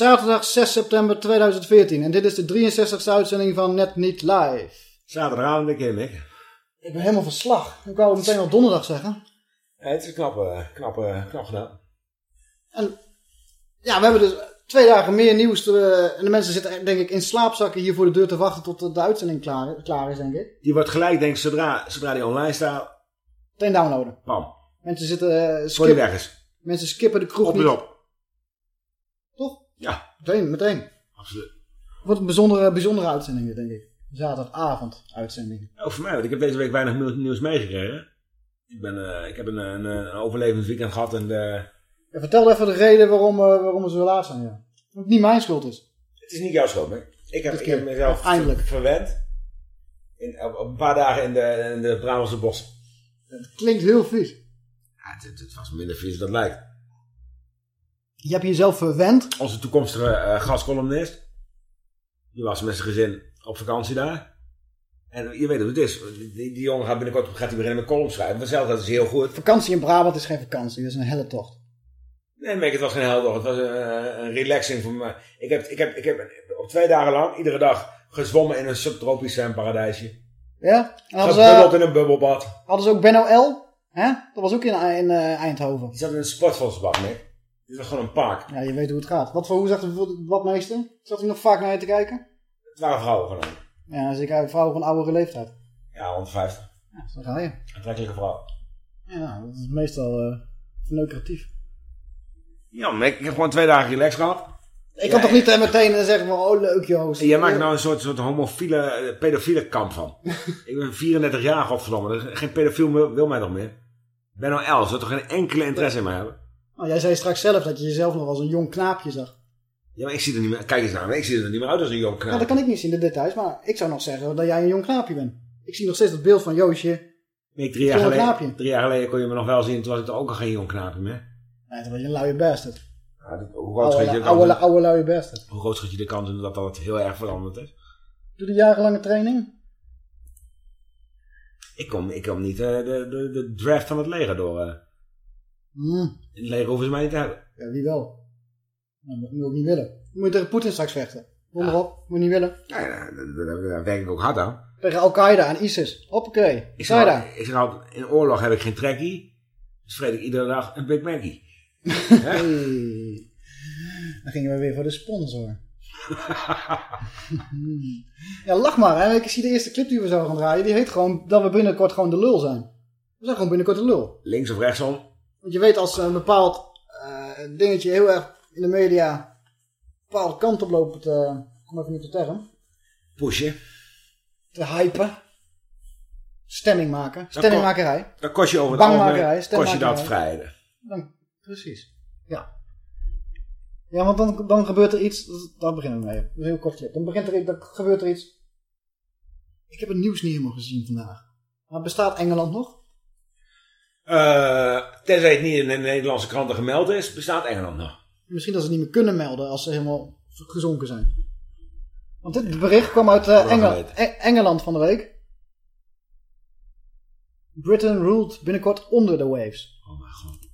is zaterdag 6 september 2014 en dit is de 63ste uitzending van Net Niet Live. Zaterdagavond een keer, Mick. Ik ben helemaal van slag. Ik wou het meteen al donderdag zeggen. Ja, het is knap, eh, knap, eh, knap gedaan. En ja, we hebben dus twee dagen meer nieuws. te- en de mensen zitten denk ik in slaapzakken hier voor de deur te wachten tot de uitzending klaar, klaar is, denk ik. Die wordt gelijk, denk ik, zodra, zodra die online staat, Meteen downloaden. pam, Mensen zitten eh, skip, weg is. mensen skippen de kroeg Op niet. op. Ja, Meteen, meteen. absoluut. Wordt een bijzondere, bijzondere uitzending, denk ik. Zaterdagavond uitzending. Ook voor mij, want ik heb deze week weinig nieuws- meegekregen. Ik, ben, eh, ik heb een, een, een overlevend weekend gehad en eh, Ja, vertel even de reden waarom, eh, waarom we zo laat zijn. Ja. Dat het niet mijn schuld is. het is niet jouw schuld, Mick. Ik heb, ik heb mezelf Eindelijk. ver- verwend. In, op, op een paar dagen in de, in de Brabantse bos. Het klinkt heel vies. Ja, het, het, het was minder vies dan het lijkt. Je hebt jezelf verwend. Onze toekomstige eh gastcolumnist. Die was met zijn gezin op vakantie daar. En je weet hoe het is. Die, die jongen gaat binnenkort gaat hij beginnen met columns schrijven. Vanzelf, dat is heel goed. Vakantie in Brabant is geen vakantie, dat is een helle tocht. Nee, maar het was geen helder. Het was een, een relaxing voor me. Ik heb, ik, heb, ik heb op twee dagen lang, iedere dag, gezwommen in een subtropisch eh, paradijsje. Ja? En hadden, Gebubbeld in een bubbelbad. hadden ze ook Benno L? Hè? Dat was ook in, in eh, Eindhoven. Die zat in een sportvolksbad, Nick. Dit was gewoon een park. Ja, je weet hoe het gaat. Wat voor hoe zegt de badmeester? Zat hij nog vaak naar je te kijken? Het waren vrouwen gewoon. Ja, zeker vrouwen van oudere leeftijd. Ja, 150. Ja, zo ga je. Aantrekkelijke vrouw. Ja, dat is meestal eh verneukeratief. Ja, maar ik heb gewoon twee dagen relax gehad. Ik kan toch niet eh, meteen eh, zeggen van, oh leuk. En jij maakt nou een soort, soort homofiele, pedofiele kamp van. ik ben 34 jaar godverdomme. dus Geen pedofiel wil, mij nog meer. Ik ben nou 11, zou toch geen enkele interesse in mij hebben? Nou, jij zei straks zelf dat je jezelf nog als een jong knaapje zag. Ja, maar ik zie er niet meer... Kijk eens naar me, ik zie er niet meer uit als een jong Nou, knaap. dat kan ik niet zien, de details, maar ik zou nog zeggen dat jij een jong knaapje bent. Ik zie nog steeds dat beeld van Joostje. Nee, drie, jaar geleden, knaapje. drie jaar geleden kon je me nog wel zien, toen was ik toch ook al geen jong knaapje meer. Nee, dat was je een luie bastard. Ja, hoe, groot schat je Oude, de oude, kans, oude luie bastard. hoe groot schat je de kans in dat dat heel erg veranderd is? Doe de jarenlange training. Ik kom, ik kom niet eh, de, de, de draft van het leger door. eh. Hmm, In het leger hoeven ze mij niet te hebben. ja, wie wel? Nou, dat moet je ook niet willen. Moet je tegen Poetin straks vechten. Kom erop, moet je niet willen. Ja, ja, daar, werk ik ook hard aan. Tegen Al-Qaeda en ISIS. Hoppakee. Ik zeg, daar? al- ik zeg altijd, in oorlog heb ik geen trekkie. Dus vreet ik iedere dag een Big Mackie. Hey. Dan gingen we weer voor de sponsor. Ja, lach maar. Hè. Ik zie de eerste clip die we zo gaan draaien. Die heet gewoon dat we binnenkort gewoon de lul zijn. We zijn gewoon binnenkort de lul. Links of rechtsom. Want je weet als een bepaald eh, dingetje heel erg in de media een bepaalde kant op loopt te, kom even niet de term, Pushen. te hypen. Stemming maken. Stemmingmakerij. Dan kost je over het kost je dat vrijheden. Dan, precies. Ja. Ja, want dan, dan gebeurt er iets. Daar beginnen we mee. Dat is een heel kort. Dan, begint er, dan gebeurt er iets. Ik heb het nieuws niet helemaal gezien vandaag. Maar bestaat Engeland nog? Eh, tenzij het niet in de Nederlandse kranten gemeld is, bestaat Engeland nog. Misschien dat ze het niet meer kunnen melden als ze helemaal gezonken zijn. Want dit bericht kwam uit eh, Lang Engel- geleden. E- Engeland van de week. Britain ruled binnenkort onder de waves. Oh mijn god.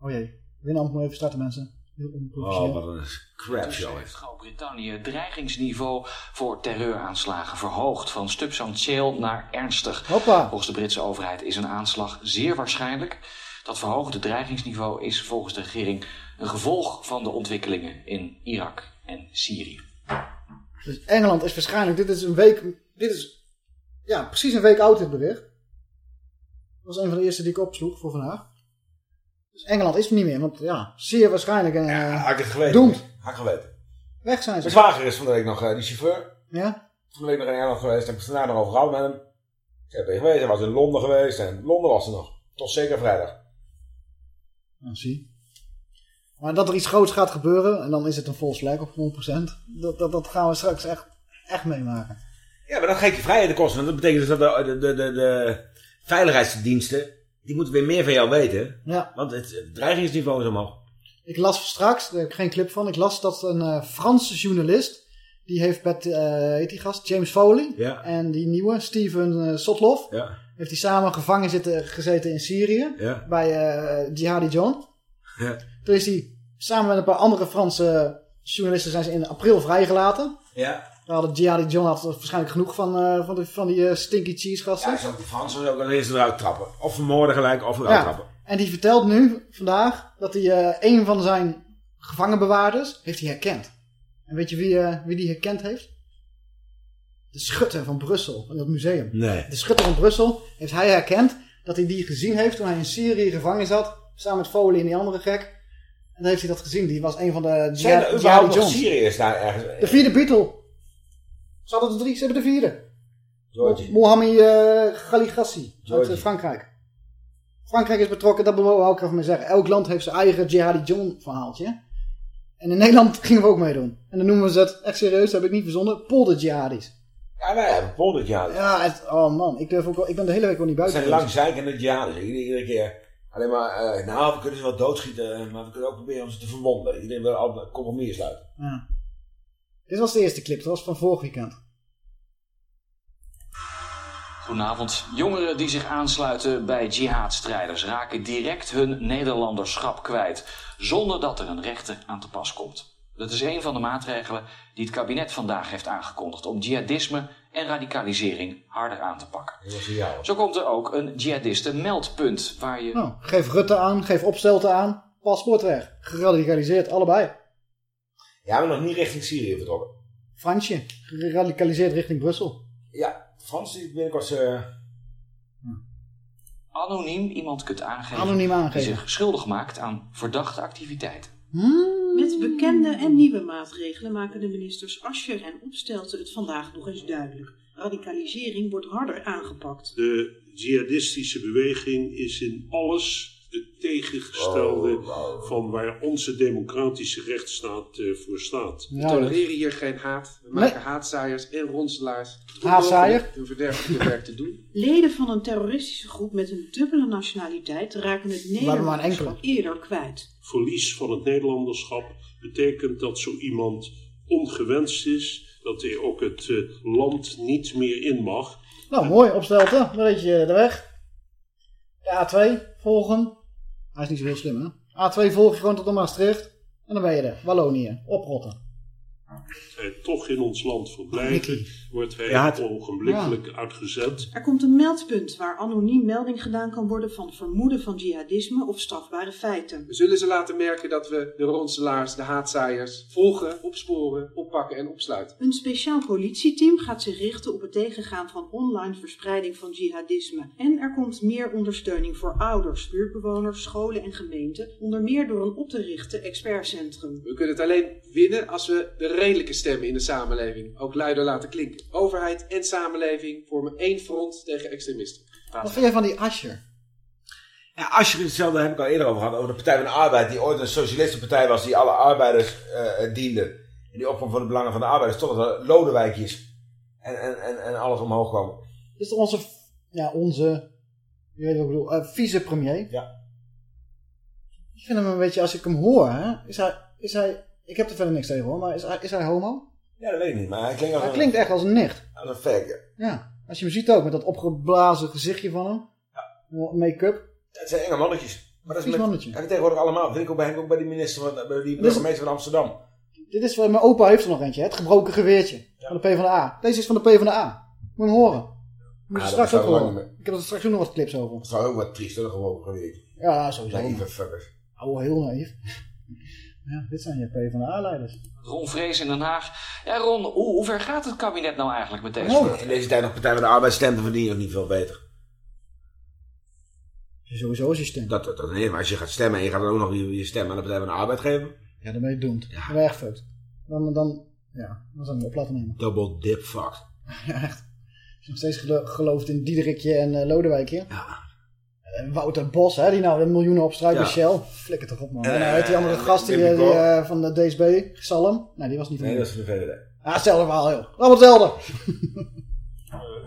Oh jee. Winamp moet even starten mensen. Heel onprofessioneel. Oh, wat een crap show. heeft Groot-Brittannië het dreigingsniveau voor terreuraanslagen verhoogd van substantieel naar ernstig. Hoppa. Volgens de Britse overheid is een aanslag zeer waarschijnlijk. Dat verhoogde dreigingsniveau is volgens de regering een gevolg van de ontwikkelingen in Irak en Syrië. Dus Engeland is waarschijnlijk, dit is een week, dit is ja, precies een week oud dit bericht. Dat was een van de eerste die ik opsloeg voor vandaag. Dus Engeland is er niet meer, want ja, zeer waarschijnlijk eh, Ja, had ik het geweten. Doemd. Had ik geweten. weg zijn Mijn ze. zwager is van de week nog, eh, die chauffeur. Ja? Van de week nog in Engeland geweest. Heb ik het daarna nog over gehad met hem. Ik heb er geweest. Hij was in Londen geweest. En Londen was er nog. Tot zeker vrijdag. Nou, zie. Maar dat er iets groots gaat gebeuren, en dan is het een false flag op 100%, dat, dat, dat gaan we straks echt, echt meemaken. Ja, maar dat geeft je vrijheden kosten. Want dat betekent dus dat de, de, de, de veiligheidsdiensten, die moeten weer meer van jou weten. Ja, Want het, dreigingsniveau is omhoog. ik las straks, daar heb ik geen clip van, ik las dat een eh, Franse journalist, die heeft met, eh heet die gast, James Foley, Ja. en die nieuwe, Steven eh, Sotloff, Ja, heeft hij samen gevangen zitten, gezeten in Syrië, ja, bij Jihadi John. ja. Toen is hij Samen met een paar andere Franse journalisten zijn ze in april vrijgelaten. Ja. Hadden Jihadi John had waarschijnlijk genoeg van, uh, van, de, van die uh, stinky cheese gasten. Ja, zo die Fransen ook eens eruit trappen. Of vermoorden gelijk, of eruit Ja. trappen. En die vertelt nu, vandaag, dat hij eh, een van zijn gevangenbewaarders heeft hij herkend. En weet je wie, eh, wie die herkend heeft? De schutter van Brussel, van dat museum. Nee. De schutter van Brussel heeft hij herkend dat hij die gezien heeft toen hij in Syrië gevangen zat. Samen met Foley en die andere gek. En dan heeft hij dat gezien. Die was een van de Zijn er überhaupt nog. Syriërs daar ergens? De vierde Beatle. Ze hadden er drie, ze hebben de vierde. Georgie. Mohamed eh Ghaligassi uit eh, Frankrijk. Frankrijk is betrokken, dat wil ik even mee zeggen. Elk land heeft zijn eigen Jihadi John verhaaltje. En in Nederland gingen we ook meedoen. En dan noemen we het, echt serieus, dat heb ik niet verzonnen, polder jihadis. Ja, wij hebben polderd jihadis. Ja, het, oh man, ik, durf ook wel, ik ben de hele week wel niet Het buiten zijn geweest. langzijkende jihadis. Iedere, iedere keer alleen maar, eh, nou, we kunnen ze wel doodschieten, maar we kunnen ook proberen om ze te verwonden. Iedereen wil een compromis sluiten. Ja. Dit was de eerste clip, dat was van vorig weekend. Goedenavond. Jongeren die zich aansluiten bij jihadstrijders raken direct hun Nederlanderschap kwijt, zonder dat er een rechter aan te pas komt. Dat is een van de maatregelen die het kabinet vandaag heeft aangekondigd om jihadisme en radicalisering harder aan te pakken. Zo komt er ook een jihadisten-meldpunt waar je Nou, geef Rutte aan, geef Opstelten aan, paspoort weg. Geradicaliseerd, allebei. Ja, maar nog niet richting Syrië vertrokken. Fransje, geradicaliseerd richting Brussel. Ja, Frans die binnenkort... eh anoniem iemand kunt aangeven Anoniem die aangeven. zich schuldig maakt aan verdachte activiteiten. Hmm. Met bekende en nieuwe maatregelen maken de ministers Ascher en Opstelten het vandaag nog eens duidelijk. Radicalisering wordt harder aangepakt. De jihadistische beweging is in alles het tegengestelde Oh, wow. van waar onze democratische rechtsstaat eh, voor staat. We Ja, tolereren hier geen haat. We maken haatzaaiers en ronselaars. Haatzaaier? Hun verderfelijke werk te doen. Leden van een terroristische groep met een dubbele nationaliteit raken het enkele. eerder kwijt. Verlies van het Nederlanderschap betekent dat zo iemand ongewenst is, dat hij ook het eh, land niet meer in mag. Nou, mooi, Opstelten, dan weet je de weg. De A2 volgen. Hij is niet zo heel slim, hè? A2 volg je gewoon tot aan Maastricht. En dan ben je er. Wallonië, oprotten. Hij toch in ons land verblijven, wordt hij Ja, het- ogenblikkelijk uitgezet. Er komt een meldpunt waar anoniem melding gedaan kan worden van vermoeden van jihadisme of strafbare feiten. We zullen ze laten merken dat we de ronselaars, de haatzaaiers volgen, opsporen, oppakken en opsluiten. Een speciaal politieteam gaat zich richten op het tegengaan van online verspreiding van jihadisme. En er komt meer ondersteuning voor ouders, buurtbewoners, scholen en gemeenten, onder meer door een op te richten expertcentrum. We kunnen het alleen winnen als we de redelijke stemmen in de samenleving ook luider laten klinken. Overheid en samenleving vormen één front tegen extremisten. Wat vind jij van die Ascher? Ja, Asscher is hetzelfde, heb ik al eerder over gehad, over de Partij van de Arbeid, die ooit een socialistenpartij was, die alle arbeiders eh, eh, diende. En die opkwam voor de belangen van de arbeiders, totdat er Lodewijkjes en, en, en, en alles omhoog kwam. Toch onze, ja, onze, je weet wat ik bedoel, eh, vicepremier. Ja. Ik vind hem een beetje, als ik hem hoor, hè, is hij, is hij, ik heb er verder niks tegen hoor, maar is hij, is hij homo? Ja, dat weet ik niet, maar hij klinkt als Hij een, klinkt echt als een nicht. als een fake. Ja, als je hem ziet ook, met dat opgeblazen gezichtje van hem. Make-up. Het zijn enge mannetjes. Maar dat is met, mannetje. heb ik tegenwoordig allemaal. Vind ik ook bij hem ook bij die minister van, bij die burgemeester van Amsterdam. Dit is, mijn opa heeft er nog eentje, hè, het gebroken geweertje. Van de PvdA. Deze is van de PvdA. Moet je hem horen. Moet je Ja, dat straks ook horen. Ik heb er straks ook nog wat clips over. Dat zou ook wat triest zijn, gewoon geweest. Ja, sowieso. Naïeve fuckers. Oh, heel naïef. Ja, dit zijn je PvdA-leiders. Ron Vrees in Den Haag. Ja, Ron, hoe, hoe ver gaat het kabinet nou eigenlijk met deze Oh. In deze tijd nog Partij van de Arbeid stemt, dan verdien je nog niet veel beter. Sowieso als je stemt. Dat, dat, dat nee, maar als je gaat stemmen en je gaat dan ook nog je, je stem aan de Partij van de Arbeid geven. Ja, dan ben je doemd. Ja. Dan ben je echt fucked. Dan, dan, ja, dan zijn we op laten nemen. Double dip fucked. Ja, echt. Als je nog steeds gelo- gelooft in Diederikje en eh, Lodewijkje. Ja. Wouter Bos, hè, die nou de miljoenen opstruikt Ja. bij Shell. Flikker toch op, man. En, en nou, die andere eh, gast die, eh, van de DSB, Salem. Nee, die was niet van Nee, de dat is van de VVD. Ah, hetzelfde verhaal, joh. Allemaal hetzelfde.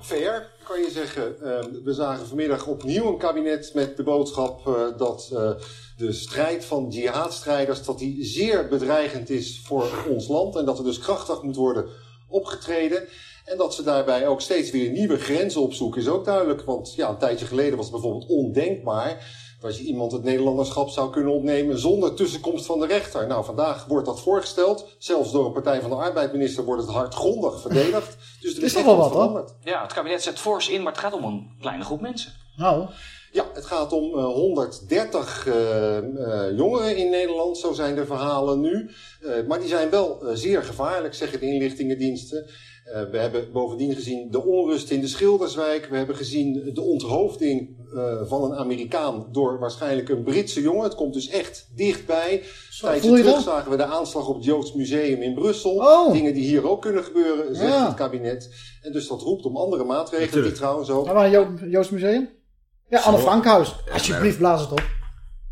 VR, kan je zeggen. Eh, we zagen vanmiddag opnieuw een kabinet met de boodschap eh, dat eh, de strijd van jihadstrijders dat die zeer bedreigend is voor ons land. En dat er dus krachtig moet worden opgetreden. En dat ze daarbij ook steeds weer nieuwe grenzen opzoeken is ook duidelijk. Want ja, een tijdje geleden was het bijvoorbeeld ondenkbaar Dat je iemand het Nederlanderschap zou kunnen ontnemen zonder tussenkomst van de rechter. Nou, vandaag wordt dat voorgesteld. Zelfs door een Partij van de Arbeid-minister wordt het hardgrondig verdedigd. Dus er Is is, toch echt wel wat veranderd. Ja, het kabinet zet fors in, maar het gaat om een kleine groep mensen. Nou, Ja, het gaat om eh, 130 eh, eh, jongeren in Nederland, zo zijn de verhalen nu. Eh, maar die zijn wel eh, zeer gevaarlijk, zeggen de inlichtingendiensten. Eh, we hebben bovendien gezien de onrust in de Schilderswijk. We hebben gezien de onthoofding eh, van een Amerikaan door waarschijnlijk een Britse jongen. Het komt dus echt dichtbij. Je terug dat? zagen we de aanslag op het Joods Museum in Brussel. Oh. Dingen die hier ook kunnen gebeuren, zegt Ja. het kabinet. En dus dat roept om andere maatregelen die trouwens ook... ja, maar Jo- Joods Museum? Ja, Anne. Frankhuis. Alsjeblieft, blaas het op.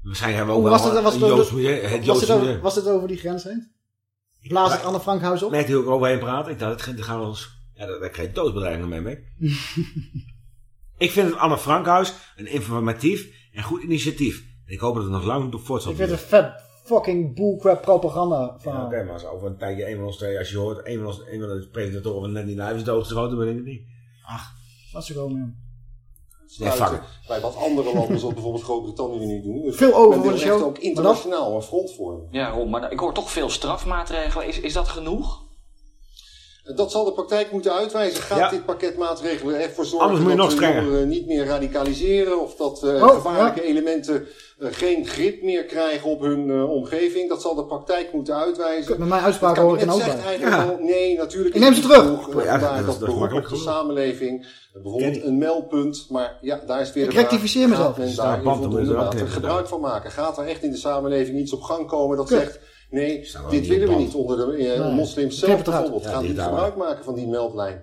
Waarschijnlijk hebben we ook Hoe was wel het- was een het- Joods museum, het Was Joods dit, over, museum. was dit over die grens heen? Blaas het Anne Frankhuis op? Merkte hoe ik overheen praat? Ik dacht, het gaan we ons... Ja, daar, daar krijg je doodsbedreigingen mee, mee. ik vind het Anne Frankhuis een informatief en goed initiatief. En ik hoop dat het nog lang voort zal Ik vind het een vet fucking bullcrap propaganda van. Ja, Oké, maar als over een tijdje een van ons twee, als je hoort, een van, ons, een van de presentatoren van Net Live is doodgeschoten, denk ik het niet. Wat ze komen, joh. Sluiten fuck. bij wat andere landen, zoals bijvoorbeeld Groot-Brittannië niet doen. Dus Veel over voor ook internationaal een front vormen. Ja, Ron, maar ik hoor toch veel strafmaatregelen. Is, is dat genoeg? Dat zal de praktijk moeten uitwijzen. Gaat Ja. dit pakket maatregelen echt voor zorgen dat nog de strenger. jongeren niet meer radicaliseren of dat eh, Oh, gevaarlijke elementen eh, geen grip meer krijgen op hun eh, omgeving? Dat zal de praktijk moeten uitwijzen. Met mijn uitspraak hoor ik ook zegt bij. eigenlijk Ja. wel, nee, natuurlijk Ik is neem het ze terug. genoeg. Ja, dat dat beroep op de samenleving, bijvoorbeeld een meldpunt, maar ja, daar is weer Ik de vraag, rectificeer mezelf. Gaat men daar in gebruik van maken? Gaat er echt in de samenleving iets op gang komen dat zegt, nee, dit willen we niet onder de eh, Nee. moslims zelf bijvoorbeeld. Ja, Gaan die gebruik maken van die meldlijn.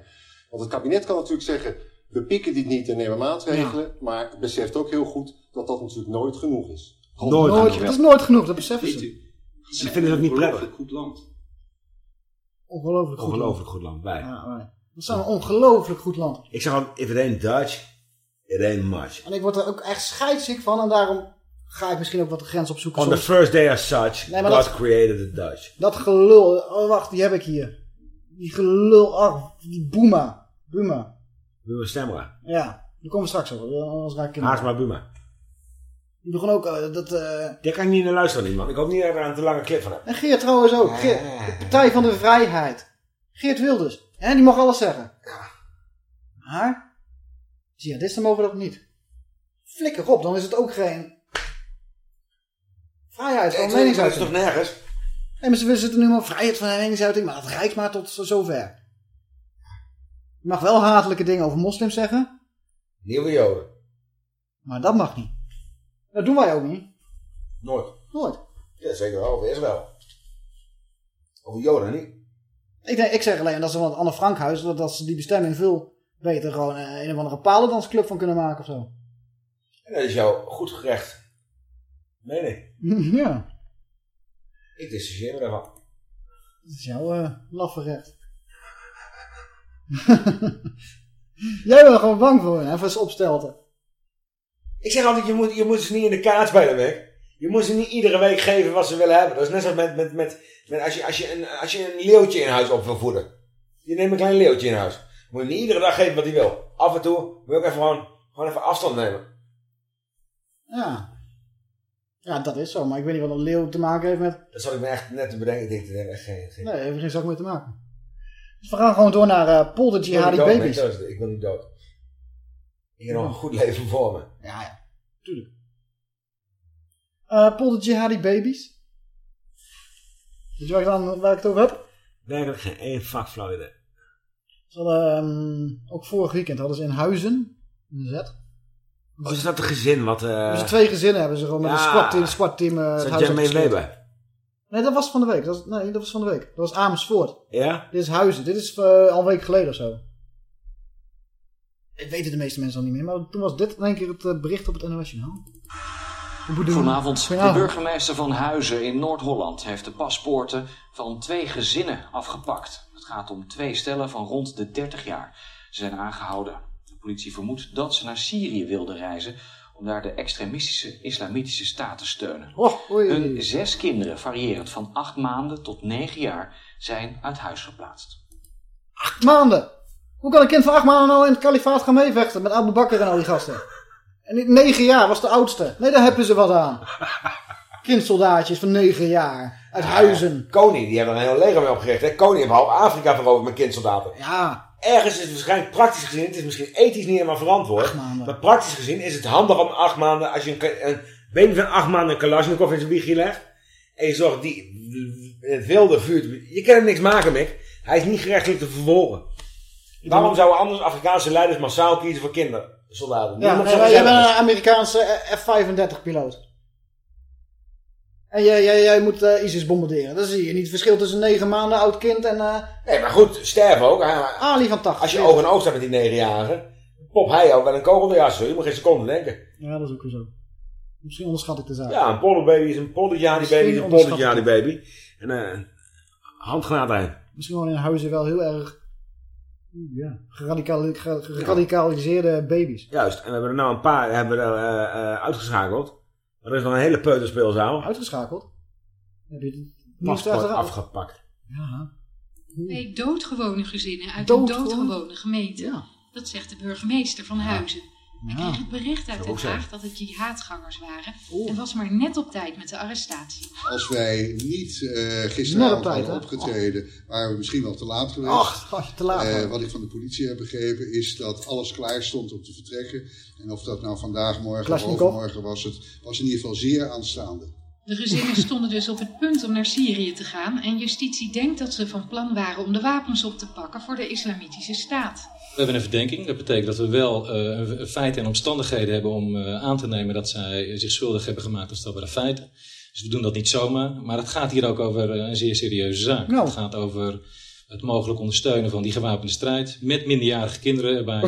Want het kabinet kan natuurlijk zeggen, we pikken dit niet en nemen maatregelen, maar het beseft ook heel goed dat dat natuurlijk nooit genoeg is. Nooit. Nooit, dankjewel. het is nooit genoeg, dat beseffen Weet ze. u, Ik vind het ook niet prettig. ongelooflijk goed land. Ongelooflijk goed. Ongelooflijk goed land, wij. Ja, wij. We zijn een ongelooflijk goed land. Ik zeg altijd, if it ain't Dutch, it ain't much. En ik word er ook echt scheidsziek van en daarom ga ik misschien ook wat de grens opzoeken. On the first day as such, Nee, God dat- created the Dutch. Dat gelul. Oh, wacht, die heb ik hier. Die gelul. Oh, die Boema. Buma. Buma Stemra. Ja, daar komen we straks over. Anders raak ik in. Haarsma. Buma. Die begon ook eh, dat... eh Daar kan ik niet naar luisteren, man. Ik hoop niet dat ik er een te lange clip van heb. En Geert trouwens ook. Geert, de Partij van de Vrijheid. Geert Wilders. En die mag alles zeggen. Maar, jihadisten mogen dat niet. Flikker op, dan is het ook geen vrijheid van dat is meningsuiting. toch nergens? Nee, maar ze zitten nu maar op vrijheid van meningsuiting, maar dat reikt maar tot zover. Je mag wel hatelijke dingen over moslims zeggen, Nieuwe Joden. maar dat mag niet. Dat doen wij ook niet. Nooit. Nooit. Ja, zeker wel. Over Israël. Over Joden niet. Ik, denk, ik zeg alleen dat ze van het Anne Frankhuis, dat, dat ze die bestemming veel beter gewoon eh, een of andere palendansclub van kunnen maken of zo. En dat is jouw goed gerecht. Mening. ja, Ik dissocieer me daarvan. dat is jouw eh laffe recht. Jij bent er gewoon bang voor, hè, voor opstelten. Ik zeg altijd, je moet, je moet ze niet in de kaart spelen, Mick. Je moet ze niet iedere week geven wat ze willen hebben. Dat is net zoals met, met, met, met als, je, als, je een, als je een leeuwtje in huis op wil voeden. Je neemt een klein leeuwtje in huis. Moet je niet iedere dag geven wat hij wil. Af en toe moet je ook even gewoon, gewoon even afstand nemen. Ja. Ja, dat is zo, maar ik weet niet wat een leeuw te maken heeft met... Dat zat ik me echt net te bedenken. Ik denk, dat heeft echt geen... geen... Nee, heeft geen zak mee te maken. Dus we gaan gewoon door naar eh Polder Jihadi het. Ik wil niet dood. Ik heb nog een goed leven voor me. Ja, ja, tuurlijk. Eh Polder Jihadi Babies. Weet je waar ik, dan, waar ik het over heb? Werkelijk geen één vak. Ze hadden, ehm, ook vorig weekend hadden ze in Huizen, in Z. Oh, is dat een gezin wat... eh Dus twee gezinnen hebben ze gewoon met Ja. een squad team, squad team eh, het Zat huis jij mee? Nee, dat was van de week. Dat was, nee, dat was van de week. Dat was Amersfoort. Ja? Dit is Huizen. Dit is eh, al een week geleden of zo. Ik weet het de meeste mensen al niet meer. Maar toen was dit in één keer het bericht op het NOS Journaal. Vanavond, de burgemeester van Huizen in Noord-Holland heeft de paspoorten van twee gezinnen afgepakt. Het gaat om twee stellen van rond de 30 jaar. Ze zijn aangehouden. Politie vermoedt dat ze naar Syrië wilden reizen om daar de extremistische islamitische staat te steunen. Oh, oei. Hun zes kinderen, variërend van 8 maanden tot 9 jaar, zijn uit huis geplaatst. Acht maanden. Hoe kan een kind van acht maanden nou in het kalifaat gaan meevechten met Abu Bakr en al die gasten? En negen jaar was de oudste. Nee, daar hebben ze wat aan. Kindsoldaatjes van negen jaar. Uit Huizen. Koning, die hebben er een heel leger mee opgericht. Hè? Koning heeft half Afrika veroverd met kindsoldaten. Ja, Ergens is het waarschijnlijk praktisch gezien, het is misschien ethisch niet helemaal verantwoord. Maar praktisch gezien is het handig om acht maanden, als je een, een baby van acht maanden een Kalashnikov in zijn wiegje legt. En je zorgt die het wilde vuurt. Je kan er niks maken, Mick. Hij is niet gerechtelijk te vervolgen. Waarom zouden anders Afrikaanse leiders massaal kiezen voor kindersoldaten? ja Niemand nee, jij bent een Amerikaanse F-35 piloot. En jij, jij, jij moet eh, ISIS bombarderen. Dan zie je niet het verschil tussen een negen maanden oud kind en eh, Nee, maar goed, sterven ook. Ali van 80. Als je oog in oog staat met die negenjarige, pop hij jou wel een kogel jas. hoor. Je moet geen seconde denken. Ja, dat is ook weer zo. Misschien onderschat ik de zaak. Ja, een polderbaby is een polderjani baby, is een polderjani ik baby. En eh handgranaat erin. Misschien wel in huizen wel heel erg ja, geradicali- ge- geradicaliseerde baby's. Juist, en we hebben er nou een paar hebben we er, eh, eh, uitgeschakeld. Er is nog een hele peuterspeelzaal. Uitgeschakeld. Heb je het Paspoort afgepakt. Ja. Twee doodgewone gezinnen uit Doodgewone? een doodgewone gemeente. Ja. Dat zegt de burgemeester van Huizen. Hij Ja. kreeg het bericht uit Den. Haag dat het jihadgangers waren. En was maar net op tijd met de arrestatie. Als wij niet eh op gisteravond tijd, hadden hè? opgetreden, waren we misschien wel te laat geweest. Ach, als je te laat Eh, was. wat ik van de politie heb begrepen is dat alles klaar stond om te vertrekken. En of dat nou vandaag, morgen of overmorgen was, het was in ieder geval zeer aanstaande. De gezinnen stonden dus op het punt om naar Syrië te gaan. En justitie denkt dat ze van plan waren om de wapens op te pakken voor de islamitische staat. We hebben een verdenking. Dat betekent dat we wel eh, een feiten en omstandigheden hebben om eh, aan te nemen dat zij zich schuldig hebben gemaakt aan strafbare feiten. Dus we doen dat niet zomaar. Maar het gaat hier ook over eh, een zeer serieuze zaak. Nou. Het gaat over het mogelijk ondersteunen van die gewapende strijd met minderjarige kinderen erbij.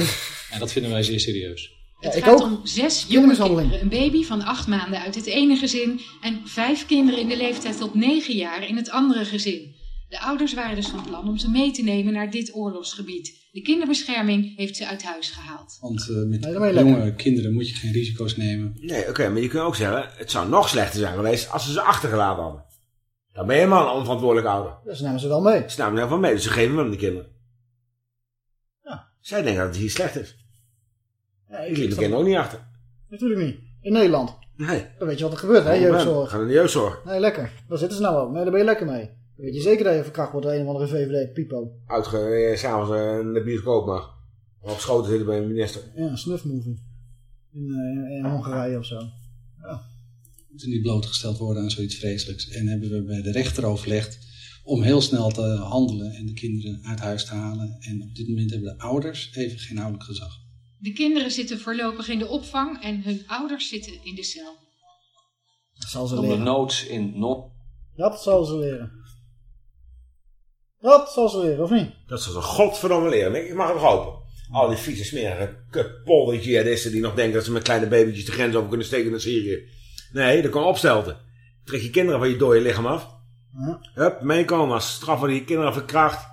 en dat vinden wij zeer serieus. Het ik gaat ook. om zes jonge kinderen. Een baby van acht maanden uit het ene gezin en vijf kinderen in de leeftijd tot negen jaar in het andere gezin. De ouders waren dus van plan om ze mee te nemen naar dit oorlogsgebied. De kinderbescherming heeft ze uit huis gehaald. Want eh, met jonge kinderen moet je geen risico's nemen. Nee, oké, maar je kunt ook zeggen, het zou nog slechter zijn geweest als ze ze achtergelaten hadden. Dan ben je helemaal een onverantwoordelijk ouder. Dus nemen ze wel mee. Ze namen er heel van mee, dus ze geven hem de kinderen. Ja. Zij denken dat het hier slecht is. Ja, Ik liep de kinderen ook niet achter. Natuurlijk niet. In Nederland. Nee. Dan weet je wat er gebeurt, hè, jeugdzorg. Gaan in de jeugdzorg. Nee, lekker. Daar zitten ze nou ook. Nee, daar ben je lekker mee. Weet je zeker dat je verkracht wordt door een of andere VVD-pipo. Uitge, eh, s'avonds eh, in de bioscoop mag. Op schoten zitten bij een minister. Ja, een snuffmovie. In, eh, in Hongarije of zo. Moeten niet blootgesteld worden aan zoiets vreselijks. En hebben we bij de rechter overlegd om heel snel te handelen en de kinderen uit huis te halen. En op dit moment hebben de ouders even geen ouderlijk gezag. De kinderen zitten voorlopig in de opvang en hun ouders zitten in de cel. Dat zal ze Onder leren. nood in Noord. Dat zal ze leren. Dat zal ze leren, of niet? Dat ze zo godverdomme leren. Ik mag het nog hopen. Al die vieze, smerige, kapolde jihadisten die nog denken dat ze met kleine babytjes de grens over kunnen steken naar Syrië. Nee, dat kan opstelten. Trek je kinderen van je dode lichaam af. Ja. Hup, meekomen als straf voor die kinderen verkracht.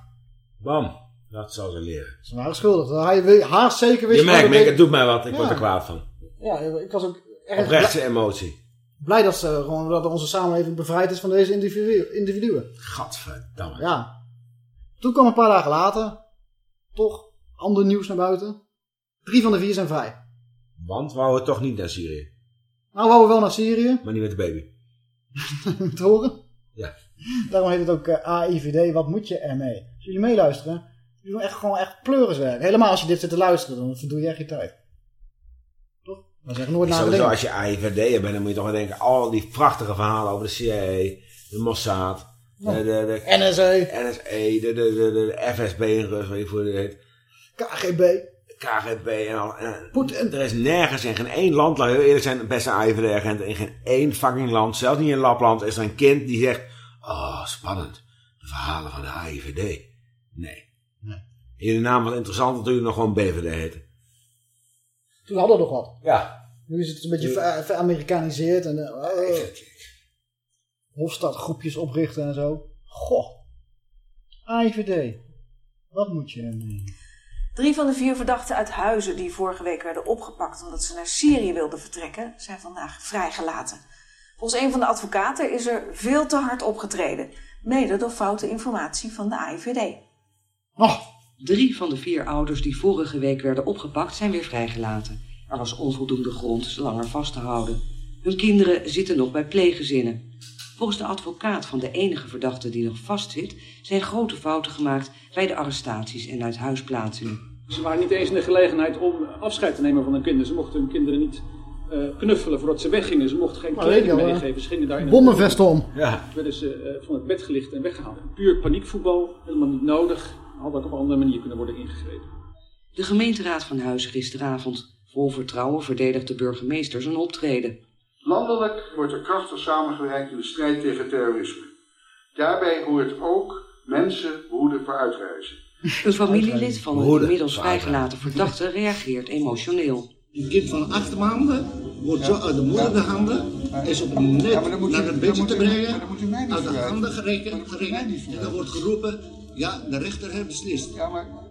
Bam. Dat zal ze leren. Ze waren schuldig. Hij weet- haast zeker wist Je merkt, Mick, het- doet mij wat. Ik Ja. word er kwaad van. Ja, ik was ook erg Oprechte blij, emotie. blij dat, ze, gewoon, dat onze samenleving bevrijd is van deze individu- individuen. Gadverdamme. Ja. Toen kwam een paar dagen later, toch, ander nieuws naar buiten. Drie van de vier zijn vrij. Want we houden toch niet naar Syrië. Nou, wouden we wel naar Syrië, Maar niet met de baby. te horen. Ja. Daarom heet het ook eh, AIVD, wat moet je ermee? Als jullie meeluisteren, jullie doen echt gewoon echt pleuriswerk. Helemaal als je dit zit te luisteren, dan verdoe je echt je tijd. Toch? Dan zeg nooit naar als je AIVD'er bent, dan moet je toch wel denken... al die prachtige verhalen over de CIA, de Mossad... De, de, de NSA, NSE, de, de, de, FSB in Rus, weet je hoe die heet. KGB. KGB en al. En, Poetin. er is nergens in geen één land, laat heel eerlijk zijn, beste AIVD-agenten, in geen één fucking land, zelfs niet in Lapland, is er een kind die zegt, oh, spannend, de verhalen van de AIVD. Nee. In de naam was interessant dat jullie nog gewoon BVD heten. Toen hadden we nog wat. Ja. Nu is het een beetje ver- veramerikaniseerd en uh, Hofstadgroepjes oprichten en zo. Goh. AIVD. Wat moet je ermee? Drie van de vier verdachten uit Huizen die vorige week werden opgepakt omdat ze naar Syrië wilden vertrekken, zijn vandaag vrijgelaten. Volgens een van de advocaten is er veel te hard opgetreden, mede door foute informatie van de AIVD. Oh, Drie van de vier ouders die vorige week werden opgepakt zijn weer vrijgelaten. Er was onvoldoende grond ze langer vast te houden. Hun kinderen zitten nog bij pleeggezinnen. Volgens de advocaat van de enige verdachte die nog vastzit... zijn grote fouten gemaakt bij de arrestaties en uithuisplaatsingen. Ze waren niet eens in de gelegenheid om afscheid te nemen van hun kinderen. Ze mochten hun kinderen niet eh, knuffelen voordat ze weggingen. Ze mochten geen kleding meegeven. Ze gingen daar in Bommenvesten om. Ja. werden ze eh, van het bed gelicht en weggehaald. Puur paniekvoetbal, helemaal niet nodig. Had ook op een andere manier kunnen worden ingegrepen. De gemeenteraad van Huizen gisteravond. Vol vertrouwen verdedigt de burgemeester zijn optreden. Landelijk wordt er krachtig samengewerkt in de strijd tegen terrorisme. Daarbij hoort ook mensen behoeden voor uitreizen. Een familielid van een inmiddels vrijgelaten verdachte reageert emotioneel. Een kind van acht maanden wordt zo uit de moeder de handen, is op een net naar het bedje te brengen, uit de handen gereken, gereken, en dan wordt geroepen, ja, de rechter heeft beslist.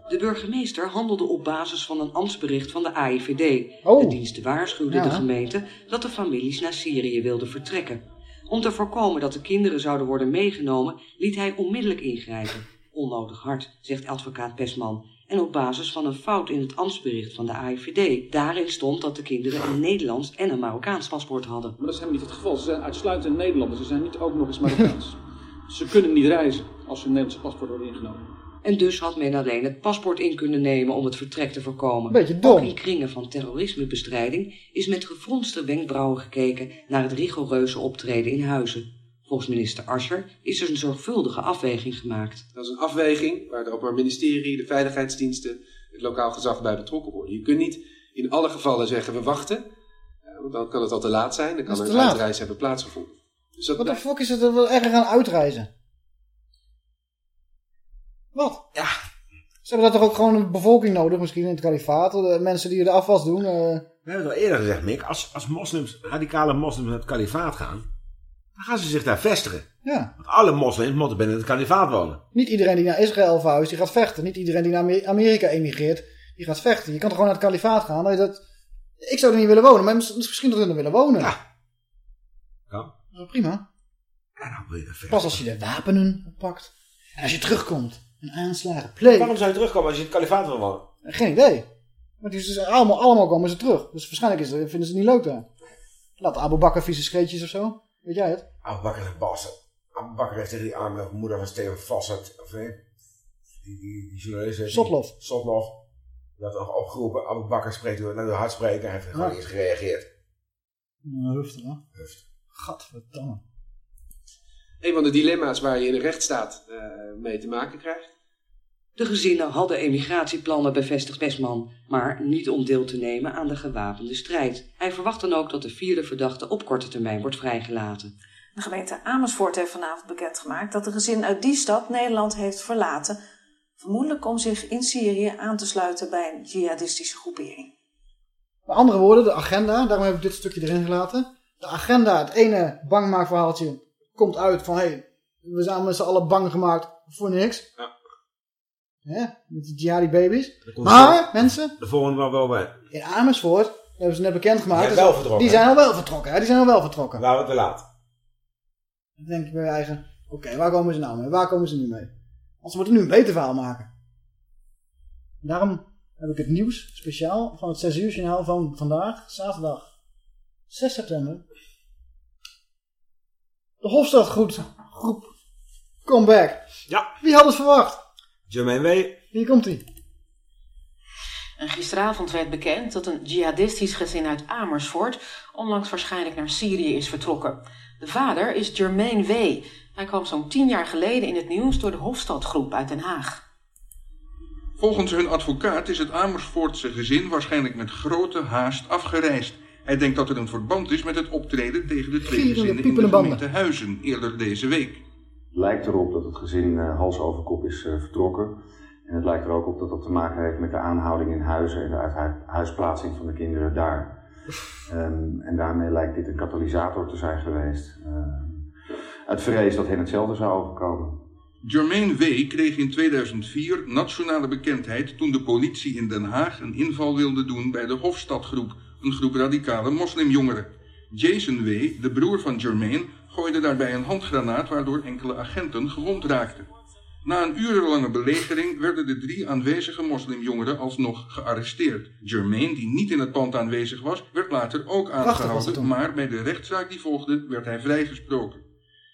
De burgemeester handelde op basis van een ambtsbericht van de AIVD. Oh. De dienst waarschuwde Ja. de gemeente dat de families naar Syrië wilden vertrekken. Om te voorkomen dat de kinderen zouden worden meegenomen, liet hij onmiddellijk ingrijpen. Onnodig hard, zegt advocaat Pesman. En op basis van een fout in het ambtsbericht van de AIVD. Daarin stond dat de kinderen een Nederlands en een Marokkaans paspoort hadden. Maar dat is helemaal niet het geval. Ze zijn uitsluitend Nederlanders. Ze zijn niet ook nog eens Marokkaans. ze kunnen niet reizen als hun Nederlandse paspoort wordt ingenomen. En dus had men alleen het paspoort in kunnen nemen om het vertrek te voorkomen. Beetje dom. Ook in kringen van terrorismebestrijding is met gefronste wenkbrauwen gekeken naar het rigoureuze optreden in huizen. Volgens minister Ascher is er een zorgvuldige afweging gemaakt. Dat is een afweging waar het Openbaar Ministerie, de veiligheidsdiensten, het lokaal gezag bij betrokken worden. Je kunt niet in alle gevallen zeggen we wachten, eh, want dan kan het al te laat zijn, dan kan er een uitreis hebben plaatsgevonden. Dus dat Wat de fuck is het er wel erger aan uitreizen? Wat? Ja. Ze hebben daar toch ook gewoon een bevolking nodig, misschien in het kalifaat. De mensen die de afwas doen. eh, We hebben het al eerder gezegd, Mick. Als, als moslims, radicale moslims naar het kalifaat gaan, dan gaan ze zich daar vestigen. ja. Want alle moslims moeten binnen het kalifaat wonen. Niet iedereen die naar Israël verhuist, die gaat vechten. Niet iedereen die naar Amer- Amerika emigreert, die gaat vechten. Je kan toch gewoon naar het kalifaat gaan. Dat je dat... Ik zou er niet willen wonen, maar mis- misschien dat er willen wonen. Ja. Kan. prima. En dan wil je er. Pas als je de wapenen oppakt. En als je terugkomt en aanslagen pleegt. Waarom zou je terugkomen als je het kalifaat wil wonen? Geen idee. Maar die is dus allemaal, allemaal komen ze terug. Dus waarschijnlijk is het, vinden ze het niet leuk daar. Laat Abu Bakr vieze scheetjes of zo. Weet jij het? Abu Bakr heeft bassen. Abu Bakr heeft tegen die arme moeder van Steven Fassert, of nee, die, die, die journalist... die-. Sotloff. Die had nog opgeroepen, Abu Bakr spreekt door, naar de hartspreker. Hij heeft gewoon Ja. niet eens gereageerd. Nou, huftig hè? Huft. Gadverdamme. een van de dilemma's waar je in een rechtsstaat eh, mee te maken krijgt. De gezinnen hadden emigratieplannen, bevestigt Pesman, maar niet om deel te nemen aan de gewapende strijd. Hij verwacht dan ook dat de vierde verdachte op korte termijn wordt vrijgelaten. De gemeente Amersfoort heeft vanavond bekendgemaakt dat de gezin uit die stad Nederland heeft verlaten. Vermoedelijk om zich in Syrië aan te sluiten bij een jihadistische groepering. Met andere woorden, de agenda, daarom heb ik dit stukje erin gelaten. De agenda, het ene bangmaakverhaaltje, komt uit van... hé, hey, we zijn met z'n allen bang gemaakt voor niks. Ja. Hè? Met die jihadi baby's. Maar, mensen, De volgende wel wel bij. in Amersfoort, hebben ze net bekendgemaakt. Die zijn dus wel vertrokken, Die zijn al wel vertrokken, hè? Die zijn al wel vertrokken. Waren we te laat. Dan denk ik bij eigen, oké, waar komen ze nou mee? Waar komen ze nu mee? Want ze moeten nu een beter verhaal maken. Daarom heb ik het nieuws speciaal van het 6 uur journaal van vandaag, zaterdag 6 september. De Hofstadgroep groep comeback. Ja. Wie had het verwacht? Jermaine W. Hier komt hij. En gisteravond werd bekend dat een jihadistisch gezin uit Amersfoort onlangs waarschijnlijk naar Syrië is vertrokken. De vader is Jermaine W. Hij kwam zo'n tien jaar geleden in het nieuws door de Hofstadgroep uit Den Haag. Volgens hun advocaat is het Amersfoortse gezin waarschijnlijk met grote haast afgereisd. Hij denkt dat er een verband is met het optreden tegen de twee gezinnen in de gemeente Huizen eerder deze week. Lijkt erop dat het gezin eh, hals over kop is eh, vertrokken. En het lijkt er ook op dat dat te maken heeft met de aanhouding in huizen en de uithuisplaatsing van de kinderen daar. Ehm, en daarmee lijkt dit een katalysator te zijn geweest. Ehm, uit vrees dat hen hetzelfde zou overkomen. Jermaine W. kreeg in 2004 nationale bekendheid toen de politie in Den Haag een inval wilde doen bij de Hofstadgroep, een groep radicale moslimjongeren. Jason W., de broer van Jermaine, gooide daarbij een handgranaat waardoor enkele agenten gewond raakten. Na een urenlange belegering werden de drie aanwezige moslimjongeren alsnog gearresteerd. Jermaine, die niet in het pand aanwezig was, werd later ook aangehouden, maar bij de rechtszaak die volgde werd hij vrijgesproken.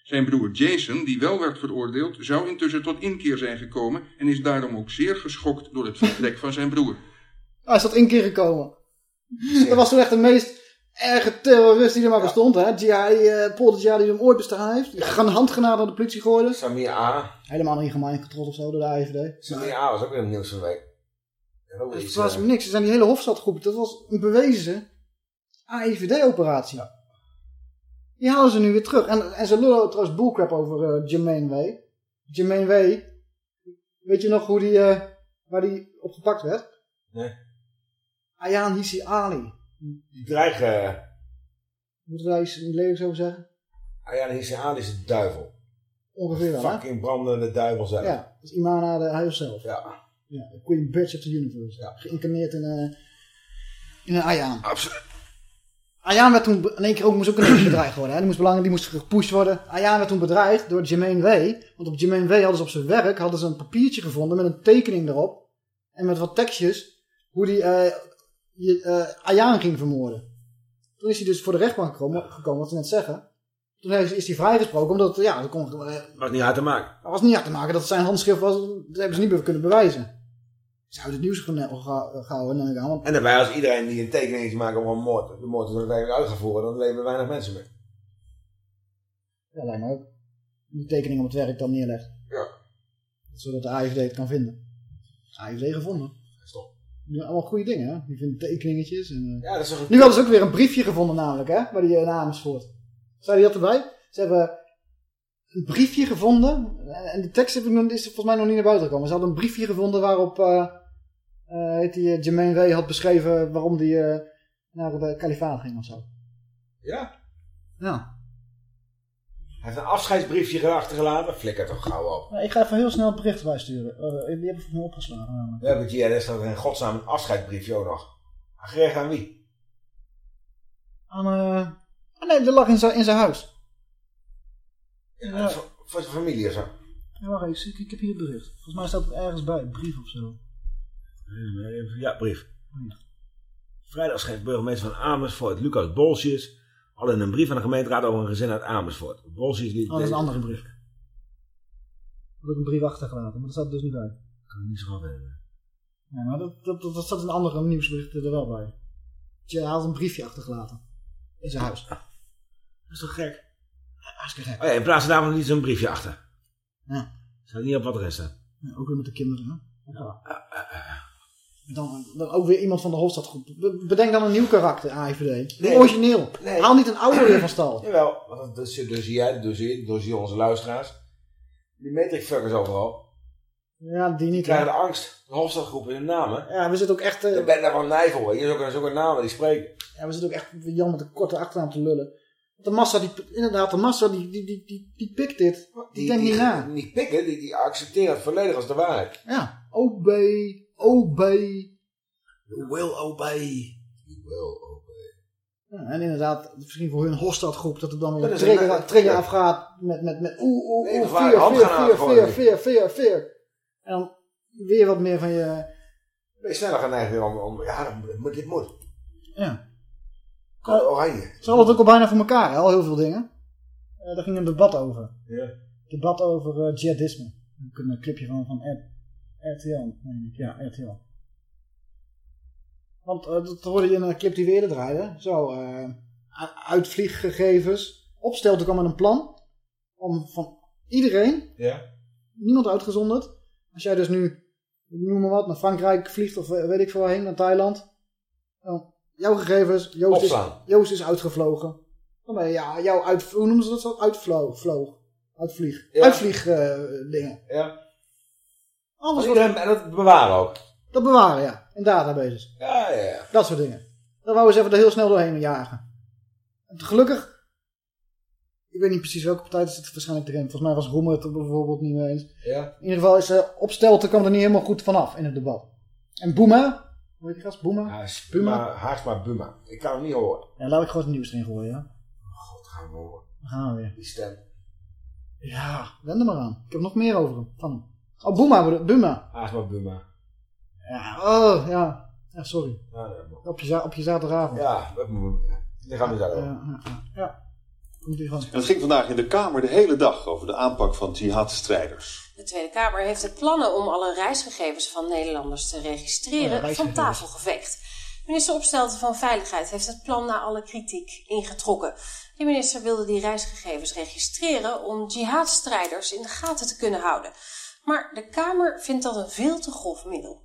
Zijn broer Jason, die wel werd veroordeeld, zou intussen tot inkeer zijn gekomen en is daarom ook zeer geschokt door het vertrek van zijn broer. Hij is tot één keer gekomen. Dat was toen echt de meest erge terrorist die er maar bestond. Hè? Jihadi, eh Paul de Jihadi die hem ooit bestaan heeft. Die gaan handgranaten naar de politie gooide. Samir A. Helemaal niet gemeen controle of zo door de AIVD. Samir A was ook weer in het nieuws van week. Het was eh, niks. Er zijn die hele Hofstadgroep. Dat was een bewezen AIVD-operatie. Die halen ze nu weer terug. En, en ze lullen trouwens bullcrap over eh, Jermaine W. Jermaine W. Weet je nog hoe die, eh, waar die op gepakt werd? Nee. Ayaan Hissi Ali. Die dreigen... Moeten we daar iets lelijks over zeggen? Hissi Ali is de duivel. Ongeveer wel? Fucking brandende duivel zelf. Ja, dat is Imana de hij zelf. Ja. Ja, de Queen Bitch of the Universe. Ja. Geïncarneerd in, eh in een Ayaan. Absoluut. Ayaan werd toen in één keer ook moest ook een beetje bedreigd worden. Hè? Die moest belangrijk, die moest gepusht worden. Ayaan werd toen bedreigd door Jermaine W. Want op Jermaine W. hadden ze op zijn werk hadden ze een papiertje gevonden met een tekening erop. En met wat tekstjes. Hoe die eh je, eh, Ayaan ging vermoorden. Toen is hij dus voor de rechtbank gekomen, gekomen wat ze net zeggen. Toen is is hij vrijgesproken omdat, ja, dat kon, eh, Was niet hard te maken. dat was niet uit te maken dat het zijn handschrift was. Dat hebben ze niet meer kunnen bewijzen. Ze hebben het nieuws geha- gehouden, aan. Want En daarbij als iedereen die een tekening maakt over een moord, de moord is uiteindelijk uit gaat voeren, dan leven weinig mensen meer. Ja, lijkt me ook. Die tekening op het werk dan neerlegt. Ja. Zodat de AFD het kan vinden. AFD gevonden. Die doen allemaal goede dingen, hè? Die vinden tekeningetjes. En, eh, Ja, dat is een- Nu hadden ze ook weer een briefje gevonden namelijk, hè? Bij die uh, Amersfoort. Zei die dat erbij? Ze hebben een briefje gevonden. En en de tekst heb ik nog- is volgens mij nog niet naar buiten gekomen. Ze hadden een briefje gevonden waarop... eh eh, heet die, eh, Jermaine W. had beschreven waarom die eh, naar de kalifaat ging of zo. Ja. Ja. Hij heeft een afscheidsbriefje achtergelaten. Flikker toch gauw op. Nou, ik ga even heel snel het bericht bijsturen. Uh, die heb ik voor me opgeslagen. namelijk. We hebben JRS dat in godsnaam een afscheidsbriefje ook nog. Gericht aan wie? Aan, eh, ah, nee, dat lag in zijn in zijn huis. Ja, Voor, voor zijn familie of zo. Ja, wacht even, ik, ik heb hier het bericht. Volgens mij staat het ergens bij, brief of zo. Ja, brief. Vrijdag schrijft burgemeester van Amersfoort, Lucas Bolsjes, al in een brief aan de gemeenteraad over een gezin uit Amersfoort. Bolsjes die... Oh, dat is een andere brief. Ik heb ook een brief achtergelaten, maar dat staat er dus niet bij. Kan ik niet zo gaan weten. Ja, maar dat, dat, dat, dat staat in een andere nieuwsbericht er wel bij. Hij had een briefje achtergelaten. In zijn huis. Dat is toch gek? Hartstikke gek. Oh ja, in plaats van daarvan niet zo'n briefje achter. Ja. Staat niet op wat staat. Ja, ook weer met de kinderen, hè? Ja. Dan, dan ook weer iemand van de Hofstadgroep. Be- Bedenk dan een nieuw karakter, AIVD. Nee. Origineel. Nee. Haal niet een oude weer van stal. Jawel, want dat dus jij, dat je, dat zie onze luisteraars. Die matrixfuckers overal. Ja, die Die niet. krijgen hè? de angst. De Hofstadgroep in hun namen. Ja, we zitten ook echt... eh, Ik ben daar van nijvel. Hier is ook, is ook een naam die spreken. Ja, we zitten ook echt Jan met een korte achternaam te lullen. De massa, die, inderdaad, de massa, die, die, die, die, die pikt dit. Die, denkt niet na. Die pikken, die, die accepteren het volledig als de waarheid. Ja, obey, obey. You will obey. You will obey. Ja, en inderdaad, misschien voor hun Hofstadgroep, dat er dan weer een trigger, een- trigger ja. afgaat met, met, met oeh, oeh, oeh, veer, veer, veer, veer, veer, veer, veer. En dan weer wat meer van je, Ben je sneller geneigd weer om, om ja, dit moet. ja. Code oranje. Ze hadden het ook al bijna voor elkaar, hè, al heel veel dingen. Eh, daar ging een debat over. Ja. Debat over eh, jihadisme. Ik heb een clipje van, van R- RTL, meen ik. Ja, RTL. Want eh, dat hoorde je in een clip die we eerder draaiden. Zo, eh, u- uitvlieggegevens. Opstelten kwam met een plan. Om van iedereen, Ja. niemand uitgezonderd. Als jij dus nu, noem maar wat, naar Frankrijk vliegt of eh, weet ik veel waarheen, naar Thailand. Dan jouw gegevens, Joost is. Joost is uitgevlogen. Dan ben je, ja, jouw uit, hoe noemen ze dat zo? Uitvloog, vloog. Uitvlieg. Ja. Uitvlieg eh, dingen. Ja. Alles wat, en dat bewaren ook. dat bewaren, ja. In databases. Ja, ja, ja. Dat soort dingen. Daar wouden ze even er heel snel doorheen jagen. En gelukkig, ik weet niet precies welke partij het zit waarschijnlijk erin. Volgens mij was Roemer het er bijvoorbeeld niet mee eens. Ja. In ieder geval is uh, Opstelten kwam er niet helemaal goed vanaf in het debat. En Boema, hoe heet die gast? Boema? Ja? Buma. Haarsma Buma. Ik kan hem niet horen. Ja, laat ik gewoon het nieuws erin gooien, ja. God, gaan we horen. Dan gaan we weer. Die stem. Ja, wend er maar aan. Ik heb nog meer over hem. Van hem. Oh, Buma, Buma. Agema Buma. Ja, oh, ja. Ja, sorry. Ja, Op je, op je zaterdagavond. Ja, dat moet- die gaan we zo. Ja, het ging vandaag in de Kamer de hele dag over de aanpak van jihadstrijders. De Tweede Kamer heeft de plannen om alle reisgegevens van Nederlanders te registreren Ja, van tafel geveegd. Minister Opstelten van Veiligheid heeft het plan na alle kritiek ingetrokken. De minister wilde die reisgegevens registreren om jihadstrijders in de gaten te kunnen houden. Maar de Kamer vindt dat een veel te grof middel.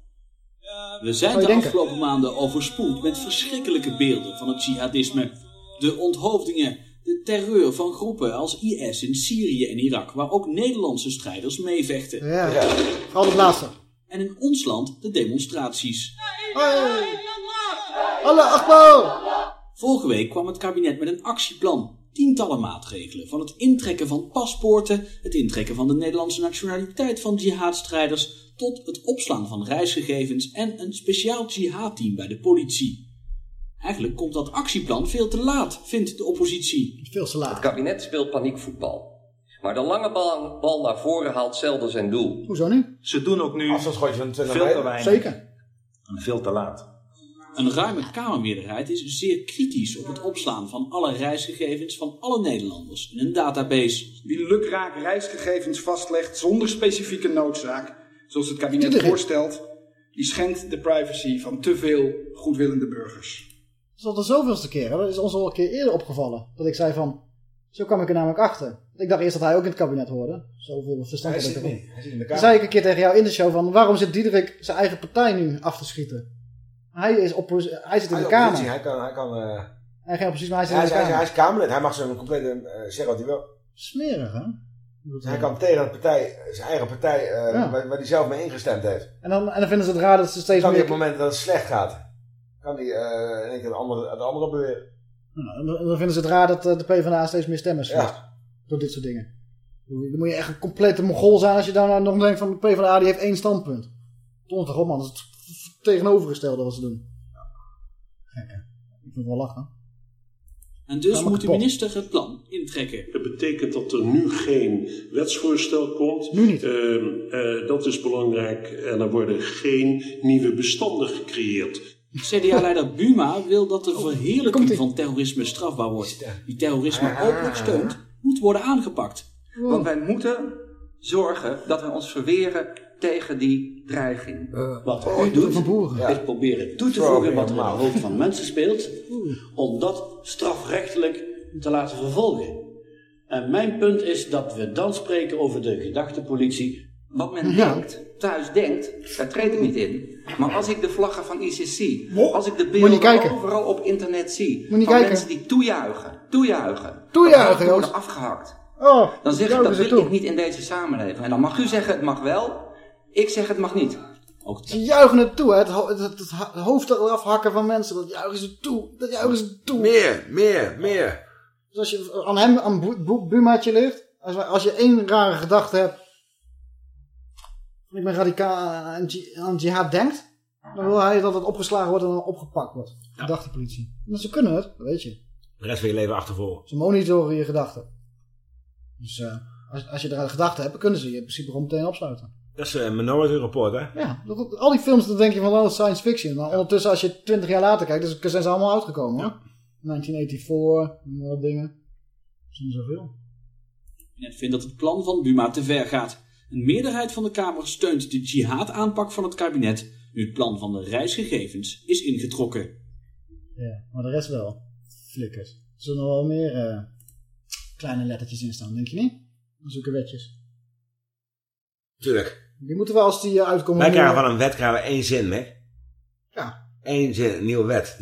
We zijn de denken? afgelopen maanden overspoeld met verschrikkelijke beelden van het jihadisme. De onthoofdingen, de terreur van groepen als IS in Syrië en Irak, waar ook Nederlandse strijders meevechten. Ja, vooral het laatste. En in ons land de demonstraties. Alle Akbar! Vorige week kwam het kabinet met een actieplan. Tientallen maatregelen, van het intrekken van paspoorten, het intrekken van de Nederlandse nationaliteit van jihadstrijders, tot het opslaan van reisgegevens en een speciaal jihadteam bij de politie. Eigenlijk komt dat actieplan veel te laat, vindt de oppositie. Veel te laat. Het kabinet speelt paniekvoetbal. Maar de lange bal, bal naar voren haalt zelden zijn doel. Hoezo nu? Ze doen ook nu Afstandsschotje van 20 veel te weinig. Zeker. En veel te laat. Een ruime Kamermeerderheid is zeer kritisch op het opslaan van alle reisgegevens van alle Nederlanders in een database. Wie lukraak reisgegevens vastlegt zonder specifieke noodzaak, zoals het kabinet voorstelt, die schendt de privacy van te veel goedwillende burgers. Dat is al de zoveelste keer. hè. Dat is ons al een keer eerder opgevallen. Dat ik zei van, zo kwam ik er namelijk achter. Ik dacht eerst dat hij ook in het kabinet hoorde. Zoveel verstand had ik zit ervan. niet. Hij zit in de Toen Kamer. zei ik een keer tegen jou in de show van, waarom zit Diederik zijn eigen partij nu af te schieten? Hij, is opposi- hij zit in Hij de Kamer. Hij kan... Hij, kan eh, Hij geen oppositie, maar hij zit in is, de hij, Kamer. hij is Kamerlid. Hij mag zijn complete eh, zeggen wat hij wil. Smerig, hè? Hij kan tegen de partij, zijn eigen partij, eh, Ja. waar, waar hij zelf mee ingestemd heeft. En dan, en dan vinden ze het raar dat ze steeds kan meer... op het moment dat het slecht gaat, kan hij eh, in één keer de andere, de andere beweren. Nou, dan- en dan vinden ze het raar dat de PvdA steeds meer stemmen Ja. schiet. Door dit soort dingen. Dan moet je echt een complete mongool zijn als je dan nog denkt van de PvdA die heeft één standpunt. Tot toch op man, dat is het tegenovergestelde wat ze doen. Gek hè? Ik vind wel lachen. En dus moet de minister het plan intrekken. Dat betekent dat er nu geen wetsvoorstel komt. Nu niet. dat is belangrijk. En er worden geen nieuwe bestanden gecreëerd. CDA-leider Buma wil dat de verheerlijking van terrorisme strafbaar wordt. Wie terrorisme openlijk steunt, moet worden aangepakt. Want wij moeten zorgen dat wij ons verweren tegen die dreiging. Wat we nu doen, is proberen toe te voegen wat er in het hoofd van mensen speelt, om dat strafrechtelijk te laten vervolgen. En mijn punt is dat we dan spreken over de gedachtepolitie. Wat men denkt, thuis denkt, daar treed ik niet in. Maar als ik de vlaggen van ISIS zie, als ik de beelden overal op internet zie, van kijken. mensen die toejuichen, toejuichen, Toejuichen, worden afgehakt. Oh, Dan zeg ik, dat wil ik niet in deze samenleving. En dan mag u zeggen, het mag wel. Ik zeg, het mag niet. Ze juichen het toe, hè? Het, ho- het, het, het ha- hoofd eraf hakken van mensen, dat juichen ze toe. Dat juichen ze toe. Meer, meer, meer. Dus als je aan hem, aan Bu- Bu- Bumaatje ligt, als, als je één rare gedachte hebt, ik ben radicaal aan, aan jihad denkt, dan wil hij dat het opgeslagen wordt en dan opgepakt wordt. Gedachtepolitie. Maar ze kunnen het, dat weet je. De rest van je leven achtervolgen. Ze monitoren je gedachten. Dus eh, als, als je er een gedachte hebt, kunnen ze je in principe gewoon meteen opsluiten. Dat is een Minority Report, hè? Ja, dat- al die films, dan denk je van, oh, science fiction. Maar ondertussen, als je twintig jaar later kijkt, dus zijn ze allemaal uitgekomen, hoor. 1984, en wat dingen. Er zijn zoveel. Het vindt dat het plan van Buma te ver gaat. Een meerderheid van de Kamer steunt de jihad-aanpak van het kabinet, nu het plan van de reisgegevens is ingetrokken. Ja, maar de rest wel. Flikkers. Er zullen nog wel meer eh, kleine lettertjes in staan, denk je niet? Zulke wetjes. Tuurlijk. Die moeten we als die eh, uitkomen... Wij krijgen van een wet krijgen we één zin, hè? Ja. Eén zin, een nieuwe wet.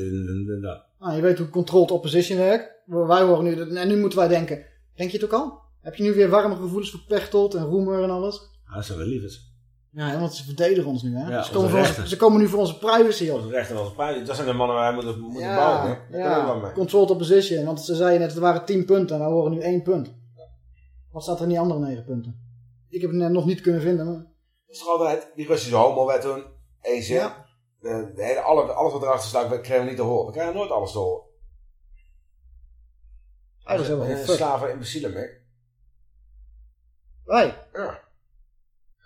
Ah, je weet hoe controlled opposition werkt. Wij horen nu... En nu moeten wij denken... Denk je het ook al? Heb je nu weer warme gevoelens voor Pechtold en Roemer en alles? Ah, dat zijn wel liefdes. Ja, want ze verdedigen ons nu, hè? Ja, ze, komen onze voor onze, rechten. ze komen nu voor onze privacy op. Onze rechten en onze prijzen. Dat zijn de mannen waar wij moeten, moeten Ja, bouwen, hè? Ja. mee. controlled opposition. Want ze zeiden net, het waren tien punten en wij horen nu één punt. Wat staat er in die andere negen punten? Ik heb het net nog niet kunnen vinden, maar... Het is toch altijd die Russische homo-wet toen. Eén zin. Ja. De, de hele, alle, alles wat erachter staat, we krijgen niet te horen. We krijgen nooit alles te horen. Dat is helemaal een slaven imbecielen, mee. Wij? Ja.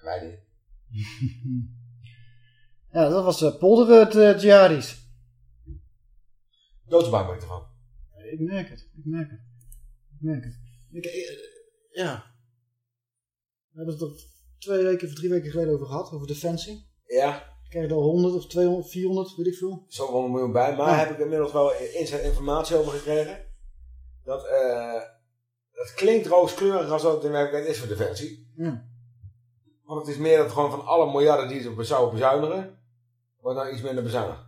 Wij niet. Ja, dat was uh, Polderut uh. Doodsbang ben ik ervan. Ik merk het, ik merk het. Ik merk het. Ik, eh, ja. We hebben het er twee weken of drie weken geleden over gehad, over defensie. Ja. Ik krijg er 100 of 200, 400, weet ik veel. Zo 100 miljoen bij. Maar Ja. heb ik inmiddels wel inside informatie over gekregen. Dat, eh dat klinkt rooskleurig als dat het in werkelijkheid is voor Defensie. Ja. Want het is meer dat gewoon van alle miljarden die ze zouden bezuinigen, wordt nou iets minder bezuinigd.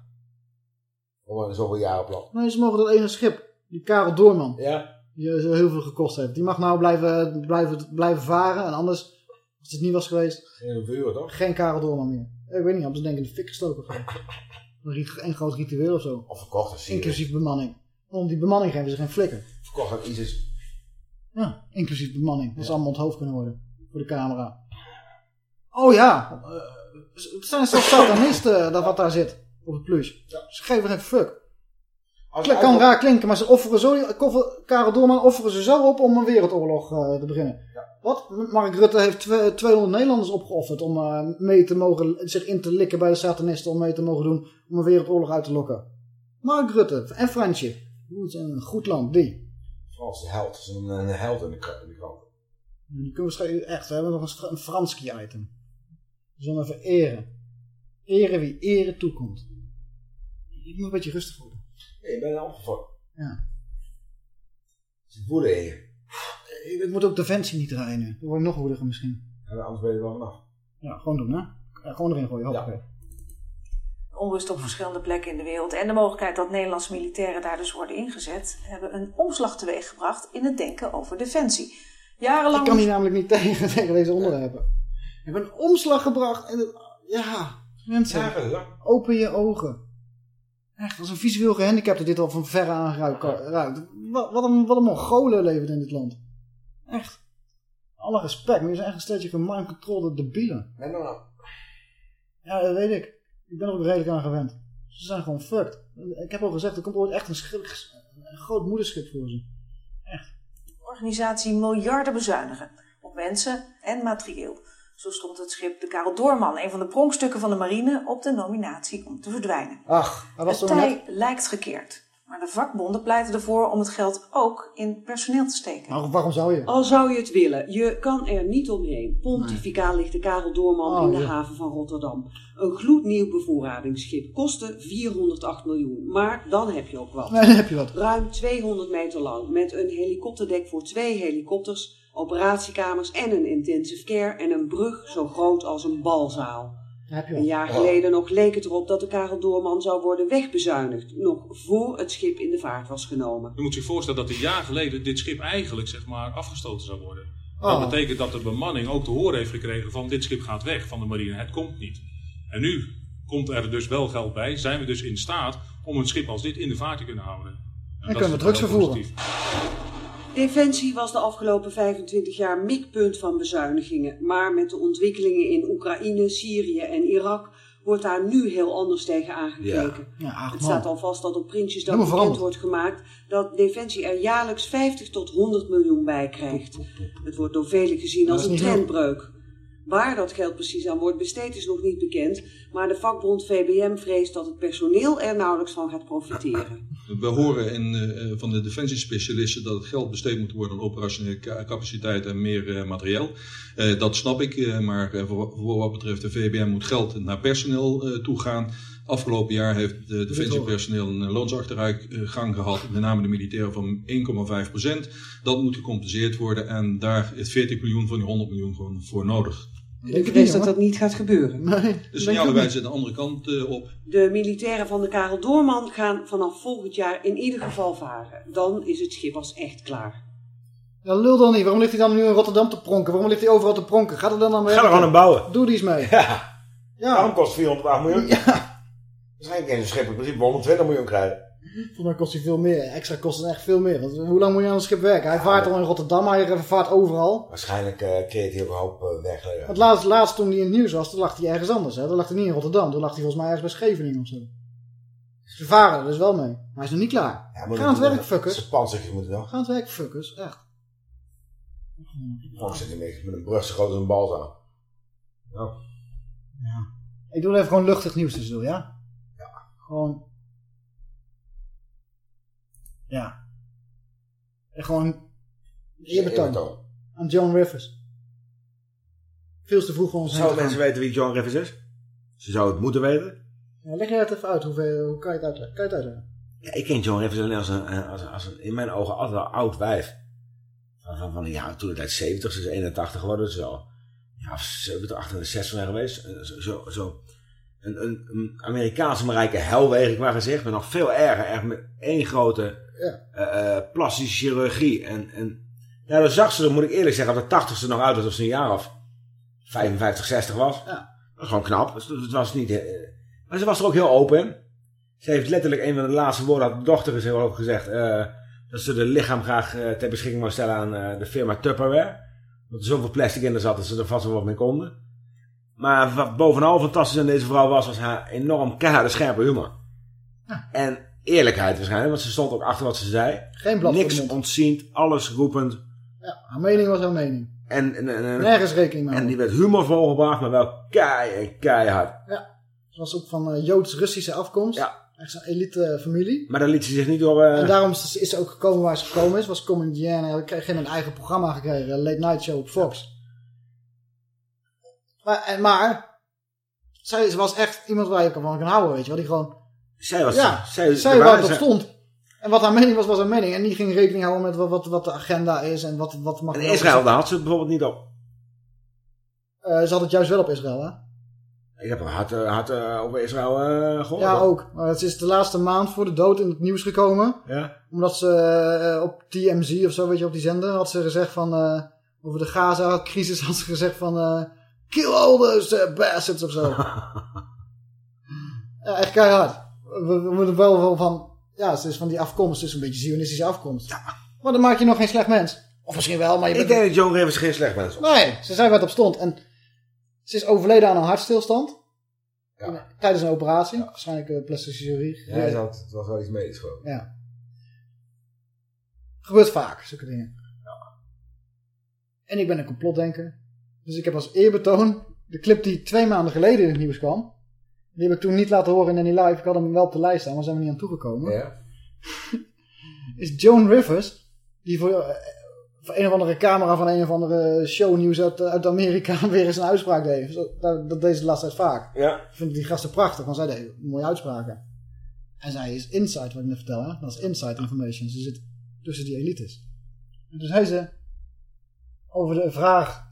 Over een zoveel jaren plan. Nee, ze mogen dat ene schip, die Karel Doorman, Ja. die zo heel veel gekost heeft. Die mag nou blijven, blijven, blijven varen. En anders, als het niet was geweest, Geen vuur toch? geen Karel Doorman meer. Ik weet niet, hebben ze denk ik in de fik gestoken. of zo. Een, een groot ritueel of zo. Of verkocht aan Syrië. Inclusief bemanning. Om die bemanning geven ze geen flikker. Verkocht aan ISIS. Ja, inclusief bemanning. Dat ze allemaal onthoofd kunnen worden. Voor de camera. Oh ja. eh, het zijn zelfs satanisten eh, dat wat daar zit. Op het plus. Ze geven geen fuck. Als het kan raar klinken, maar ze offeren zo, Karel Doorman offeren ze zo op om een wereldoorlog eh, te beginnen. Wat? Mark Rutte heeft twe- 200 Nederlanders opgeofferd om eh, mee te mogen, zich in te likken bij de satanisten om mee te mogen doen om een wereldoorlog uit te lokken. Mark Rutte en Fransje. Is een goed land, die. Frans de held. Ze noemen een held in de krant. in de krant. Die kunnen we echt, we hebben nog een, een Franski item. We zullen even eren. Eren wie eren toekomt. Ik moet een beetje rustig worden. Nee, je bent er opgevallen. Ja. Er zit woede in je. Ik, ik moet ook Defensie niet draaien nu. Dan word ik nog woediger misschien. Ja, anders ben je er wel vanaf. Ja, gewoon doen hè. Ja, gewoon erin gooien, hoppakee. onrust op verschillende plekken in de wereld en de mogelijkheid dat Nederlandse militairen daar dus worden ingezet, hebben een omslag teweeggebracht in het denken over defensie. Jarenlang. Ik kan hier namelijk niet tegen, tegen deze onderwerpen. Ik heb een omslag gebracht en het, ja, mensen, open je ogen. Echt, als een visueel gehandicapte dit al van verre aan ruikt. ruikt. Wat, wat, een, wat een mongolen leven in dit land. Echt. Alle respect, maar je zijn echt een steltje gemindcontrolde debielen. Nee, nou, nou. Ja, dat weet ik. Ik ben er ook redelijk aan gewend. Ze zijn gewoon fucked. Ik heb al gezegd, er komt ooit echt een, een groot moederschip voor ze. organisatie miljarden bezuinigen op mensen en materieel. Zo stond het schip de Karel Doorman, een van de pronkstukken van de marine, op de nominatie om te verdwijnen. Ach, hij was Het zo tij net. lijkt gekeerd. Maar de vakbonden pleiten ervoor om het geld ook in personeel te steken. Maar waarom zou je? Al zou je het willen, je kan er niet omheen. Pontificaal ligt de Karel Doorman Oh, in de ja. haven van Rotterdam. Een gloednieuw bevoorradingsschip kostte 408 miljoen. Maar dan heb je ook wat. Nee, dan heb je wat. Ruim 200 meter lang, met een helikopterdek voor twee helikopters, operatiekamers en een intensive care en een brug zo groot als een balzaal. Een jaar geleden nog leek het erop dat de Karel Doorman zou worden wegbezuinigd, nog voor het schip in de vaart was genomen. Je moet zich voorstellen dat een jaar geleden dit schip eigenlijk zeg maar, afgestoten zou worden. Oh. Dat betekent dat de bemanning ook te horen heeft gekregen van dit schip gaat weg van de marine, het komt niet. En nu komt er dus wel geld bij, zijn we dus in staat om een schip als dit in de vaart te kunnen houden. En, dat kunnen is we drugs vervoeren. positief. Defensie was de afgelopen 25 jaar mikpunt van bezuinigingen. Maar met de ontwikkelingen in Oekraïne, Syrië en Irak wordt daar nu heel anders tegen aangekeken. Ja, ach, Het staat al vast dat op Prinsjesdag bekend veranderd. wordt gemaakt dat Defensie er jaarlijks 50 tot 100 miljoen bij krijgt. Het wordt door velen gezien als een trendbreuk. Waar dat geld precies aan wordt besteed is nog niet bekend, maar de vakbond VBM vreest dat het personeel er nauwelijks van gaat profiteren. We horen in, eh, van de defensiespecialisten dat het geld besteed moet worden aan operationele ca- capaciteit en meer eh, materieel. Eh, dat snap ik, eh, maar eh, voor, voor wat betreft de VBM moet geld naar personeel eh, toe gaan. Afgelopen jaar heeft de defensiepersoneel een eh, loonsachteruitgang gehad, met name de militairen van 1,5% Dat moet gecompenseerd worden en daar is 40 miljoen van die 100 miljoen gewoon voor nodig. Ik vrees dat dat niet gaat gebeuren. De signalen wijzen de andere kant eh, op. De militairen van de Karel Doorman gaan vanaf volgend jaar in ieder geval varen. Dan is het schip als echt klaar. Ja, lul dan niet. Waarom ligt hij dan nu in Rotterdam te pronken? Waarom ligt hij overal te pronken? Ga er dan aan Ga er gewoon aan bouwen. Doe die eens mee. Ja. Ja. Waarom kost 408 miljoen? Ja. Waarschijnlijk kan een schip in principe 120 miljoen krijgen. Volgens mij kost hij veel meer. Extra kost het echt veel meer. Want hoe lang moet je aan een schip werken? Hij vaart al in Rotterdam, hij vaart overal. Waarschijnlijk eh creëert hij ook een hoop eh, werkgelegenheid. Want laatst, laatst toen hij in het nieuws was, toen lag hij ergens anders. Hè? Toen lag hij niet in Rotterdam. Toen lag hij volgens mij ergens bij Scheveningen of zo. Ze varen er dus wel mee. Maar hij is nog niet klaar. Ja, moet Ga aan het ik- werk, fuckers. Zijn panzertjes moeten nog. Ga aan het werk, fuckers. Echt. Waarom zit hij mee met een brug zo groot als een balzaal? Ja. Ik doe er even gewoon luchtig nieuws tussendoor, ja? Ja. Gewoon... Ja. En gewoon... Eerbetoon. Aan John Rivers. Veel te vroeg voor ons Zouden mensen weten wie John Rivers is? Ze zouden het moeten weten. Ja, leg je het even uit. Hoeveel, hoe kan je het uitleggen? Kan je het uitleggen? Ja, ik ken John Rivers alleen als een, eh, als, als een in mijn ogen altijd wel oud wijf. Van, van, van ja, toen het uit 70, ze is 81 geworden, dus al ja, 70, 68 zijn geweest. Eh, Zo, zo, zo. Een, een, een Amerikaanse Marijke Helweg, ik maar gezegd, maar nog veel erger. Echt met één grote Ja. eh, eh, plastische chirurgie. En, en ja, dan zag ze er, moet ik eerlijk zeggen, op de 80ste nog uit alsof ze een jaar of 55, 60 was. Ja. Dat was gewoon knap. Dus het was niet, eh, maar ze was er ook heel open in. Ze heeft letterlijk een van de laatste woorden, had de dochter is ook gezegd, dat ze de lichaam graag ter beschikking wou stellen aan de firma Tupperware. Dat er zoveel plastic in zat dat ze er vast wel wat mee konden. Maar wat bovenal fantastisch aan deze vrouw was, was haar enorm keiharde scherpe humor. En eerlijkheid waarschijnlijk, want ze stond ook achter wat ze zei. Geen blad Niks ontziend, alles roepend. Ja, haar mening was haar mening. En, en, en, en- Nergens rekening mee En die werd humorvol gebracht, maar wel kei keihard. Ja. Ze was ook van eh, Joods-Russische afkomst. Ja. Echt zo'n elite eh, familie. Maar dan liet ze zich niet door... eh, En daarom is ze, ook gekomen waar ze gekomen is. Was comedienne. Kreeg een eigen programma gekregen. Late Night Show op Fox. Maar, en, maar zij was echt iemand waar je van kan houden, weet je wel. Die gewoon... Zij was... Ja, zij, zij waar het op stond. En wat haar mening was, was haar mening. En die ging rekening houden met wat, wat, wat de agenda is. En wat, wat mag En Israël, daar had ze het bijvoorbeeld niet op. Eh, ze had het juist wel op Israël, hè? Ik heb hard, eh, hard eh, over Israël eh gehoord. Ja, ook. Maar het is de laatste maand voor de dood in het nieuws gekomen. Ja. Omdat ze eh, op TMZ of zo, weet je, op die zender, had ze gezegd van... eh, over de Gaza-crisis had ze gezegd van... eh, kill all those eh, bastards of zo. ja, echt keihard. We, we moeten wel van... Ja, ze is van die afkomst, het is een beetje zionistische afkomst. Ja. Maar dan maak je nog geen slecht mens. Of misschien wel, maar je Ik bent... denk dat John Rivers geen slecht mens was. Nee, ze zei het op stond. En ze is overleden aan een hartstilstand. In- Tijdens een operatie. Waarschijnlijk uh, plastische chirurgie. Ja, het was wel iets medisch gewoon. Ja. Gebeurt vaak, zulke dingen. En ik ben een complotdenker. Dus ik heb als eerbetoon de clip die twee maanden geleden in het nieuws kwam. Die heb ik toen niet laten horen in Any Live. Ik had hem wel op de lijst staan, maar zijn we niet aan toegekomen. Ja. Is Joan Rivers, die voor, eh, voor een of andere camera van een of andere shownieuws uit, uit Amerika weer eens een uitspraak deed. Dat, dat deed ze de laatste tijd vaak. Ja. Ik vind die gasten prachtig, want zij deed mooie uitspraken. En zij is inside, wat ik net vertel, hè? dat is inside information. Ze zit tussen die elites. En toen zei ze over de vraag,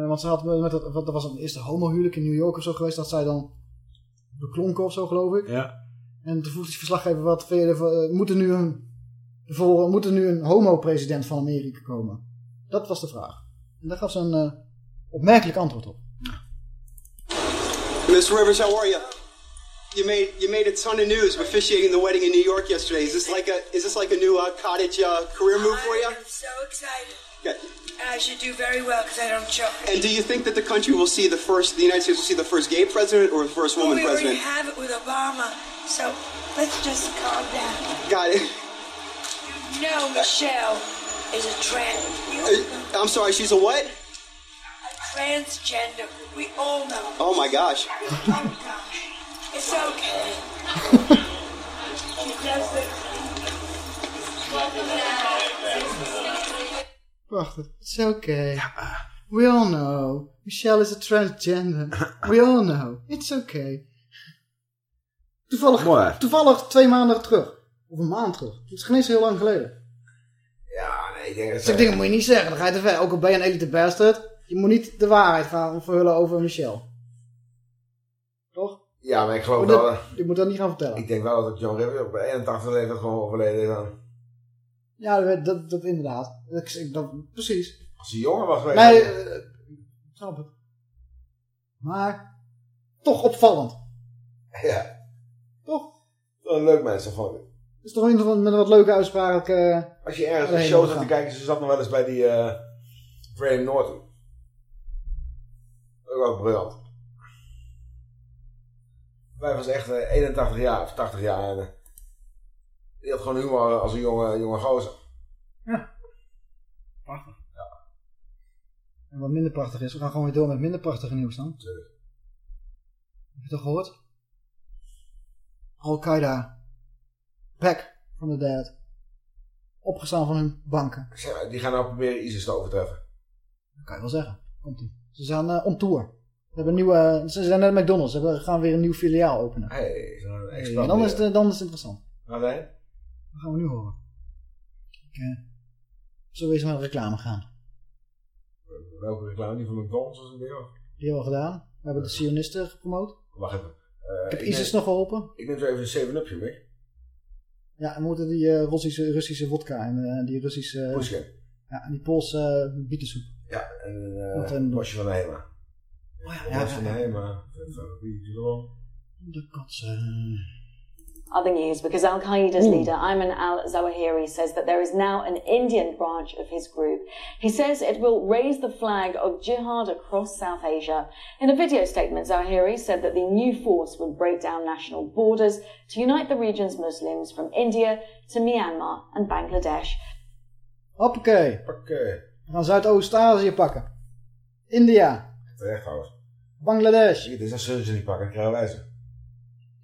eh, want ze had met dat, wat, dat was een eerste homohuwelijk in New York of zo geweest, dat zij dan beklonken of zo geloof ik. Ja. En toen vroeg die verslaggever, wat vind je ervan, eh, moet er nu een, voor, moet er nu een homo-president van Amerika komen? Dat was de vraag. En daar gaf ze een eh, opmerkelijk antwoord op. Mr. Rivers, how are you? You made you made a ton of news officiating the wedding in New York yesterday. Is this like a is this like a new uh, cottage uh, career move for you? I'm so excited. Okay. I should do very well because I don't choke. And do you think that the country will see the first, the United States will see the first gay president or the first Well, woman we already president? have it with Obama, so let's just calm down. Got it. No, Michelle is a trans. Uh, I'm sorry, she's a what? A transgender. We all know. Oh my gosh. Oh my gosh. It's okay. she doesn't. Prachtig. It's okay. We all know. Michelle is a transgender. We all know. It's okay. Toevallig, Mooi. toevallig twee maanden terug. Of een maand terug. Het is geen eens heel lang geleden. Ja, nee, ik denk dat... Dus ik denk, dat moet je niet zeggen. Dan ga je te ver. Ook al ben je een elite bastard. Je moet niet de waarheid gaan verhullen over Michelle. Toch? Ja, maar ik geloof wel... Je moet dat niet gaan vertellen. Ik denk wel dat John Rivers op 81 leeftijd gewoon overleden is aan... Ja, dat, dat, dat inderdaad. Ik, dat, precies. Als hij jonger was geweest... Nee, eh, ik snap het. Maar toch opvallend. Ja. Toch? Een leuk mens, dat vond ik. is toch geval met een wat leuke uitspraak. eh, Als je ergens een show zat te kijken, ze zat nog wel eens bij die eh Graham Norton. Ook wel briljant. Wij was echt eh, 81 jaar of 80 jaar. En, eh, die had gewoon humor als een jonge, jonge gozer. Prachtig. En wat minder prachtig is, we gaan gewoon weer door met minder prachtige nieuws dan. je toch gehoord? Al-Qaeda. Back from the dead. Opgestaan van hun banken. Zeg Die gaan nou proberen ISIS te overtreffen. Dat kan je wel zeggen. Komt ie. Ze zijn eh, on tour. Ze, hebben een nieuwe, ze zijn net McDonald's. Ze gaan weer een nieuw filiaal openen. Hey, zo'n Hey, dan, is het, dan is het interessant. Waar zijn? Dat gaan we nu horen. Ik, eh, zullen we eens naar de reclame gaan? Welke reclame? Die van McDonald's was een weer? Die hebben we gedaan. We hebben de Sionisten gepromoot. Wacht even. Eh, Ik heb neem- ISIS nog geholpen. Ik neem zo even een 7-upje mee. Ja, we moeten die eh, Russische, Russische vodka en eh, die Russische... Pushkin. Ja, en die Poolse uh, bietensoep. Ja, en eh een- Bosje van de Hema. Oh ja, van de. Hema. Van Bieetje erom. De kotsen. Other news because Al Qaeda's Ooh. leader Ayman al Zawahiri says that there is now an Indian branch of his group. He says it will raise the flag of jihad across South Asia. In a video statement, Zawahiri said that the new force would break down national borders to unite the region's Muslims from India to Myanmar and Bangladesh. Hoppakee. Oké. We gaan Zuidoost-Azië pakken. India. Terecht trouwens. Bangladesh. Dit is als zullen ze niet pakken, dan krijgen wij ze.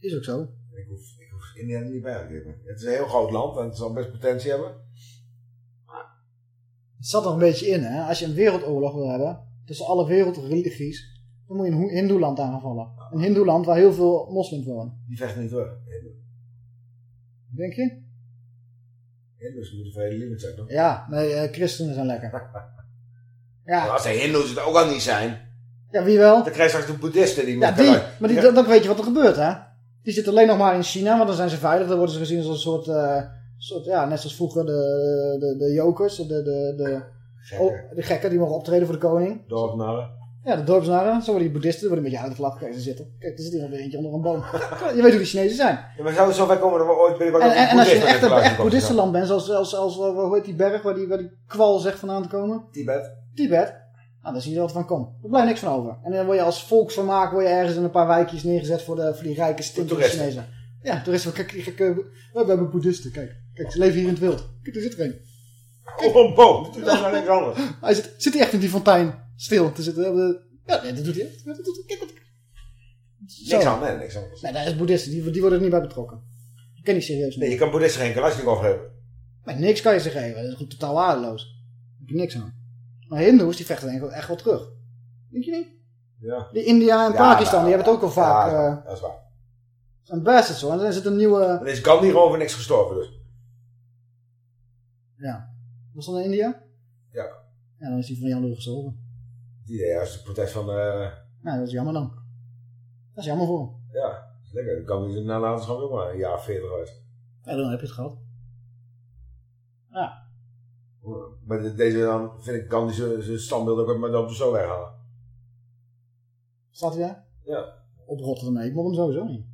Is ook zo. Ik hoef India er niet bij. Het is een heel groot land en het zal best potentie hebben. Het zat er een beetje in, hè. Als je een wereldoorlog wil hebben, tussen alle wereldreligies, dan moet je een hindoeland aanvallen. Een hindoeland waar heel veel moslims wonen. Die vechten niet terug. Denk je? Hindoes moeten vredelievend zijn, toch? Ja, nee, eh, christenen zijn lekker. Ja. Maar als de Hindoes het ook al niet zijn, Ja, wie wel? dan krijg je straks de boeddhisten die... Ja, met die. Maar die, dan, dan weet je wat er gebeurt, hè. Die zitten alleen nog maar in China, want dan zijn ze veilig. Dan worden ze gezien als een soort, eh, soort ja, net zoals vroeger de, de, de jokers, de, de, de, oh, de gekken die mogen optreden voor de koning. Dorpnarren. Ja, de dorpsnarren. Zo worden die boeddhisten, die worden een beetje uit de vlag. Kijk, ze zitten. Kijk, er zit hier weer eentje onder een boom. je weet hoe die Chinezen zijn. Ja, maar zou het zo ver komen dat we ooit bij de En, en, en als je een echt, geluid echt boeddhistenland bent, zoals, zoals, als, hoe heet die berg waar die, waar die kwal zegt vandaan te komen? Tibet. Tibet. Nou, dan zie je er wat van komt. Er blijft niks van over. En dan word je als volksvermaak word je ergens in een paar wijkjes neergezet voor, de, voor die rijke stinkende. Chinezen. Ja, toeristen. Kijk, gekke, we hebben boeddhisten. Kijk, kijk, ze leven hier in het wild. Kijk, er zit er een. Op een boom. Dat is nou niks anders. Hij zit, zit hij echt in die fontein stil te zitten. Ja, nee, dat doet hij echt. Dat doet. Kijk. Niks aan, nee, niks aan. Nee, dat is boeddhisten. Die, die worden er niet bij betrokken. Ik ken niet serieus. Nee, je kan boeddhisten geen Kalashnikov geven. Maar niks kan je ze geven. Dat is gewoon totaal waardeloos. Daar heb je niks aan. Maar hindoes, die vechten denk ik echt wel terug. Denk je niet? Ja. Die India en Ja, Pakistan, nou, die hebben het ook al vaak. ja, eh dat is waar. zijn bastards hoor. En dan is het een nieuwe... Dan is Gandhi gewoon voor niks gestorven dus. Ja. Was dat in India? Ja. Ja, dan is hij van Jan Lul gestorven. Het idee is het protest van... eh Ja, dat is jammer dan. Dat is jammer voor hem. ja, lekker. Gandhi is een nalatenschap ook maar een jaar 40 geweest. Ja, dan heb je het gehad. Ja. Maar de- deze dan vind ik Gandhi zijn zijn standbeeld ook maar dan zo weghalen. Staat hij daar? Ja. Oprotten ermee. Ik moet hem sowieso niet.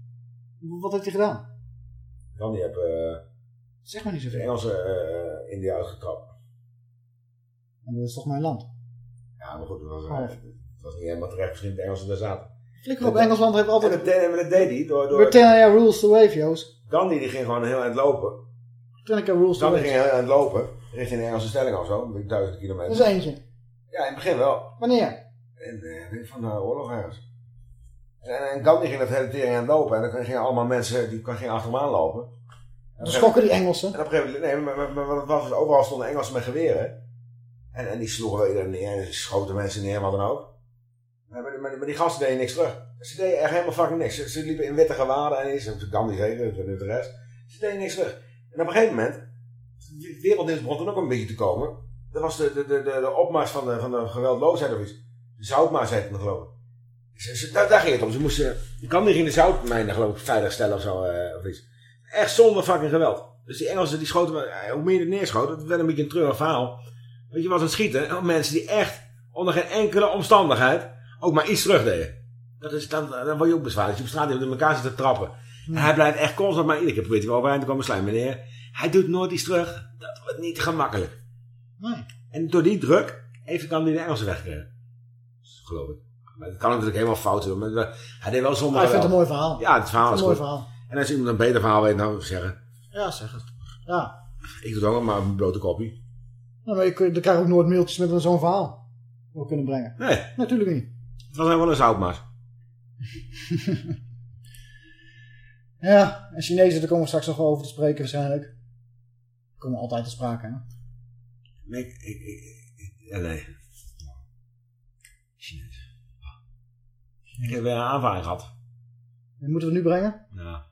Wat heeft hij gedaan? Gandhi heeft eh Zeg maar niet de zoveel. Engelse eh, India uitgetrapt. En dat is toch mijn land? Ja, maar goed, dat was, eh, Half. het was niet helemaal terecht misschien de Engelsen daar zaten. Flikker op, Engeland heeft altijd... En dat, deed- hij door... door Britannia rules the wave, Joost. Gandhi die ging gewoon heel eind lopen. Britannia rules the Gandhi wave. ging heel eind lopen, richting de Engelse stelling of zo, duizend kilometer. Dat is eentje. Ja, in het begin wel. Wanneer? En, eh, van de oorlog ergens. En, en Gandhi ging dat hele tering aan het lopen. En dan gingen allemaal mensen, die gingen achter hem aanlopen. Dan schokken die Engelsen. En op een gegeven moment, nee, maar, maar, maar, het was, dus overal stonden Engelsen met geweren. En, en die sloegen wel iedereen neer. En schoten mensen neer, wat dan ook. Maar, maar, die gasten deden niks terug. Ze deden echt helemaal fucking niks. Ze, ze liepen in witte gewaden en iets. Gandhi zeker, de rest. Ze deden niks terug. En op een gegeven moment, het wereldnieuws begon toen ook een beetje te komen. Dat was de, de, de, de, de opmars van de, van de geweldloosheid of iets. De zoutmars heette het geloof ik. Ze, daar, ging het om. Ze moesten, Gandhi ging de zoutmijnen geloof ik veilig stellen of zo. eh, of iets. Echt zonder fucking geweld. Dus die Engelsen die schoten, eh, hoe meer je het neerschoot, dat werd een beetje een treurig verhaal. Weet je, was aan het schieten. En mensen die echt onder geen enkele omstandigheid ook maar iets terug deden. Dat is, dan, dan word je ook bezwaar. Dat je op straat in elkaar zit te trappen. En hij blijft echt constant maar iedere keer probeert hij wel overeind te komen slijmen. Meneer, hij doet nooit iets terug. Dat wordt niet gemakkelijk. Nee. En door die druk heeft kan hij de Engelsen weggekregen. Geloof ik. Maar dat kan natuurlijk helemaal fout zijn. Maar hij deed wel zonder Ah, ik vind het een mooi verhaal. Ja, het verhaal is goed. een mooi verhaal. En als iemand een beter verhaal weet, dan zeggen. Ja, zeg het. Ja. Ik doe het ook maar een blote kopie. Nou, maar ik, dan krijg ik ook nooit mailtjes met zo'n verhaal. Kunnen brengen. Nee. Natuurlijk niet. Het was gewoon een zoutmars. ja, en Chinezen, daar komen we straks nog wel over te spreken waarschijnlijk. Komen altijd te sprake, hè? Nee, ik, ik, ik, nee. Chinees. Ik heb weer een aanvaring gehad. En moeten we nu brengen? Ja.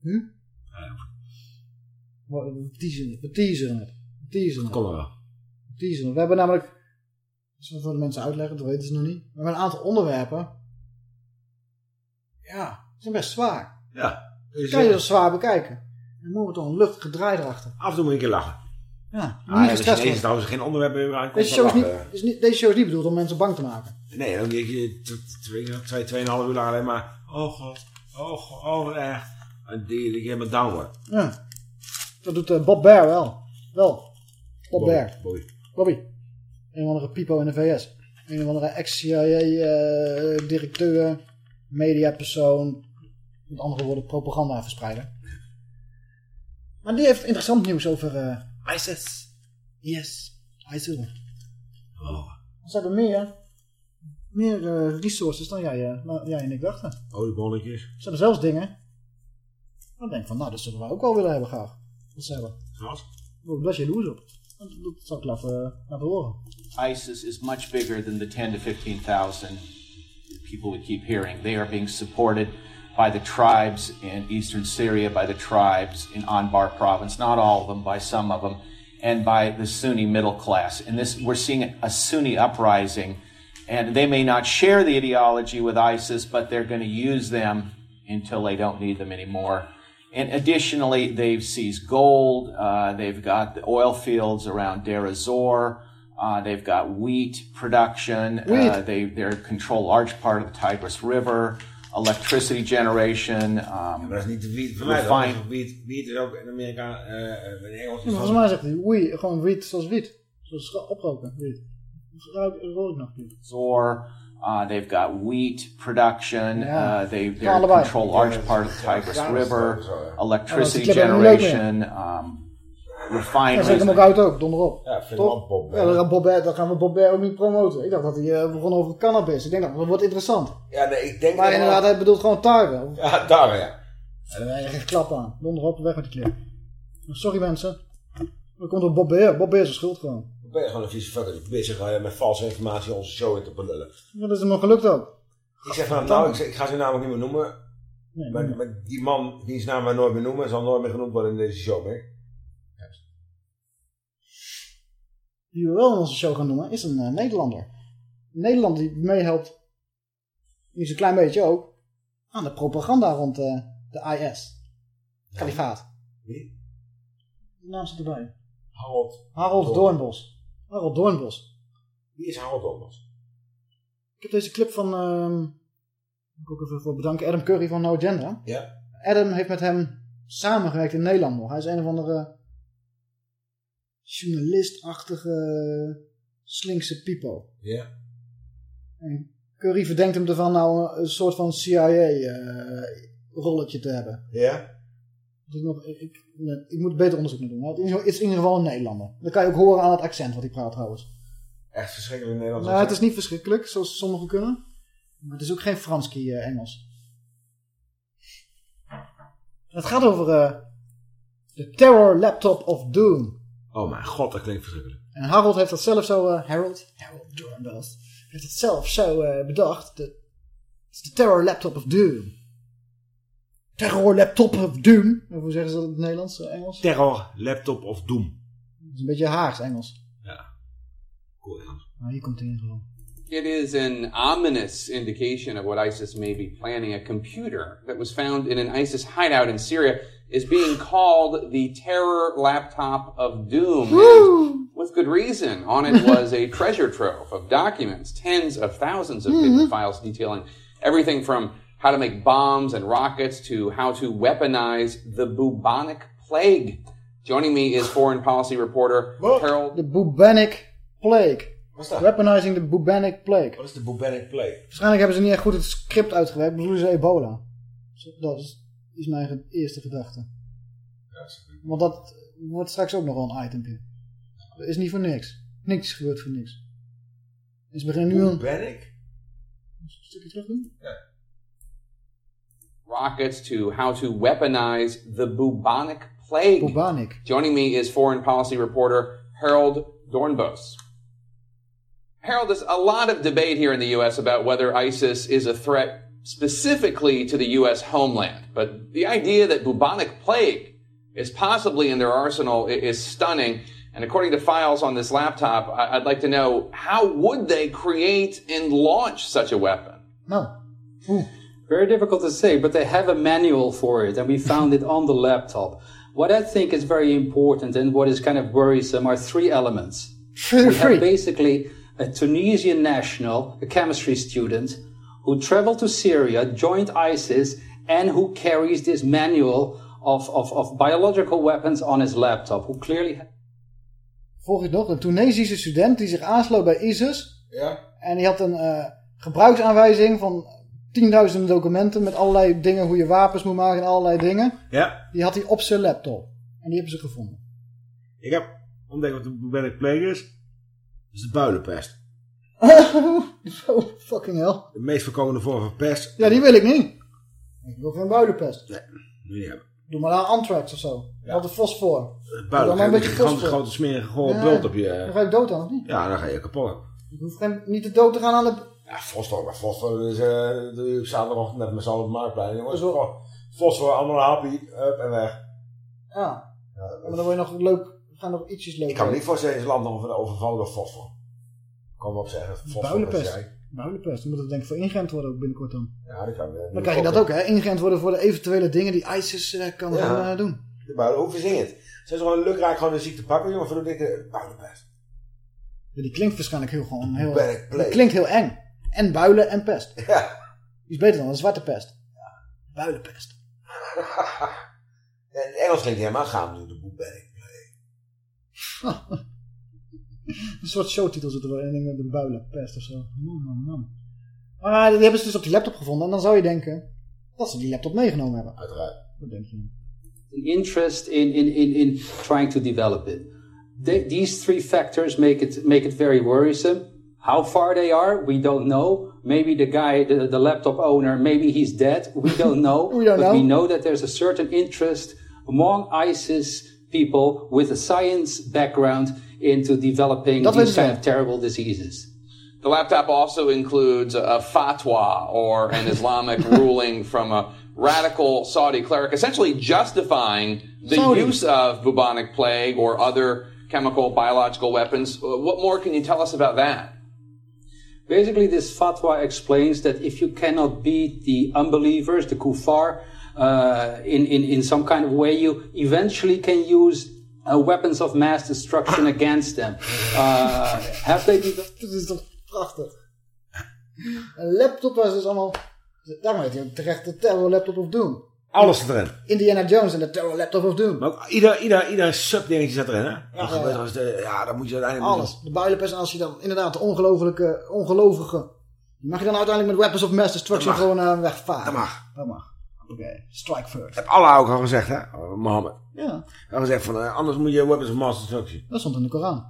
Hm? Ja, We teaseren, we teaseren het. We teaseren het. Kom wel. We teaseren het. We hebben namelijk, dat we voor de mensen uitleggen, dat weten ze nog niet. We hebben een aantal onderwerpen. Ja, die zijn best zwaar. Ja. Dus, kan je eh, dat zwaar bekijken. Dan moeten we toch een luchtige draai erachter. Af en toe moet je een keer lachen. Ja, Ah, niet gestrest Chinezen worden. trouwens geen onderwerp meer aan Deze show, is niet, is niet, deze show is niet bedoeld om mensen bang te maken. Nee, dan denk je twee, twee, tweeënhalf uur lang alleen maar... Oh god, oh god, oh erg. En die, die helemaal down wordt. Ja. Dat doet eh, Bob Bear wel. Wel. Bob Bobby, Bear. Bobby. Bobby. Een of andere pipo in de VS. Een of andere ex-CIA-directeur, mediapersoon. Met andere woorden, propaganda verspreiden. Maar die heeft interessant nieuws over eh, ISIS. Yes, ISIL. Oh. Ze hebben meer, meer eh, resources dan jij, nou, jij en ik dachten. Oliebonnetjes. Ze hebben zelfs dingen. Dan denk ik van, nou, dat zullen wij ook wel willen hebben graag. Dat ze hebben. Ik ben best jaloers op. Dat, dat zal ik laten, laten horen. ISIS is much bigger than the 10 to 15,000 people would keep hearing. They are being supported by the tribes in eastern Syria, by the tribes in Anbar province, not all of them, by some of them, and by the Sunni middle class. And this, we're seeing a Sunni uprising, and they may not share the ideology with ISIS, but they're going to use them until they don't need them anymore. And additionally, they've seized gold. Uh, they've got the oil fields around Deir ez-Zor. Uh, they've got wheat production. Uh, they they control large part of the Tigris River. Electricity generation. Um, Maar dat is niet de wiet. Voor mij refine- toch? Wiet, wiet is ook in Amerika, eh in Engels. Ja, volgens mij zegt hij, oei, gewoon wiet zoals wiet. Zoals oproken, wiet. Ruik, rook ik nog niet. Zor. Uh, they've got wheat production. Ja. Uh, they they control large part of the Tigris ja, River. ja. Electricity Ja, dat is een clip helemaal leuk generation. Um, Ja, refineries. zet hem ook uit ook, donder op. Ja, vind ik Toch? wel Bob. Ja, dan gaan, Bob dan we Bob Bear ook niet promoten. Ik dacht dat hij eh, begon over cannabis. Ik denk dat dat wordt interessant. Ja, nee, ik denk Maar inderdaad, hij bedoelt gewoon tarwe. Ja, daar ja. Ja, daar ben je klap aan. Donder op, weg met die clip. Sorry mensen. Dat komt door Bob Bear. Bob Bear is zijn schuld gewoon. Ik ben gewoon een vieze fucker die bezig uh, met valse informatie onze show in te belullen. Ja, dat is hem nog gelukt ook. Ik zeg van, nou, ik, zeg- ik ga zijn naam ook niet meer noemen. Nee, maar, die man, die zijn naam wij nooit meer noemen, zal nooit meer genoemd worden in deze show meer. Die we wel in onze show gaan noemen, is een eh, Nederlander. Een Nederlander die meehelpt, niet een klein beetje ook, aan de propaganda rond eh, de IS. Kalifaat. Wie? De naam zit erbij. Harold. Harold Doorn. Doornbos. Harold Doornbos. Wie is Harold Doornbos? Ik heb deze clip van, ehm ik ook even voor bedanken, Adam Curry van No Agenda. Ja. Adam heeft met hem samengewerkt in Nederland nog. Hij is een of andere journalistachtige slinkse pipo. Ja. En Curry verdenkt hem ervan nou een soort van CIA-rolletje te hebben. Ja? Dus nog, ik, ik, nee, ik moet beter onderzoek naar doen. Maar het is, in ieder geval een Nederlander. Dat kan je ook horen aan het accent wat hij praat trouwens. Echt verschrikkelijk Nederlands. Nou, het is niet verschrikkelijk, zoals sommigen kunnen. Maar het is ook geen Franski eh, Engels. Het gaat over eh, de Terror Laptop of Doom. Oh mijn god, dat klinkt verschrikkelijk. En Harold heeft dat zelf zo, eh, Harold, Harold Doornbos, heeft het zelf zo eh, bedacht. De, het is de Terror Laptop of Doom. Terror Laptop of Doom. Of Hoe zeggen ze dat in het Nederlands, eh, Engels? Terror, laptop of doom. Dat is een beetje Haags Engels. Cool, Engels. Maar hier komt hij in gewoon. It is an ominous indication of what ISIS may be planning. A computer that was found in an ISIS hideout in Syria is being called the terror laptop of doom. And with good reason. On it was a treasure trove of documents, tens of thousands of hmm. hidden files detailing everything from how to make bombs and rockets to how to weaponize the bubonic plague. Joining me is foreign policy reporter Harold The bubonic plague. What's that? Weaponizing the bubonic plague. Wat is de bubonic plague? Waarschijnlijk hebben ze niet echt goed het script uitgewerkt. Bedoelen ze ebola. Dat is, is mijn ge- eerste gedachte. Want dat wordt straks ook nog wel een itempje. Dat is niet voor niks. Niks gebeurt voor niks. Dus we beginnen nu een... Bubonic? Een stukje terug doen? Rockets to how to weaponize the bubonic plague. Bubonic. Joining me is foreign policy reporter Harold Dornbos. Harold, there's a lot of debate here in the U.S. about whether ISIS is a threat specifically to the U.S. homeland. But the idea that bubonic plague is possibly in their arsenal is stunning. And according to files on this laptop, I- I'd like to know how would they create and launch such a weapon? No. Very difficult to say, but they have a manual for it, and we found it on the laptop. What I think is very important and what is kind of worrisome are three elements. we three. have basically a Tunisian national, a chemistry student, who traveled to Syria, joined ISIS, and who carries this manual of, of, of biological weapons on his laptop, who clearly Volg je nog? Een Tunesische student die zich aansloot bij ISIS. Ja. En die had een eh, gebruiksaanwijzing van tienduizenden documenten met allerlei dingen, hoe je wapens moet maken en allerlei dingen. Ja. Die had hij op zijn laptop. En die hebben ze gevonden. Ik heb ontdekt wat de bubonic plague is. Dat is de builenpest. Zo, fucking hell. De meest voorkomende vorm van pest. Ja, die wil ik niet. Ik wil geen builenpest. Nee, je niet hebben. Doe maar naar anthrax of zo. Wat een fosfor. Doe Builen, dan een beetje een grote, fosfor. grote smerige Ja. bult op je... eh, Dan ga je dood aan, of niet? Ja, dan ga je kapot. Ik hoef geen, niet te dood te gaan aan de... Ja, fosfor, maar fosfor is... eh je op zaterdagochtend net met z'n allen op de marktplein. Jongens, fosfor, allemaal een happy, up en weg. Ja. Maar dan word je nog leuk... We gaan nog ietsjes leuk. Ik kan me niet voorstellen dat je land nog overvallen door fosfor. Kom op zeggen, Builenpest. Builenpest. Dan moet het denk ik voor ingeënt worden ook binnenkort dan. Ja, dat kan. Dan krijg je dat ook, hè? Ingeënt worden voor de eventuele dingen die ISIS eh, kan Ja. gaan eh, doen. Builen, hoe verzin je het? Zijn ze gewoon lukraak gewoon de ziekte pakken, jongen? Voor de dikke builenpest. Ja, die klinkt waarschijnlijk heel gewoon... Heel, die klinkt heel eng. En builen en pest. Ja. Die is beter dan een zwarte pest. Ja. Builenpest. In het Engels klinkt helemaal gaan nu, de bubonic. Een soort showtitel zit er wel in met een builenpest of zo. Man, man, man. Maar die hebben ze dus op die laptop gevonden. En dan zou je denken dat ze die laptop meegenomen hebben. Uiteraard. Wat denk je? an interest in, in, in, in trying to develop it. They, these three factors make it make it very worrisome. How far they are, we don't know. Maybe the guy, the, the laptop owner, maybe he's dead. We don't know. We don't but know. we know that there's a certain interest among ISIS people with a science background into developing Dat these kind of terrible diseases. The laptop also includes a, a fatwa or an Islamic ruling from a radical Saudi cleric, essentially justifying the Saudi. use of bubonic plague or other chemical biological weapons. Uh, What more can you tell us about that? Basically, this fatwa explains that if you cannot beat the unbelievers, the kuffar, uh, in, in, in some kind of way, you eventually can use weapons of mass destruction against them. Uh, have they developed? Dat is toch prachtig. Een laptop was dus allemaal... Daarom heet hij ook terecht de Terror Laptop of Doom. Alles zit erin. Indiana Jones en de Terror Laptop of Doom. Maar ook ieder, ieder, ieder subdingetje zit erin, hè? Ja, ja, gebeurt ja. als de, ja, dan moet je uiteindelijk... Alles. De builenpest. En als je dan inderdaad de ongelofelijke, ongelovige... Mag je dan uiteindelijk met Weapons of Mass Destruction gewoon uh, wegvaren? Dat mag. Dat mag. Oké. Strike first. Heb Allah ook al gezegd, hè? Oh, Mohammed. Ja. Hij had gezegd van, eh, anders moet je weapons of mass destruction. Dat stond in de Koran.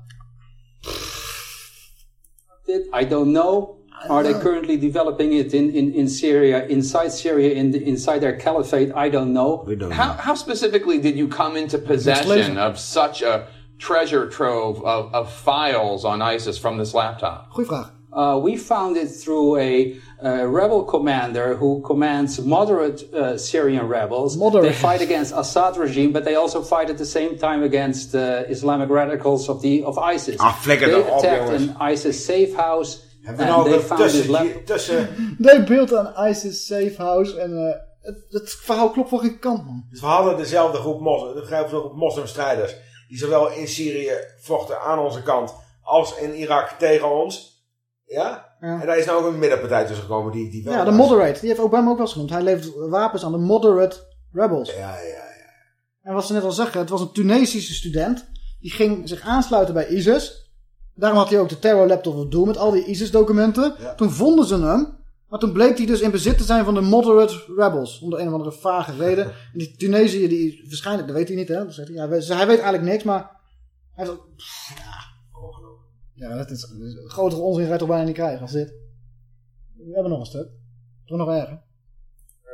it? I don't know. Are they currently developing it in, in, in Syria, inside Syria, in the, inside their caliphate? I don't know. How, how specifically did you come into possession of such a treasure trove of, of files on ISIS from this laptop? Goeie vraag. Uh, we found it through a uh, rebel commander who commands moderate uh, Syrian rebels. They fight against Assad regime, but they also fight at the same time against uh, Islamic radicals of the of ISIS. Ah, flikker they op, attacked jongens. an ISIS safe house. Hebben we and nou they tussen, tussen... They built an ISIS safe house. En eh, het, het verhaal klopt voor geen kant, man. Dus we hadden dezelfde groep, mos, dezelfde groep moslimstrijders. Die zowel in Syrië vochten aan onze kant. Als in Irak tegen ons. Ja? En daar is nou ook een middenpartij tussen gekomen. Die, die wel Ja, de moderate. Die heeft Obama ook wel eens genoemd. Hij levert wapens aan de moderate rebels. Ja, ja, ja. En wat ze net al zeggen, het was een Tunesische student. Die ging zich aansluiten bij ISIS. Daarom had hij ook de terror laptop of Doom met al die ISIS-documenten. Toen vonden ze hem. Maar toen bleek hij dus in bezit te zijn van de moderate rebels. Om de een of andere vage reden. En die Tunesië, die waarschijnlijk, dat weet hij niet hè. Hij. Ja, hij weet- hij weet eigenlijk niks, maar... Hij heeft, pff, ja, ja, dat is, grotere onzin ga je toch bijna niet krijgen als dit. We hebben nog een stuk. Toch nog erger.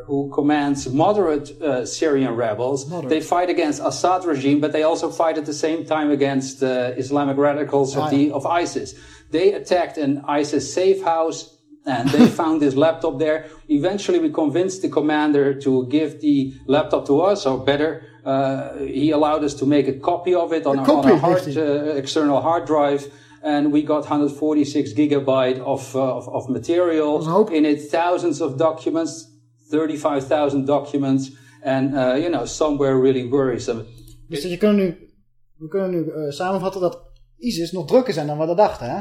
who commands moderate uh, Syrian rebels. They fight against Assad regime, but they also fight at the same time against uh, Islamic radicals of the of ISIS. They attacked an ISIS safe house. And they found this laptop there. Eventually, we convinced the commander to give the laptop to us, or better, uh, he allowed us to make a copy of it on, a, on copy, a hard, heeft uh, external hard drive. And we got 146 gigabyte of, uh, of, of material in it, thousands of documents, 35,000 documents, and, uh, you know, somewhere really worrisome. Dus je kunnen nu, we kunnen nu eh, samenvatten dat ISIS nog drukker zijn dan we dat dachten. Hè?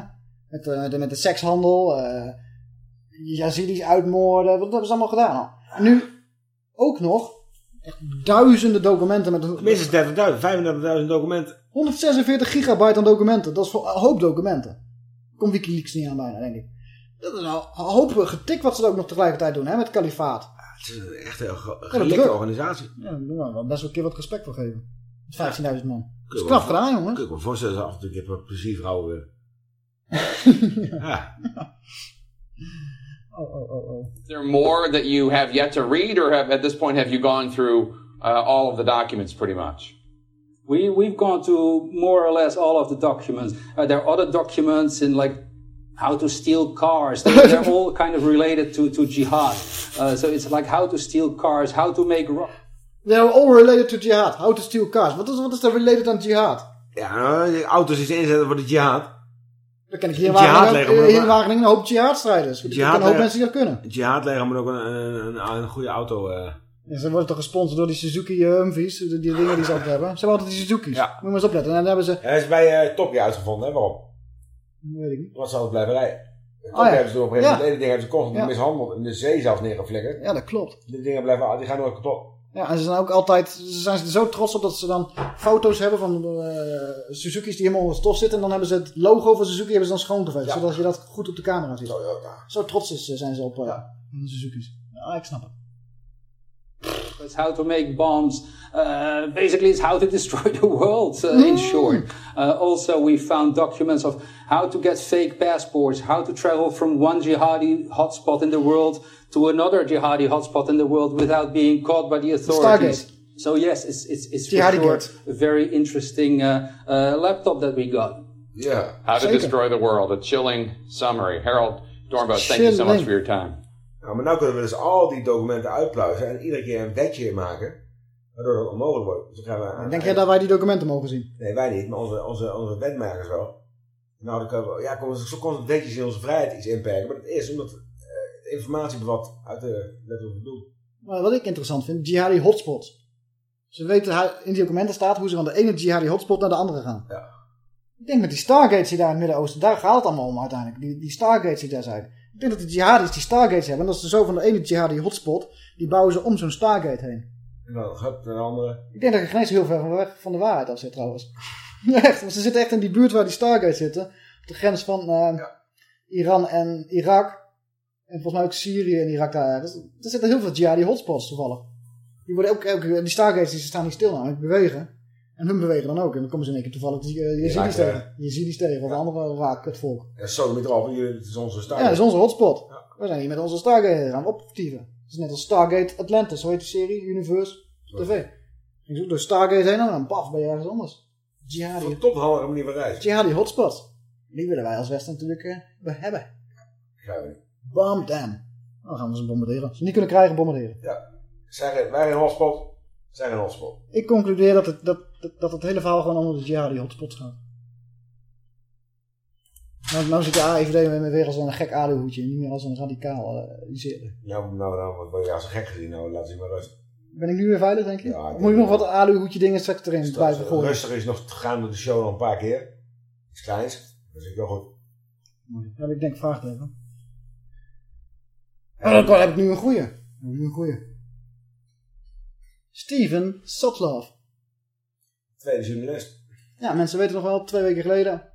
Met, eh, de, met de sekshandel, eh Yazidis uitmoorden, wat hebben ze allemaal gedaan al. En nu ook nog echt duizenden documenten met... Minstens 30.000, 35.000 documenten. 146 gigabyte aan documenten, dat is voor een hoop documenten. Komt Wikileaks niet aan bijna, denk ik. Dat is een hoop getik wat ze ook nog tegelijkertijd doen, hè, met het kalifaat. Het is echt een gelikte druk. organisatie. Ja, daar we wel best wel een keer wat respect voor geven. Met 15.000 man. Dat is knap gedaan, jongens. Kun je me voorstellen dat ze af en toe een keer plezier vrouwen willen. ja. oh, oh, oh. Is there more that you have yet to read, or have at this point have you gone through uh, all of the documents pretty much? We, we've gone to more or less all of the documents. Uh, there are other documents in like how to steal cars. They're, they're all kind of related to, to jihad. Uh, so it's like how to steal cars, how to make ro- They're all related to jihad. How to steal cars. Wat is, that is daar related aan jihad? Ja, nou, auto's iets inzetten voor de jihad. Dan ken ik hier in Jihad Wageningen, een hoop jihadstrijders. Ik ken een hoop mensen die dat kunnen. Jihadleger moet ook een, een, een, een goede auto... eh Ja, ze worden toch gesponsord door die Suzuki eh, Humvees, die, die dingen die ze altijd hebben. Ze hebben altijd die Suzuki's. Moet je maar eens opletten. En dan hebben ze... Hij is bij uh, Topje uitgevonden, hè? Waarom? Weet ik niet. Wat zal het blijven rijden? Topje Oh ja. hebben ze door op een gegeven moment. Ja. Het ene ding hebben ze constant Ja. mishandeld. In de zee zelfs neergeflikkerd. Ja, dat klopt. Die dingen blijven, die gaan nooit kapot. Ja, en ze zijn ook altijd, ze zijn er zo trots op dat ze dan foto's hebben van eh, Suzuki's die helemaal onder stof zitten. En dan hebben ze het logo van Suzuki hebben ze dan schoongeveegd. Zodat je dat goed op de camera ziet. Zo trots is, zijn ze op eh, hun Suzuki's. Ja, ik snap het. It's how to make bombs. Uh, basically, it's how to destroy the world, uh, in short. Uh, also, we found documents of how to get fake passports, how to travel from one jihadi hotspot in the world to another jihadi hotspot in the world without being caught by the authorities. Stargate. So yes, it's it's it's for Jihadi sure gate. a very interesting uh, uh, laptop that we got. Yeah. How to Zeker. Destroy the World, a chilling summary. Harold Dornbout, thank you so much for your time. Ja, maar nou kunnen we dus al die documenten uitpluizen en iedere keer een wetje maken. Waardoor dat onmogelijk wordt. Dus Denk jij dat wij die documenten mogen zien? Nee, wij niet, maar onze, onze, onze wetmakers wel. Nou, dan kunnen we, ja, we zo constant wetjes in onze vrijheid iets inperken. Maar dat is omdat eh, het informatie bevat uit de wet het doel. Maar wat ik interessant vind, jihadi hotspots. Ze weten, in die documenten staat hoe ze van de ene jihadi hotspot naar de andere gaan. Ja. Ik denk met die Stargates die daar in het Midden-Oosten, daar gaat het allemaal om uiteindelijk. Die, die Stargates die daar zijn. Ik denk dat die jihadis die Stargates hebben. En dat ze zo van de ene jihadi hotspot, die bouwen ze om zo'n Stargate heen. En dan gaat de andere. Ik denk dat ik geen eens heel ver van, weg, van de waarheid af zit trouwens. Echt, want ze zitten echt in die buurt waar die Stargates zitten. Op de grens van eh, Iran en Irak. En volgens mij ook Syrië en Irak daar. Er zitten heel veel jihadi hotspots toevallig. Die, worden ook, elke, die Stargates die staan niet stil namelijk, die bewegen. En hun bewegen dan ook. En dan komen ze in één keer toevallig die uh, Yazidis Irak, tegen. Yazidis tegen of andere raak het volk. Ja, sodomiet erop, hier, het is onze start. Ja, dat is onze hotspot. We zijn hier met onze Stargate gaan optieven. Het is net als Stargate Atlantis, hoe heet die serie? Universe TV. Ging zo door Stargate heen en dan paf, ben je ergens anders. Jihadi. Top handige manier van reizen. Jihadi hotspots. Die willen wij als Westen natuurlijk eh, we hebben. Gaan we niet. Bomb them. Dan gaan we ze bombarderen. Als ze niet kunnen krijgen, bombarderen. Ja. Zijn wij een hotspot? Zijn een hotspot. Ik concludeer dat het, dat, dat, dat het hele verhaal gewoon onder de jihadi hotspots gaat. Nou, nou zit de AIVD me weer als een gek aluhoedje en niet meer als een radicaal uh, Israëli. Nou, nou, wat ben je als een gek gezien? Nou, laat ze maar rust. Ben ik nu weer veilig, denk je? Ja, denk moet ik nog wat aluhoedje dingen straks erin blijven gooien? Rustig is nog gegaan door de show nog een paar keer. Iets kleins. Dat is wel goed. Ja, ik denk vraagteken. Oh, dan heb ik nu een goeie. Dan heb ik nu een goeie. Steven Sotlove. Tweede journalist. Ja, mensen weten nog wel, twee weken geleden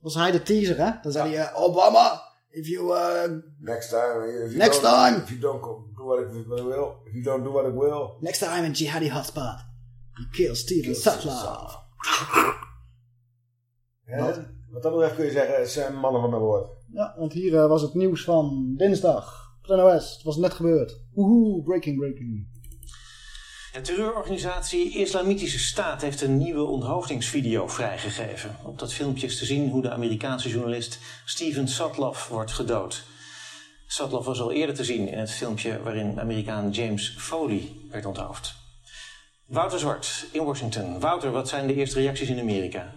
was hij de teaser, hè? Dan zei hij, eh, Obama, if you... uh, Next time. If you Next don't- time. If you don't do what I, will. If you don't do what I will. next time in jihadi hotspot, you kill Steven Sotlove. Hè? Wat dat betreft kun je zeggen, het zijn mannen van mijn woord. Ja, want hier eh, was het nieuws van dinsdag. Op NOS. Het was net gebeurd. Woehoe, breaking, breaking. De terreurorganisatie Islamitische Staat heeft een nieuwe onthoofdingsvideo vrijgegeven. Op dat filmpje is te zien hoe de Amerikaanse journalist Steven Sotloff wordt gedood. Sotloff was al eerder te zien in het filmpje waarin Amerikaan James Foley werd onthoofd. Wouter Zwart in Washington. Wouter, wat zijn de eerste reacties in Amerika?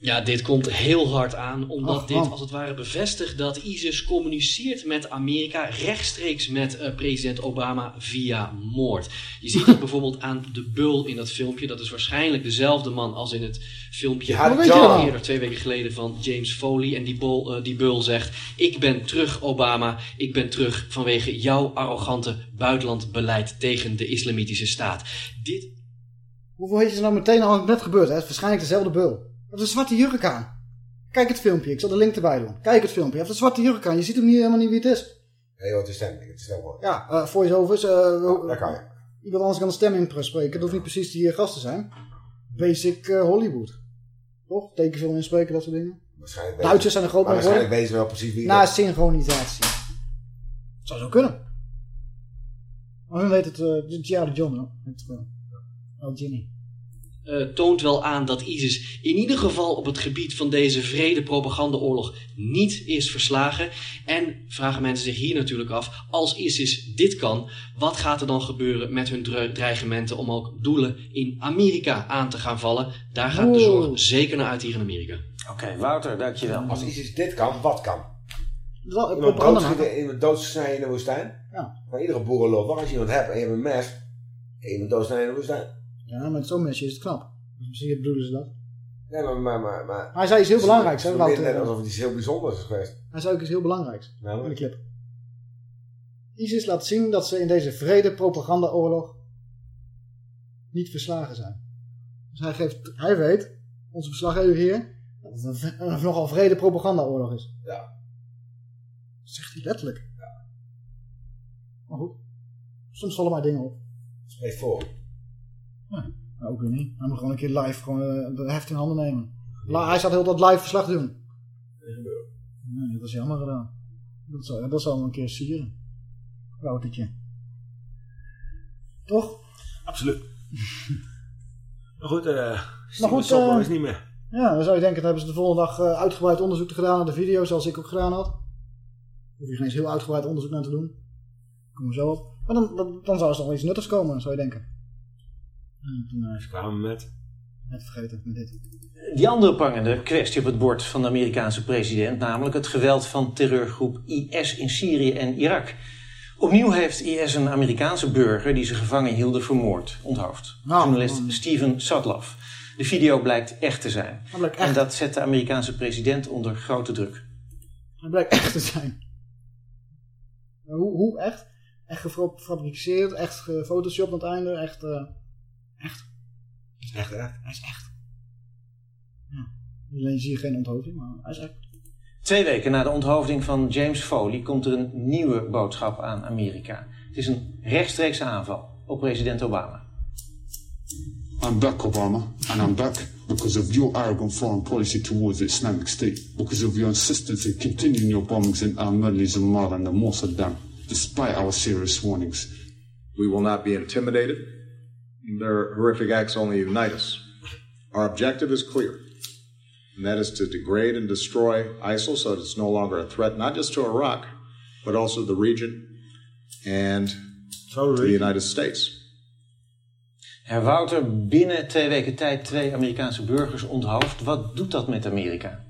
Ja, dit komt heel hard aan, omdat dit als het ware bevestigt dat ISIS communiceert met Amerika rechtstreeks met eh, president Obama via moord. Je ziet dat bijvoorbeeld aan de bul in dat filmpje. Dat is waarschijnlijk dezelfde man als in het filmpje Ja, je eerder, twee weken geleden, van James Foley. En die, bol, eh, die bul zegt, ik ben terug Obama, ik ben terug vanwege jouw arrogante buitenlandbeleid tegen de islamitische staat. Dit Hoeveel heeft ze nou meteen al net gebeurd? Hè? Het is waarschijnlijk dezelfde bul. Heeft een zwarte jurk aan. Kijk het filmpje. Ik zal de link erbij doen. Kijk het filmpje. Hij heeft een zwarte jurk aan. Je ziet hem niet, helemaal niet wie het is. Nee joh, het is stem. Het is stem hoor. Ja, eh voice-overs. eh, daar kan je. Iemand anders kan de stem inspreken. Dat hoeft niet precies die eh, gasten zijn. Basic Hollywood. Toch? Tekenfilm inspreken, dat soort dingen. Waarschijnlijk Duitsers zijn er groot waarschijnlijk weten ze wel precies wie Na dat is. synchronisatie. Zou zo kunnen. Maar hun weet het, uh, Giada John, hoor. Het, eh, oh, Ginny. Eh, toont wel aan dat ISIS in ieder geval op het gebied van deze vrede propagandaoorlog niet is verslagen. En vragen mensen zich hier natuurlijk af, als ISIS dit kan, wat gaat er dan gebeuren met hun dre- dreigementen om ook doelen in Amerika aan te gaan vallen? Daar gaat de zorg zeker naar uit hier in Amerika. Oké, Wouter, dankjewel. Als ISIS dit kan, wat kan? Iemand doodsnijden in de woestijn? Ja. Van iedere boerenlul. Wat als je iemand hebt en je hebt een mes, iemand doodsnijden in de woestijn? Ja, met zo'n mesje is het knap. Dus misschien bedoelen ze dat. Nee, maar... maar, maar, maar hij zei iets heel belangrijks, Het is net alsof het iets heel bijzonders is geweest. Hij zei ook iets heel belangrijks Nou, in de clip. ISIS laat zien dat ze in deze vrede propagandaoorlog niet verslagen zijn. Dus hij, geeft, hij weet, onze verslaggever hier, dat het een, v- een nogal vrede propagandaoorlog is. Ja. Dat zegt hij letterlijk. Maar goed, soms vallen mij dingen op. Spreek voor. Ja, maar ook weer niet. Hij moet gewoon een keer live gewoon, eh, de heft in handen nemen. La- hij staat heel dat live verslag doen. Nee, dat is jammer gedaan. Dat zou, dat hem een keer sieren. Woutertje. Toch? Absoluut. Maar goed, eh Maar goed, eh, is niet meer. Ja, dan zou je denken, dan hebben ze de volgende dag uitgebreid onderzoek gedaan naar de video, zoals ik ook gedaan had. Hoef je geen eens heel uitgebreid onderzoek naar te doen. We zo op. Maar dan, dan, dan zou er nog iets nuttigs komen, zou je denken. En toen, eh, Ze kwamen met... Net vergeten met dit. Die andere prangende kwestie op het bord van de Amerikaanse president, namelijk het geweld van terreurgroep IS in Syrië en Irak. Opnieuw heeft IS een Amerikaanse burger die ze gevangen hielden vermoord, onthoofd. Journalist Steven Sotloff. De video blijkt echt te zijn. Dat blijkt En echt. dat zet de Amerikaanse president onder grote druk. Het blijkt echt te zijn. Hoe, hoe echt? Echt gefabriceerd, echt gefotoshopt aan het einde, echt... eh, echt. is echt echt. Hij is echt. Ja. Alleen zie je geen onthoofding, maar hij is echt. Twee weken na de onthoofding van James Foley komt er een nieuwe boodschap aan Amerika. Het is een rechtstreekse aanval op president Obama. I'm back, Obama, and I'm back because of your arrogant foreign policy towards the Islamic State, because of your insistence in continuing your bombings in Ahmadi, Zamal, and the Mossadegh, despite our serious warnings. We will not be intimidated. Their horrific acts only unite us. Our objective is clear, and that is to degrade and destroy ISIL so that it's no longer a threat, not just to Iraq, but also the region and to the United States. Herr Wouter, binnen twee weken tijd twee Amerikaanse burgers onthoofd. Wat doet dat met Amerika?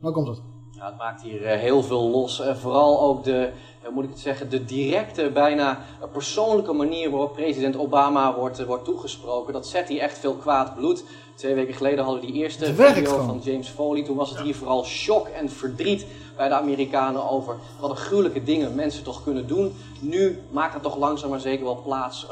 Waar komt het? Ja, het maakt hier eh, heel veel los. En vooral ook de, eh, moet ik het zeggen, de directe, bijna eh, persoonlijke manier waarop president Obama wordt, eh, wordt toegesproken. Dat zet hier echt veel kwaad bloed. Twee weken geleden hadden we die eerste video van James Foley. Toen was het hier vooral shock en verdriet bij de Amerikanen over wat een gruwelijke dingen mensen toch kunnen doen. Nu maakt het toch langzaam maar zeker wel plaats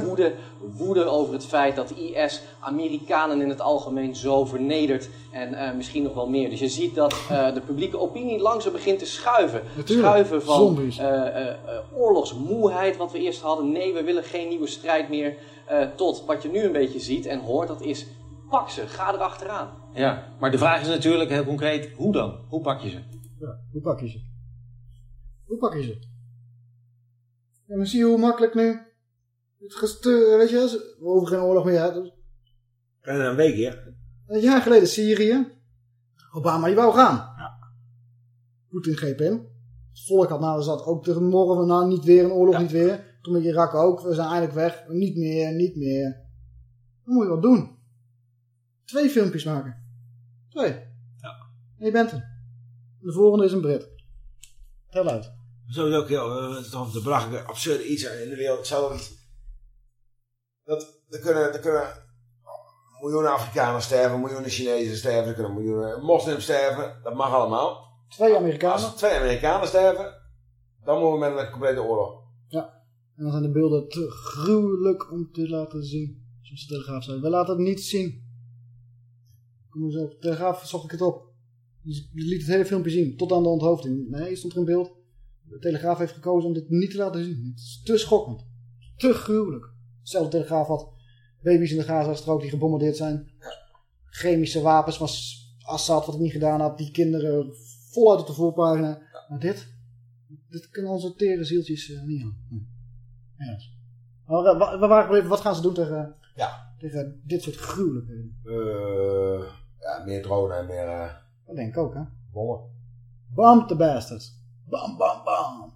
voor woede, woede over het feit dat IS Amerikanen in het algemeen zo vernedert en eh, misschien nog wel meer. Dus je ziet dat eh, de publieke opinie langzaam begint te schuiven. Natuurlijk. Schuiven van eh, eh, eh, oorlogsmoeheid, wat we eerst hadden. Nee, we willen geen nieuwe strijd meer. eh, tot wat je nu een beetje ziet en hoort, dat is pak ze, ga erachteraan. Ja, maar de vraag is natuurlijk heel concreet, hoe dan? Hoe pak je ze? Ja, hoe pak je ze? Hoe pak je ze? En dan zie je hoe makkelijk nu het gesteur, weet je, we hoeven geen oorlog meer. hè. Dus En een week hier. Een jaar geleden Syrië. Obama die wou gaan. Poetin greep in. Het volk had nou zat ook tegen morgen, nou niet weer een oorlog, niet weer. Toen met Irak ook, we zijn eindelijk weg. Niet meer, niet meer. Dan moet je wat doen. Twee filmpjes maken. Twee. En je bent er. De volgende is een Brit. Heel uit. Sowieso ook heel, het is toch de belachelijke, absurde iets in de wereld. Hetzelfde iets. Dat, er kunnen, er kunnen miljoenen Afrikaners sterven, miljoenen Chinezen sterven, er kunnen miljoenen moslims sterven. Dat mag allemaal. Twee Amerikanen. Als twee Amerikanen sterven, dan moeten we met een complete oorlog. Ja. En dan zijn de beelden te gruwelijk om te laten zien. Zoals de Telegraaf zei. We laten het niet zien. Kom eens op. De Telegraaf zocht ik het op. Die liet het hele filmpje zien. Tot aan de onthoofding. Nee, stond er in beeld. De Telegraaf heeft gekozen om dit niet te laten zien. Het is te schokkend. Te gruwelijk. Hetzelfde Telegraaf had baby's in de Gazastrook die gebombardeerd zijn. Chemische wapens van Assad wat het niet gedaan had. Die kinderen voluit op de voorpagina. Maar dit, dit kunnen onze tere zieltjes eh, niet aan. Hm. Ja. Maar, eh, wa- we waren gebleven, wat gaan ze doen tegen, Ja. tegen dit soort gruwelijkheden? Eh, ja, meer dronen en meer Dat denk ik ook, hè? Bam the bastards. Bam, bam, bam.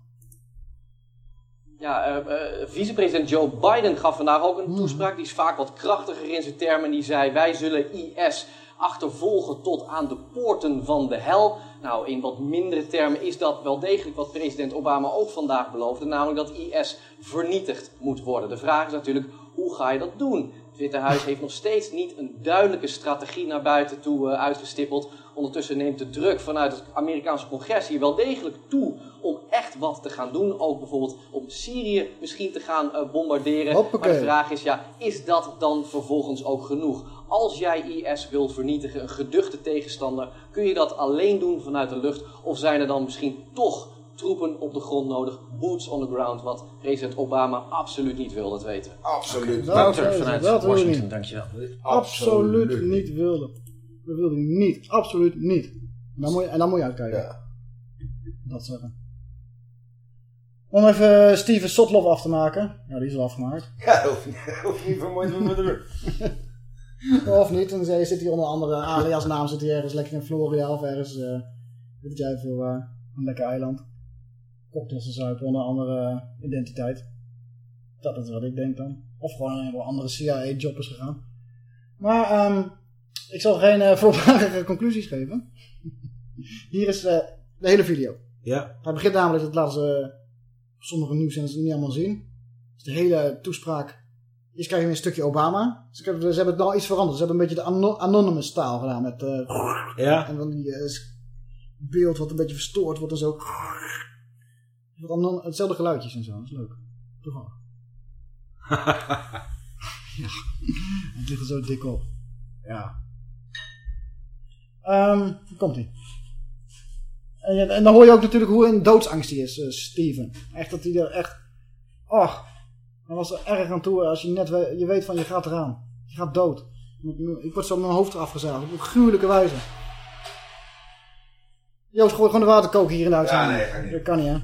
Ja, eh, eh, vicepresident Joe Biden gaf vandaag ook een toespraak. Die is vaak wat krachtiger in zijn termen. Die zei: Wij zullen IS achtervolgen tot aan de poorten van de hel. Nou, in wat mindere termen is dat wel degelijk wat president Obama ook vandaag beloofde. Namelijk dat IS vernietigd moet worden. De vraag is natuurlijk: hoe ga je dat doen? Het Witte Huis heeft nog steeds niet een duidelijke strategie naar buiten toe eh, uitgestippeld. Ondertussen neemt de druk vanuit het Amerikaanse congres hier wel degelijk toe om echt wat te gaan doen. Ook bijvoorbeeld om Syrië misschien te gaan eh, bombarderen. Hoppakee. Maar de vraag is, ja, is dat dan vervolgens ook genoeg? Als jij IS wilt vernietigen, een geduchte tegenstander, kun je dat alleen doen vanuit de lucht? Of zijn er dan misschien toch troepen op de grond nodig, boots on the ground, wat president Obama absoluut niet wil, dat weten. Absoluut. Dat Wouter vanuit dat wil je Washington, dankjewel. Absoluut niet wilde. Dat wilde hij niet. Absoluut niet. En dan moet je, en dan moet je uitkijken. Dat zeggen. Om even Steven Sotloff af te maken. Ja, die is al afgemaakt. Ja, hoeft niet, niet vermoeid te worden. of niet. Dan zit hij onder andere alias naam. Zit hij ergens lekker in Florida of ergens. eh weet jij veel waar. Een lekker eiland. Cocktails te zuipen onder een andere identiteit. Dat is wat ik denk dan. Of gewoon een andere CIA-job is gegaan. Maar ehm, ik zal geen eh voorbarige conclusies geven. Hier is eh, de hele video. Ja. Hij begint namelijk, dat laten ze sommige nieuwszenders niet allemaal zien. Dus de hele toespraak. Eerst krijg je een stukje Obama. Ze hebben, ze hebben het nou iets veranderd. Ze hebben een beetje de ano- anonymous taal gedaan. Met, eh, Ja. En dan die eh, beeld wat een beetje verstoord wordt en zo. Hetzelfde geluidjes en zo. Dat is leuk. Toevallig. ja. Het ligt er zo dik op. Ja. Ehm, hier komt hij. En, en dan hoor je ook natuurlijk hoe in doodsangst hij is, eh, Steven. Echt dat hij er echt... Ach, hij was er erg aan toe als je net we- je weet van je gaat eraan. Je gaat dood. Ik word zo met mijn hoofd eraf gezaagd. Op een gruwelijke wijze. Joost, gooi gewoon de waterkoker hier in de uitzending. nee, kan niet. Dat kan niet, hè?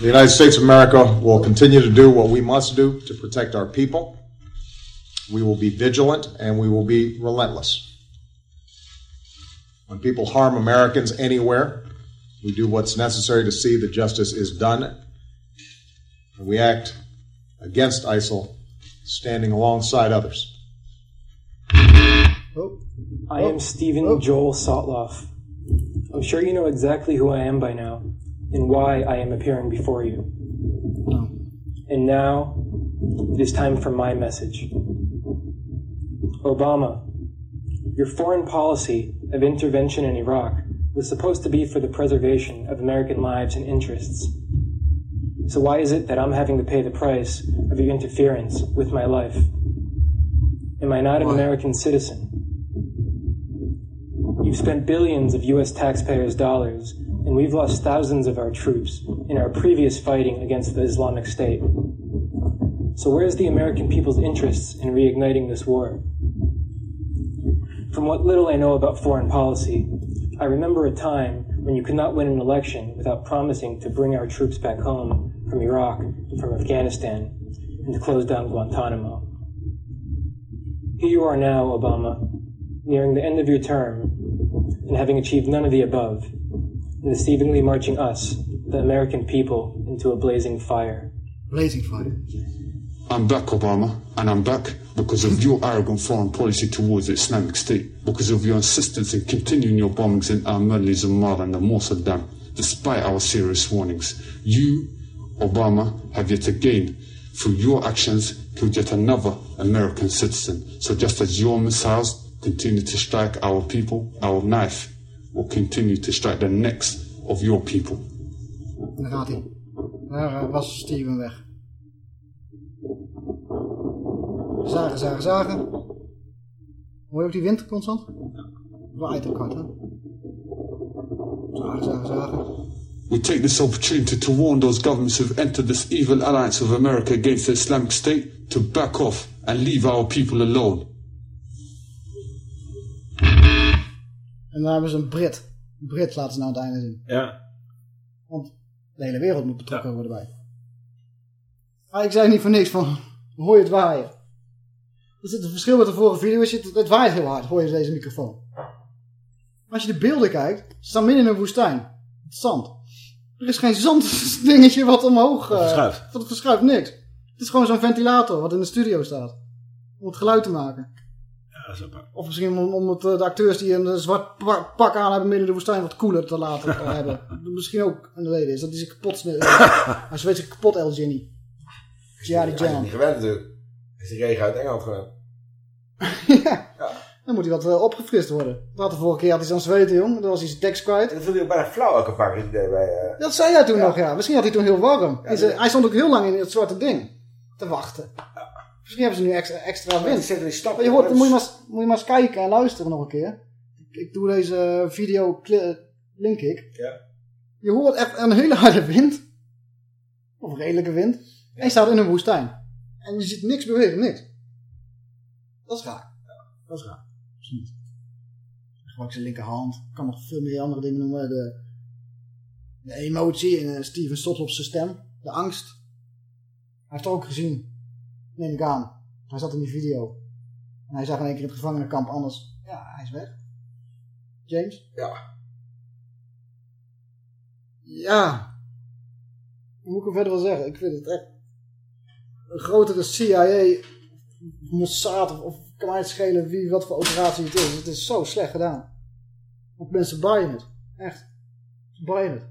The United States of America will continue to do what we must do to protect our people. We will be vigilant and we will be relentless. When people harm Americans anywhere, we do what's necessary to see that justice is done. And we act against ISIL, standing alongside others. Oh. I am oh. Stephen oh. Joel Sotloff. I'm sure you know exactly who I am by now and why I am appearing before you. And now, it is time for my message. Obama, your foreign policy of intervention in Iraq was supposed to be for the preservation of American lives and interests. So why is it that I'm having to pay the price of your interference with my life? Am I not an American citizen? You've spent billions of US taxpayers' dollars, and we've lost thousands of our troops in our previous fighting against the Islamic State. So where's the American people's interests in reigniting this war? From what little I know about foreign policy, I remember a time when you could not win an election without promising to bring our troops back home from Iraq and from Afghanistan and to close down Guantanamo. Here you are now, Obama, nearing the end of your term and having achieved none of the above, and deceivingly marching us, the American people, into a blazing fire. Blazing fire. I'm back, Obama, and I'm back because of your arrogant foreign policy towards the Islamic State, because of your insistence in continuing your bombings in Ahmadi Zamar and the Mossadegh, despite our serious warnings. You, Obama, have yet again, through your actions, killed yet another American citizen. So just as your missiles continue to strike our people, our knife will continue to strike the necks of your people. Daar gaat hij. Daar uh, was Steven weg. Zagen, zagen, zagen. Hoor je ook die wind constant? Waait ook hard, hè? Zagen, zagen, zagen. We take this opportunity to warn those governments who've entered this evil alliance of America against the Islamic State to back off and leave our people alone. En dan hebben ze een Brit. Een Brit laten ze nou aan het einde zien. Ja. Want de hele wereld moet betrokken worden bij. Maar ik zei niet voor niks van, hoor je het waaien? Zit een verschil met de vorige video. Is het, het waait heel hard, hoor je deze microfoon. Maar als je de beelden kijkt, ze staan midden in een woestijn. Het zand. Er is geen zanddingetje wat omhoog... Uh, verschuift. Wat verschuift, niks. Het is gewoon zo'n ventilator wat in de studio staat. Om het geluid te maken. Ja, dat is apart. Of misschien om, om het, de acteurs die een zwart pak aan hebben midden in de woestijn wat koeler te laten hebben. Misschien ook een reden is dat die zich kapot zweet zich kapot, El Ginny. Ja, die Hij is jam. niet gewend natuurlijk. Is die regen uit Engeland gewend. ja. Dan moet hij wat uh, opgefrist worden. Dat de vorige keer had hij zo'n zweten, jong. Dan was hij zijn tekst kwijt. Dat viel hij ook bijna flauw elke paar keer idee bij... Uh... Dat zei jij toen nog, ja. Misschien had hij toen heel warm. Ja, hij stond ook heel lang in het zwarte ding. Te wachten. Misschien hebben ze nu extra, extra wind. Ja, die stap, maar je hoort, moet, je maar, moet je maar eens kijken en luisteren nog een keer. Ik, ik doe deze video, link ik. Ja. Je hoort echt een hele harde wind. Of redelijke wind. En je staat in een woestijn. En je ziet niks bewegen, niks. Dat is raar. Dat is raar. Absoluut. Gebruik zijn linkerhand. Kan nog veel meer andere dingen noemen. De, de emotie in Steven Sotlop's stem. De angst. Hij heeft het ook gezien. Neem ik aan. Hij zat in die video. En hij zag in één keer het gevangenenkamp anders. Ja, hij is weg. James? Ja. Ja. Hoe moet ik hem verder wel zeggen? Ik vind het echt... Een grotere CIA... Mossad of, of kan mij het schelen wie wat voor operatie het is. Het is zo slecht gedaan. Want mensen buyen het. Echt. Ze buyen het.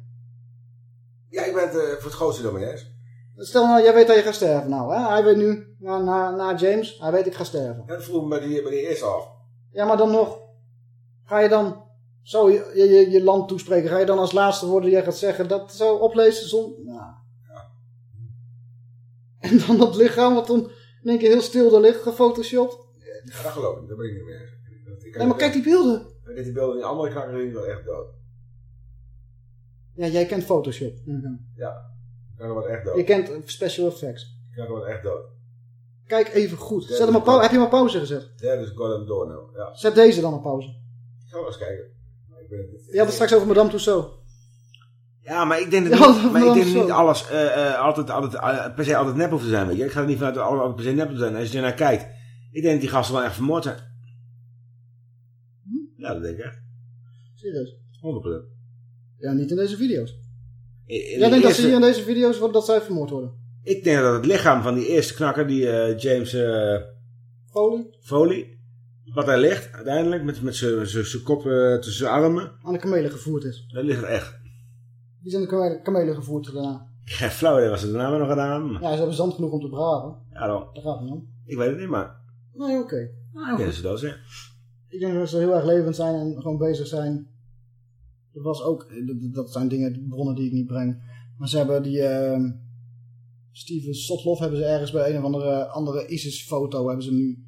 Ja, ik ben het uh, voor het grootste eens. Stel nou, jij weet dat je gaat sterven nou. Hè? Hij weet nu, na, na, na James, hij weet ik ga sterven. Ja, dat vroeg me bij die, bij die eerste af. Ja, maar dan nog. Ga je dan zo je, je, je land toespreken? Ga je dan als laatste woorden die jij gaat zeggen dat zo oplezen? Zon... Nou. En dan dat lichaam wat dan in één keer heel stil daar ligt, gefotoshopt. Ja, dat geloof ik, dat ben ik niet meer. Nee, maar kijk die beelden. Ik heb die beelden in andere die wel echt dood. Ja, jij kent Photoshop. Ja, knakken wordt echt dood. Je kent special effects. Knakken wordt echt dood. Kijk even goed. Zet hem op pauze. Heb je hem op pauze gezet? Ja, dus door nou. Ja. Zet deze dan op pauze. Ik ga wel eens kijken. Ik ben... Je had het straks over Madame Tussauds. Ja, maar ik denk dat niet, dat maar ik denk dat niet alles uh, uh, altijd, altijd, uh, per se altijd nep hoeft te zijn. Weet je? Ik ga er niet vanuit dat alles per se nep hoeft te zijn. Als je er naar kijkt, ik denk dat die gasten wel echt vermoord zijn. Ja, dat denk ik echt. Serieus? 100%. Ja, niet in deze video's. In, in Jij denkt dat ze hier in deze video's dat zij vermoord worden? Ik denk dat het lichaam van die eerste knakker, die James Foley? Foley, wat daar ligt uiteindelijk, met, met zijn kop tussen zijn armen. Aan de kamelen gevoerd is. Daar ligt het echt. Die zijn de kamelen, kamelen gevoerd daarna. Geen flauw idee wat ze daarna nog gedaan. Ja, ze hebben zand genoeg om te braven. Ja, dan. Daar gaat het niet om. Ik weet het niet, maar... Nee, oké. Okay. Nou, ik denk dat ze dat zijn. Ik denk dat ze heel erg levend zijn en gewoon bezig zijn. Dat was ook, dat, dat zijn dingen, bronnen die ik niet breng. Maar ze hebben die, uh, Steven Sotloff hebben ze ergens bij een of andere, andere ISIS-foto hebben ze nu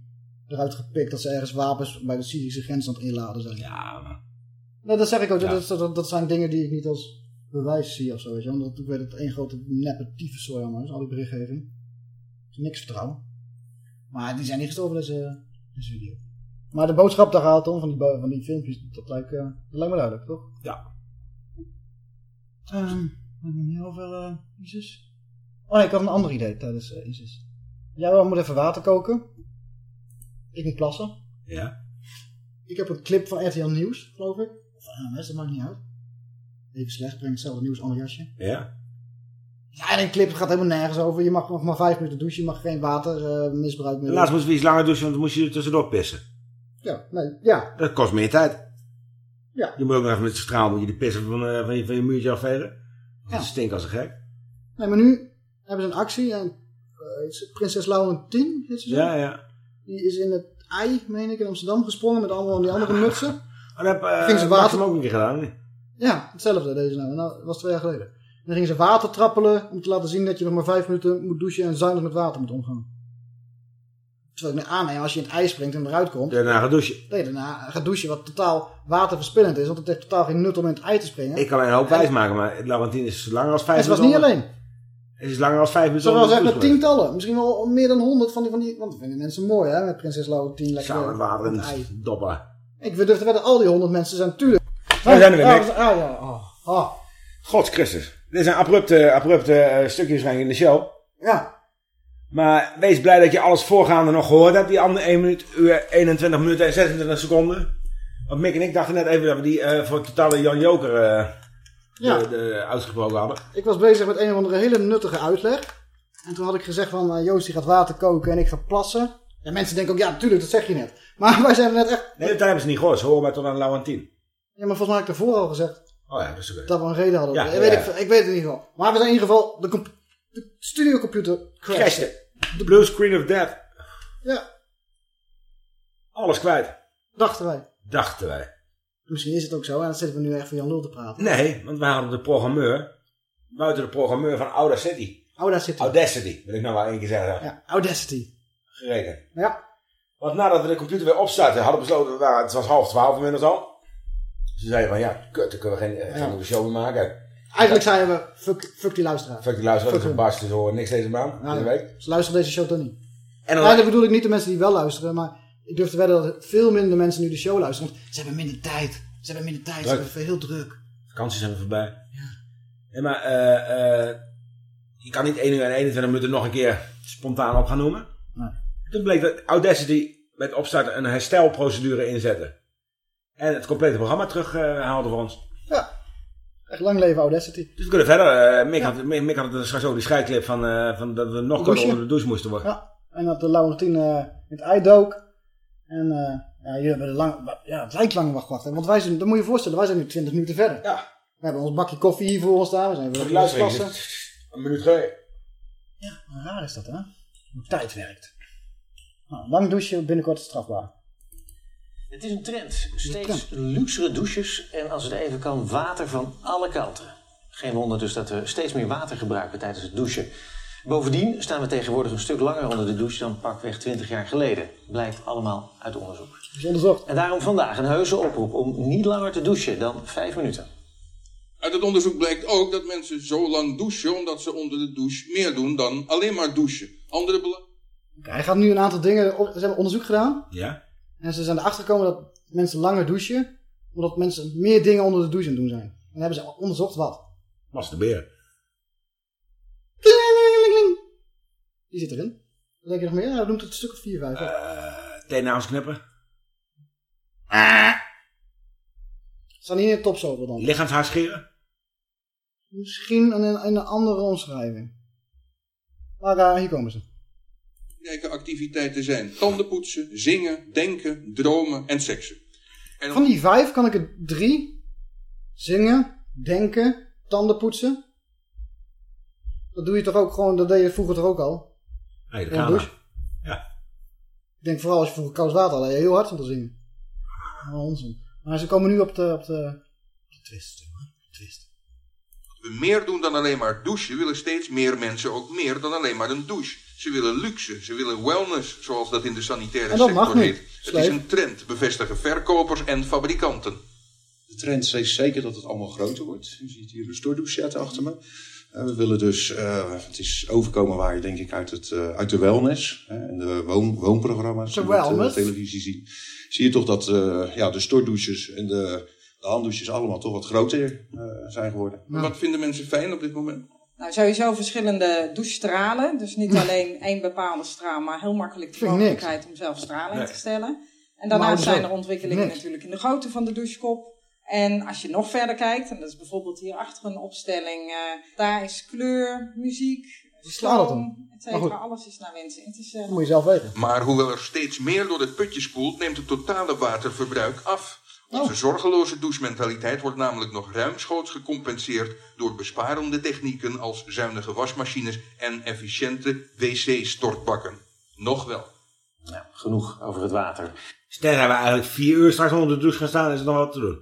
eruit gepikt dat ze ergens wapens bij de Syrische grens aan het inladen zijn. Ja, maar... Nee, dat zeg ik ook. Ja. Dat, dat, dat, zijn dingen die ik niet als bewijs zie of zo, weet je. Omdat ik weet dat het één grote neppe tyfuszooi allemaal is, al die berichtgeving. Niks vertrouwen. Maar die zijn niet gestorven deze, deze video. Maar de boodschap daar haalt om van die, van die filmpjes, dat lijkt, eh, dat lijkt me duidelijk, toch? Ja. Ehm, hebben niet heel veel eh, ISIS. Oh nee, ik had een ander idee tijdens eh, ISIS. Jij moet even water koken. Ik moet plassen. Ja. Ik heb een clip van RTL Nieuws, geloof ik. Of NMS, dat maakt niet uit. Even slecht, brengt hetzelfde nieuws, ander jasje. Ja. Ja, en een clip gaat helemaal nergens over. Je mag nog maar vijf minuten douchen, je mag geen water eh, misbruik meer Laatst moest we iets langer douchen, want dan moest je er tussendoor pissen. Ja, nee, ja. Dat kost meer tijd. Ja. Je moet ook nog even met de straal moet je de pissen van, eh, van, je, van je muurtje afvegen. Dat stinkt als een gek. Nee, maar nu hebben ze een actie. En, eh, Prinses Laurentien, heet ze zo? Ja, ja. Die is in het ei, meen ik, in Amsterdam gesprongen met allemaal die andere mutsen. En heb, uh, Ging ze water- ook een keer gedaan. niet? Ja, hetzelfde deze nou. nou. Dat was twee jaar geleden. En dan gingen ze water trappelen om te laten zien dat je nog maar vijf minuten moet douchen en zuinig met water moet omgaan. Terwijl ik me aanneem, als je in het ijs springt en eruit komt, daarna gaat douchen. je daarna gaat douchen wat totaal waterverspillend is. Want het heeft totaal geen nut om in het ijs te springen. Ik kan een hoop wijs maken, maar Laurentien is langer als vijf En ze was minuten niet alleen. Het is langer als vijf minuten. Ze was echt met tientallen. Misschien wel meer dan honderd van die, van die... Want dat vinden mensen mooi, hè? Met prinses Laurentien lekker Samen water en het doppen. Ik durf te wedden, al die honderd mensen zijn natuurlijk... Daar zijn we weer, Ah, Max. ah, ja. Oh, oh. Gods Christus. Dit zijn abrupte, abrupte eh, stukjes in de show. Ja. Maar wees blij dat je alles voorgaande nog gehoord hebt. Die andere 1 minuut, uur, 21 minuten en 26 seconden. Want Mick en ik dachten net even dat we die eh, voor totale Jan Joker Ja. de, de, uitgesproken hadden. Ik was bezig met een of andere hele nuttige uitleg. En toen had ik gezegd van, Joost die gaat water koken en ik ga plassen. En mensen denken ook, ja natuurlijk, dat zeg je net. Maar wij zijn net echt... Hele tijd hebben ze niet gehoord. Ze horen mij tot aan Laurentien. Ja, maar volgens mij had ik daarvoor al gezegd Oh ja, dat is oké. dat we een reden hadden. Ja, ik, weet. Ik, ik weet het in ieder geval. Maar we zijn in ieder geval, de, de studiocomputer crashte. The blue screen of death. Ja, Alles kwijt. dachten wij. Dachten wij. Misschien is het ook zo en dan zitten we nu echt voor Jan Lul te praten. Nee, want wij hadden de programmeur. Buiten de programmeur van Audacity. Audacity. Audacity, wil ik nou wel één keer zeggen. Ja, Audacity. Gerekend. Ja. Want nadat we de computer weer opstarten, hadden we besloten, we het was half twaalf inmiddels al. Ze zeiden van, ja, kut, dan kunnen we geen, eh, geen nieuwe show meer maken. Eigenlijk zeiden we, fuck, fuck die luisteraar. Fuck die luisteraars, Fuck van hun. Bas, ze horen niks deze maand, Ja, deze week. Ze luisteren deze show toch niet. En dan- dat bedoel ik niet de mensen die wel luisteren, maar ik durf te wedden dat veel minder mensen nu de show luisteren. Want ze hebben minder tijd. Ze hebben minder tijd, ze hebben heel druk. Vakanties zijn voorbij. Ja. Nee, maar eh, eh, je kan niet 1 uur en 21 minuten nog een keer spontaan op gaan noemen. Nee. Toen bleek dat Audacity met opstarten een herstelprocedure inzette. En het complete programma terughaalde voor ons. Echt lang leven Audacity. Dus we kunnen verder. eh Mick, had, Mick, had het straks ook die schijclip van, eh, van dat we nog korter Douchen. onder de douche moesten worden. Ja. En dat de Laurentien eh, in het ei dook. En eh, ja, jullie hebben de lang, ja, het lijkt lang wacht, wacht. Want wij zijn, dat moet je je voorstellen, wij zijn nu 20 minuten verder. Ja. We hebben ons bakje koffie hier voor ons staan. We zijn weer Voor de. Een minuut geleden. Ja, raar is dat hè. Hoe tijd werkt. Nou, lang douchen, binnenkort strafbaar. Het is een trend. Steeds luxere douches en als het even kan, water van alle kanten. Geen wonder dus dat we steeds meer water gebruiken tijdens het douchen. Bovendien staan we tegenwoordig een stuk langer onder de douche dan pakweg 20 jaar geleden. Blijkt allemaal uit onderzoek. is onderzocht. En daarom vandaag een heuse oproep om niet langer te douchen dan 5 minuten. Uit het onderzoek blijkt ook dat mensen zo lang douchen omdat ze onder de douche meer doen dan alleen maar douchen. Andere bela- Oké, hij gaat nu een aantal dingen, ze hebben onderzoek gedaan. Ja. En ze zijn erachter gekomen dat mensen langer douchen, omdat mensen meer dingen onder de douche aan het doen zijn. En dan hebben ze onderzocht wat. Masturberen. Die zit erin. Wat denk je nog meer? Hij noemt het een stuk of 4, 5. Uh, Teennagels knippen. Staan niet in de topsover dan? Lichaamshaar scheren. Misschien in een, in een andere omschrijving. Maar eh, hier komen ze. Belangrijke activiteiten zijn tanden poetsen, zingen, denken, dromen en seksen. En Van die vijf kan ik er drie. Zingen, denken, tanden poetsen. Dat doe je toch ook gewoon, dat deed je vroeger toch ook al? Nee, kamer. douche? Ja. Ik denk vooral als je vroeger koud water had, heel hard van te zingen. Oh, onzin. Maar ze komen nu op de, op de, de twist. twist. Meer doen dan alleen maar douchen, willen steeds meer mensen ook meer dan alleen maar een douche. Ze willen luxe, ze willen wellness, zoals dat in de sanitaire En dat sector mag niet, heet. Het is een trend, bevestigen verkopers en fabrikanten. De trend is zeker dat het allemaal groter wordt. U ziet hier een stordouchette achter me. Eh, we willen dus, eh, het is overkomen waar je denk ik uit, het, eh, uit de wellness hè, en de woon, woonprogramma's De die je op wellness. de televisie ziet. Zie je toch dat eh, ja, de stordouches en de, de handdouches allemaal toch wat groter eh, zijn geworden. Wat vinden mensen fijn op dit moment? Nou, sowieso verschillende douchestralen. Dus niet alleen één bepaalde straal, maar heel makkelijk de mogelijkheid om zelf straling Nee. te stellen. En daarnaast zijn er ontwikkelingen Niks. natuurlijk in de grootte van de douchekop. En als je nog verder kijkt, en dat is bijvoorbeeld hier achter een opstelling, eh, daar is kleur, muziek, slaat het stoom, om? et Maar cetera. goed. Alles is naar wens. Het is, eh, Dat moet je zelf weten. Maar hoewel er steeds meer door het putje spoelt, neemt het totale waterverbruik af. Oh. Onze zorgeloze douchementaliteit wordt namelijk nog ruimschoots gecompenseerd door besparende technieken als zuinige wasmachines en efficiënte wc-stortbakken. Nog wel. Genoeg over het water. Stel, hebben we eigenlijk vier uur straks onder de douche gaan staan, is er nog wat te doen.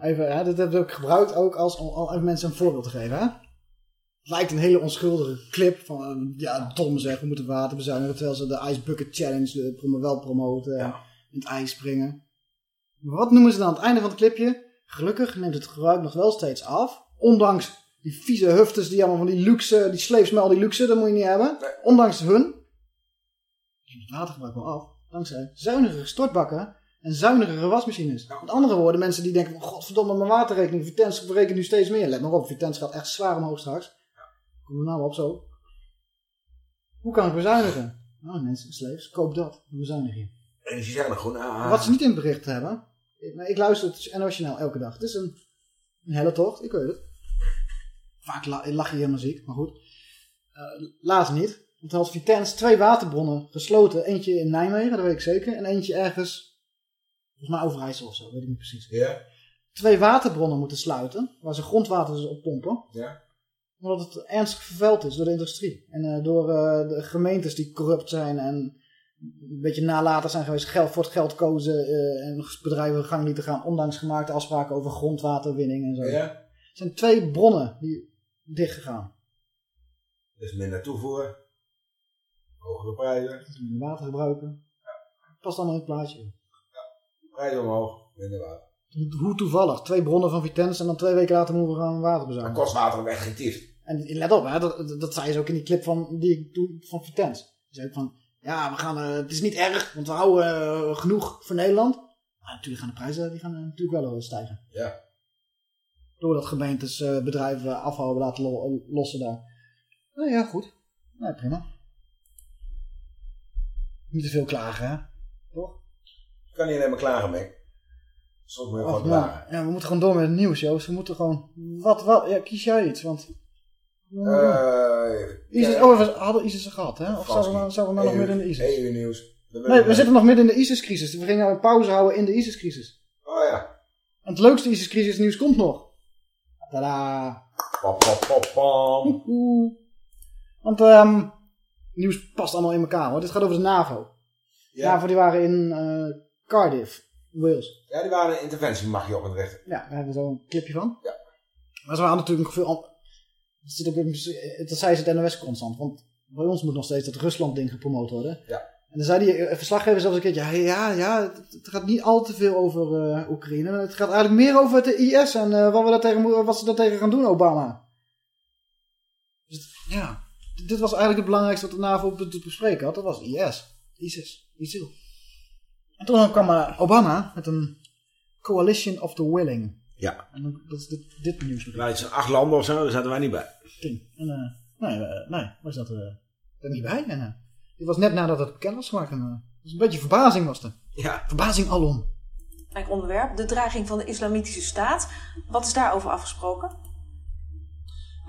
Even, hè, dit heb ik ook gebruikt ook als, om, om even mensen een voorbeeld te geven. Hè? Het lijkt een hele onschuldige clip van, eh, ja, dom zeg, we moeten water bezuinigen. Terwijl ze de Ice Bucket Challenge eh, promo- wel promoten. en In het ijs springen. Maar wat noemen ze dan aan het einde van het clipje? Gelukkig neemt het gebruik nog wel steeds af. Ondanks die vieze huftes die allemaal van die luxe, die sleeps met al die luxe, dat moet je niet hebben. Ondanks hun neemt het watergebruik wel af. Dankzij zuinigere stortbakken en zuinigere wasmachines. Met andere woorden, mensen die denken, van, godverdomme, mijn waterrekening, Vitens berekent nu steeds meer. Let maar op, Vitens gaat echt zwaar omhoog straks. Kom er nou op zo. Hoe kan ik bezuinigen? Nou mensen, slaves, koop dat. Dan bezuinig je. Energie zijn er gewoon. Ah, Wat ze niet in het bericht hebben. Ik, ik luister het NOS elke dag. Het is een, een helle tocht, ik weet het. Vaak la, lach je helemaal ziek, maar goed. Eh later niet. Want had Vitens twee waterbronnen gesloten. Eentje in Nijmegen, dat weet ik zeker. En eentje ergens, volgens mij Overijssel of zo, weet ik niet precies. Ja. Twee waterbronnen moeten sluiten, waar ze grondwater dus op pompen. Ja. Omdat het ernstig vervuild is door de industrie. En eh, door eh, de gemeentes die corrupt zijn en een beetje nalatig zijn geweest. Geld, voor het geld kozen eh, en bedrijven gang lieten gaan. Ondanks gemaakte afspraken over grondwaterwinning en zo. Ja. Er zijn twee bronnen die dicht gegaan. Dus minder toevoer. Hogere prijzen. Minder water gebruiken. Past allemaal in het plaatje. Prijzen omhoog. Minder water. Hoe toevallig. Twee bronnen van Vitens en dan twee weken later moeten we gaan water bezuinigen. kost water ook effectief. En let op, hè, dat, dat, dat zei ze ook in die clip van, die ik doe van Vitens. Ze zei ook van, ja, we gaan, eh, het is niet erg, want we houden eh, genoeg voor Nederland. Maar natuurlijk gaan de prijzen die gaan, eh, natuurlijk wel stijgen. Ja. Doordat gemeentes bedrijven hebben laten lo- lossen daar. Nou ja, goed. Nou, prima. Niet te veel klagen, hè? Toch? Ik kan niet alleen maar klagen, Mick. Soms moet je gewoon ja. klagen. ja, we moeten gewoon door met het nieuws, Joost. We moeten gewoon... Wat, wat? Ja, kies jij iets, want... Eh, ISIS, oh, we hadden ISIS gehad, hè? Of zouden we, zouden we nou nog midden in de ISIS? EU-nieuws. Nee, we zitten nog midden in de ISIS-crisis. We gingen een pauze houden in de ISIS-crisis. Oh ja. En het leukste ISIS-crisis nieuws komt nog. Tada! Pam, pam, pam, pam. Oeh. Want ehm nieuws past allemaal in elkaar hoor. Dit gaat over de NAVO. Ja. NAVO die waren in eh, Cardiff, Wales. Ja, die waren een interventiemachtje op het richten. Ja, daar hebben we zo een clipje van. Ja. Maar ze waren natuurlijk nog veel... zit ook in- Dat zei ze het NOS constant. Want bij ons moet nog steeds dat Rusland-ding gepromoot worden. Ja. En dan zei die eh, verslaggever zelfs een keertje... Ja, ja, ja het, gaat niet al te veel over eh, Oekraïne. Het gaat eigenlijk meer over de IS en eh, wat, we daar tegen, wat ze daar tegen gaan doen, Obama. Dus ja, dit- was eigenlijk het belangrijkste wat de NAVO te te bespreken had. Dat was IS. ISIS. ISIL. En toen kwam eh, Obama met een Coalition of the Willing. Ja. En dat is dit, dit nieuws. Van acht landen of zo, daar zaten wij niet bij. Tien. En, eh, nee, eh, nee, wij zaten eh, er niet bij. En, dit was net nadat het bekend was gemaakt. En, eh, dus een beetje verbazing was er. Ja. Verbazing alom. Belangrijk onderwerp, de dreiging van de islamitische staat. Wat is daarover afgesproken?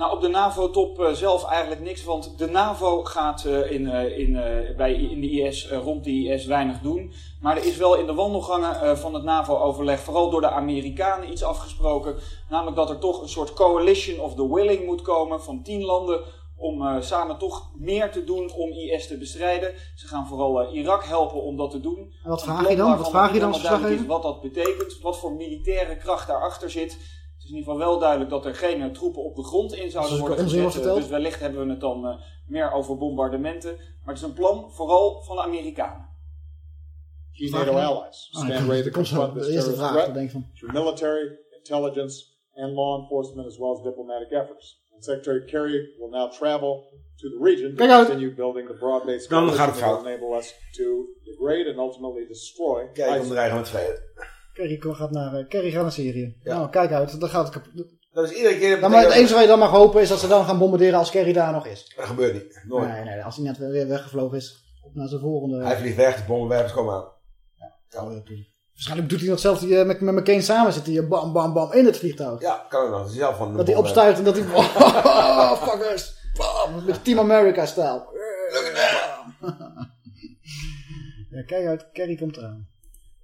Nou, op de NAVO-top eh, zelf eigenlijk niks, want de NAVO gaat eh, in, eh, in, bij, in de IS, rond de IS weinig doen. Maar er is wel in de wandelgangen van het NAVO-overleg, vooral door de Amerikanen, iets afgesproken. Namelijk dat er toch een soort coalition of the willing moet komen van tien landen om samen toch meer te doen om IS te bestrijden. Ze gaan vooral Irak helpen om dat te doen. En wat vraag je dan? Wat vraag je dan is wat dat betekent, wat voor militaire kracht daarachter zit. Het is in ieder geval wel duidelijk dat er geen eh, troepen op de grond in zouden Dus worden gezet. eh? Dus wellicht hebben we het dan eh, meer over bombardementen. Maar het is een plan vooral van de Amerikanen. NATO allies Ah, stand komt- ready to confront this terrorist threat denk ik van. through military, intelligence, and law enforcement, as well as diplomatic efforts. Secretary Kerry will now travel to the region to Kijk uit. continue building the broad-based Dan coalition gaat het that will enable us to degrade and ultimately destroy Kijk, om ISIS. dreigen met vrede. Kerry gaat naar, eh, Kerry gaat naar Syrië. Nou, kijk uit. Dan gaat het kapot. Dat is iedere keer... Dan maar het enige wat je dan mag hopen is dat ze dan gaan bombarderen als Kerry daar nog is. Dat gebeurt niet. Nooit. Nee, nee, als hij net weer weggevlogen is. Op naar zijn volgende... Hij vliegt weg, de bommenwerpers komen aan. Waarschijnlijk doet hij dat zelf die, eh, met, met McCain samen zit hij eh, bam bam bam in het vliegtuig. Ja, kan ook nog. Zelf van de Dat hij opstuit en dat hij... Oh, fuckers! Bam! Met Team America-stijl. Ja, kijk uit. Kerry komt eraan.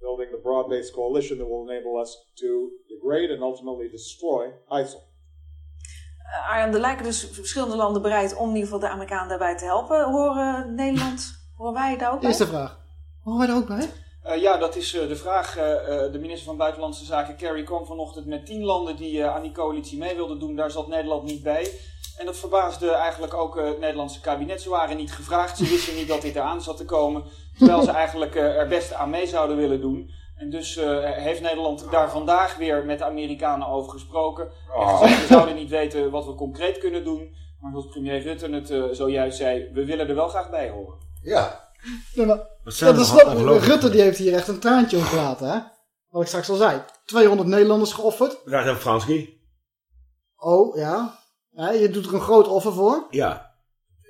Building the broad-based coalition that will enable us to degrade and ultimately destroy ISIL. Uh, Arjan, er lijken dus verschillende landen bereid om in ieder geval de Amerikanen daarbij te helpen. Horen Nederland, horen wij daar ook bij? Eerste vraag. Horen wij er ook bij? Eh, ja, dat is eh, de vraag. Eh, eh, de minister van Buitenlandse Zaken, Kerry, kwam vanochtend met tien landen die eh, aan die coalitie mee wilden doen. Daar zat Nederland niet bij. En dat verbaasde eigenlijk ook eh, het Nederlandse kabinet. Ze waren niet gevraagd, ze wisten niet dat dit eraan zat te komen. Terwijl ze eigenlijk eh, er best aan mee zouden willen doen. En dus eh, heeft Nederland daar vandaag weer met de Amerikanen over gesproken. En Oh. gezegd, we zouden niet weten wat we concreet kunnen doen. Maar zoals premier Rutte het eh, zojuist zei, we willen er wel graag bij horen. Ja. Ja, maar, Dat zijn ja, dat toch snap ik. ongelooflijk. Rutte die heeft hier echt een traantje om gelaten, hè? Wat ik straks al zei. 200 Nederlanders geofferd. Daar is Franski. Oh, ja. ja. Je doet er een groot offer voor. Ja.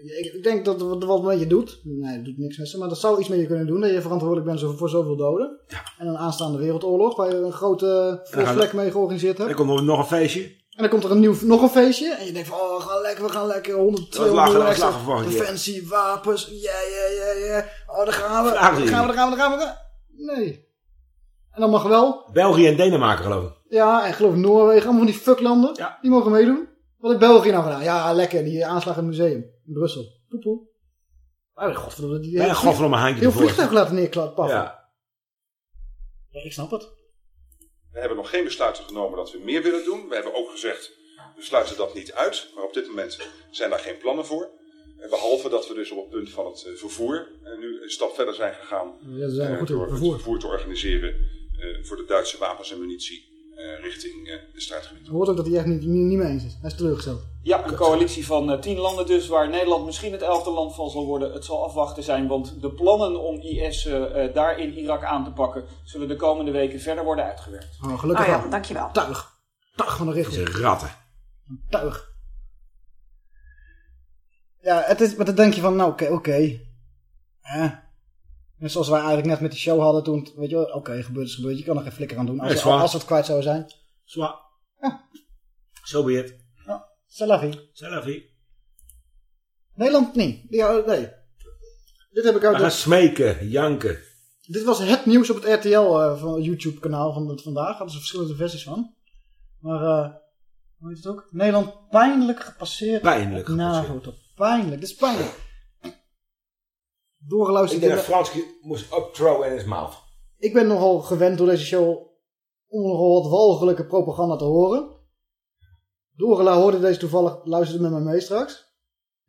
Ik, denk dat er wat met je doet. Nee, dat doet niks met ze. Maar dat zou iets met je kunnen doen. Dat je verantwoordelijk bent voor zoveel doden. En een aanstaande wereldoorlog. Waar je een grote volvlek mee georganiseerd hebt. Er komt nog- nog een feestje. En dan komt er een nieuw, nog een feestje. En je denkt van, oh, we gaan lekker, we gaan lekker. 100, Dat was 200 lachen, dat was extra lachen vorige keer. defensie, wapens. Ja, ja, ja, ja. Oh, daar gaan we. Daar gaan we, daar gaan we, daar gaan we. daar gaan we. Nee. En dan mag wel. België en Denemarken geloof ik. Ja, en geloof Noorwegen. Allemaal van die fucklanden. Die mogen meedoen. Wat heeft België nou gedaan? Ja, lekker. Die aanslag in het museum. In Brussel. Poepoe. Ah, godverdomme. Die Ja, godverdomme Hankje Heel ervoor. vliegtuig laten neerklappen. Ja. Ja, ik snap het. We hebben nog geen besluiten genomen dat we meer willen doen. We hebben ook gezegd, we sluiten dat niet uit. Maar op dit moment zijn daar geen plannen voor. Eh, Behalve dat we dus op het punt van het eh, vervoer eh, nu een stap verder zijn gegaan. Ja, ze zijn goed door het vervoer. het vervoer te organiseren eh, voor de Duitse wapens en munitie richting eh, de strijdgebied. Je hoort ook dat hij echt niet, niet, niet mee eens is. Hij is teleurgesteld. Ja, een coalitie van eh, tien landen dus, waar Nederland misschien het elfde land van zal worden. Het zal afwachten zijn, want de plannen om IS eh, eh, daar in Irak aan te pakken, zullen de komende weken verder worden uitgewerkt. Oh, gelukkig Ah ja, wel. dankjewel. Tuig. Tuig van de richting. ratten. Een tuig. Ja, het is, maar dan denk je van, nou oké, oké. Hè? Net zoals wij eigenlijk net met die show hadden toen, weet je wel, oké, gebeurt is gebeurd. Je kan er geen flikker aan doen. Als, waar. als het kwijt zou zijn. Zwaar. Zo be it. Salafi. Salafi. Nederland niet. Ja, nee. Dit heb ik We uit gaan smeken, janken. Dit was het nieuws op het RTL eh, van YouTube kanaal van het vandaag. Hadden ze verschillende versies van. Maar, eh hoe heet het ook? Nederland pijnlijk gepasseerd. Pijnlijk gepasseerd. NAVO-top. Pijnlijk, dit is pijnlijk. Ik Doorgeluisterd. denk in dat Franski moest upthrow in his mouth. Ik ben nogal gewend door deze show om nogal wat walgelijke propaganda te horen. Doorgela hoorde deze toevallig, luisterde met me mee straks.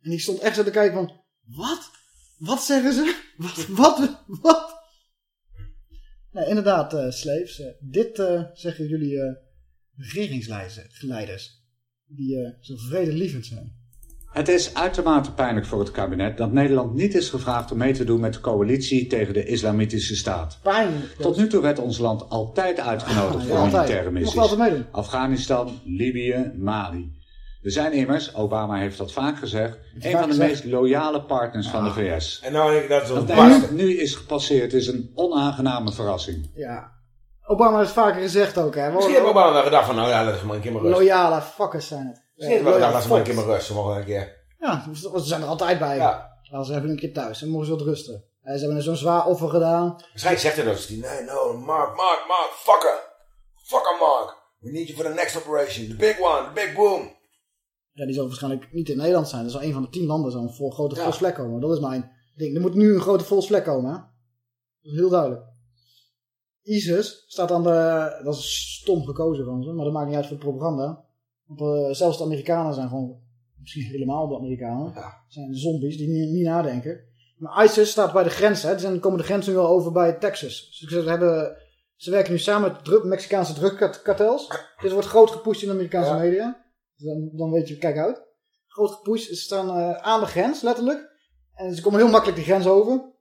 En die stond echt zo te kijken van, wat? Wat zeggen ze? Wat? Wat? Wat? Nee, inderdaad, slaves. eh, dit eh, zeggen jullie regeringsleiders. Die zo vredelievend zijn. Het is uitermate pijnlijk voor het kabinet dat Nederland niet is gevraagd om mee te doen met de coalitie tegen de Islamitische Staat. Pijnlijk. Tot nu toe werd ons land altijd uitgenodigd Ah, voor militaire Mocht missies. Afghanistan, Libië, Mali. We zijn immers, Obama heeft dat vaak gezegd, een vaak van de gezegd. meest loyale partners van de VS. En nou dat is Dat barst. nu is gepasseerd is een onaangename verrassing. Ja. Obama heeft vaker gezegd ook, hè. Misschien heeft Obama wel gedacht van, nou ja, laat ze maar een keer maar rust. Loyale fuckers zijn het. Hij wel laat ze maar een keer maar rust. Ze mogen een keer. Ja, ze zijn er altijd bij. Ja. Laten ze even een keer thuis. Dan mogen ze wat rusten. Eh, Ze hebben zo'n zwaar offer gedaan. Waarschijnlijk zegt hij dat eens. Nee, no, Mark, Mark, Mark, fucker. Fucker, Mark. We need you for the next operation. The big one, the big boom. Ja, die zal waarschijnlijk niet in Nederland zijn. Dat is al een van de tien landen zo'n vol grote Ja. volksvlek komen. Dat is mijn ding. Er moet nu een grote volksvlek komen, hè. Dat is heel duidelijk. ISIS staat aan de... Dat is stom gekozen van ze, maar dat maakt niet uit voor de propaganda. Want eh, zelfs de Amerikanen zijn gewoon... Misschien helemaal de Amerikanen. Zijn zombies die niet, niet nadenken. Maar ISIS staat bij de grens, hè. Zijn, komen de grens nu al over bij Texas. Dus ze, hebben, ze werken nu samen met druk, Mexicaanse drugkartels. Dit wordt groot gepusht in de Amerikaanse Ja. media. Dus dan, dan weet je, kijk uit. Groot gepush. Ze staan eh, aan de grens, letterlijk. En ze komen heel makkelijk die grens over.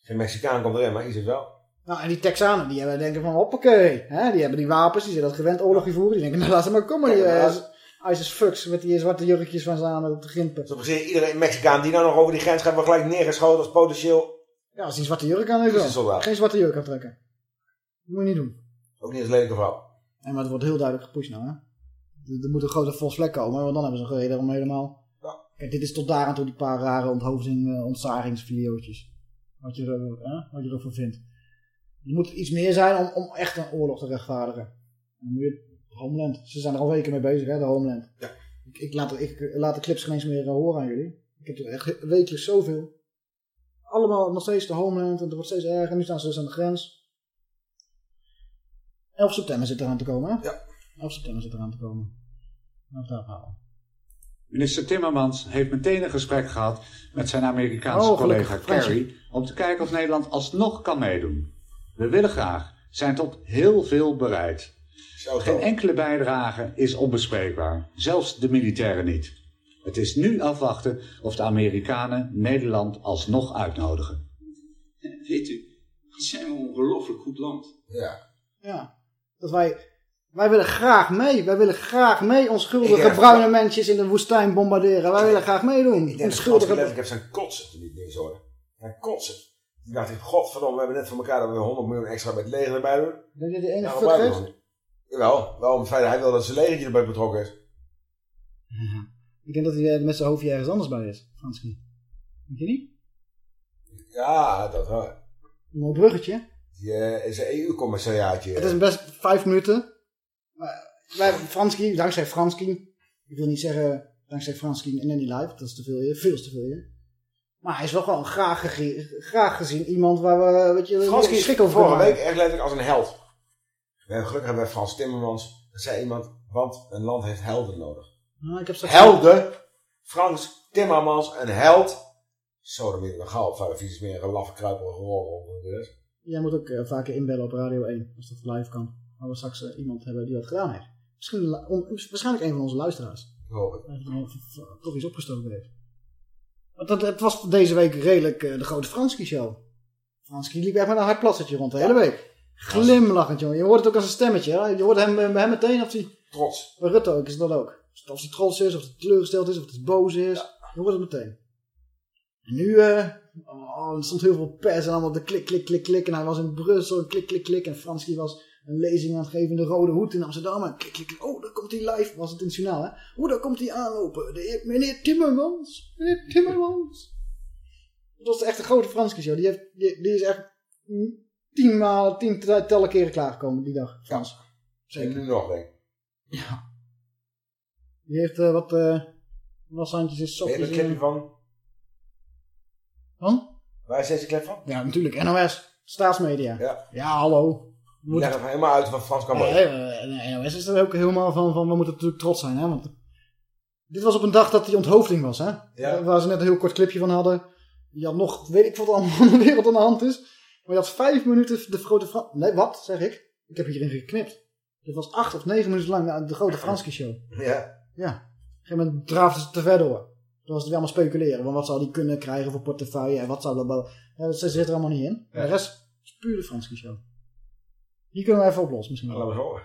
Geen Mexicaan komt erin, maar ISIS wel. Nou, en die Texanen, die hebben denken van, hoppakee. Hè? Die hebben die wapens, die zijn dat gewend oorlogje voeren. Die denken, nou laat ze maar komen. Die, Ja, eh, ISIS fucks met die zwarte jurkjes van ze aan met de grimpen. Zo precies, iedereen Mexicaan die nou nog over die grens gaat, wordt gelijk neergeschoten als potentieel. Ja, als die een zwarte jurk aan heeft. Geen zwarte jurk aantrekken. Dat moet je niet doen. Ook niet als lelijke vrouw. En maar het wordt heel duidelijk gepusht nou, hè. Er, moet een grote volksvlek komen, want dan hebben ze een reden om helemaal... Kijk, dit is tot daar aan toe die paar rare onthoofding, uh. Wat je, er, hè, wat je ervan vindt. Er moet iets meer zijn om, om echt een oorlog te rechtvaardigen. Dan moet je Homeland. Ze zijn er al weken mee bezig, hè, de Homeland. Ik, ik, laat, ik laat de clips geen eens meer uh, horen aan jullie. Ik heb er echt wekelijks zoveel. Allemaal nog steeds de Homeland en het wordt steeds erger. Nu staan ze dus aan de grens. 11 september zit eraan te komen, hè? Ja. 11 september zit eraan te komen. Laten we houden. Minister Timmermans heeft meteen een gesprek gehad met zijn Amerikaanse Oh, collega. Kerry om te kijken of Nederland alsnog kan meedoen. We willen graag, zijn tot heel veel bereid. Geen enkele bijdrage is onbespreekbaar, zelfs de militairen niet. Het is nu afwachten of de Amerikanen Nederland alsnog uitnodigen. Weet u, wat zijn we een ongelooflijk goed land. Ja. Ja. Dat wij, wij willen graag mee. Wij willen graag mee onschuldige bruine mensjes in de woestijn bombarderen. Wij willen graag meedoen. Ik Onschuldige... ik heb zijn kotsen toen die dingen hoorde. Zijn kotsen. Ik dacht, godverdomme, we hebben net voor elkaar dat we 100 miljoen extra bij het leger erbij doen. Denk je heeft? nog niet. Jawel, wel om het feit dat hij wil dat zijn legertje erbij betrokken is. Ik denk dat hij eh, met zijn hoofdje ergens anders bij is. Franski. Denk je niet? Ja, dat wel. Een mooi bruggetje. Die eh, is een EU-commissariaatje. Het is een best vijf minuten. Maar wij, Franski, dankzij Franski. Ik wil niet zeggen dankzij Franski en Nanny Live. Dat is te veel hier. Veel te veel hier. Maar hij is wel gewoon graag, gege- graag gezien iemand waar we, weet je, Franski is schrik over vorige week echt letterlijk als een held. We hebben gelukkig hebben we Frans Timmermans. Dat zei iemand, want een land heeft helden nodig. Nou, ik heb straks- Helden? Frans Timmermans, een held? Een gauw op vuile fiets meer een laffe kruiperige rol. Jij moet ook eh, vaker inbellen op Radio 1, als dat live kan. Waar we straks eh, iemand hebben die dat gedaan heeft. Misschien, on- waarschijnlijk een van onze luisteraars. Ik hoop het. Die er v- v- toch iets opgestoken heeft. Want dat, het was deze week redelijk eh, de grote Franski show. Franski liep echt met een hard platzertje rond de hele week. Glimlachend, jongen. Je hoort het ook als een stemmetje. Hè? Je hoort hem, bij hem meteen of hij... Trots. Bij Rutte ook is dat ook. Of hij trots is, of hij teleurgesteld is, of hij boos is. Je hoort het meteen. En nu, eh, oh, er stond heel veel pers en allemaal de klik, klik, klik, klik. En hij was in Brussel, en klik, klik, klik. En Franski was een lezing aan het geven in de Rode Hoed in Amsterdam. En klik, klik. Oh, daar komt hij live. Was het in het journaal, hè? Oh, daar komt hij aanlopen. De meneer Timmermans. Meneer Timmermans. Dat was echt een grote Franski show. Die, heeft, die, die is echt tien maal, tien tellen keren klaargekomen die dag. Frans. Zeker. En nu nog, denk ik. Die heeft eh, wat eh washandjes en je sokjes. er een clipje in- van? Van? Waar is deze clip van? Ja, natuurlijk. NOS. Staatsmedia. Ja. Ja, hallo. Leggen het helemaal uit van Frans kan Nee, eh, NOS is er ook helemaal van, van, we moeten natuurlijk trots zijn, hè. Want dit was op een dag dat die onthoofding was, hè. Ja. Waar ze net een heel kort clipje van hadden. Je had nog, weet ik wat allemaal in de wereld aan de hand is. Maar je had vijf minuten de grote Frans... Nee, wat, zeg ik? Ik heb hierin geknipt. Dit was acht of negen minuten lang de grote Franski show. Ja. Ja. Op een gegeven moment draafden ze te ver door. Toen was het weer allemaal speculeren. Want wat zou die kunnen krijgen voor portefeuille en wat zou dat... wel- Ja, dat zit er allemaal niet in. Ja. De rest is puur de Franski show. Hier kunnen we even oplossen misschien wel. Laten we horen.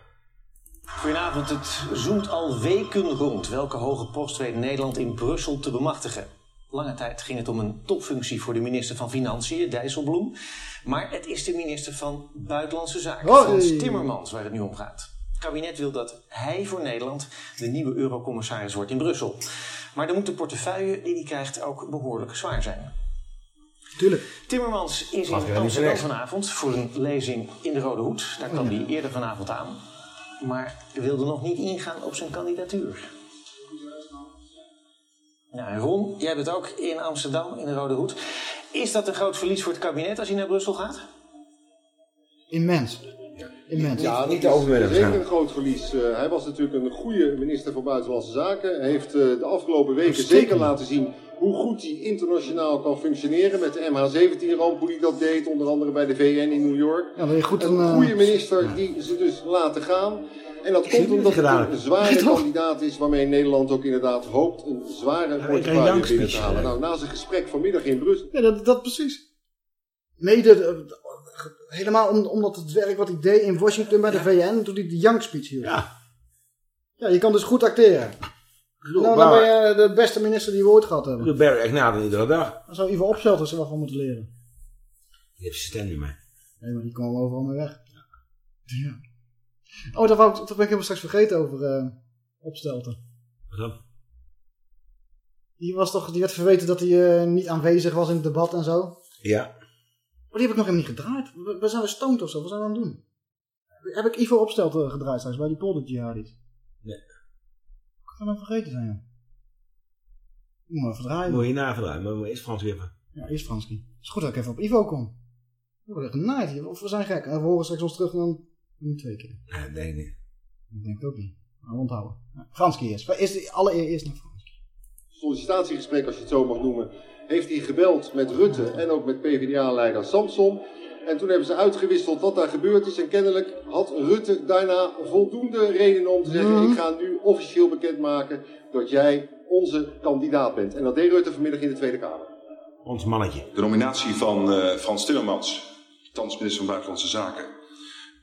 Goedenavond, het zoomt al weken rond. Welke hoge post weet Nederland in Brussel te bemachtigen? Lange tijd ging het om een topfunctie voor de minister van Financiën, Dijsselbloem. Maar het is de minister van Buitenlandse Zaken, Hoi. Frans Timmermans, waar het nu om gaat. Het kabinet wil dat hij voor Nederland de nieuwe eurocommissaris wordt in Brussel. Maar dan moet de portefeuille die hij krijgt ook behoorlijk zwaar zijn. Tuurlijk. Timmermans is in Amsterdam vanavond voor een lezing in de Rode Hoed. Daar kwam hij eerder vanavond aan. Maar wilde nog niet ingaan op zijn kandidatuur. Nou, Ron, jij bent ook in Amsterdam in de Rode Hoed. Is dat een groot verlies voor het kabinet als hij naar Brussel gaat? Immens. Immens. Ja, niet dat te is overwinnen Zeker een groot verlies. Eh, hij was natuurlijk een goede minister voor Buitenlandse Zaken. Hij heeft eh, de afgelopen weken zeker laten zien hoe goed hij internationaal kan functioneren. Met de MH17-ramp, hoe hij dat deed, onder andere bij de VN in New York. Ja, dat je goed een een, eh, goede minister die ze dus laten gaan. En dat komt omdat het een zware toch? kandidaat is waarmee Nederland ook inderdaad hoopt een zware een portefeuille binnen te halen. Nou, na zijn gesprek vanmiddag in Brussel. Ja, dat, dat precies. Nee, de- helemaal om, omdat het werk wat ik deed in Washington bij de VN, toen hij de Young speech hield. Ja. Ja, je kan dus goed acteren. Nou, dan ben je de beste minister die we ooit gehad hebben. Doe Barry echt naden iedere dag. Dan zou Ivo Opstelten ze wel van moeten leren. Die heeft zijn stem niet meer. Nee, maar die komen overal mee weg. Ja. Oh, dat, wou ik, dat ben ik helemaal straks vergeten over eh Opstelten. Wat dan? Die, was toch, die werd verweten dat hij eh, niet aanwezig was in het debat en zo. Ja. Maar die heb ik nog helemaal niet gedraaid. We, zijn we stoned of zo. Wat zijn we aan het doen? Heb ik Ivo Opstelten gedraaid straks bij die polder jihadis? Nee. Ik kan hem vergeten zijn, joh. Moet maar even draaien. Moet je na verdraaien, maar eerst Frans even. Ja, eerst Franski. Het is goed dat ik even op Ivo kom. We worden genaaid hier. Of we zijn gek. En we horen straks ons terug en dan niet twee keer. Nee, dat denk ik niet. Ik denk het ook niet. Maar onthouden. Ja, Franski eerst. Eerst die- allereerst naar Franski. sollicitatiegesprek, als je het zo mag noemen, heeft hij gebeld met Rutte en ook met PvdA-leider Samson. En toen hebben ze uitgewisseld wat daar gebeurd is. En kennelijk had Rutte daarna voldoende redenen om te zeggen. Ik ga nu officieel bekendmaken dat jij onze kandidaat bent. En dat deed Rutte vanmiddag in de Tweede Kamer. Ons mannetje. De nominatie van eh, Frans Timmermans, thans minister van Buitenlandse Zaken,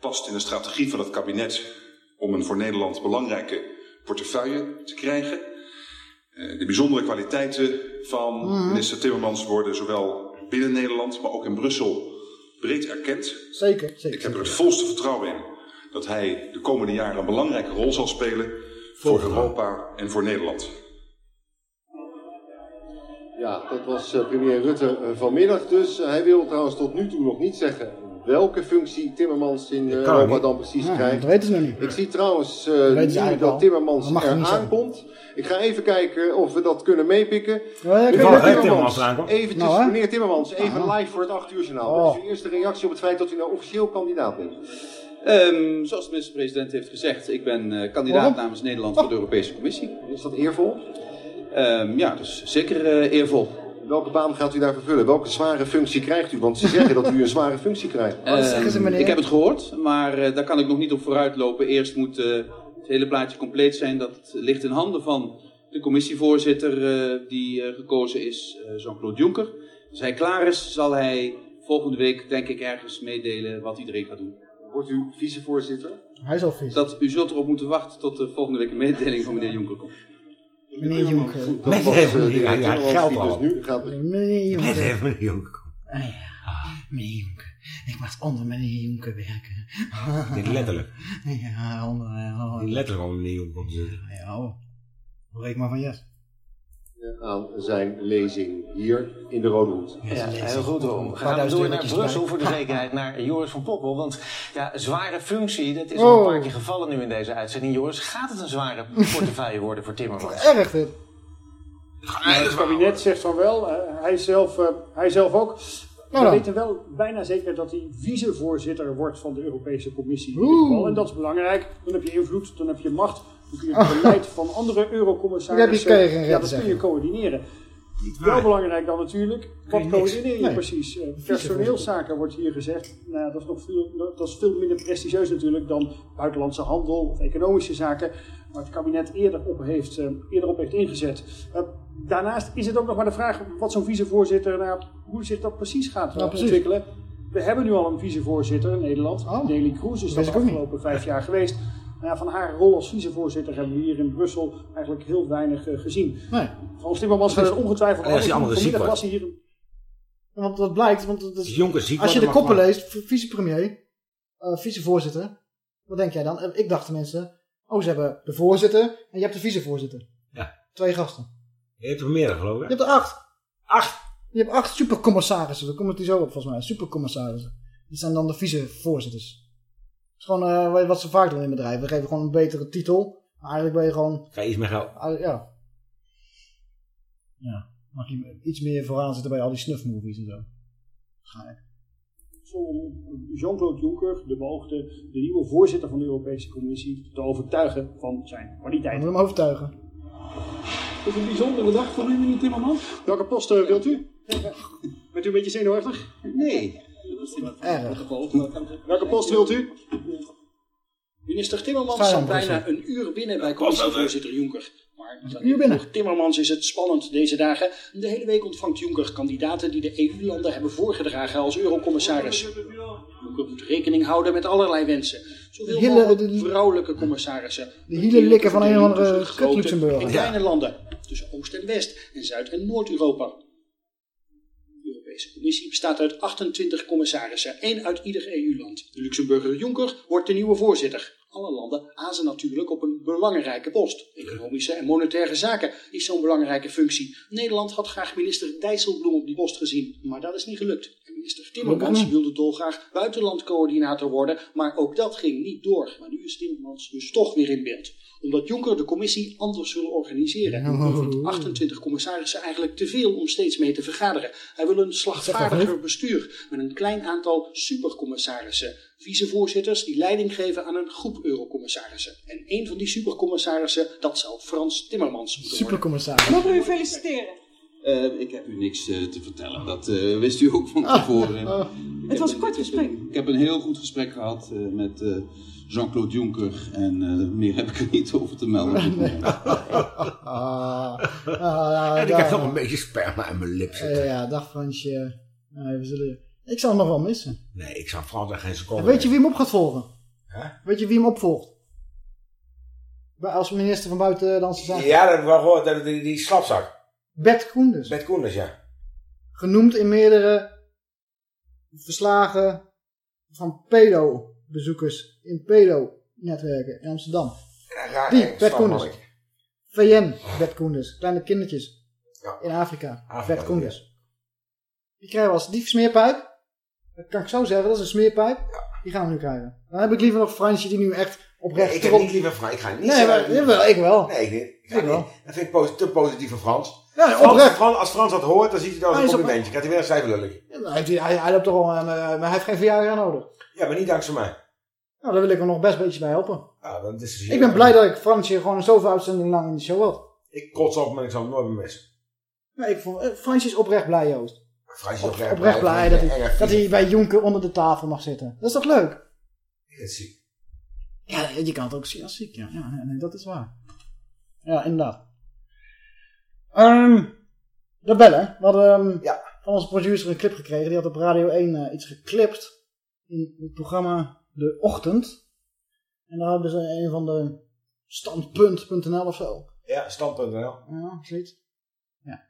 past in de strategie van het kabinet om een voor Nederland belangrijke portefeuille te krijgen. Eh, de bijzondere kwaliteiten van Mhm. minister Timmermans worden zowel binnen Nederland, maar ook in Brussel breed erkend. Zeker, zeker. Ik heb er het volste vertrouwen in dat hij de komende jaren een belangrijke rol zal spelen voor Europa en voor Nederland. Ja, dat was eh, premier Rutte eh, vanmiddag dus. hij wil trouwens tot nu toe nog niet zeggen welke functie Timmermans in Europa dan precies Ja, krijgt. dat weten ze nog niet. Ik zie trouwens eh, eigenlijk dat. Timmermans Dat je er aankomt. Ik ga even kijken of we dat kunnen meepikken. Ja, ja, Meneer Timmermans komt. eventjes, Nou, meneer Timmermans, even live voor het 8 uur journaal. Oh. Wat is uw eerste reactie op het feit dat u nou officieel kandidaat bent? Ehm, zoals de minister-president heeft gezegd, ik ben eh, kandidaat Waarom? namens Nederland voor de Europese Commissie. Is dat eervol? Ehm, ja, dus zeker eh, eervol. Welke baan gaat u daar vervullen? Welke zware functie krijgt u? Want ze zeggen dat u een zware functie krijgt. Ehm, ik heb het gehoord, maar eh, daar kan ik nog niet op vooruitlopen. Eerst moet eh, het hele plaatje compleet zijn. Dat ligt in handen van de commissievoorzitter eh, die eh, gekozen is, eh, Jean-Claude Juncker. Als hij klaar is, zal hij volgende week, denk ik, ergens meedelen wat iedereen gaat doen. Wordt u vicevoorzitter? Hij is al vies. Dat u zult erop moeten wachten tot de volgende week een mededeling van meneer Juncker komt. Meneer Jonker. Met was, even ja, geld al. dus nu gaat Meneer Jonker. even meneer Jonker. Ah ja, meneer Jonker. Ik mag onder meneer Jonker werken. Niet letterlijk. Ja, onder... Ja, Niet letterlijk onder meneer Jonker zitten. ja hoor. Maar van yes. aan zijn lezing hier in de Rode Hoed. Ja, heel goed Paar gaan door naar Brussel voor de zekerheid, naar Joris van Poppel. Want ja, zware functie, dat is Oh. al een paar keer gevallen nu in deze uitzending. Joris, gaat het een zware portefeuille worden voor Timmermans? Erg dit. Nou, het kabinet zegt van wel, hij, zelf, eh, hij zelf ook. We Nou dan. weten wel bijna zeker dat hij vicevoorzitter wordt van de Europese Commissie. geval. En dat is belangrijk. Dan heb je invloed, dan heb je macht. Dan kun je het beleid van andere eurocommissarissen, ja, dat kun je coördineren. Wel belangrijk dan natuurlijk, wat coördineer je Nee. precies? Eh, personeelszaken wordt hier gezegd. Nou, dat, is nog veel, dat is veel minder prestigieus natuurlijk dan buitenlandse handel of economische zaken. Waar het kabinet eerder op heeft, eh, eerder op heeft ingezet. Eh, daarnaast is het ook nog maar de vraag wat zo'n vicevoorzitter, nou, hoe zich dat precies gaat eh, Ja, precies. ontwikkelen. We hebben nu al een vicevoorzitter in Nederland. Oh. Nelly Kroes is dat de afgelopen vijf jaar geweest. Nou ja, van haar rol als vicevoorzitter hebben we hier in Brussel eigenlijk heel weinig eh, gezien. Nee. Frans Timmermans er ongetwijfeld Ja, als die andere ziek was hier Want dat blijkt, want is, Jonker ziek als je de dan koppen leest, vicepremier, eh vicevoorzitter, wat denk jij dan? Ik dacht tenminste, oh ze hebben de voorzitter en je hebt de vicevoorzitter. Ja. Twee gasten. Je hebt er meerdere geloof Je ik. hebt er acht. Acht. Je hebt acht supercommissarissen, daar komt het hier zo op volgens mij, supercommissarissen. Die zijn dan de vicevoorzitters. Dat is gewoon eh, wat ze vaak doen in bedrijven. We geven gewoon een betere titel, maar eigenlijk ben je gewoon, Ga je iets meer geld. ah, ja. Ja, mag je iets meer vooraan zitten bij al die snuffmovies en zo. Waarschijnlijk. om Jean-Claude Juncker, de beoogde, de nieuwe voorzitter van de Europese Commissie, te overtuigen van zijn Ik kwaliteit. moet hem overtuigen. Het is een bijzondere dag voor u, meneer Timmermans. Welke post wilt u? Bent u een beetje zenuwachtig? Nee. Erg. Welke post wilt u? Minister Timmermans zat bijna een uur binnen bij commissievoorzitter Juncker. Maar uur binnen. Timmermans is het spannend deze dagen. De hele week ontvangt Juncker kandidaten die de EU-landen hebben voorgedragen als eurocommissaris. Juncker moet rekening houden met allerlei wensen. Zoveel De hele- vrouwelijke commissarissen. De hielen likken van een of andere kut Luxemburg. en kleine landen. Tussen Oost en West en Zuid- en Noord-Europa. De Europese Commissie bestaat uit 28 commissarissen, één uit ieder EU-land. De Luxemburger Juncker wordt de nieuwe voorzitter. Alle landen azen natuurlijk op een belangrijke post. Economische en monetaire zaken is zo'n belangrijke functie. Nederland had graag minister Dijsselbloem op die post gezien, maar dat is niet gelukt. En minister Timmermans wilde dolgraag buitenlandcoördinator worden, maar ook dat ging niet door. Maar nu is Timmermans dus toch weer in beeld omdat Juncker de commissie anders wil organiseren. Vindt 28 commissarissen eigenlijk te veel om steeds mee te vergaderen. Hij wil een slagvaardiger bestuur met een klein aantal supercommissarissen. Vicevoorzitters die leiding geven aan een groep eurocommissarissen. En een van die supercommissarissen, dat zou Frans Timmermans moeten worden. Supercommissaris. Mogen we u feliciteren? Eh, ik heb u niks eh, te vertellen. Dat eh, wist u ook van tevoren. Oh. Het was een kort gesprek. Ik heb een heel goed gesprek gehad eh, met eh, Jean-Claude Juncker. En eh, meer heb ik er niet over te melden. Ah, ah, En ik dag. heb nog een beetje sperma in mijn lip Ja, zitten. ja, dag Fransje. We zullen... Ik zal hem nog wel missen. Nee, ik zou Frans geen seconde En weet je wie hem op gaat volgen? Hè? Weet je wie hem opvolgt? Bij- Als minister van Buitenlandse Zaken. Ja, dat heb ik wel gehoord. dat- Die, die slapzak. Bert Koenders. Bert Koenders, ja. Genoemd in meerdere verslagen van pedo-bezoekers in pedo-netwerken in Amsterdam. Die, Bert Koenders. Bert Koenders. Kleine kindertjes. Ja. In Afrika. Afrika, Bert Koenders. Die krijgen we als dief smeerpijp. Dat kan ik zo zeggen, dat is een smeerpijp. Die gaan we nu krijgen. Dan heb ik liever nog Fransje die nu echt oprecht Nee, ik heb niet liever Frans. Ik ga niet Nee, zeggen- maar, jawel, ik wel. Nee, ik. Ik Ik niet. wel. Dat vind ik te positief voor Frans. Ja, Frans, oprecht. Frans- als Frans dat hoort, dan ziet hij dat als een complimentje. Krijgt hij weer een cijferlullig. Ja, hij, hij, hij loopt toch al, eh, maar hij heeft geen verjaardag nodig. Ja, maar niet dankzij mij. Nou, daar wil ik hem nog best een beetje bij helpen. Ja, dat is Ik ben blij dat ik Fransje gewoon zoveel uitzendingen lang in de show had. Ik kots op, maar ik zal hem nooit meer missen. Nee, ik vond, eh, Fransje is oprecht blij, Joost. Frans is Op- oprecht, oprecht blij dat hij, dat hij bij Jonker onder de tafel mag zitten. Dat is toch leuk? Dat is ziek. Ja, je kan het ook zien als ziek, ja. ja nee, dat is waar. Ja, inderdaad. Ehm de bellen. We hadden ehm, van onze producer een clip gekregen. Die had op Radio 1 eh, iets geklipt. In het programma De Ochtend. En daar hebben ze een van de standpunt.nl of zo. Ja, stand.nl. Ja, zoiets. Ja.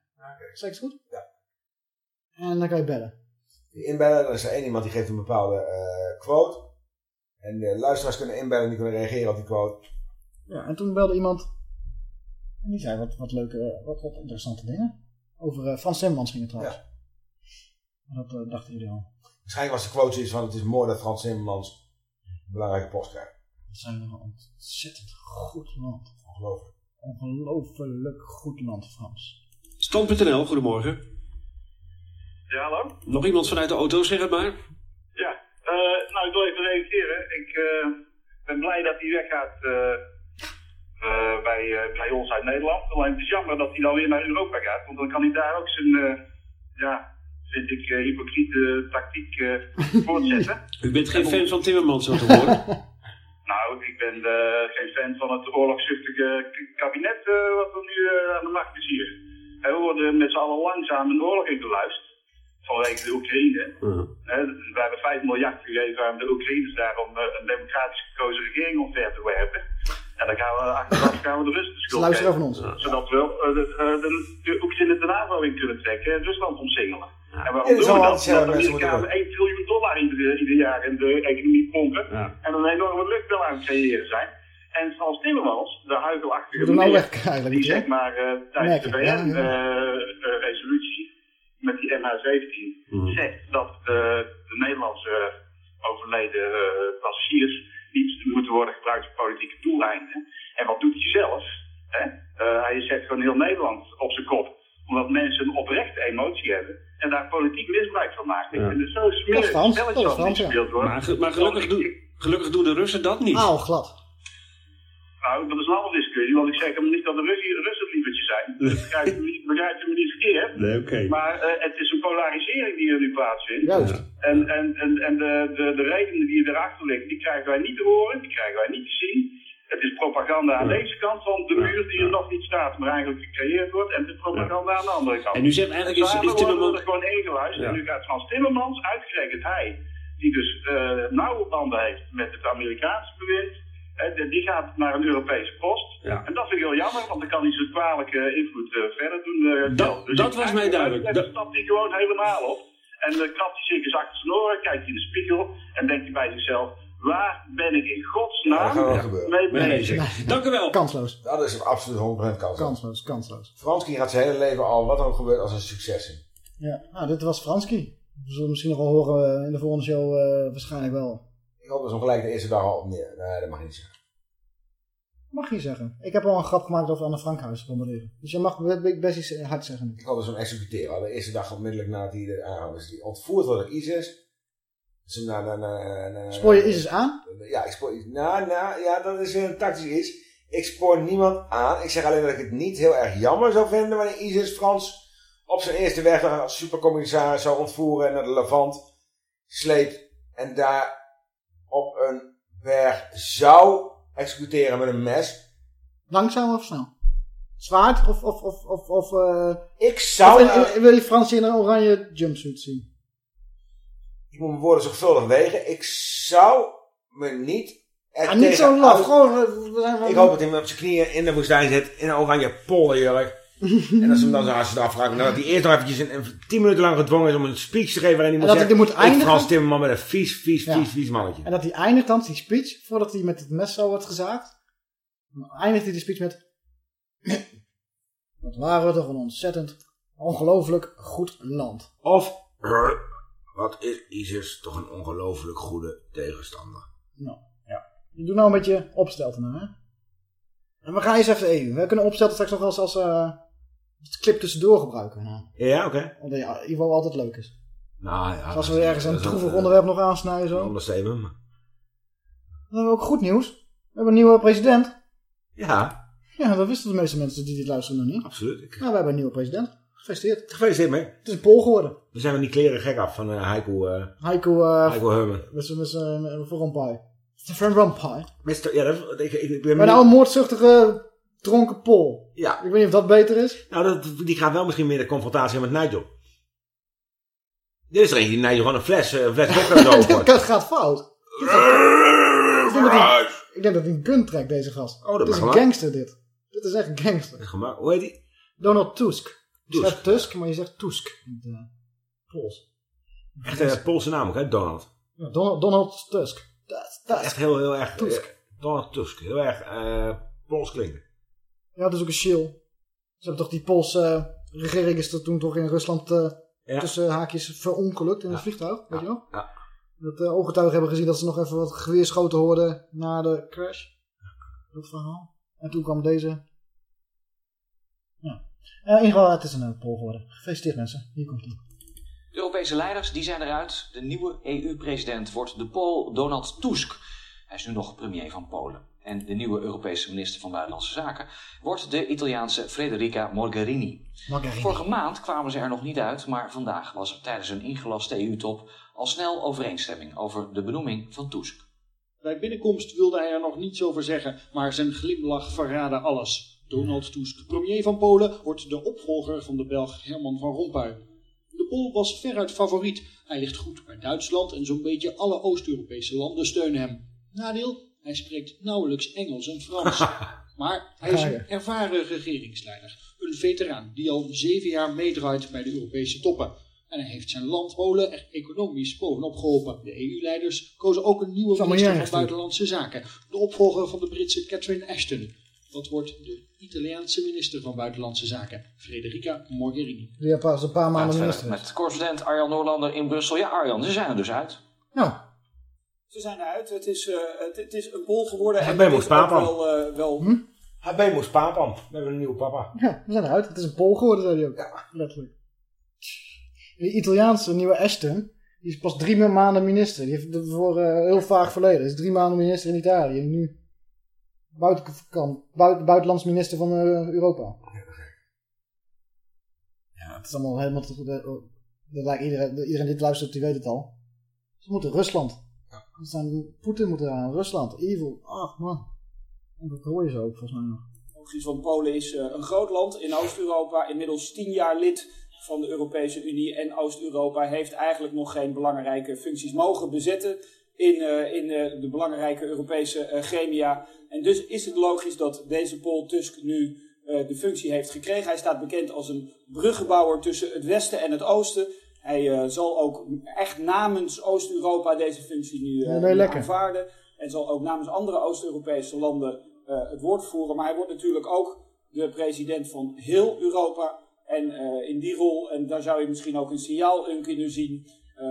Zeg het goed? Ja. En dan kan je bellen. Die inbellen, dan is er één iemand die geeft een bepaalde eh, quote. En de luisteraars kunnen inbellen en die kunnen reageren op die quote. Ja, en toen belde iemand. En die zei wat, wat leuke, wat, wat interessante dingen. Over eh, Frans Timmermans ging het trouwens. Dat eh, dachten jullie al. Waarschijnlijk was de quote zoiets van: Het is mooi dat Frans Timmermans belangrijke post krijgt. We zijn een ontzettend goed land. Ongelooflijk. Ongelooflijk goed land, Frans. Stand.nl, goedemorgen. Ja, hallo? Nog iemand vanuit de auto, zeg het maar. Ja, eh, nou ik wil even reageren. Ik eh, ben blij dat hij weggaat eh, eh, bij, eh, bij ons uit Nederland. Alleen het is jammer dat hij dan weer naar Europa gaat, want dan kan hij daar ook zijn, eh, ja, vind ik, eh, hypocriete tactiek eh, voortzetten. U bent geen fan van Timmermans, zo te horen. Nou, ik ben eh, geen fan van het oorlogszuchtige kabinet eh, wat er nu eh, aan de macht is hier. En we worden met z'n allen langzaam een oorlog ingeluisterd. Vanwege de Oekraïne. Hè, we hebben 5 miljard gegeven aan de Oekraïners daar om eh, een democratisch gekozen regering omver te werpen. En dan gaan we achteraf gaan we de Russen de schuld geven. van ons. Zodat we de, de, de Oekraïne de NAVO in kunnen trekken en Rusland omsingelen. En waarom doen we dat? Omdat Amerikanen 1 triljoen dollar ieder, ieder jaar in de economie pompen. En een enorme luchtbel aan het creëren zijn. En Frans Timmermans, de huigelachtige er nou meneer, die zeg maar eh, tijdens de Merken, ja, ja. VN-resolutie met die MH17 Mhm. zegt dat de, de Nederlandse overleden eh, passagiers niet moeten worden gebruikt voor politieke doeleinden. En wat doet hij zelf? Hè? Eh, hij zet gewoon heel Nederland op zijn kop, omdat mensen een oprechte emotie hebben en daar politiek misbruik van maken. Ja. En er zo Dat is smerig Frans, spelletje dat is van Frans, ja. gespeeld wordt. Maar, maar gelukkig, doen, gelukkig doen de Russen dat niet. Auw, glad. Nou, dat is een andere discussie, want ik zeg hem niet dat de Russen, Russen het lievertje zijn. Begrijpt u, niet- begrijpt u me niet verkeerd? Nee, oké. Maar eh, het is een polarisering die er nu plaatsvindt. Juist. En, en, en, en de, de, de redenen die erachter liggen, die krijgen wij niet te horen, die krijgen wij niet te zien. Het is propaganda aan deze kant van de muur die er nog niet staat, maar eigenlijk gecreëerd wordt. En het is propaganda aan de andere kant. En u zegt eigenlijk is- is Timmermans- er gewoon. Ja. En nu gaat Frans Timmermans, uitgerekend hij, die dus eh, nauwe banden heeft met het Amerikaanse bewind, die- gaat naar een Europese post. En dat vind ik heel jammer, want dan kan hij zijn kwalijke invloed eh, verder doen. eh, Dat-. Dus dat was mij duidelijk. Dat- stapt hij gewoon helemaal op. En dan krabt hij zich eens achter zijn oren, kijkt hij in de spiegel en denkt hij bij zichzelf, waar ben ik in godsnaam gebeuren. mee Mee bezig? Dank u wel. Kansloos. Dat is absoluut 100% kansloos. Kansloos, kansloos. Franski gaat zijn hele leven al, wat er ook gebeurt, als een succes in. Ja, nou, dit was Franski. We zullen misschien nog wel horen eh, in de volgende show eh, waarschijnlijk wel. Ik hoop dat ze hem gelijk de eerste dag al op neer. Nee, dat mag niet zeggen. Mag je zeggen. Ik heb al een grap gemaakt over Anne Frankhuis bombarderen. Dus je mag be- best iets hard zeggen. Ik hoop dat ze hem executeren. De eerste dag onmiddellijk nadat hij er aanhoudt. Dus die ontvoerd wordt door ISIS. Dus naar- Spoor je ISIS aan? Ja, ik spoor... Nou, nou, ja, dat is weer een tactisch iets. Ik spoor niemand aan. Ik zeg alleen dat ik het niet heel erg jammer zou vinden wanneer ISIS Frans op zijn eerste weg als supercommissaris zou ontvoeren en naar de Levant sleept en daar op een berg zou executeren met een mes. Langzaam of snel? Zwaard of... of, of, of, of eh, Ik zou... of- eh, wil je Frans in een oranje jumpsuit zien? Ik moet mijn woorden zorgvuldig wegen. Ik zou me niet... Ja, niet zo laf. Gewoon... eh, zijn wel- Ik hoop dat hij op zijn knieën in de woestijn zit. In een oranje pollenjurk. en als ze hem dan zo hartstikke raken. Dan dat hij eerst nog eventjes een, een, tien minuten lang gedwongen is om een speech te geven. Waarin hij En moet dat zeggen. hij moet eindigen? Ik Frans Timmerman met een vies, vies, Ja. vies, vies mannetje. En dat hij eindigt dan, die speech, voordat hij met het mes zo wordt gezaagd. Dan eindigt hij die speech met... Wat waren we toch een ontzettend, ongelooflijk goed land. Of... Wat is ISIS toch een ongelooflijk goede tegenstander. Nou, ja. Je doet nou een beetje opstelten, hè? En we gaan eens even even. We kunnen opstelten straks nog als, als eh, als clip tussendoor gebruiken. Nou, Ja, oké. omdat ja, Ivo altijd leuk is. Nou ja. Dus als we ergens een droevig een- onderwerp nog aansnijden zo. Understatement. maar- Dan hebben we ook goed nieuws. We hebben een nieuwe president. Ja. Ja, dat wisten de meeste mensen die dit luisteren nog niet. Absoluut. Ik... Nou, we hebben een nieuwe president. Gefeliciteerd. Gefeliciteerd mee. Het is een Pool geworden. We zijn we die kleren gek af van uh, Heiko, uh, Heiko, uh, Heiko Herman. Met zijn met zijn- met Van Rompuy. Mister, ja, dat, ik, ik, ik ben Maar nou een moordzuchtige dronken Pool. Ja. Ik weet niet of dat beter is. Nou, dat, die gaat wel misschien meer de confrontatie met Nigel. Dit is er een die Nigel gewoon een fles, eh, een fles vodka dat gaat fout. Ik denk, dat hij, ik denk dat hij een gun trekt, deze gast. Oh, dat dit is een gangster, dit. Dit is echt een gangster. Gemak. Hoe heet die? Donald Tusk. Je Tusk. schrijft Tusk, maar je zegt Tusk. In het, eh, Pools. Echt een Poolse naam ook, hè? Donald. Ja, Donald, Donald Tusk. Dat, dat. Echt heel, heel erg... Tusk. eh, Donald Tusk. Heel erg eh Pools klinken. Ja, dat is ook een shill. Ze hebben toch die Poolse eh, regering is er toen toch in Rusland Ja. tussen haakjes verongelukt in het vliegtuig, weet je? Ja. Dat uh, ooggetuigen hebben gezien dat ze nog even wat geweerschoten hoorden na de crash. Dat verhaal. En toen kwam deze. Eh, in ieder geval, het is een uh, poll geworden. Gefeliciteerd mensen. Hier komt ie. De Europese leiders die zijn eruit. De nieuwe EU-president wordt de Pool Donald Tusk. Hij is nu nog premier van Polen. En de nieuwe Europese minister van Buitenlandse Zaken wordt de Italiaanse Federica Mogherini. Mogherini. Vorige maand kwamen ze er nog niet uit, maar vandaag was er tijdens een ingelaste EU-top al snel overeenstemming over de benoeming van Tusk. Bij binnenkomst wilde hij er nog niets over zeggen, maar zijn glimlach verraadde alles. Donald Tusk, premier van Polen, wordt de opvolger van de Belg Herman van Rompuy. De Pool was veruit favoriet. Hij ligt goed bij Duitsland en zo'n beetje alle Oost-Europese landen steunen hem. Nadeel? Hij spreekt nauwelijks Engels en Frans. maar hij is een ervaren regeringsleider. Een veteraan die al zeven jaar meedraait bij de Europese toppen. En hij heeft zijn land Polen er economisch bovenop geholpen. De EU-leiders kozen ook een nieuwe minister van. Buitenlandse Zaken. De opvolger van de Britse Catherine Ashton. Dat wordt de Italiaanse minister van Buitenlandse Zaken, Federica Mogherini. Die heeft pas een paar maanden minister. met correspondent Arjan Noorlander in Brussel. Ja, Arjan, ze zijn er dus uit. Nou. Ze zijn eruit. Het is, eh, het, het is een bol geworden. Hij en het is wel, eh, wel Hm? Papan. We hebben een nieuwe papa. Ja, we zijn eruit. Het is een Pool geworden, zei hij ook. Ja. Letterlijk. Die Italiaanse nieuwe Ashton, die is pas drie maanden minister. Die heeft voor eh, heel vaag verleden. Is drie maanden minister in Italië. En nu buiten, kan, buiten, buitenlands minister van eh, Europa. het is allemaal helemaal... te- de- de- lijkt iedereen, de- iedereen die dit luistert, die weet het al. Ze moeten Rusland. Ze zijn, Poetin moet aan Rusland. Evil. Ach man. En dat hoor je zo ook volgens mij nog. Logisch, want Polen is eh, een groot land in Oost-Europa, inmiddels tien jaar lid van de Europese Unie. En Oost-Europa heeft eigenlijk nog geen belangrijke functies mogen bezetten in, eh, in eh, de belangrijke Europese eh, gremia. En dus is het logisch dat deze Pool Tusk nu de functie heeft gekregen. Hij staat bekend als een bruggenbouwer tussen het Westen en het Oosten. Hij zal ook echt namens Oost-Europa deze functie nu Ja, nee, aanvaarden. En zal ook namens andere Oost-Europese landen het woord voeren. Maar hij wordt natuurlijk ook de president van heel Europa. En in die rol, en daar zou je misschien ook een signaal in kunnen zien,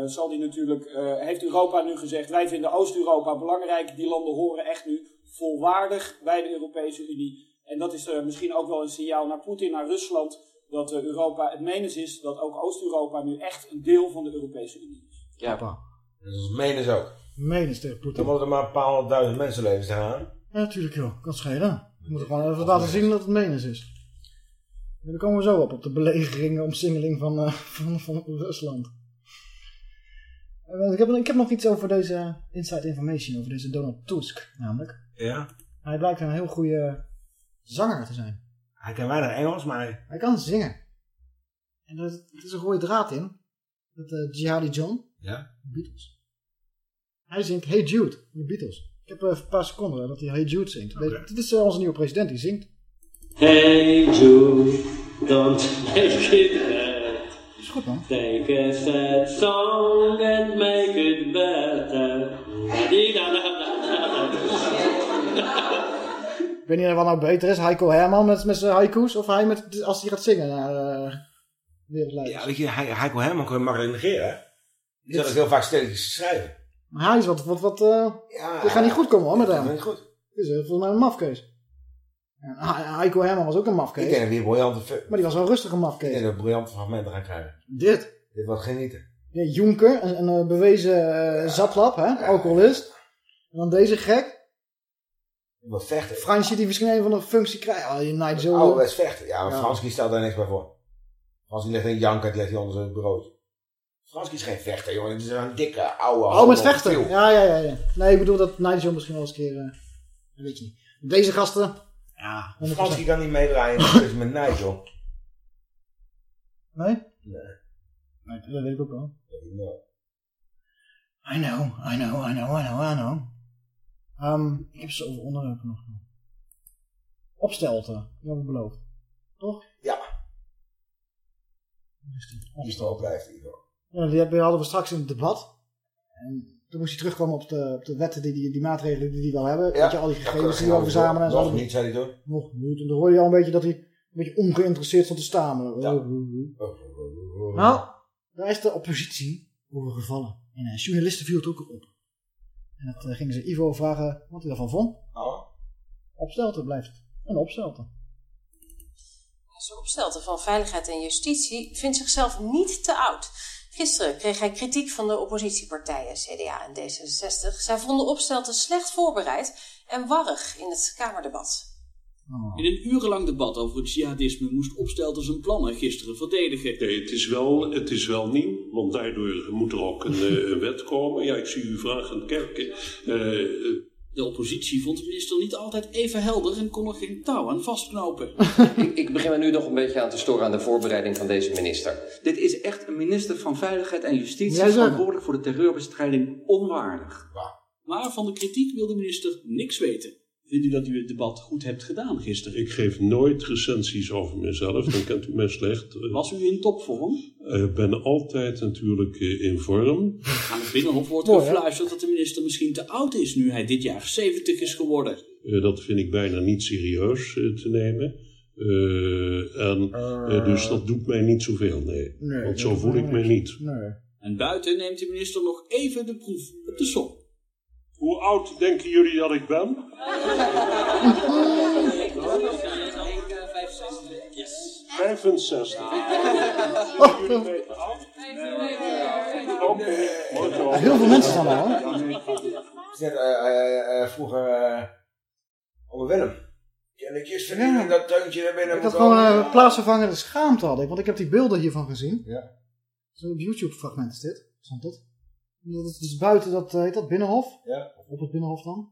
zal hij natuurlijk, eh, heeft Europa nu gezegd, wij vinden Oost-Europa belangrijk. Die landen horen echt nu volwaardig bij de Europese Unie. En dat is eh, misschien ook wel een signaal naar Poetin, naar Rusland, dat eh, Europa het menens is, dat ook Oost-Europa nu echt een deel van de Europese Unie is. Ja. Dat is menen ze ook. Menens tegen Dan Poetin. moeten er maar een paar honderdduizend mensenlevens gaan. Ja, natuurlijk joh. Kan schelen. We moeten gewoon even laten zien dat het menens is. En daar komen we zo op, op de belegering, omsingeling van, eh, van, van Rusland. Eh, Ik heb, ik heb nog iets over deze inside information, over deze Donald Tusk namelijk. Ja. Hij blijkt een heel goede zanger te zijn. Hij kan weinig Engels, maar hij... Hij kan zingen. En er er is een rode draad in. Dat eh Jihadi John, Ja. de Beatles. Hij zingt Hey Jude, van de Beatles. Ik heb even een paar seconden eh, dat hij Hey Jude zingt. Dit- Dit is eh, onze nieuwe president, die zingt. Hey Jude, don't make it goed man. Take a sad song and make it better. Ik weet niet wat nou beter is, Heiko Herman met, met zijn haiku's of hij met, als hij gaat zingen naar eh wereldleiders. Ja, weet je, He- Heiko Herman je makkelijk negeren, hè? Die zat ook heel vaak stilletjes te schrijven. Maar hij is wat, wat, wat eh dit gaat niet goed komen hoor met hem. niet goed. Dit is eh, volgens mij een mafkees. He- Heiko Herman was ook een Ik mafkees. denk dat die briljante... Maar die was wel een rustige Ik mafkees. denk dat we briljante fragmenten gaan krijgen. Dit. Dit wordt genieten. Ja, Juncker, een, een eh, bewezen eh, zatlap, hè, alcoholist. En dan deze gek. Wat vechten. Fransje die misschien een van de functie krijgt. Oh, je naait zo. Ouderwets vechten. Ja, maar Ja. Franski stelt daar niks bij voor. Franski in janker, die ligt hij onder zijn brood. Franski is geen vechter, jongen. Het is een dikke, oude... Oh, met vechten. Ja, ja, ja, ja. Nee, ik bedoel dat Nigel misschien wel eens een keer... eh, weet je niet. Deze gasten... Ja, 100%. Franski kan niet meedraaien. Dat is met Nigel. Nee? Nee. Nee, dat weet ik ook wel. Nee. I know, I know, I know, I know, I know. Ehm, ik heb zoveel onderwerpen nog. Opstelten, die hebben we beloofd. Toch? Ja. Die is nog blijft, Ivo. Ja, die hebben, hadden we straks in het debat. En toen moest hij terugkomen op de, op de wetten, die, die, die maatregelen die hij wil hebben. Weet je, al die gegevens die we verzamelen en zo. Nog niet, zei hij toch? Nog niet. En dan hoor je al een beetje dat hij een beetje ongeïnteresseerd stond te stamelen. Nou, daar is de oppositie over gevallen. En eh, journalisten viel het ook op. En dat eh, gingen ze Ivo vragen wat hij daarvan vond. Oh. Opstelten blijft een opstelten. Minister Opstelten van Veiligheid en Justitie vindt zichzelf niet te oud. Gisteren kreeg hij kritiek van de oppositiepartijen CDA en D66. Zij vonden Opstelten slecht voorbereid en warrig in het Kamerdebat. In een urenlang debat over het jihadisme moest Opstelten zijn plannen gisteren verdedigen. Nee, het is wel, het is wel nieuw, want daardoor moet er ook een, eh, een wet komen. Ja, ik zie u vragend kijken. Eh, eh, De oppositie vond de minister niet altijd even helder en kon er geen touw aan vastknopen. ik, ik begin me nu nog een beetje aan te storen aan de voorbereiding van deze minister. Dit is echt een minister van Veiligheid en Justitie, zegt- verantwoordelijk voor de terreurbestrijding, onwaardig. Maar van de kritiek wil de minister niks weten. Vindt u dat u het debat goed hebt gedaan gisteren? ik geef nooit recensies over mezelf, dan kent u mij slecht. Eh, Was u in topvorm? Ik ben altijd natuurlijk eh, in vorm. Aan het Binnenhof wordt gefluisterd dat de minister misschien te oud is nu hij dit jaar 70 is geworden. Eh, dat vind ik bijna niet serieus eh, te nemen. Eh, en, eh, dus dat doet mij niet zoveel, nee. Nee, Want zo voel ik mij niet. Nee. En buiten neemt de minister nog even de proef op de som. Hoe oud denken jullie dat ik ben? Yes. 65. Jullie weten oud? Oké, mooi zo. Heel veel mensen staan daar, hoor. Is eh, eh, eh, vroeger eh, over Willem. Kennetjes verdienen Ja. dat teuntje naar binnen Ik had gewoon een plaatsvervangende schaamte had ik, want ik heb die beelden hiervan gezien. Ja. Zo'n op YouTube fragment is dit, stond het. Dat is dus buiten dat, eh, heet dat, Binnenhof. Ja. Of op het Binnenhof dan.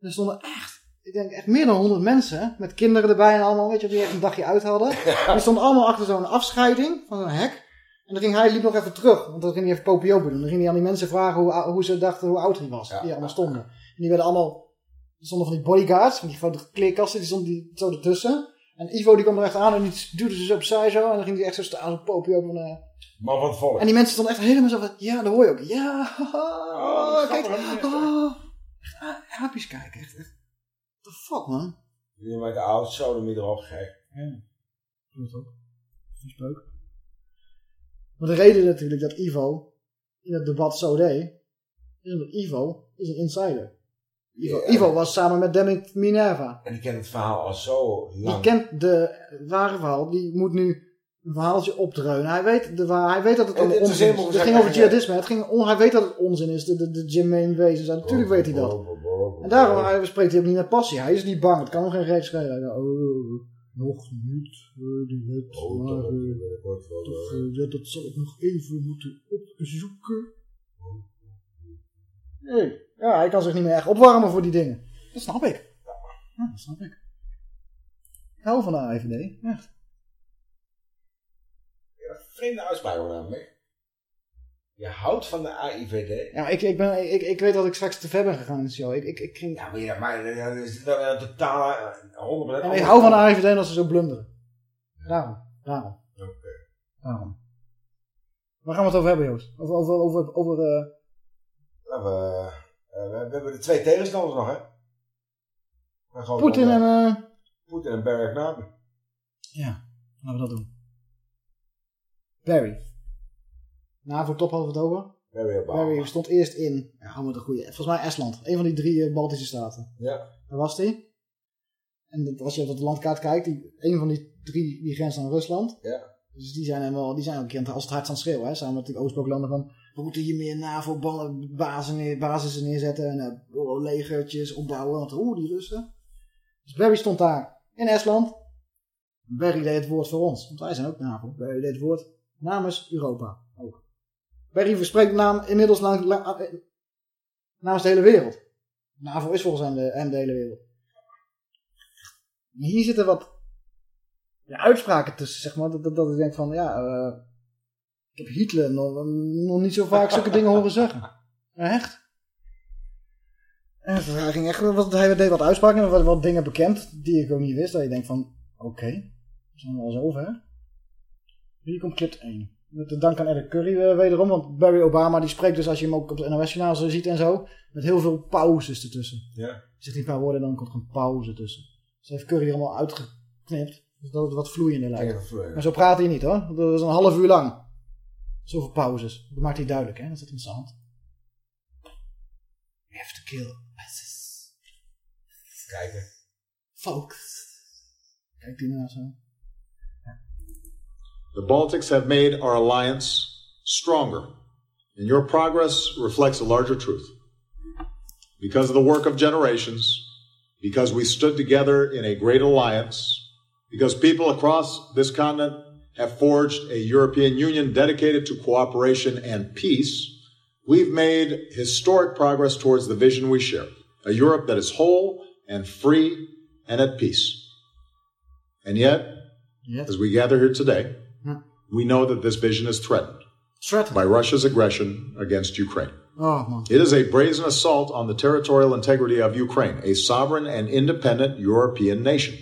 En er stonden echt, ik denk echt meer dan 100 mensen, met kinderen erbij en allemaal, weet je, die echt een dagje uit hadden. Die stonden allemaal achter zo'n afscheiding van een hek. En dan ging hij liep nog even terug, want dan ging hij even popiopen doen. Dan ging hij aan die mensen vragen hoe, hoe ze dachten hoe oud hij was, die allemaal stonden. En die werden allemaal, er stonden van die bodyguards, van die grote kleerkasten, die stonden die, zo ertussen. En Ivo die kwam er echt aan en die duwde ze zo opzij zo. En dan ging hij echt zo staan, zo popiopen. Van, van het volk. En die mensen stonden echt helemaal zo van, ja, dat hoor je ook. Ja, Oh, kijk, oh. Echt a- aapjes kijken, echt, echt. What the fuck, man? Die met de oud, zo dan erop gek. Ja. Goed ook. Vies peuk. Maar de reden natuurlijk dat Ivo in het debat zo deed, is omdat Ivo is een insider. Ivo. Ivo was samen met Demming Minerva. En die kent het verhaal al zo Die lang. kent de ware verhaal, die moet nu een verhaaltje opdreunen. Hij weet, de, waar, hij weet dat het allemaal onzin is. Het ging over jihadisme. Het ging on, hij weet dat het onzin is, de, de, de Jermaine wezens. En natuurlijk weet hij dat. En daarom hij spreekt hij ook niet met passie. Hij is niet bang. Het kan hem geen reet schelen. Zegt, Oh, nog niet. die wet. maar, toch, ja, dat zal ik nog even moeten opzoeken. Nee. Ja, hij kan zich niet meer echt opwarmen voor die dingen. Dat snap ik. Ja, dat snap ik. Ik hou van de AIVD. Echt. Vreemde uitspraak hoor namelijk. Je houdt van de AIVD. Ja, maar ik, ik, ben, ik, ik weet dat ik straks te ver ben gegaan in de show. Ik, ik, ik, ging, Ja, maar, ja, maar ja, er is wel een totale eh, 100% Ja, maar ik hou van de AIVD als ze zo blunderen. Daarom. Daarom. Oké. Daarom. Waar gaan we het over hebben, Joost? Over, over, over, over eh, Nou, we, eh, we, hebben de twee tegenstanders nog, hè? Poetin en... eh, eh Poetin en Barack Obama. ja, laten we dat doen. Barry. NAVO-top hadden we het over. Barry Obama. Barry stond eerst in, ja, me de goede, volgens mij Estland. Een van die drie eh, Baltische staten. Ja. Daar was hij. En als je op de landkaart kijkt, die, een van die drie die grenst aan Rusland. Ja. Dus die zijn, wel, die zijn ook bekend als het hart aan het schreeuwen. Hè? Samen met die Oostbloklanden van, we moeten hier meer NAVO-bazen neer, basissen neerzetten. En eh, oh, legertjes opbouwen. Want oeh, die Russen. Dus Barry stond daar in Estland. Barry deed het woord voor ons. Want wij zijn ook NAVO. Barry deed het woord namens Europa. Ook. Barry verspreekt naam inmiddels lang, lang- eh, namens de hele wereld. NAVO is volgens hem de, hem de hele wereld. Hier zitten wat ja, uitspraken tussen, zeg maar. Dat, dat, dat ik denk van, ja, eh, ik heb Hitler nog, nog niet zo vaak zulke dingen horen zeggen. Echt. En hij ging echt, wat, hij deed wat uitspraken en wat, wat dingen bekend die ik ook niet wist. Dat je denkt van, oké, we zijn al zo ver. Hier komt clip 1. Met dank aan Eric Curry eh, wederom, want Barry Obama die spreekt dus als je hem ook op het NOS-journaal zo ziet en zo, met heel veel pauzes ertussen. Ja. Zegt hij een paar woorden en dan komt er een pauze tussen. Dus heeft Curry er allemaal uitgeknipt, dus dat het wat vloeiender lijkt. Vloeiender. Maar zo praat hij niet hoor, dat is een half uur lang. Zoveel pauzes. Dat maakt hij duidelijk hè, dat zit in zijn hand. We have to kill. Kijken. Folks. Kijk die nou zo. The Baltics have made our alliance stronger, and your progress reflects a larger truth. Because of the work of generations, because we stood together in a great alliance, because people across this continent have forged a European Union dedicated to cooperation and peace, we've made historic progress towards the vision we share a Europe that is whole and free and at peace. And yet, as we gather here today, we know that this vision is threatened Threatened. by Russia's aggression against Ukraine. Oh. It is a brazen assault on the territorial integrity of Ukraine, a sovereign and independent European nation.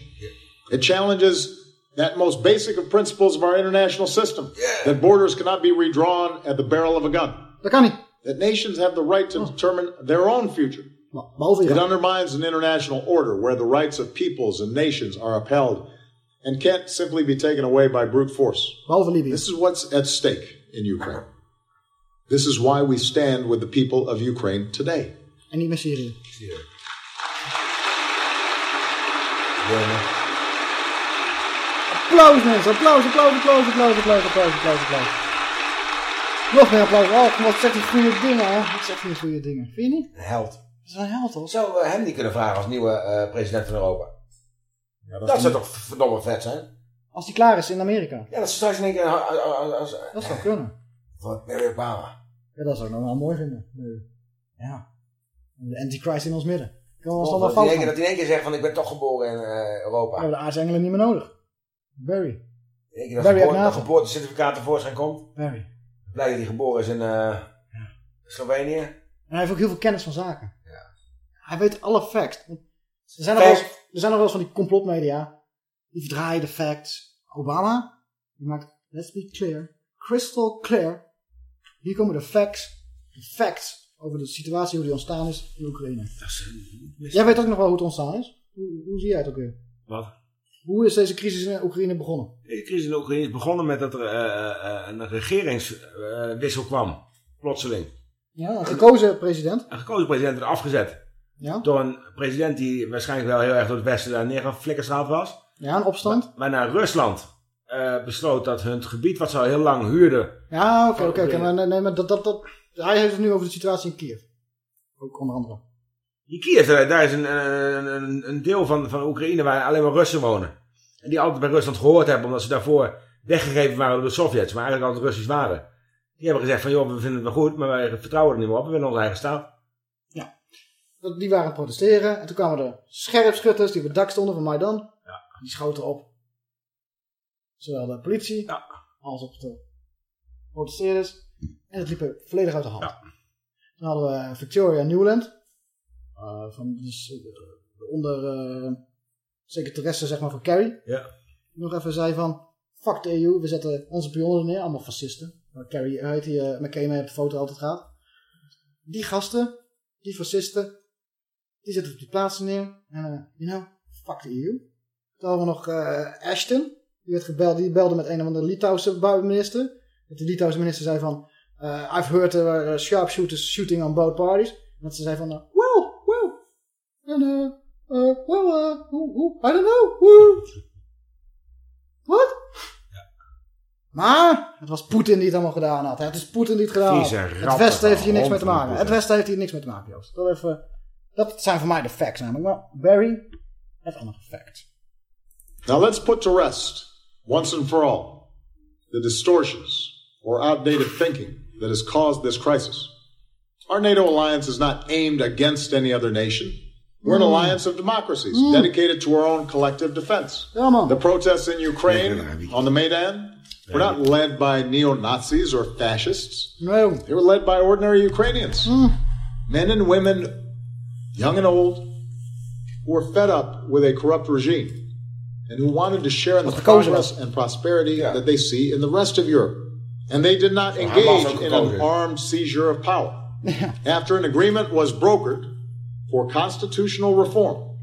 It challenges that most basic of principles of our international system that borders cannot be redrawn at the barrel of a gun. That nations have the right to determine their own future. Behalve It undermines an international order where the rights of peoples and nations are upheld and can't simply be taken away by brute force. Behalve Libië. This is what's at stake in Ukraine. This is why we stand with the people of Ukraine today. En niet meer Syrië. Applaus mensen, applaus, applaus, applaus, applaus, applaus, applaus, applaus, applaus. Nog meer applaus. Oh, wat zegt hij goede dingen, hè? Wat zegt hij goede dingen? Vind je niet? Een held. Dat is een held, hoor. Zou we hem niet kunnen vragen als nieuwe eh, president van Europa? Ja, dat zou toch verdomme vet zijn? Als die klaar is in Amerika. Ja, dat ze straks in één keer... als- als- als- Dat zou kunnen. Voor Mary Obama. Ja, dat zou ik nog wel mooi vinden. Nee. Ja. De antichrist in ons midden. Kan ons wel dat hij in één keer- gaan. dat hij in één keer zegt van ik ben toch geboren in eh, Europa. We hebben de aardsengelen niet meer nodig. Barry. In één keer dat Barry geboorte, dat geboortecertificaat tevoorschijn komt. Barry. Blijkt dat hij geboren is in eh, Slovenië. En hij heeft ook heel veel kennis van zaken. Hij weet alle facts. Er zijn, nog wel eens, Facts. Er zijn nog wel eens van die complotmedia. Die verdraaien de facts. Obama, die maakt, let's be clear, crystal clear. Hier komen de facts. De facts over de situatie hoe die ontstaan is in Oekraïne. Jij weet ook nog wel hoe het ontstaan is. Hoe, hoe zie jij het ook weer? Wat? Hoe is deze crisis in Oekraïne begonnen? De crisis in Oekraïne is begonnen met dat er eh, eh, een regeringswissel kwam. Plotseling. Ja, een gekozen president. Een gekozen president werd afgezet. Ja. Door een president die waarschijnlijk wel heel erg door het Westen daar was. Ja, een opstand. Waarna Rusland eh, besloot dat hun gebied, wat ze al heel lang huurden. Ja, oké, oké. oké, maar nee, maar dat, dat, dat, hij heeft het nu over de situatie in Kiev. Ook onder andere. Die Kiev, daar, is een, een, een, een deel van, van Oekraïne waar alleen maar Russen wonen. En die altijd bij Rusland gehoord hebben, omdat ze daarvoor weggegeven waren door de Sovjets, maar eigenlijk altijd Russisch waren. Die hebben gezegd van, joh, we vinden het wel goed, maar wij vertrouwen er niet meer op. We willen onze eigen staat. Die waren aan het protesteren. En toen kwamen er scherpschutters die op het dak stonden van Maidan. Die schoten op. Zowel de politie als op de protesteerders. En het liep volledig uit de hand. Dan hadden we Victoria Newland. eh, van dus, eh, de onder eh, secretaresse zeg maar van Kerry. Ja. Die nog even zei van... Fuck de EU, we zetten onze pionnen er neer. Allemaal fascisten. Waar Kerry, hoe heet die, eh McCain mee op de foto altijd gaat. Die gasten, die fascisten, die zitten op die plaatsen neer. En, eh, you know, fuck the EU. Toen hadden we nog eh, Ashton. Die, werd gebeld, die belde met een of andere Litouwse buitenminister. Dat die Litouwse minister zei van... eh, I've heard there were sharpshooters shooting on both parties. En dat ze zei van... well, well. En, eh, eh, well, eh, who, who, I don't know. Who. What? Maar het was Poetin die het allemaal gedaan had. Het is Poetin die het gedaan had. Het Westen heeft hier niks mee van te maken. Het Westen heeft hier niks mee te maken, Joost. Dat, even, dat zijn voor mij de facts namelijk. Maar Barry heeft andere facts. Now let's put to rest, once and for all, the distortions or outdated thinking that has caused this crisis. Our NATO alliance is not aimed against any other nation. We're an Mm. alliance of democracies dedicated to our own collective defense. The protests in Ukraine on the Maidan were not led by neo Nazis or fascists. No. They were led by ordinary Ukrainians. Men and women, young and old, who were fed up with a corrupt regime and who wanted to share in the progress and prosperity that they see in the rest of Europe. And they did not engage in an armed seizure of power. After an agreement was brokered for constitutional reform,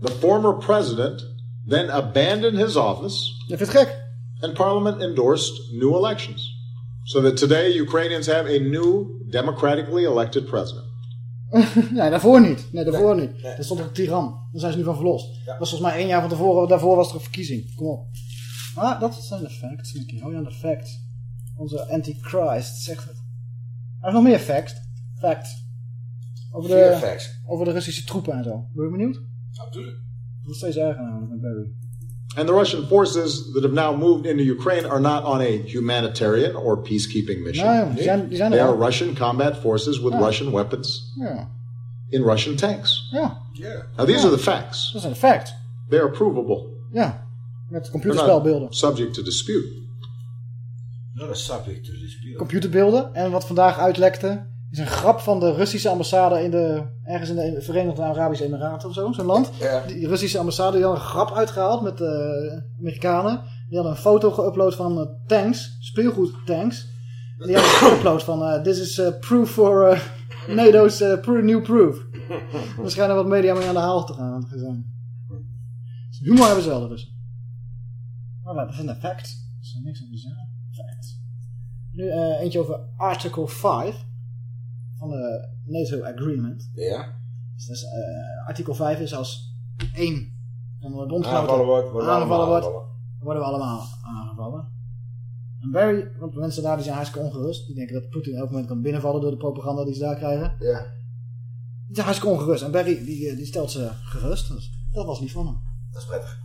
the former president then abandoned his office. Je vindt het gek? And parliament endorsed new elections. So that today Ukrainians have a new democratically elected president. nee, daarvoor niet. Nee, daarvoor niet. Dat stond op een tiran. Daar zijn ze nu van verlost. Dat was volgens mij één jaar van tevoren. Daarvoor was er een verkiezing. Kom op. Maar dat zijn de facts, Mickey. Hou je aan de facts. Onze antichrist zegt het. Hij heeft nog meer facts. Facts. Over de, facts. over de Russische troepen en zo. Ben je benieuwd? Natuurlijk. Dat is steeds erger namelijk met Barry. And the Russian forces that have now moved into Ukraine are not on a humanitarian or peacekeeping mission. Nee, die zijn, die They er are. Russian combat forces with Ja. Russian weapons Ja. in Russian tanks. Ja. Now these Ja. are the facts. Dat zijn de facts. They are provable. Ja. Met They're computerspelbeelden. not subject to dispute. Not a subject to dispute. computerbeelden. En wat vandaag uitlekte, is een grap van de Russische ambassade in de, ergens in de Verenigde Arabische Emiraten of zo, zo'n land. Ja. Die Russische ambassade die had een grap uitgehaald met de Amerikanen. Die hadden een foto geüpload van eh, tanks, speelgoedtanks. En die hadden geüpload van, eh, this is eh, proof for eh, NATO's new proof. Er schijnen wat media mee aan de haal te gaan. zijn. Dus humor hebben ze wel, Russen. Maar dat zijn de facts. Er is niks aan te zeggen. Facts. Nu eentje over Article 5 van de NATO Agreement. Ja. Dus eh, artikel 5 is als één van de bondgenoten Aangevallen wordt, worden aangevallen wordt, worden we allemaal aangevallen. En Barry, want de mensen daar die zijn hartstikke ongerust. Die denken dat Poetin elk moment kan binnenvallen door de propaganda die ze daar krijgen. Ja. Die zijn hartstikke ongerust. En Barry die, eh, die stelt ze gerust. Dus dat was niet van hem. Dat is prettig.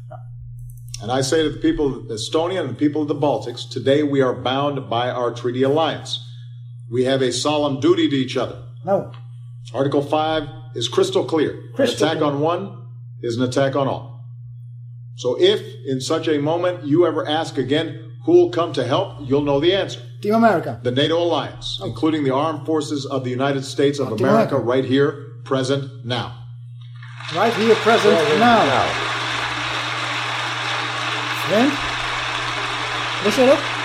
And I say to the people of Estonia and the people of the Baltics, today we are bound by our treaty alliance. We have a solemn duty to each other. No. Article 5 is crystal clear. Crystal an attack on one is an attack on all. So if in such a moment you ever ask again who will come to help, you'll know the answer. Team America. The NATO alliance, oh. including the armed forces of the United States of Oh, America America. right here, present now. Right here, present now. Vriend? Wist je dat?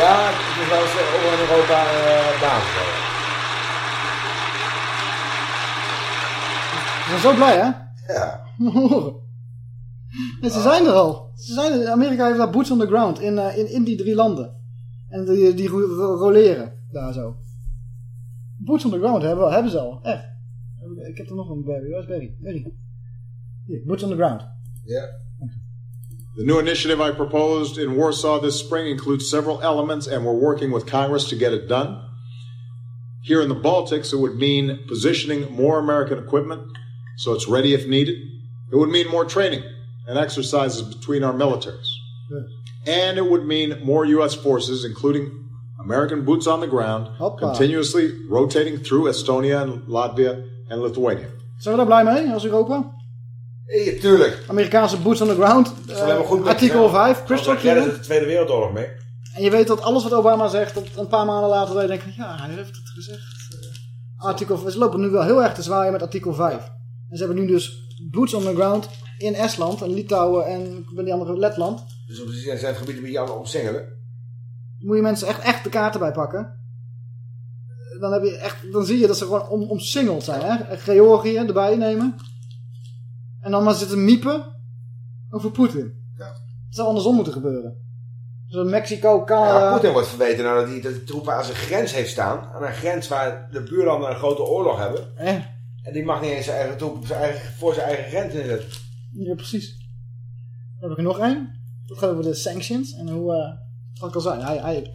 Ja, het is wel eens over Europa eh basis. Ze zijn zo blij, hè? Ja. Ja, ze zijn er al. Ze zijn er. Amerika heeft daar boots on the ground in, eh, in, in die drie landen. En die, die ro- ro- roleren daar zo. Boots on the ground hebben, hebben ze al. Echt. Ik heb er nog een Barry. Waar is Barry? Barry. Hier, boots on the ground. Ja. The new initiative I proposed in Warsaw this spring includes several elements, and we're working with Congress to get it done. Here in the Baltics, it would mean positioning more American equipment so it's ready if needed. It would mean more training and exercises between our militaries. And it would mean more U.S. forces, including American boots on the ground, continuously rotating through Estonia and Latvia and Lithuania. Zijn we daar blij mee als Europa? Ja, tuurlijk. Amerikaanse boots on the ground. Eh, artikel 5, Crystal Daar redden ze clear. de Tweede Wereldoorlog mee. En je weet dat alles wat Obama zegt, dat een paar maanden later dat je denkt, ja, hij heeft het gezegd. Eh, Artikel, ze lopen nu wel heel erg te zwaaien met artikel 5. En ze hebben nu dus boots on the ground in Estland en Litouwen en bij die andere Letland. Dus op zijn gebieden moet je allemaal omsingelen. Moet je mensen echt, echt de kaarten bij pakken. Dan, heb je echt, dan zie je dat ze gewoon om, omsingeld zijn. Hè? Georgië erbij nemen. En dan maar zitten miepen over Poetin. Ja. Het zou andersom moeten gebeuren. Dus Mexico, Canada... Ja, Poetin wordt verweten nadat hij dat hij troepen aan zijn grens heeft staan. Aan een grens waar de buurlanden een grote oorlog hebben. Eh, En die mag niet eens zijn eigen troepen op zijn eigen, voor zijn eigen grens inzetten. ja, precies. Dan heb ik er nog één. Dat gaat over de sanctions. En hoe, eh wat ik al zei, hij, hij,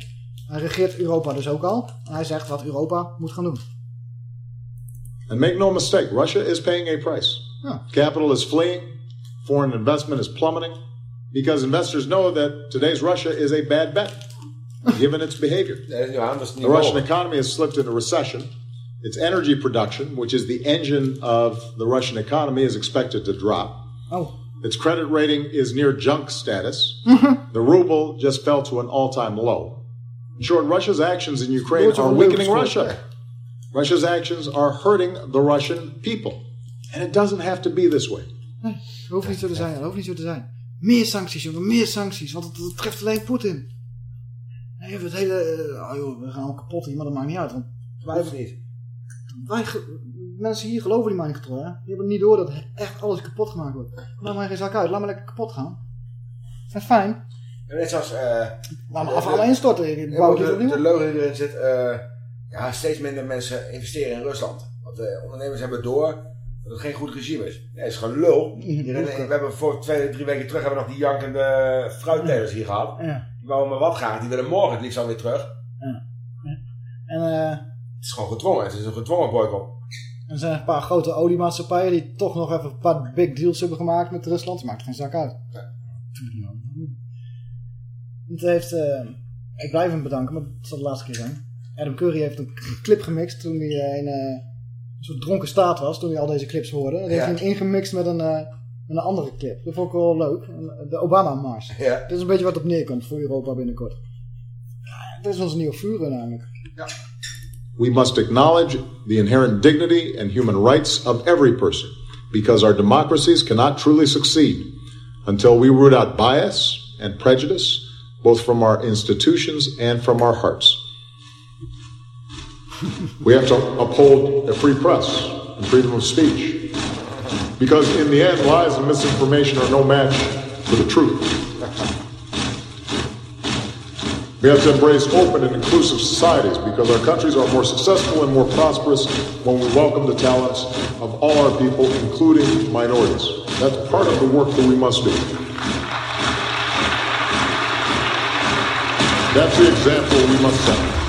hij regeert Europa dus ook al. En hij zegt wat Europa moet gaan doen. And make no mistake, Russia is paying a price. Yeah. Capital is fleeing, foreign investment is plummeting, because investors know that today's Russia is a bad bet, given its behavior. Dat is niet waar, dat is niet The Russian mogelijk. economy has slipped into recession. Its energy production, which is the engine of the Russian economy, is expected to drop. Oh. Its credit rating is near junk status. Mm-hmm. the ruble just fell to an all time low. In short, Russia's actions in Ukraine are weakening Loop Russia. Russia's actions are hurting the Russian people. And it doesn't have to be this way. Nee, dat hoeft niet zo te zijn. Dat hoeft niet zo te zijn. Meer sancties, jongen. Meer sancties. Want het, het treft alleen Poetin. Nee, het hele... eh, oh joh, we gaan al kapot hier, maar dat maakt niet uit. Want wij, Hoeft niet. wij, mensen hier geloven die hè. Die hebben niet door dat echt alles kapot gemaakt wordt. Laat maar geen zak uit. Laat maar lekker kapot gaan. Dat is fijn. Net zoals... eh Laat maar de- af de- allemaal instorten. Het de, de, opnieuw. leugen die erin zit... eh, ja, steeds minder mensen investeren in Rusland. Want de ondernemers hebben door dat het geen goed regime is. Nee, het is gewoon lul. We hebben voor twee, drie weken terug hebben we nog die jankende fruittelers hier gehad. Ja. Die wouden maar wat graag. Die willen morgen het liefst alweer terug. En eh, Het is gewoon gedwongen. Het is een gedwongen boycott. er zijn een paar grote oliemaatschappijen die toch nog even een paar big deals hebben gemaakt met Rusland. Het maakt geen zak uit. Het heeft, eh, ik blijf hem bedanken, maar het zal de laatste keer zijn. Adam Curry heeft een clip gemixt toen hij in eh, een soort dronken staat was, toen hij al deze clips hoorde. Dat heeft Ja. hij hem ingemixt met een, eh, met een andere clip. Dat vond ik wel leuk. De Obama-mars. Ja. Dit is een beetje wat op neerkomt voor Europa binnenkort. Ja, dit is onze nieuwe vuur namelijk. We must acknowledge the inherent dignity and human rights of every person, because our democracies cannot truly succeed until we root out bias and prejudice, both from our institutions and from our hearts. We have to uphold a free press and freedom of speech, because in the end, lies and misinformation are no match for the truth. We have to embrace open and inclusive societies because our countries are more successful and more prosperous when we welcome the talents of all our people, including minorities. That's part of the work that we must do. That's the example we must set.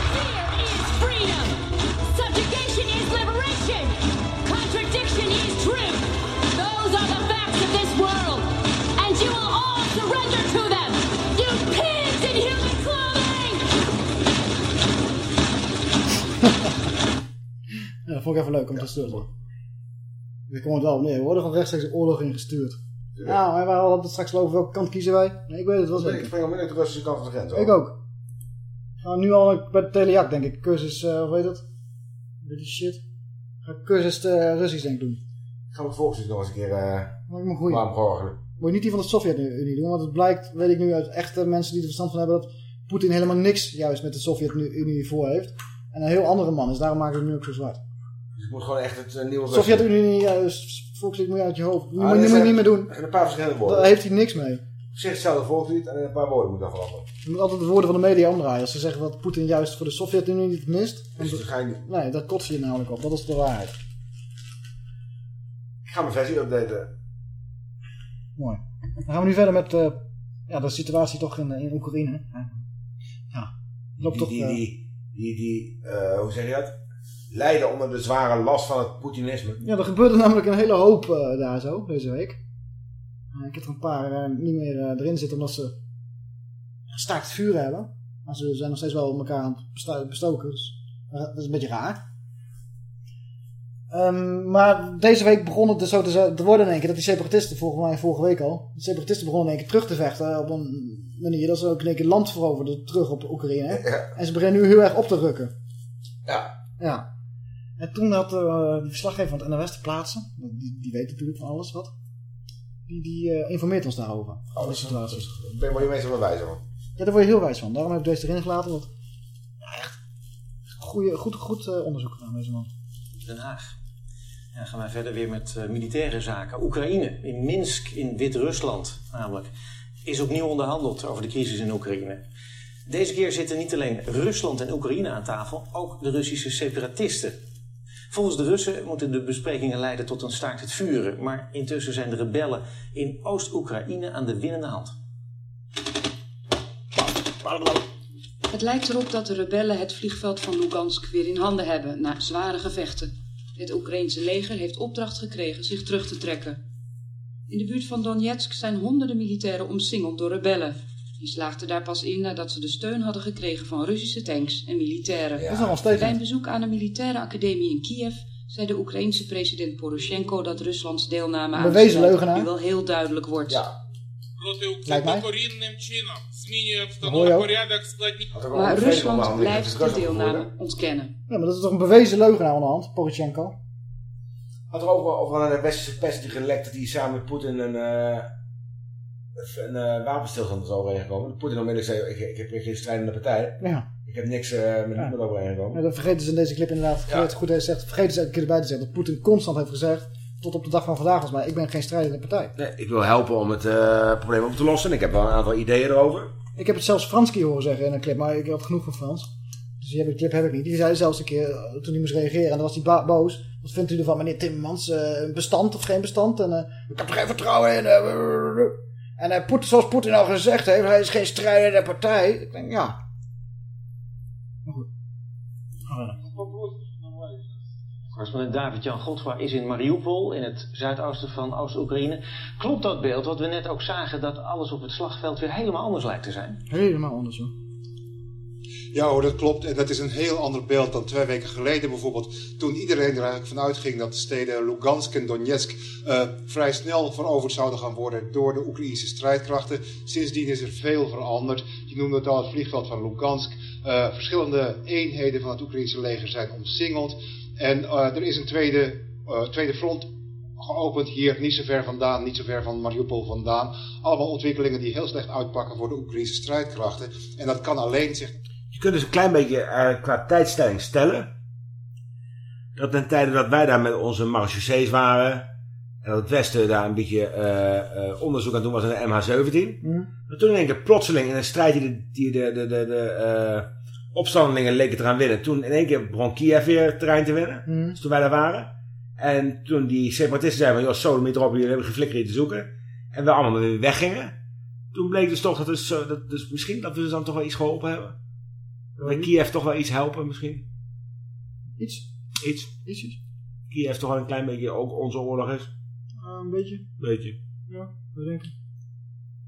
Vond ik even leuk om te sturen. Ik kom het wel neer. We worden gewoon rechtstreeks de oorlog ingestuurd. Nou, en wij hadden het straks over welke kant kiezen wij. Nee, ik weet het wel Ik zeker. spring onmiddellijk de Russische kant van de grens. hoor. Ik ook. Ga nu al bij de Telejak, denk ik. Cursus, eh hoe heet dat? Weet die shit. Ga ik cursus eh, Russisch, denk ik, doen. Ik ga mijn volkslied nog eens een keer uh, ik warm gorgelen. Moet je niet die van de Sovjet-Unie doen, want het blijkt, weet ik nu uit echte mensen die er verstand van hebben, dat Poetin helemaal niks juist met de Sovjet-Unie voor heeft. En een heel andere man is, daarom maken ze het nu ook zo zwart. Ik moet gewoon echt het eh, nieuwe Sovjet-Unie, uh, volkslied moet je uit je hoofd. Nu Ah, moet je niet meer doen. En een paar verschillende woorden. Daar heeft hij niks mee. Zeg hetzelfde volkslied en een paar woorden moet dan veranderen. Je moet altijd de woorden van de media omdraaien. Als ze zeggen dat Poetin juist voor de Sovjet-Unie niet mist. Dus dat ga je niet. Nee, daar kots je namelijk op. Dat is de waarheid. Ik ga mijn versie updaten. Mooi. Dan gaan we nu verder met eh, ja, de situatie toch in, in Oekraïne. Ja, loopt Die, toch... die, eh, die, die, die eh, hoe zeg je dat? Lijden onder de zware last van het Poetinisme. Ja, er gebeurde namelijk een hele hoop eh, daar zo, deze week. Eh, ik heb er een paar eh, niet meer erin zitten omdat ze gestaakt vuur hebben. Maar ze zijn nog steeds wel elkaar aan het bestoken, dus dat is een beetje raar. Ehm, maar deze week begon het dus zo te, worden in één keer dat die separatisten, volgens mij vorige week al, de separatisten begonnen in één keer terug te vechten op een manier dat ze ook in één keer land veroverden terug op Oekraïne. En ze beginnen nu heel erg op te rukken. Ja. Ja. En toen had eh die verslaggever van het NOS te plaatsen, die, die weet natuurlijk van alles wat, die, die eh, informeert ons daarover. over de situatie. Daar ben je meestal wel wijs van. Ja, daar word je heel wijs van. Daarom heb ik deze erin gelaten, want ja, echt goeie, goed, goed eh, onderzoek gedaan deze man. Den Haag. Dan gaan wij verder weer met militaire zaken. Oekraïne, in Minsk, in Wit-Rusland namelijk, is opnieuw onderhandeld over de crisis in Oekraïne. Deze keer zitten niet alleen Rusland en Oekraïne aan tafel, ook de Russische separatisten. Volgens de Russen moeten de besprekingen leiden tot een staakt het vuren, maar intussen zijn de rebellen in Oost-Oekraïne aan de winnende hand. Het lijkt erop dat de rebellen het vliegveld van Lugansk weer in handen hebben na zware gevechten. Het Oekraïense leger heeft opdracht gekregen zich terug te trekken. In de buurt van Donetsk zijn honderden militairen omsingeld door rebellen. Die slaagden daar pas in nadat ze de steun hadden gekregen van Russische tanks en militairen. Steeds Bij een bezoek aan een militaire academie in Kiev zei de Oekraïense president Poroshenko dat Ruslands deelname aan de nu wel heel duidelijk wordt. Ook. Maar Rusland blijft de deelname ontkennen. Ja, maar dat is toch een bewezen leugenaar onderhand, Poroshenko. Had er over, over een westerse pers die gelekt dat hij samen met Poetin een, eh een eh, wapenstilstand is overeengekomen. Poetin onmiddellijk zei, ik, ik heb geen strijdende partij. Ja. Ik heb niks eh, met niemand overeengekomen. Ja, dat vergeten ze in deze clip inderdaad. Goed, goed heeft gezegd, vergeten ze een keer erbij te zeggen dat Poetin constant heeft gezegd, tot op de dag van vandaag als mij, ik ben geen strijdende partij. Nee, ik wil helpen om het eh, probleem op te lossen. En ik heb wel een aantal ideeën erover. Ik heb het zelfs Franski horen zeggen in een clip, maar ik had genoeg van Frans. Dus die, heb, clip heb ik niet. Die zei zelfs een keer, toen hij moest reageren, en dan was hij boos. Wat vindt u ervan, meneer Timmermans? een bestand of geen bestand? En, ik heb er geen vertrouwen in. En Poetin, zoals Poetin al gezegd heeft, hij is geen strijdende partij. Ik denk, ja. Maar goed. Gaan we verder. Correspondent David-Jan Godfra is in Mariupol, in het zuidoosten van Oost-Oekraïne. Klopt dat beeld wat we net ook zagen, dat alles op het slagveld weer helemaal anders lijkt te zijn? Helemaal anders hoor. Ja hoor, dat klopt. En dat is een heel ander beeld dan twee weken geleden bijvoorbeeld. Toen iedereen er eigenlijk van uitging dat de steden Lugansk en Donetsk eh, vrij snel veroverd zouden gaan worden door de Oekraïnse strijdkrachten. Sindsdien is er veel veranderd. Je noemde het al het vliegveld van Lugansk. Eh, verschillende eenheden van het Oekraïnse leger zijn omsingeld. En eh, er is een tweede, tweede front geopend hier, niet zo ver vandaan, niet zo ver van Mariupol vandaan. Allemaal ontwikkelingen die heel slecht uitpakken voor de Oekraïnse strijdkrachten. En dat kan alleen zich Je kunt dus een klein beetje eh, qua tijdstelling stellen. Dat ten tijde dat wij daar met onze marechaussees waren. En dat het Westen daar een beetje eh, eh, onderzoek aan doen was aan de MH17. Hm. Dat toen in één keer plotseling in een strijd die de, die de, de, de, de opstandelingen leken te gaan winnen. Toen in één keer begon Kiev weer terrein te winnen. Hm. Dus toen wij daar waren. En toen die separatisten zeiden van, joh, sodom erop, jullie hebben geen flikker hier te zoeken. En we allemaal weer weggingen. Toen bleek dus toch dat, dus, dat dus misschien dat we dus dan toch wel iets geholpen hebben. We Kiev toch wel iets helpen misschien. Iets? Iets. Iets, iets. Kiev toch wel een klein beetje ook onze oorlog is. Ah, een beetje. Beetje. Ja, dat denk ik.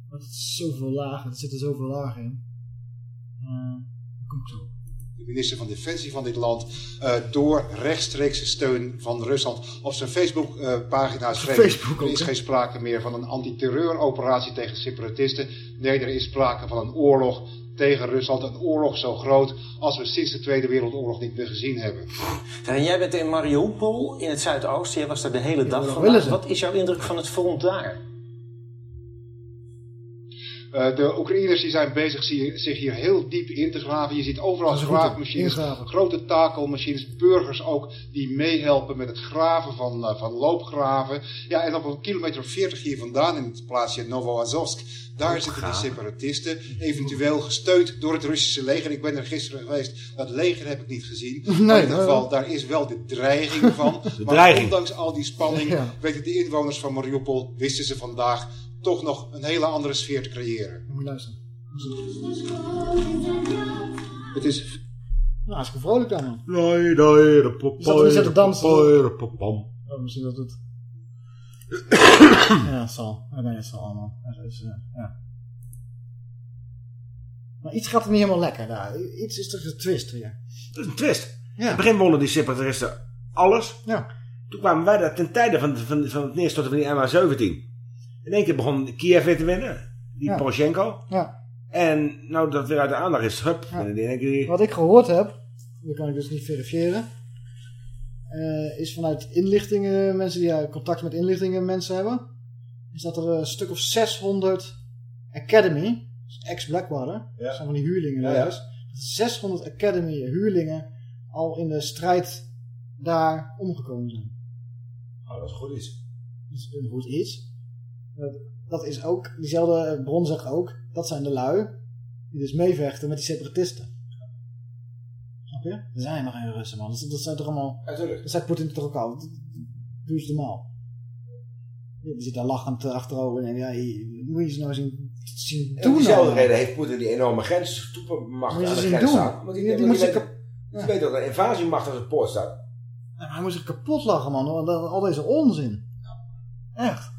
Maar het is zoveel lagen, er zitten zoveel lagen in. Uh, komt zo. de minister van Defensie van dit land, eh, door rechtstreekse steun van Rusland op zijn Facebook-pagina schreef. Facebook er is geen sprake meer van een antiterreuroperatie tegen separatisten. Nee, er is sprake van een oorlog tegen Rusland. Een oorlog zo groot als we sinds de Tweede Wereldoorlog niet meer gezien hebben. En jij bent in Mariupol in het Zuidoosten. Jij was daar de hele dag van. Wat is jouw indruk van het front daar? Eh, de Oekraïners die zijn bezig zi- zich hier heel diep in te graven. Je ziet overal graafmachines, grote takelmachines, burgers ook die meehelpen met het graven van, eh, van loopgraven. Ja, en op een kilometer of 40 hier vandaan, in het plaatsje Novoazovsk, daar zitten die separatisten, eventueel gesteund door het Russische leger. Ik ben er gisteren geweest, dat leger heb ik niet gezien. maar in ieder geval, daar is wel de dreiging van. maar dreiging. ondanks al die spanning, Ja. weten de inwoners van Mariupol, wisten ze vandaag toch nog een hele andere sfeer te creëren. Moet je luisteren. Het is Nou, hartstikke vrolijk dan, man. Er te dansen. pop, pop, pop. Oh, misschien dat het... ja, het zal. Ja, nee, het zal allemaal. Ja, dat is, eh, ja. Maar iets gaat er niet helemaal lekker daar. Iets is er getwist weer. Dat is een twist. Ja. In het begin wonnen die separatisten alles. Ja. Toen kwamen wij daar ten tijde van, van, van het neerstorten van die MH17. In één keer begon Kiev weer te winnen. Die Ja. Poroshenko. Ja. En nou dat weer uit de aandacht is, hup. En. Wat ik gehoord heb, dat kan ik dus niet verifiëren, eh, is vanuit inlichtingen, mensen die eh, contact met inlichtingen mensen hebben, is dat er een stuk of 600 Academy, dus ex-Blackwater, dat zijn van die huurlingen Ja, ja. dus, dat 600 Academy huurlingen al in de strijd daar omgekomen zijn. Oh, dat is goed iets. Dat is een goed iets. Dat, dat is ook, diezelfde bron zegt ook, dat zijn de lui die dus meevechten met die separatisten. Snap je? Er zijn nog geen Russen, man. Dat, dat zijn toch allemaal... Natuurlijk. Dat zei Poetin toch ook al. Eens normaal. Die zit daar lachend achterover en ja, je- moet je ze nou zien, zien En doen. om diezelfde nou. reden heeft Poetin die enorme grenstroepenmacht Moet je aan de grens doen. staan. Want die, Die- ze weet, dat er een invasiemacht aan het poort staat. Ja, maar hij moet zich kapot lachen, man. Al deze onzin. Echt.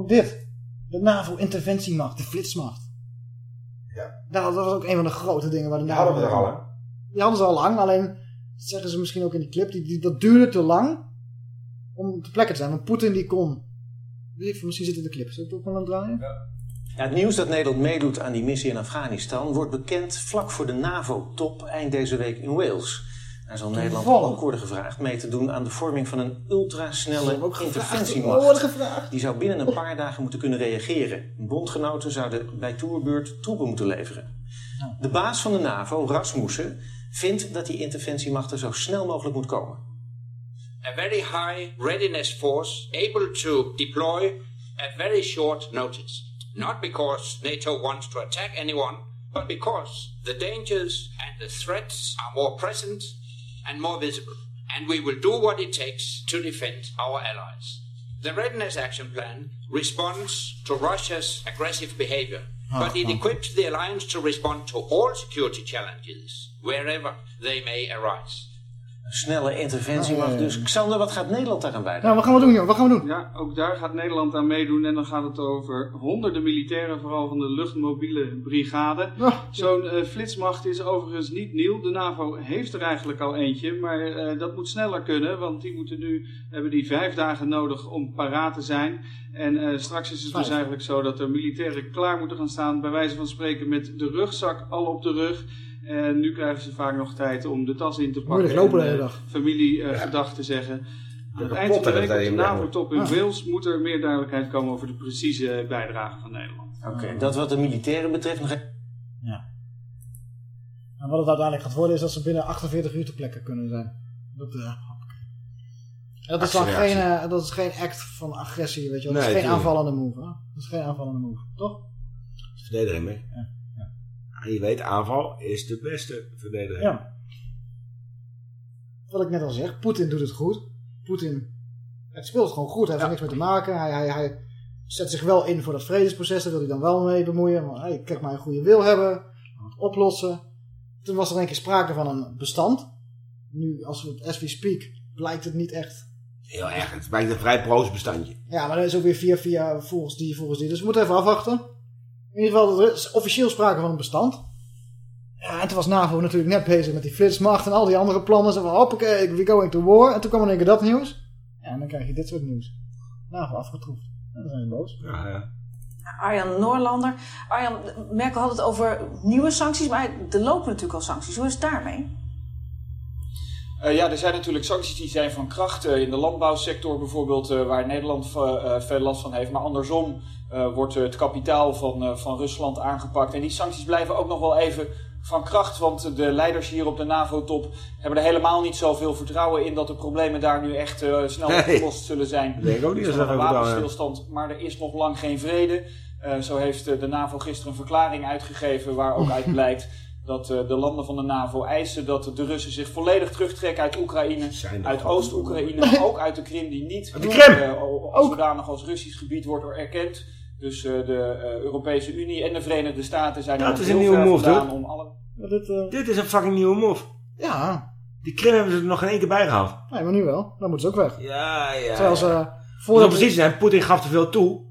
Ook dit. De NAVO-interventiemacht, de flitsmacht. Ja. Dat, dat was ook een van de grote dingen waar de Die NAVO... hadden we er al, hè? Die hadden ze al lang, alleen dat zeggen ze misschien ook in die clip. Die, die, dat duurde te lang om te plekken te zijn. Want Poetin die kon... Weet misschien zit in de clip. Zit het ook wel aan het draaien? Ja, het nieuws dat Nederland meedoet aan die missie in Afghanistan wordt bekend vlak voor de NAVO-top eind deze week in Wales. Daar zal Nederland ook worden gevraagd mee te doen aan de vorming van een ultrasnelle interventiemacht. Die zou binnen een paar dagen moeten kunnen reageren. Bondgenoten zouden bij toerbeurt troepen moeten leveren. De baas van de NAVO, Rasmussen, vindt dat die interventiemacht er zo snel mogelijk moet komen. a very high readiness force able to deploy at very short notice. Not because NATO wants to attack anyone, but because the dangers and the threats are more present and more visible. And we will do what it takes to defend our allies. The Readiness Action Plan responds to Russia's aggressive behavior, ah, but it ah. equips the alliance to respond to all security challenges, wherever they may arise. Snelle interventiemacht ja, ja. dus. Xander, wat gaat Nederland daaraan bijdragen? Nou, wat gaan we doen, joh? Wat gaan we doen? Ja, ook daar gaat Nederland aan meedoen. En dan gaat het over honderden militairen, vooral van de luchtmobiele brigade. Zo'n eh, flitsmacht is overigens niet nieuw. De NAVO heeft er eigenlijk al eentje. Maar eh, dat moet sneller kunnen, want die moeten nu, hebben die vijf dagen nodig om paraat te zijn. En eh, straks is het dus eigenlijk zo dat er militairen klaar moeten gaan staan, bij wijze van spreken met de rugzak al op de rug. En nu krijgen ze vaak nog tijd om de tas in te pakken. Lopen en, hele eh, dag. Familie eh, gedag te zeggen. Aan het eind van de week op de NAVO-top in Ah. Wales moet er meer duidelijkheid komen over de precieze bijdrage van Nederland. Oké, dat wat de militairen betreft nog even. En wat het uiteindelijk gaat worden is dat ze binnen 48 uur te plekken kunnen zijn. Dat, eh, dat is dan geen, dat is geen act van agressie, weet je wel. Dat Nee, is geen aanvallende move, hè? Dat is geen aanvallende move, toch? Verdediging mee. En je weet, aanval is de beste verdediging. Ja. Wat ik net al zeg, Poetin doet het goed. Poetin, het speelt gewoon goed. Hij heeft er niks mee te maken. Hij, hij, hij zet zich wel in voor dat vredesproces. Daar wil hij dan wel mee bemoeien. Maar hey, kijk maar een goede wil hebben. Het oplossen. Toen was er een keer sprake van een bestand. Nu, als we het as we speak, blijkt het niet echt. Heel erg. Het blijkt een vrij broos bestandje. Ja, maar dat is ook weer via via volgens die, volgens die. Dus we moeten even afwachten. In ieder geval, er is officieel sprake van een bestand. Ja, Ja, en toen was NAVO natuurlijk net bezig met die flitsmacht en al die andere plannen. Ze van, hoppakee, we going to war. En toen kwam in één keer dat nieuws. Ja, en dan krijg je dit soort nieuws. NAVO afgetroefd. En dan zijn ze boos. Ja, ja. Arjan Noorlander. Arjan, Merkel had het over nieuwe sancties, maar er lopen natuurlijk al sancties. Hoe is het daarmee? Eh, ja, er zijn natuurlijk sancties die zijn van kracht. eh, in de landbouwsector bijvoorbeeld, eh, waar Nederland eh, veel last van heeft. Maar andersom eh, wordt het kapitaal van, eh, van Rusland aangepakt. En die sancties blijven ook nog wel even van kracht. Want de leiders hier op de NAVO-top hebben er helemaal niet zoveel vertrouwen in... dat de problemen daar nu echt eh, snel Nee. opgelost zullen zijn. Ik denk ook niet Er is nog daar een wapenstilstand, maar er is nog lang geen vrede. Zo heeft de NAVO gisteren een verklaring uitgegeven waar ook uit blijkt dat de landen van de NAVO eisen dat de Russen zich volledig terugtrekken uit Oekraïne, uit Oost-Oekraïne, maar ook uit de Krim die niet de Krim! als zodanig als Russisch gebied wordt erkend. Dus eh, de eh, Europese Unie en de Verenigde Staten zijn er Dat nog is een heel nieuwe move, toch? om alle... dit, Dit is een fucking nieuwe move. Ja. Die Krim hebben ze er nog geen één keer bij gehaald. Nee, maar nu wel. Dan moeten ze ook weg. Ja, ja. Terwijl ze... ja. voor positie zijn, Poetin gaf te veel toe.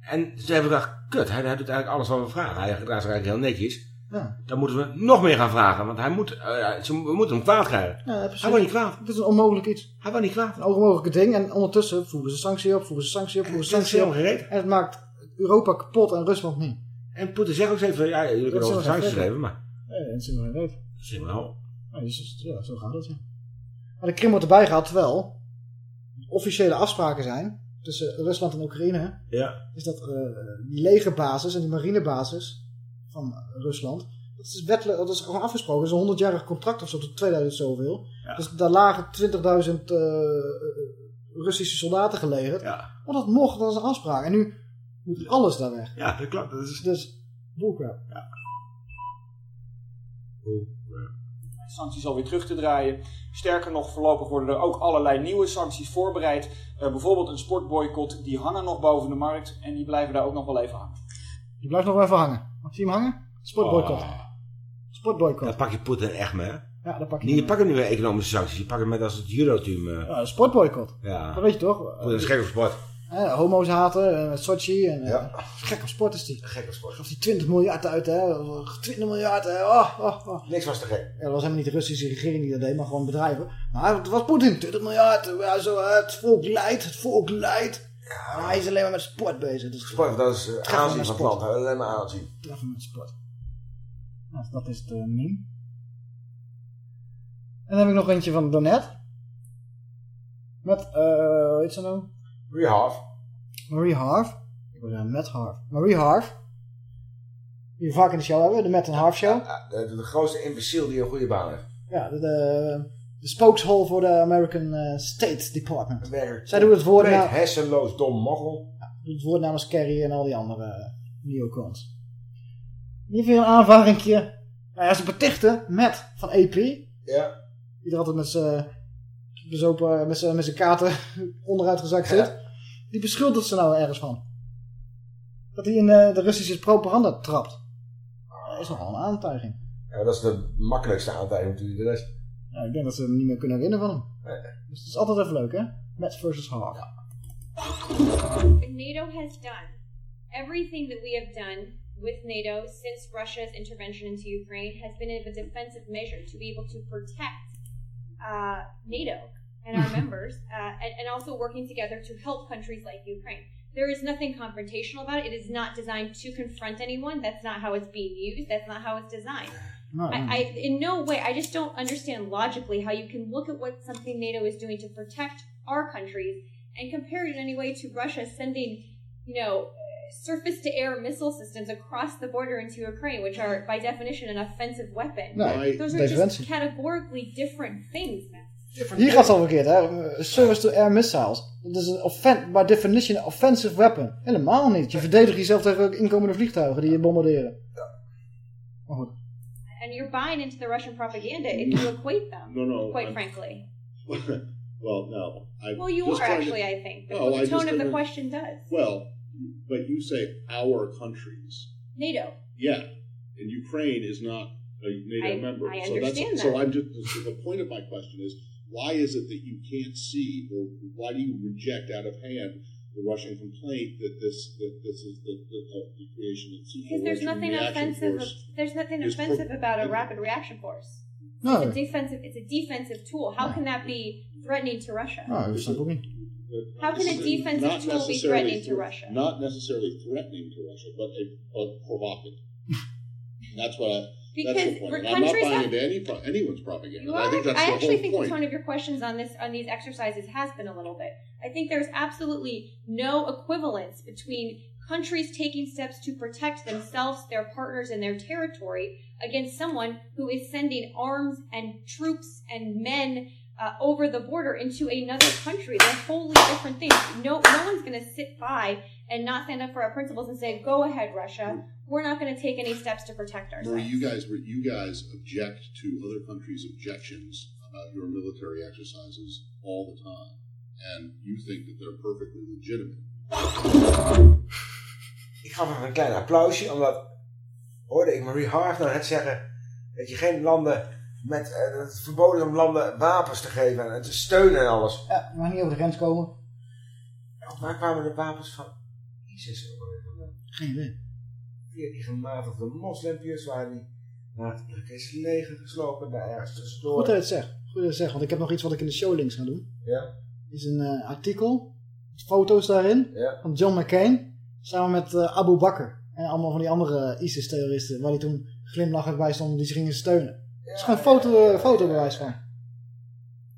En ze hebben gedacht, kut, hij, hij doet eigenlijk alles wat we vragen. Hij gedraagt zich eigenlijk heel netjes. Ja. Dan moeten we nog meer gaan vragen, want hij moet, eh, ze, we moeten hem kwaad krijgen. Ja, precies. hij wordt niet kwaad. Het is een onmogelijk iets. Hij wordt niet kwaad. Een onmogelijke ding. En ondertussen voeren ze sanctie op, voeren ze sanctie op, voeren ze sanctie op. En het maakt Europa kapot en Rusland niet. En Poetin zegt ook steeds van, ja, jullie kunnen wel sancties geven, maar... Nee, helemaal geen weet. Dat is helemaal... Ja, dus, ja, zo gaat het, ja. Maar de Krim wordt erbij gehaald, terwijl officiële afspraken zijn tussen Rusland en Oekraïne. Ja. Is dat eh, die legerbasis en die marinebasis van Rusland, dat is, wettelijk, dat is gewoon afgesproken. Dat is een 100-jarig contract of zo, tot 2000 zoveel. Dus daar lagen 20.000 eh, Russische soldaten gelegerd. Ja. Maar dat mocht, dat is een afspraak. En nu moet alles daar weg. Ja, dat klopt. Dat is... Dus, bullcrap. Ja. sancties alweer terug te draaien. Sterker nog, voorlopig worden er ook allerlei nieuwe sancties voorbereid. Eh, bijvoorbeeld een sportboycott, die hangen nog boven de markt en die blijven daar ook nog wel even hangen. Die blijft nog wel even hangen. Zie je hem hangen? Sportboycott. Oh. Sportboycott. Dan pak je Poetin echt mee, hè? Ja, dan pak je Niet, je pakt hem niet meer economische sancties. Je pakt hem met als het judo-team. eh. Ja, sportboycott. Ja. Dat weet je toch? Poetin is gek op sport. Hè, homo's haten, en met Sochi. En, ja. Gek op sport is die. Gek op sport. Gaf die 20 miljard uit, hè? 20 miljard, hè? Oh, oh, oh. Niks was te gek. Ja, dat was helemaal niet de Russische regering die dat deed, maar gewoon bedrijven. Maar het was Poetin, 20 miljard. Ja, zo, het volk leidt, het volk leidt. Maar hij is alleen maar met sport bezig. Dus Sport, dat is uh, aanzien van wil alleen maar aanzien. Tref hem met sport. Nou, dat is de meme. En dan heb ik nog eentje van Donnet. Met, eh, hoe heet ze nou? Marie Harf. Marie Harf. Ik wil zeggen Matt Harf. Marie Harf. Die we vaak in de show hebben, de Matt en Harf show. Ja, de, grootste imbeciel die een goede baan heeft. Ja, de, de, de voor de American eh, State Department. Werkt. Zij doen het woord, Compleet na, hersenloos, dom moggel. doet het woord namens Kerry en al die andere uh, neocons. Weer een aanvaringje. Nou ja, ze betichten Matt van AP. Ja. Die er altijd met zijn bezopen, met zijn met zijn katen onderuit gezakt zit. Die beschuldigt ze nou ergens van. Dat hij in eh, de Russische propaganda trapt. Dat is nogal een aantuiging. Ja, dat is de makkelijkste aantijging natuurlijk. De rest. Ja, ik denk dat ze hem niet meer kunnen herinneren van hem. Nee. Dus het is altijd even leuk, hè? Matt versus Harp. NATO has done everything that we have done with NATO since Russia's intervention into Ukraine has been a defensive measure to be able to protect uh, NATO and our members, uh, and, and also working together to help countries like Ukraine. There is nothing confrontational about it. It is not designed to confront anyone. That's not how it's being used. That's not how it's designed. No, I, I, in no way, I just don't understand logically how you can look at what something NATO is doing to protect our countries and compare it in any way to Russia sending, you know, surface to air missile systems across the border into Ukraine, which are by definition an offensive weapon. No, I- Those are defensive. just categorically different things. Hier gaat het al verkeerd, hè? Service to air missiles. Dat is een by definition een offensive weapon. Helemaal niet. Je verdedigt jezelf tegen inkomende vliegtuigen die je bombarderen. Maar goed. And you're buying into the Russian propaganda if you equate them. No, no, Quite I'm- frankly. well, no. I Well, you just are to- actually, I think. The, No, the I tone of the question does. Well, but you say our countries. NATO. Yeah, and Ukraine is not a NATO I- member. I so understand that's so that. I'm just so the point of my question is why is it that you can't see or why do you reject out of hand the Russian complaint that this that this is the, the, the creation of Because there's nothing offensive. There's nothing offensive pro- about a rapid reaction force. No. It's a defensive. It's a defensive tool. How can that be threatening to Russia? Nou, dat snap ik. How can a defensive Not tool be threatening to Russia? Not necessarily threatening to Russia, but a, but provocative. That's what I. Because we're I'm not buying have- into any anyone's propaganda. You I think that's I the actually whole think point. the tone of your questions on this on these exercises has been a little bit. I think there's absolutely no equivalence between countries taking steps to protect themselves, their partners, and their territory against someone who is sending arms and troops and men uh, over the border into another country. They're wholly different things. No, no one's going to sit by and not stand up for our principles and say, "Go ahead, Russia. We're not going to take any steps to protect ourselves." Marie, you guys were you guys object to other countries' objections about your military exercises all the time, and you think that they're perfectly legitimate. Ik gaf even een klein applausje, omdat hoorde ik Marie Harf nou net zeggen dat je geen landen met eh, dat het verboden om landen wapens te geven en te steunen en alles. Ja, mag niet over de grens komen. Waar kwamen de wapens van ISIS? Geen idee. Die gematigde moslimpjes waren die naar het Irakese leger geslopen, daar ergens tussendoor. Goed dat je het zegt. Goed dat je het zegt, want ik heb nog iets wat ik in de show links ga doen. Ja. is een eh, artikel, foto's daarin, Ja. van John McCain, samen met eh, Abu Bakr. En allemaal van die andere ISIS-terroristen, waar hij toen glimlachend bij stond, die ze gingen steunen. Er is gewoon foto, eh, fotobewijs van.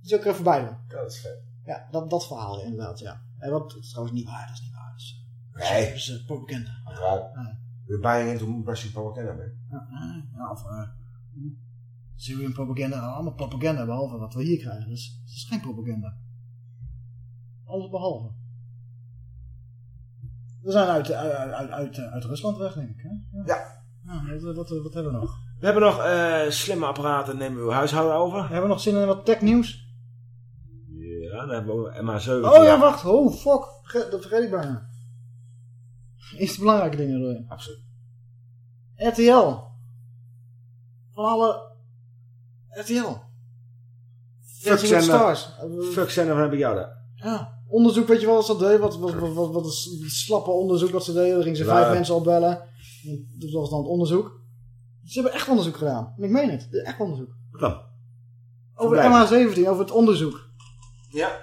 Die zou ik er even bij doen. Dat is vet. Ja, dat, dat verhaal inderdaad, ja. En wat, dat trouwens niet waar, dat is niet waar. Dat is, Nee. dat is eh, propaganda. Uiteraard. We're buying into Russian propaganda, man. Ja, of uh, Syrian propaganda, allemaal propaganda, behalve wat we hier krijgen. Dus het is geen propaganda. Alles behalve. We zijn uit, uit, uit, uit, uit Rusland weg, denk ik. Hè? Ja. ja wat, wat, wat hebben we nog? We hebben nog eh, slimme apparaten, nemen we uw huishouden over. Hebben we nog zin in wat technieuws? Ja, dan hebben we ook MH17. Oh ja, wacht. Oh, fuck. Dat vergeet ik bijna. Eerst belangrijke dingen erin. Absoluut. RTL. Van alle... RTL. Fuck. Stars. Fuck zender, heb ik jou daar. Ja, onderzoek, weet je wel wat ze deed? Wat, wat, wat, wat, een slappe onderzoek wat ze deden. Dan gingen ze vijf mensen opbellen. En Dat was dan het onderzoek. Ze hebben echt onderzoek gedaan. En ik meen het. Echt onderzoek. Wat dan? Over Verblijf. MH17, over het onderzoek. Ja.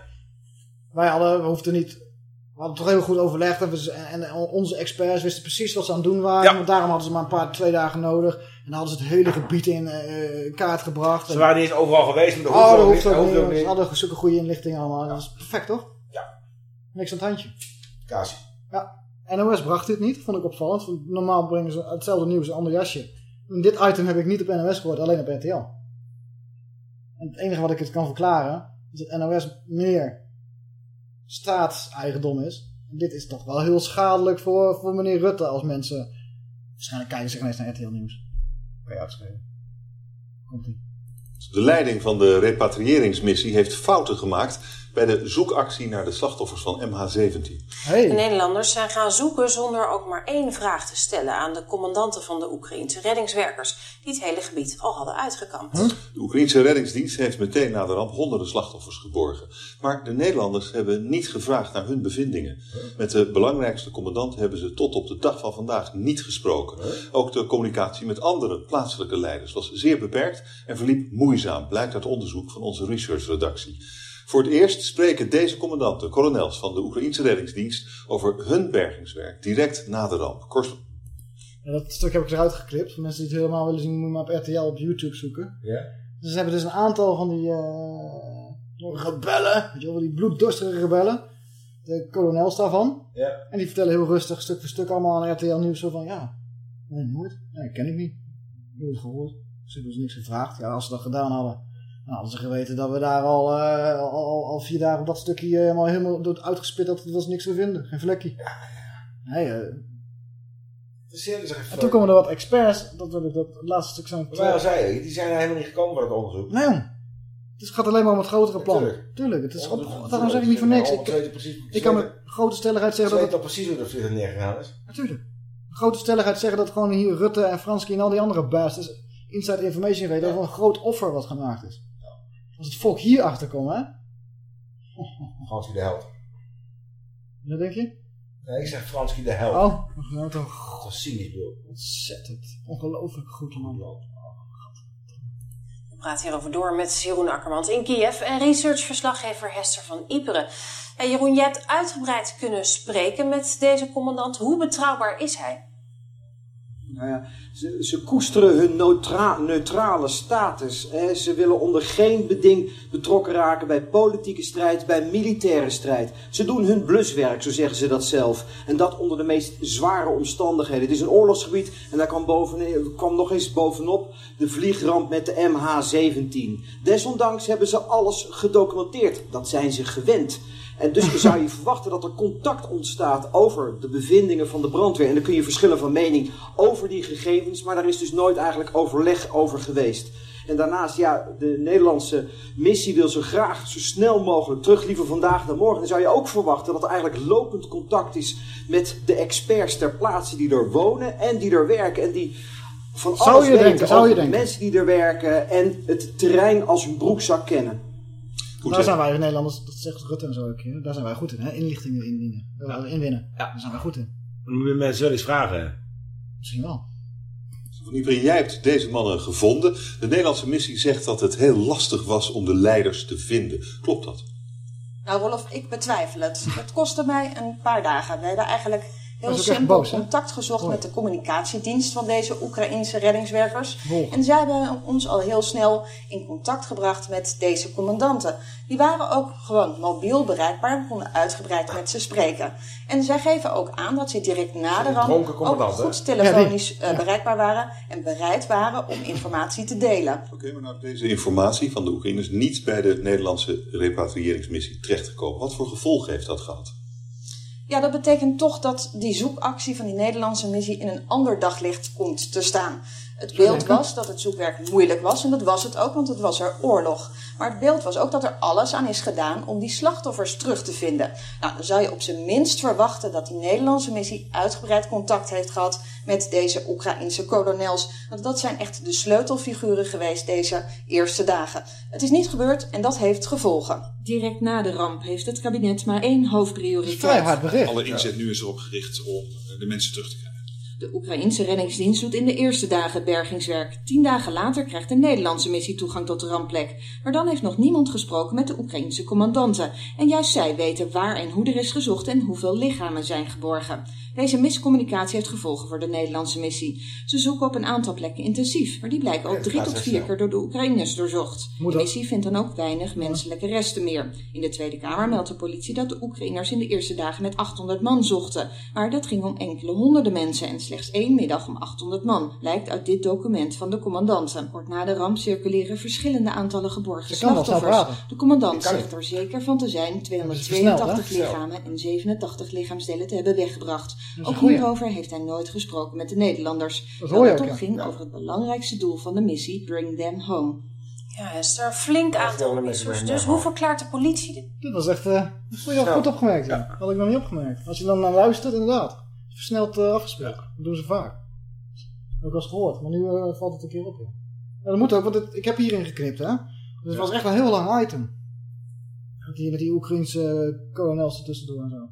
Wij hadden, we hoefden niet... We hadden toch heel goed overlegd. En, we- en, en onze experts wisten precies wat ze aan het doen waren. Want daarom hadden ze maar een paar, twee dagen nodig. En dan hadden ze het hele gebied in eh, kaart gebracht. Ze En- waren niet eens overal geweest, maar dat Oh, dat hoeft ook niet. Ze hadden zulke goede inlichtingen allemaal. Dat is perfect, toch? Ja. Niks aan het handje. Kasi. Ja. NOS bracht dit niet. Vond ik opvallend. Want normaal brengen ze hetzelfde nieuws, een ander jasje. En dit item heb ik niet op NOS gehoord, alleen op RTL. En het enige wat ik het kan verklaren, is dat NOS meer staatseigendom is. Dit is toch wel heel schadelijk voor, voor meneer Rutte als mensen waarschijnlijk kijken zich ineens naar RTL Nieuws. Kan je uitschrijven. Komt ie. De leiding van de repatriëringsmissie heeft fouten gemaakt bij de zoekactie naar de slachtoffers van MH17. De Nederlanders zijn gaan zoeken zonder ook maar één vraag te stellen aan de commandanten van de Oekraïense reddingswerkers, die het hele gebied al hadden uitgekampt. De Oekraïnse reddingsdienst heeft meteen na de ramp honderden slachtoffers geborgen. Maar de Nederlanders hebben niet gevraagd naar hun bevindingen. Met de belangrijkste commandant hebben ze tot op de dag van vandaag niet gesproken. Ook de communicatie met andere plaatselijke leiders was zeer beperkt en verliep moeizaam, blijkt uit onderzoek van onze researchredactie. Voor het eerst spreken deze commandanten, kolonels van de Oekraïnse reddingsdienst, over hun bergingswerk direct na de ramp. Kort- Ja, dat stuk heb ik eruit geklipt. Voor mensen die het helemaal willen zien, moet je maar op RTL op YouTube zoeken. Ja. Dus ze hebben dus een aantal van die eh, rebellen, weet je wel, die bloeddorstige rebellen. De kolonels daarvan. Ja. En die vertellen heel rustig, stuk voor stuk allemaal aan RTL Nieuws zo van, ja, nee, nooit. Nee, ken ik niet. Nooit gehoord. Ze hebben ons niks gevraagd. Ja, als ze dat gedaan hadden, dan hadden ze geweten dat we daar al, eh, al, al, vier dagen op dat stukje eh, helemaal, helemaal uitgespit hadden. Er was niks te vinden. Geen vlekje. Nee, eh, zich en toen komen er wat experts, dat wil ik dat laatste stuk zijn. Maar al zeiden, die zijn er helemaal niet gekomen voor het onderzoek. Nee jong. Het gaat alleen maar om het grotere plan. tuurlijk. Tuurlijk. Het is op, daarom zeg ik niet voor niks. Ik, ik kan met grote stelligheid Ze zeggen dat weten het... toch precies hoe de vlieg neergegaan is? Natuurlijk. Grote stelligheid zeggen dat gewoon hier Rutte en Franski en al die andere bastards inside information weten over een groot offer wat gemaakt is. Als het volk hier achter komt, hè? Fransie de held. Dat denk je? Nee, ik zeg Franski de held. Oh, nou toch. Dat is cynisch. Ontzettend. Ongelooflijk goed, man. We praten hierover door met Jeroen Akkermans in Kiev en researchverslaggever Hester van Iperen. En Jeroen, je hebt uitgebreid kunnen spreken met deze commandant. Hoe betrouwbaar is hij? Nou ja, ze, ze koesteren hun neutra- neutrale status. Hè. Ze willen onder geen beding betrokken raken bij politieke strijd, bij militaire strijd. Ze doen hun bluswerk, zo zeggen ze dat zelf. En dat onder de meest zware omstandigheden. Het is een oorlogsgebied en daar kwam, kwam nog eens bovenop de vliegramp met de MH17. Desondanks hebben ze alles gedocumenteerd. Dat zijn ze gewend. En dus zou je verwachten dat er contact ontstaat over de bevindingen van de brandweer. En dan kun je verschillen van mening over die gegevens, maar daar is dus nooit eigenlijk overleg over geweest. En daarnaast, ja, de Nederlandse missie wil zo graag zo snel mogelijk terug, liever vandaag dan morgen. Dan zou je ook verwachten dat er eigenlijk lopend contact is met de experts ter plaatse die er wonen en die er werken. En die van Zou alles je weten denken, zou je denken. mensen die er werken en het terrein als hun broekzak kennen. Daar zijn wij Nederlanders, dat zegt Rutte en zo ook, hè? daar zijn wij goed in, hè? inlichtingen indienen, eh, inwinnen. Daar zijn wij goed in. Dan moet je mensen wel eens vragen. hè. Misschien wel. Ibrahim, jij hebt deze mannen gevonden. De Nederlandse missie zegt dat het heel lastig was om de leiders te vinden. Klopt dat? Nou, Rolf, ik betwijfel het. Het kostte mij een paar dagen. We hebben eigenlijk heel simpel boos, contact gezocht met de communicatiedienst van deze Oekraïense reddingswerkers. En zij hebben ons al heel snel in contact gebracht met deze commandanten. Die waren ook gewoon mobiel bereikbaar en konden uitgebreid met ze spreken. En zij geven ook aan dat ze direct na de ramp ook goed telefonisch eh, bereikbaar waren en bereid waren om informatie te delen. Oké, maar nou is deze informatie van de Oekraïners niet bij de Nederlandse repatriëringsmissie terechtgekomen. Wat voor gevolgen heeft dat gehad? Ja, dat betekent toch dat die zoekactie van die Nederlandse missie in een ander daglicht komt te staan. Het beeld was dat het zoekwerk moeilijk was en dat was het ook, want het was er oorlog. Maar het beeld was ook dat er alles aan is gedaan om die slachtoffers terug te vinden. Nou, dan zou je op zijn minst verwachten dat die Nederlandse missie uitgebreid contact heeft gehad met deze Oekraïnse kolonels. Want dat zijn echt de sleutelfiguren geweest deze eerste dagen. Het is niet gebeurd en dat heeft gevolgen. Direct na de ramp heeft het kabinet maar één hoofdprioriteit. Alle inzet nu is erop gericht om de mensen terug te krijgen. De Oekraïnse reddingsdienst doet in de eerste dagen bergingswerk. Tien dagen later krijgt de Nederlandse missie toegang tot de rampplek. Maar dan heeft nog niemand gesproken met de Oekraïnse commandanten. En juist zij weten waar en hoe er is gezocht en hoeveel lichamen zijn geborgen. Deze miscommunicatie heeft gevolgen voor de Nederlandse missie. Ze zoeken op een aantal plekken intensief, maar die blijken ook drie tot vier keer door de Oekraïners doorzocht. De missie vindt dan ook weinig menselijke resten meer. In de Tweede Kamer meldt de politie dat de Oekraïners in de eerste dagen met 800 man zochten. Maar dat ging om enkele honderden mensen en slechts één middag om 800 man, lijkt uit dit document van de commandanten. Kort na de ramp circuleren verschillende aantallen geborgen slachtoffers. De commandant zegt er zeker van te zijn versneld, 282 hè? lichamen en 87 lichaamsdelen te hebben weggebracht. Ook hierover heeft hij nooit gesproken met de Nederlanders. Dat Terwijl je het toch ja. ging over het belangrijkste doel van de missie, Bring Them Home. Ja, is er een flink aantal missers. Dus hoe verklaart de politie dit? Dit was echt, eh dat vond je al goed opgemerkt. Ja. Had ik nog niet opgemerkt. Als je dan naar luistert, inderdaad. Versneld eh, afgespeeld. Dat doen ze vaak. Heb ik eens gehoord, maar nu eh, valt het een keer op. Ja. Ja, dat moet ook, want het- ik heb hierin geknipt, hè. Dus het was echt een heel lang item. Met die, met die Oekraïnse kolonels er tussendoor en zo. En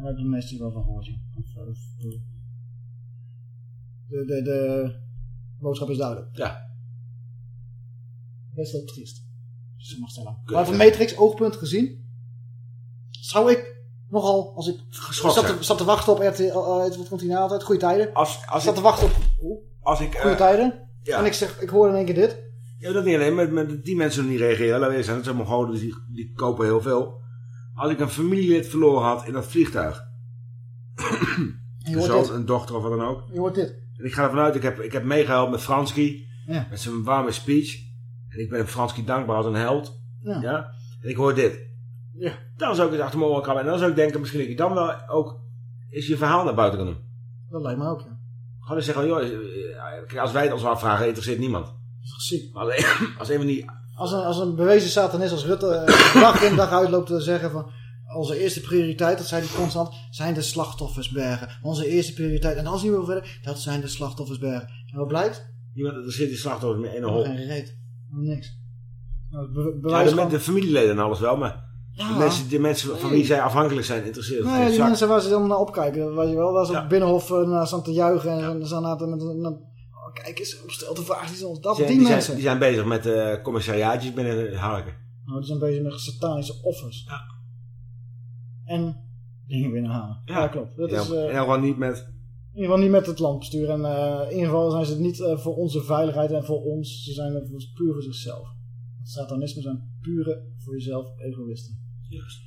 daar hebben de meesten hier wel van gehoord, ja. Eh, eh, de, de, de boodschap is duidelijk. Ja. Best wel triest. Dus ik mag stellen. Maar van ja. Matrix oogpunt gezien, zou ik nogal, als ik zat te, zat te wachten op RTL, uh, wat komt hier nou altijd, Goede Tijden. Als, als zat ik, te wachten op als ik, Goede eh, Tijden. ja. En ik zeg, ik hoor in één keer dit. Ja, dat niet alleen, maar met die mensen die niet reageren. Laten we zijn, het zijn Mongolen, dus die, die kopen heel veel. Als ik een familielid verloren had in dat vliegtuig. Je een hoort zoon, dit. een dochter of wat dan ook. Je hoort dit. En ik ga ervan uit, ik heb, ik heb meegehaald met Franski. Ja. Met zijn warme speech. En ik ben Franski dankbaar als een held. Ja. En ik hoor dit. Ja. Dan zou ik eens achter mijn oren krabben. En dan zou ik denken, misschien dat ik dan wel ook eens je verhaal naar buiten kan doen. Dat lijkt me ook, ja. Gewoon zeggen, joh, kijk, als wij het ons afvragen, interesseert niemand. Is. Maar alleen, als een van die... Als een, als een bewezen satanist als Rutte eh, dag in dag uit loopt te zeggen van... Onze eerste prioriteit, dat zei hij constant, zijn de slachtoffersbergen. Onze eerste prioriteit, en dan zien we verder, dat zijn de slachtoffersbergen. En wat blijkt? Niemand interesseert die slachtoffers meer in een hol. geen reet. Niks. Nou, be- Ja, bewijs de, de familieleden en alles wel, maar... Ja. De mensen, de mensen van wie zij afhankelijk zijn, interesseert Nee, die zak. mensen waar ze dan naar opkijken, weet je wel. Waar ze op Binnenhof eh, naar staan te juichen en ze naar met een... Oh, kijk eens, stel de vraag die ons. Dat, Die, mensen. zijn, die zijn bezig met eh commissariaatjes binnen Harken. Nou, die zijn bezig met satanische offers. Ja. En dingen binnenhalen. Ja, klopt. Dat Ja, is, eh, en gewoon niet met... in ieder geval niet met het landbestuur. En eh, in ieder geval zijn ze het niet voor onze veiligheid en voor ons. Ze zijn het puur voor zichzelf. Satanisme zijn pure voor jezelf egoïsten. Juist.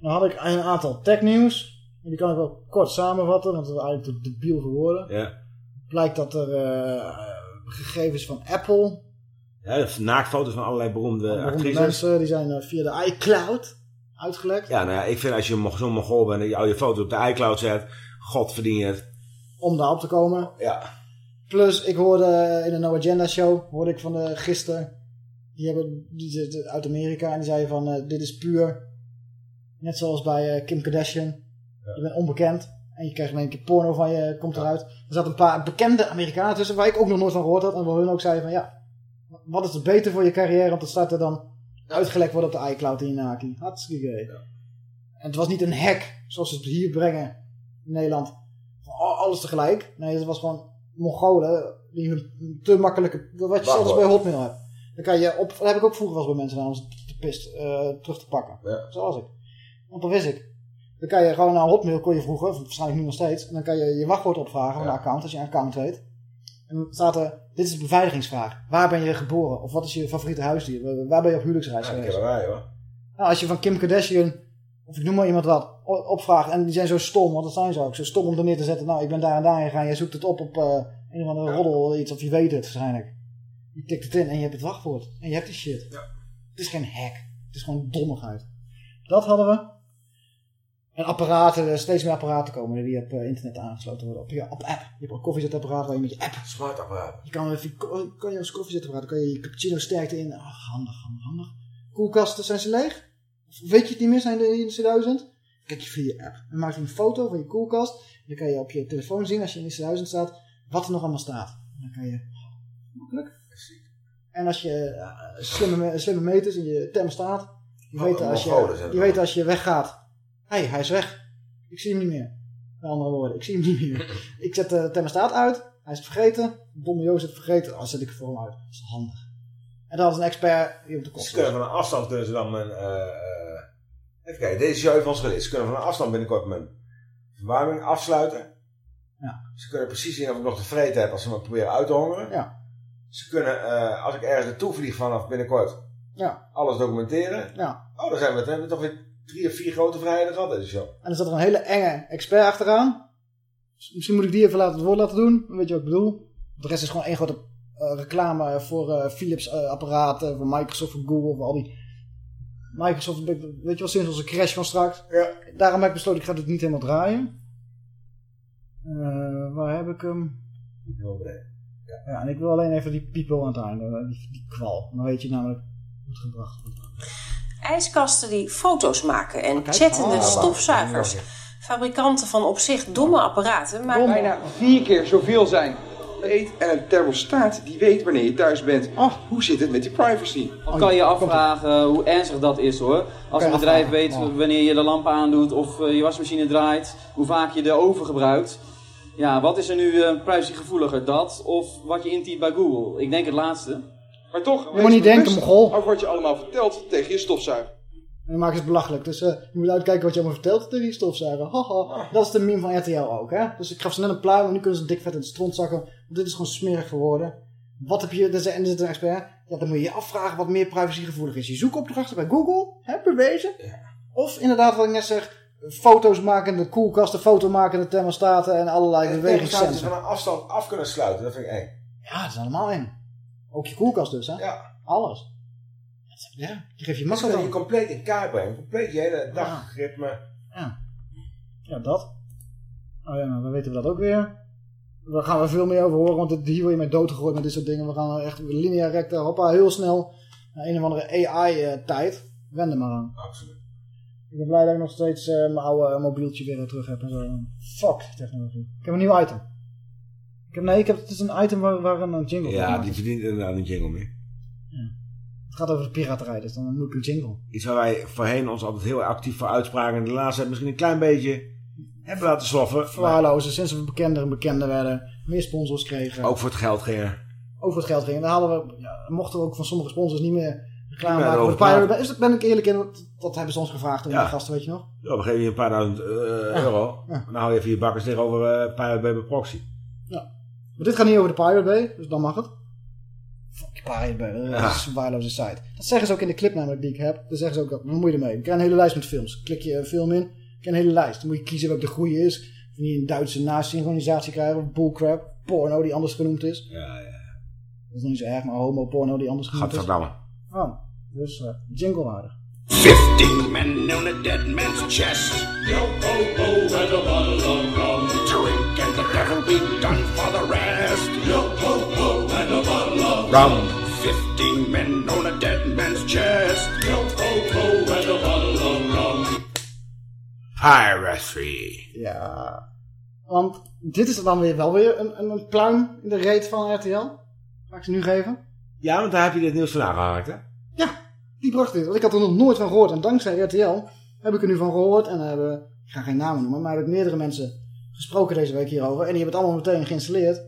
Nou had ik een aantal technieuws. En die kan ik wel kort samenvatten, want het is eigenlijk te debiel geworden. Ja. Blijkt dat er eh, gegevens van Apple, Ja, de naaktfoto's van allerlei beroemde, actrices. mensen, die zijn eh, via de iCloud uitgelekt. Ja, nou ja, ik vind als je zo'n mongool bent en je al je foto op de iCloud zet, god verdien je het. Om daarop te komen. Ja. Plus, ik hoorde in een No Agenda show, hoorde ik van de gisteren, die hebben die uit Amerika en die zeiden van, eh, dit is puur, net zoals bij eh, Kim Kardashian. Je bent onbekend en je krijgt in één keer porno van je, komt eruit. Er zaten een paar bekende Amerikanen tussen, waar ik ook nog nooit van gehoord had. En waar hun ook zeiden van, ja, wat is er beter voor je carrière, dat staat er dan uitgelekt worden op de iCloud in je naki. Hartstikke gay. En het was niet een hack, zoals ze het hier brengen in Nederland. Oh, alles tegelijk. Nee, het was gewoon Mongolen die hun te makkelijke... Wat je zelfs bij Hotmail hebt. Dan kan je op... Dat heb ik ook vroeger wel eens bij mensen om ze te pist eh, terug te pakken. Zoals ik. Want dat wist ik. Dan kan je gewoon naar Hotmail, kon je vroeger, of waarschijnlijk nu nog steeds. En dan kan je je wachtwoord opvragen van de account, als je een account weet. En dan staat er, dit is een beveiligingsvraag. Waar ben je geboren? Of wat is je favoriete huisdier? Waar- ben je op huwelijksreis Ja, geweest? erbij hoor. Nou, als je van Kim Kardashian, of ik noem maar iemand wat, opvraagt. En die zijn zo stom, want dat zijn ze ook. Zo stom om er neer te zetten. Nou, ik ben daar en daar gegaan. Jij zoekt het op op eh, een of andere roddel iets. Of je weet het waarschijnlijk. Je tikt het in en je hebt het wachtwoord. En je hebt die shit. Het is geen hack. Het is gewoon dommigheid. Dat hadden we. En apparaten, er steeds meer apparaten komen die op eh, internet aangesloten worden. Op, je, op app. Je hebt een koffiezetapparaat waar je met je app. Smart apparaat. Je kan, even, kan je als koffiezetapparaat, dan kan je je cappuccino sterkte in. Ach, handig, handig, handig. Koelkasten, zijn ze leeg? Of weet je het niet meer, zijn er in de 1000? Kijk je via je app. Dan maak je een foto van je koelkast. Dan kan je op je telefoon zien, als je in de 1000 staat, wat er nog allemaal staat. En dan kan je, makkelijk. En als je eh, slimme, me- slimme meters in je thermostaat, Oh, weten als je, dat. weten als je weggaat. Hey, hij is weg. Ik zie hem niet meer. Met andere woorden, ik zie hem niet meer. ik zet de thermostaat uit. Hij is het vergeten. Domme Joost het vergeten. Dan zet ik het voor hem uit. Dat is handig. En dan als een expert die op de kop Ze kunnen van een afstand kunnen ze dan mijn... eh, eh, even kijken, deze show heeft ons geleerd. Ze kunnen van een afstand binnenkort mijn verwarming afsluiten. Ja. Ze kunnen precies zien of ik nog te vreten heb als ze me proberen uit te hongeren. Ja. Ze kunnen, eh, als ik ergens naartoe vlieg vanaf binnenkort, Ja. alles documenteren. Ja. Oh, dan zijn we, dan hebben we toch weer drie of vier grote vrijheden gehad deze show. En er zat er een hele enge expert achteraan. Dus Misschien moet ik die even laten het woord laten doen. Weet je wat ik bedoel. De rest is gewoon één grote eh, reclame voor eh, Philips eh, apparaten, voor Microsoft, voor Google, voor al die... Microsoft, weet je wel, sinds onze crash van straks. Ja. Daarom heb ik besloten, ik ga dit niet helemaal draaien. Waar heb ik hem? Ja, en ik wil alleen even die piepel aan het einde, die, die kwal. Dan weet je namelijk hoe het gebracht wordt. IJskasten die foto's maken en chattende stofzuigers. Fabrikanten van op zich domme apparaten, maar... Bijna vier keer zoveel zijn. Eet en een thermostaat die weet wanneer je thuis bent. Hoe zit het met die privacy? Dan kan je afvragen hoe ernstig dat is hoor. Als een bedrijf weet wanneer je de lamp aandoet of eh, je wasmachine draait, hoe vaak je de oven gebruikt. Ja, wat is er nu eh, privacygevoeliger, dat of wat je intypt bij Google? Ik denk het laatste. Maar toch, Je moet niet denken, Mongool. Over wat je allemaal vertelt tegen je stofzuiger. En dan maken ze het belachelijk. Dus eh, je moet uitkijken wat je allemaal vertelt tegen die stofzuiger. Haha. Dat is de meme van RTL ook, hè. Dus ik gaf ze net een pluim en nu kunnen ze dik vet in de stront zakken. Want dit is gewoon smerig voor woorden. Wat heb je, en er zit een expert. Ja, dan moet je je afvragen wat meer privacygevoelig is. Je zoekopdrachten bij Google, hè, bewezen. Of inderdaad, wat ik net zeg, foto's maken, de koelkasten, foto maken, de thermostaten en allerlei En ze van bewegingssensoren. een afstand af kunnen sluiten, dat vind ik eng. Ja, dat is allemaal eng. Ook je koelkast dus, hè? Ja. Alles. Ja, je geeft je Ze makkelijk kunnen je compleet in kaart brengen. Compleet je hele dagritme. Ja. Ja, dat. Oh ja, nou, dan weten we dat ook weer. Daar gaan we veel meer over horen, want dit- hier word je mee doodgegooid met dit soort dingen. We gaan echt linea recta, hoppa, heel snel naar een of andere AI-tijd. Wend er maar aan. Absoluut. Ik ben blij dat ik nog steeds eh, mijn oude mobieltje weer terug heb en zo. Fuck die technologie. Ik heb een nieuw item. Heb, nee, ik heb, het is een item waar, waar een jingle Ja, die verdient inderdaad een jingle mee. Het gaat over de piraterij, dus dan moet ik een jingle. Iets waar wij voorheen ons altijd heel actief voor uitspraken. En de laatste tijd misschien een klein beetje hebben laten sloffen. Verwaarlozen, sinds we bekender en bekender werden, meer sponsors kregen. Ook voor het geld gingen. Ook voor het geld gingen. Dan hadden we, ja, mochten we ook van sommige sponsors niet meer reclame meer maken voor de Pirate. Dus daar ben ik eerlijk in, dat, dat hebben ze ons gevraagd toen Ja. die gasten, weet je nog? Ja, we geven je een paar duizend eh, euro. Dan hou je even je bakkers tegenover eh Pirate Bay bij proxy. Maar dit gaat niet over de Pirate Bay, dus dan mag het. Fuck Pirate Bay, dat Ja. is een waardeloze site. Dat zeggen ze ook in de clip namelijk die ik heb. Dan zeggen ze ook, dat, wat moet je ermee? Je krijgt een hele lijst met films. Klik je een film in, krijg je een hele lijst. Dan moet je kiezen welke de goede is. Of je een Duitse nasynchronisatie krijgt, of bullcrap, porno die anders genoemd is. Ja, ja. Dat is nog niet zo erg, maar homo porno die anders genoemd is. Gadverdamme. Oh, dus uh, jingle waardig. Fifteen men on a dead man's chest. Yo ho ho and a bottle of rum. The devil be done for the rest. Yo ho ho and a bottle of Rum. Fifteen men on a dead man's chest. Yo ho ho and a bottle of rum. Piracy. Ja. Want dit is dan weer wel weer een, een, een pluim in de reet van RTL. Ga ik ze nu geven? Ja, want daar heb je dit nieuws vandaan gehaakt, hè? Die bracht dit. Want ik had er nog nooit van gehoord. En dankzij RTL heb ik er nu van gehoord. En hebben, ik ga geen namen noemen, maar heb ik meerdere mensen gesproken deze week hierover. En die hebben het allemaal meteen geïnstalleerd.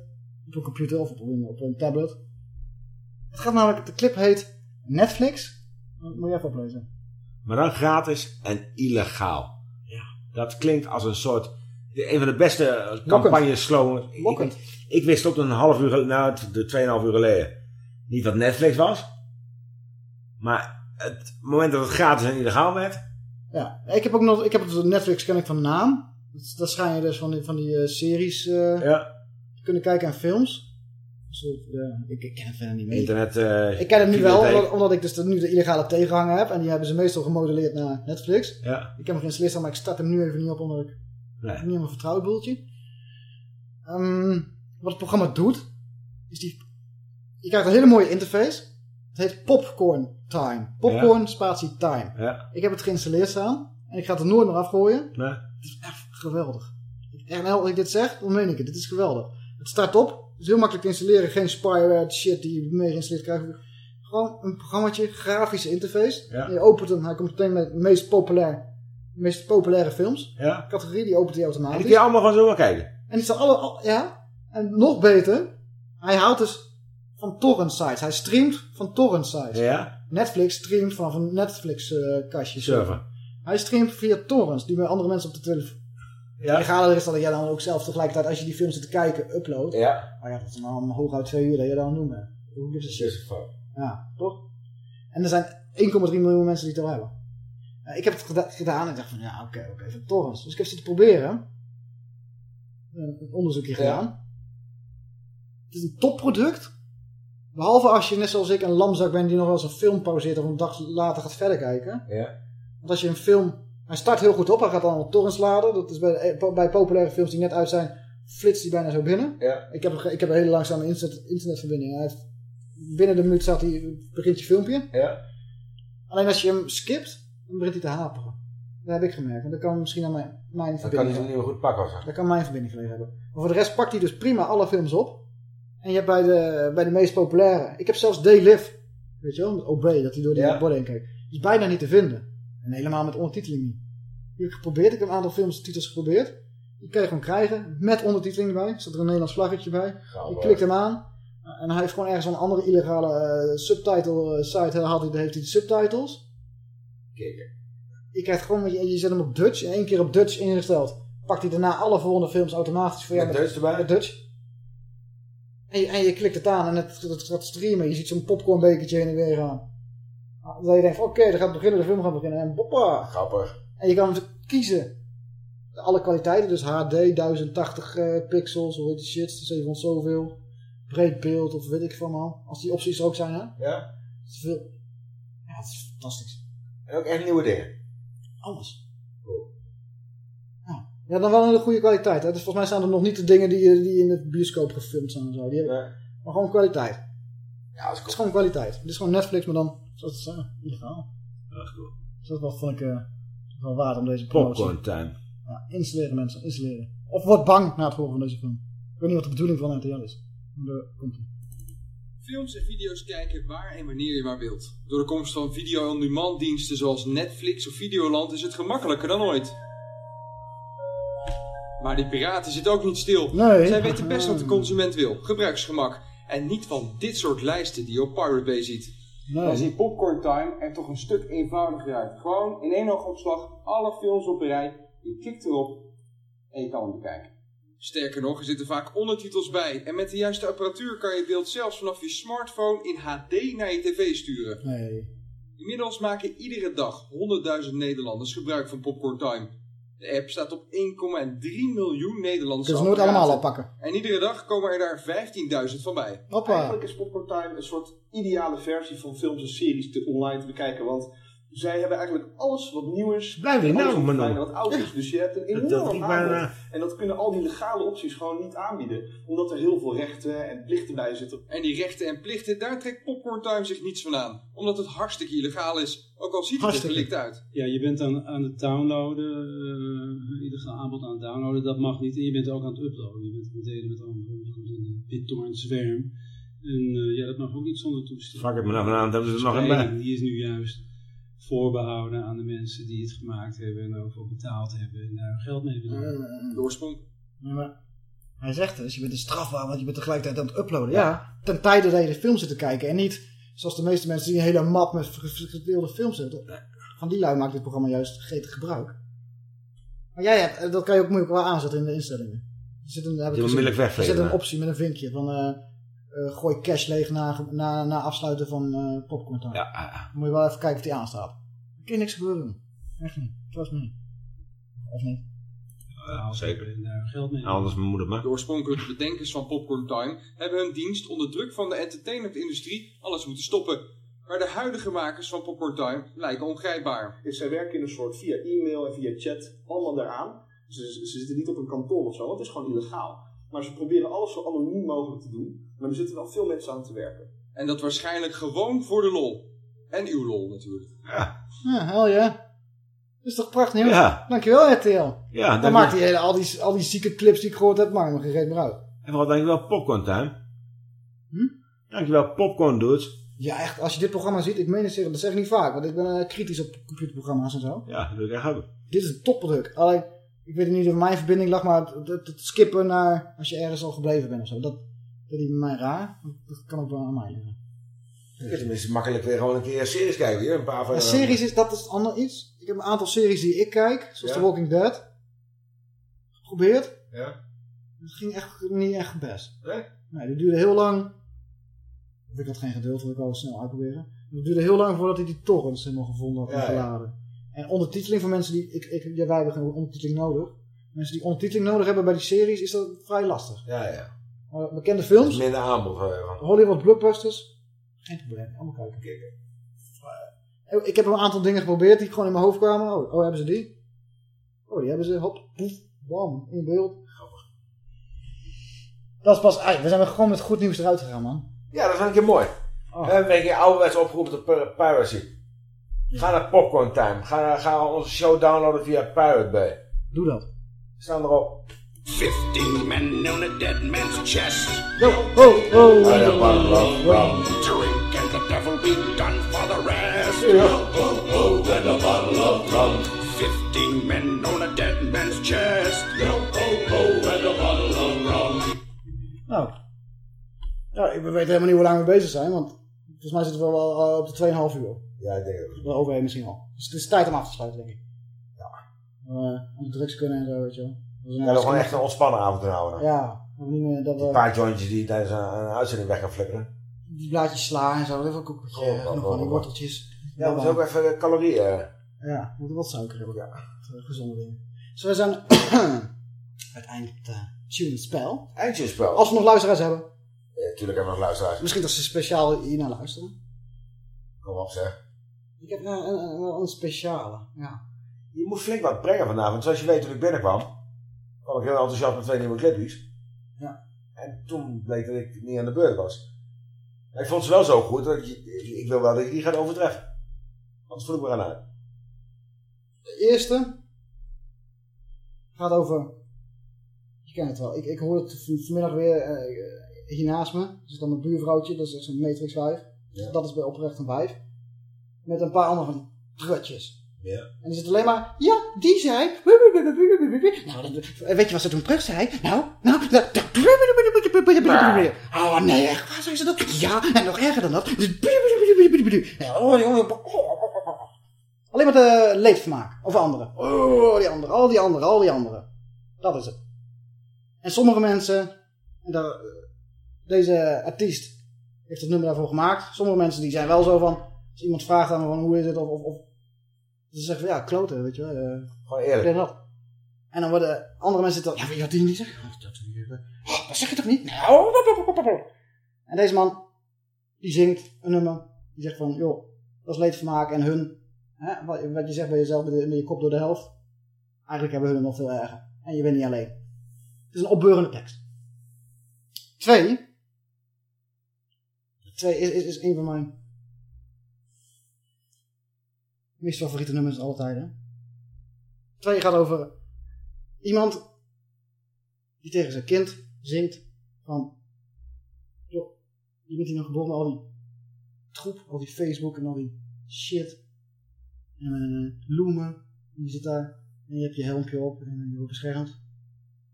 Op een computer of op een, op een tablet. Het gaat namelijk, de clip heet Netflix. Moet je even oplezen. Maar dan gratis en illegaal. Ja. Dat klinkt als een soort... Een van de beste campagne-slogans. Ik, ik wist op een half uur, nou, de 2,5 uur geleden, niet wat Netflix was. Maar het moment dat het gratis en illegaal werd, Ja, ik heb ook nog, ik heb op Netflix ken ik van naam. Dat, dat schijn je dus van die, van die eh, series eh, Ja. te kunnen kijken en films. Soort, ja, ik, ik ken het verder niet meer. internet... eh, Ik ken het nu wel, omdat, omdat ik dus de- nu de illegale tegenhanger heb. En die hebben ze meestal gemodelleerd naar Netflix. Ja. Ik heb hem geïnstalleerd maar ik start hem nu even niet op, omdat ik Nee. niet helemaal vertrouwd boeltje. Ehm, wat het programma doet, is die... Je krijgt een hele mooie interface. Het heet Popcorn Time. Popcorn spatie time. Ja. Ik heb het geïnstalleerd staan. En ik ga het er nooit meer afgooien. Nee. Het is echt geweldig. En als ik dit zeg, dan meen ik het. Het is geweldig. Het start op. Het is heel makkelijk te installeren. Geen spyware shit die je mee geïnstalleerd krijgt. Gewoon een programmaatje, grafische interface. Ja. En je opent hem. Hij komt meteen met de meest populair, de meest populaire films. Ja. Categorie, die opent hij En automatisch. die kun je allemaal gewoon zo maar kijken. En die staan alle, al- ja. En nog beter, hij houdt dus van torrent sites. Hij streamt van torrent sites. Ja. Netflix streamt vanaf een Netflix eh kastje. Server. Hij streamt via torrents die bij andere mensen op de telefoon. Ja. Legaler is dat jij dan ook zelf tegelijkertijd als je die film zit te kijken upload. Ja. Maar ja, dat is dan hooguit twee uur dat je het doen bent. Hoe gives a shit? Ja, toch? En er zijn 1,3 miljoen mensen die het al hebben. Ik heb het geda- gedaan en ik dacht van ja, oké, oké, even torrents. Dus ik heb zitten proberen. Eh, Een onderzoekje gedaan. Het is een topproduct. Behalve als je net zoals ik een lamzak bent die nog wel eens een film pauzeert of een dag later gaat verder kijken. Ja. Want als je een film... Hij start heel goed op, hij gaat dan op torrents laden. Dat is bij, bij populaire films die net uit zijn, flitst hij bijna zo binnen. Ja. Ik heb, ik heb een hele langzame internet, internetverbinding. Hij heeft, binnen de minuut staat hij, begint je filmpje. Ja. Alleen als je hem skipt, dan begint hij te haperen. Dat heb ik gemerkt. En dat kan misschien aan mijn, mijn Dan kan verbinding hij niet meer goed pakken. Zeg. dat kan mijn verbinding gelegen hebben. Maar voor de rest pakt hij dus prima alle films op. En je hebt bij de, bij de meest populaire... Ik heb zelfs D-Live. Weet je wel? Met OB, dat hij door die Ja. borden heen is bijna niet te vinden. En helemaal met ondertiteling niet. Die heb ik geprobeerd. Ik heb een aantal films titels geprobeerd. Die kan je gewoon krijgen. Met ondertiteling erbij. Er staat er een Nederlands vlaggetje bij. Je klikt hem aan. En hij heeft gewoon ergens een andere illegale eh, subtitle eh, site. Had hij, daar heeft hij de subtitles. Kijk. Je krijgt gewoon, je, je zet hem op Dutch. En één keer op Dutch ingesteld. Pakt hij daarna alle volgende films automatisch voor jou. Met Dutch erbij? Met Dutch. En je, en je klikt het aan en het, het gaat streamen. Je ziet zo'n popcornbekertje heen en weer gaan. Dat je denkt, van, oké, dan gaat beginnen, de film gaat beginnen. En boppa. Grappig. En je kan kiezen. Alle kwaliteiten, dus HD, 1080 eh, pixels, hoe heet die shit, 700 zoveel. Breed beeld of weet ik van man. Als die opties er ook zijn, hè. Ja. Dat is veel. Ja, het is fantastisch. En ook echt nieuwe dingen. Alles. Ja. ja, dan wel een hele goede kwaliteit. Hè? Dus volgens mij zijn er nog niet de dingen die, die in de bioscoop gefilmd zijn en zo. Die hebben, Maar gewoon kwaliteit. Ja, dat is, Het is gewoon kwaliteit. Het is gewoon Netflix, maar dan zoals het zijn. Illegaal. Dat is cool. Dus dat was, vond ik eh, wel waard om deze promotie. Popcorn time. Ja, installeren mensen, installeren. Of word bang na het horen van deze film. Ik weet niet wat de bedoeling van RTL is. Maar daar komt ie. Films en video's kijken waar en wanneer je maar wilt. Door de komst van video-on-demand diensten zoals Netflix of Videoland is het gemakkelijker dan ooit. Maar die piraten zitten ook niet stil. Nee. Zij weten best wat de consument wil. Gebruiksgemak. En niet van dit soort lijsten die je op Pirate Bay ziet. Dan ziet Popcorn Time er toch een stuk eenvoudiger uit. Gewoon in één oogopslag alle films op een rij. Je klikt erop en je kan hem bekijken. Sterker nog, er zitten vaak ondertitels bij. En met de juiste apparatuur kan je het beeld zelfs vanaf je smartphone in HD naar je tv sturen. Nee. Inmiddels maken iedere dag 100.000 Nederlanders gebruik van Popcorn Time. De app staat op 1,3 miljoen Nederlandse ze nooit allemaal oppakken. En iedere dag komen er daar 15.000 van bij. Hoppa. Eigenlijk is Popcorn Time een soort ideale versie van films en series te online te bekijken. Want zij hebben eigenlijk alles wat nieuw is. Blijf alles nou wat maar nog. oud is. Dus je hebt een Dat- dat enorm bijna- aanbod. En dat kunnen al die legale opties gewoon niet aanbieden. Omdat er heel veel rechten en plichten bij zitten. En die rechten en plichten, daar trekt Popcorn Time zich niets van aan. Omdat het hartstikke illegaal is. Ook al ziet het er gelikt uit. Ja, je bent aan, aan het downloaden, eh illegaal aanbod aan het downloaden, dat mag niet. En je bent ook aan het uploaden. Je bent het delen met anderen. Er komt BitTorrent zwerm. En eh, ja, dat mag ook niet zonder toestemming. Fuck het me nou vanavond, hebben ze er nog een bij. Die is nu juist voorbehouden aan de mensen die het gemaakt hebben en ook voor betaald hebben en daar geld mee verdienen. De oorsprong. Ja, maar hij zegt dus, je bent een strafbaar, want je bent tegelijkertijd aan het uploaden. Ja, ten tijde dat je de film zit te kijken. En niet zoals de meeste mensen die een hele map met gedeelde films hebben. Van die lui maakt dit programma juist gretig gebruik. Maar jij hebt, eh, dat kan je ook moeilijk wel aanzetten in de instellingen. Er zit een, heb ik gezien. er zit een optie met een vinkje van eh, eh, gooi cash leeg na, na, na afsluiten van eh popcorn. Ja, Dan moet je wel even kijken of die aanstaat. Kun je niks gebeuren. Echt niet. Trust me. Of niet? Ja, zeker. En daar geld mee. Anders mijn moeder maar. De oorspronkelijke bedenkers van Popcorn Time hebben hun dienst onder druk van de entertainmentindustrie alles moeten stoppen. Maar de huidige makers van Popcorn Time lijken ongrijpbaar. Dus zij werken in een soort via e-mail en via chat allemaal daaraan. Ze, ze, ze zitten niet op een kantoor of zo, want het is gewoon illegaal. Maar ze proberen alles zo anoniem mogelijk te doen. Maar er zitten wel veel mensen aan te werken. En dat waarschijnlijk gewoon voor de lol. En uw lol natuurlijk. Ja. Ja, hell ja. Dat is toch prachtig nieuws? Ja. Dankjewel RTL. Ja, Dan maakt je. die hele, al, die, al die zieke clips die ik gehoord heb, maakt me geen reet meer uit. En vooral dankjewel Popcorn Time. Hm? Dankjewel Popcorn Dudes. Ja, echt, als je dit programma ziet, ik meen het zeggen, dat zeg ik niet vaak, want ik ben eh, kritisch op computerprogramma's en zo. Ja, dat wil ik echt hebben. Dit is een topproduct. Alleen, ik weet niet of mijn verbinding lag, maar het, het, het skippen naar als je ergens al gebleven bent of zo, dat, dat is bij mij raar. Dat kan ook wel aan mij liggen. Het is makkelijk weer gewoon een keer series kijken hier. Een paar van Ja, series is, dat is ander iets. Ik heb een aantal series die ik kijk, zoals Ja. The Walking Dead. Geprobeerd. Ja. Dat ging echt niet echt best. Nee? Nee, die duurde heel lang. Ik had geen geduld, wil ik wel snel uitproberen. Het duurde heel lang voordat hij die torrents helemaal gevonden had en Ja, ja. geladen. En ondertiteling voor mensen die... Ik, ik, ja, wij hebben geen ondertiteling nodig. Mensen die ondertiteling nodig hebben bij die series is dat vrij lastig. Ja, ja. Maar bekende films, Minder aanbod. eh. Hollywood blockbusters, geen probleem. Allemaal kijken. Eh, Ik heb een aantal dingen geprobeerd die gewoon in mijn hoofd kwamen. Oh, oh hebben ze die? Oh, die hebben ze. Hop, poef, bam, in beeld. Dat is pas... we zijn gewoon met goed nieuws eruit gegaan, man. Ja, dat is een keer mooi. Oh. We hebben een keer ouderwets opgeroepen tot pir- piracy. Ga naar Popcorn Time. Ga, naar- ga onze show downloaden via Pirate Bay. Doe dat. Staan erop. Fifteen men on a dead man's chest. Yo, oh, oh. I have one love be done for the rest. Oh, oh, oh, and a bottle of rum. Fifteen men on a dead man's chest. Oh, oh, oh, and a bottle of rum. Nou. Ja, ik weet helemaal niet hoe lang we bezig zijn, want volgens mij zitten we wel al op de 2,5 uur. Ja, ik denk het. Wel overheen misschien al. Dus het is tijd om af te sluiten, denk ik. Ja. Uh, drugs kunnen en zo, weet je wel. We Ja, dat gewoon echt een ontspannen avond houden. Ja, niet meer dat we... Een paar jointjes die je tijdens een, een uitzending weg gaan flikkeren. Die blaadjes sla en zo, ook een koekje. Oh, nog van die worteltjes. Ja, dat is ook even calorieën. eh. Ja, we moeten wat suiker hebben. Ja. Gezonde dingen. Dus we zijn uiteindelijk het uh, tune spel. Als we nog luisteraars hebben. Ja, tuurlijk hebben we nog luisteraars. Misschien dat ze speciaal hier naar luisteren. Kom op zeg. Ik heb uh, een, een, een speciale. Ja. Je moet flink wat brengen vanavond. Zoals je weet toen ik binnenkwam, kwam ik heel enthousiast met twee nieuwe clippies. Ja. En toen bleek dat ik niet aan de beurt was. Ik vond ze wel zo goed dat ik, ik wil wel dat je die gaat overtreffen. Anders voel ik me aan uit. De eerste gaat over. Je kent het wel. Ik, ik hoorde het van- vanmiddag weer. eh, hier naast me zit dan mijn buurvrouwtje, dat is echt zo'n Matrix 5. Ja. Dat is bij oprecht een 5. Met een paar andere van. Ja. En die zit alleen maar, ja, die zei. Nou, weet je wat ze toen terug zei? Nou, nou, Oh nee, echt waar zei ze dat? Ja, en nog erger dan dat. Oh, Alleen maar de leedvermaak. Of anderen. Oh, die anderen, al die anderen, al die anderen. Dat is het. En sommige mensen, en daar, deze artiest heeft het nummer daarvoor gemaakt. Sommige mensen die zijn wel zo van, als iemand vraagt aan me van hoe is het, of, of, of ze zeggen van ja, kloten, weet je wel. eh, Gewoon eerlijk. en dan worden andere mensen dan, ja, je wat die niet zeggen? Oh, dat, zeg je toch niet? Nou, en deze man, die zingt een nummer, die zegt van, joh, dat is leedvermaak en hun, hè, wat, wat je zegt bij jezelf met, je kop door de helft, eigenlijk hebben hun nog veel erger. En je bent niet alleen. Het is een opbeurende tekst. Twee, twee is, is, is een van mijn meest favoriete nummers aller tijden. Twee gaat over iemand die tegen zijn kind zingt van joh, je bent hier nog geboren al die troep, al die Facebook en al die shit. En eh loemen, en je zit daar en je hebt je helmpje op en je wordt beschermd.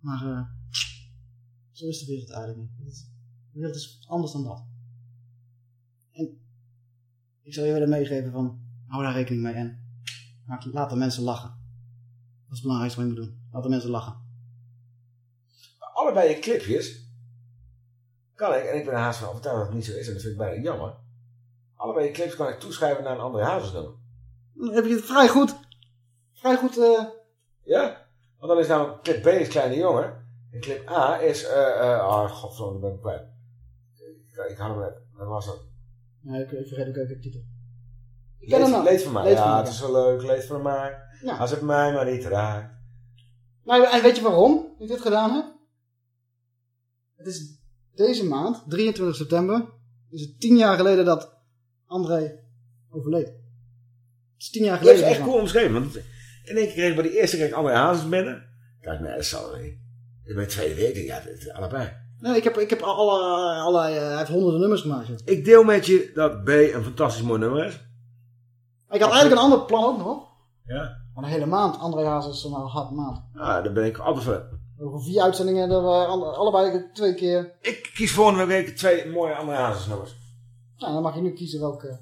Maar eh, zo is de wereld eigenlijk niet. De wereld is anders dan dat. En ik zal je willen meegeven van, hou daar rekening mee en laat de mensen lachen. Dat is het belangrijkste wat je moet doen. Laat de mensen lachen. Allebei je clipjes kan ik, en ik ben er haast van overtuigd dat het niet zo is, en dat vind ik bijna jammer. Allebei je clips kan ik toeschrijven naar een andere hazesnummer. Dan heb je het vrij goed. Vrij goed. eh Ja? Want dan is namelijk clip B is Kleine Jongen. En clip A is, eh, eh, oh godverdomme, ben ik kwijt. Ik, ik had hem net, dat was het. Nee, ik, ik vergeet ook even de titel. Ik Leed, hem nou. leed van mij. Leed van ja, mij, het is zo leuk, leed van mij. Ja. Als het mij maar niet raakt. Nou, en weet je waarom ik dit gedaan heb? Het is deze maand, 23 september, is het tien jaar geleden dat André overleed. Het is tien jaar Dat geleden. is echt dus cool omschreven. Want in één keer kreeg ik bij de eerste kreeg ik André Hazes binnen. Kijk, nee, dat zal er niet. In mijn tweede week, ja, dit, allebei. Nee, ik heb, ik heb alle, alle, eh, hij heeft honderden nummers gemaakt. joh. Ik deel met je dat B een fantastisch mooi nummer is. Ik had eigenlijk een ander plan ook nog. Ja. Van een hele maand. André Hazes is een hard maand. Ah, daar ben ik altijd voor. Over vier uitzendingen, we alle- allebei twee keer. Ik kies volgende week twee mooie Hazes nummers. Nou, dan mag je nu kiezen welke.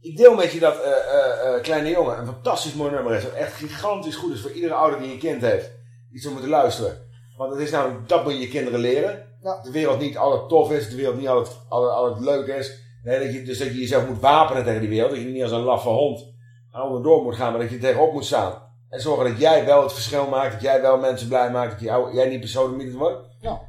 Ik deel met je dat eh, eh, eh, Kleine Jongen een fantastisch mooi nummer is. Dat echt gigantisch goed is voor iedere ouder die een kind heeft. Die zo moeten luisteren. Want het is namelijk, dat moet je kinderen leren. De wereld niet altijd tof is, de wereld niet altijd, altijd, altijd leuk is. Nee, dat je, dus dat je jezelf moet wapenen tegen die wereld. Dat je niet als een laffe hond aan onderdoor moet gaan, maar dat je tegenop moet staan. En zorgen dat jij wel het verschil maakt, dat jij wel mensen blij maakt, dat jou, jij niet persoonlijk wordt. Ja.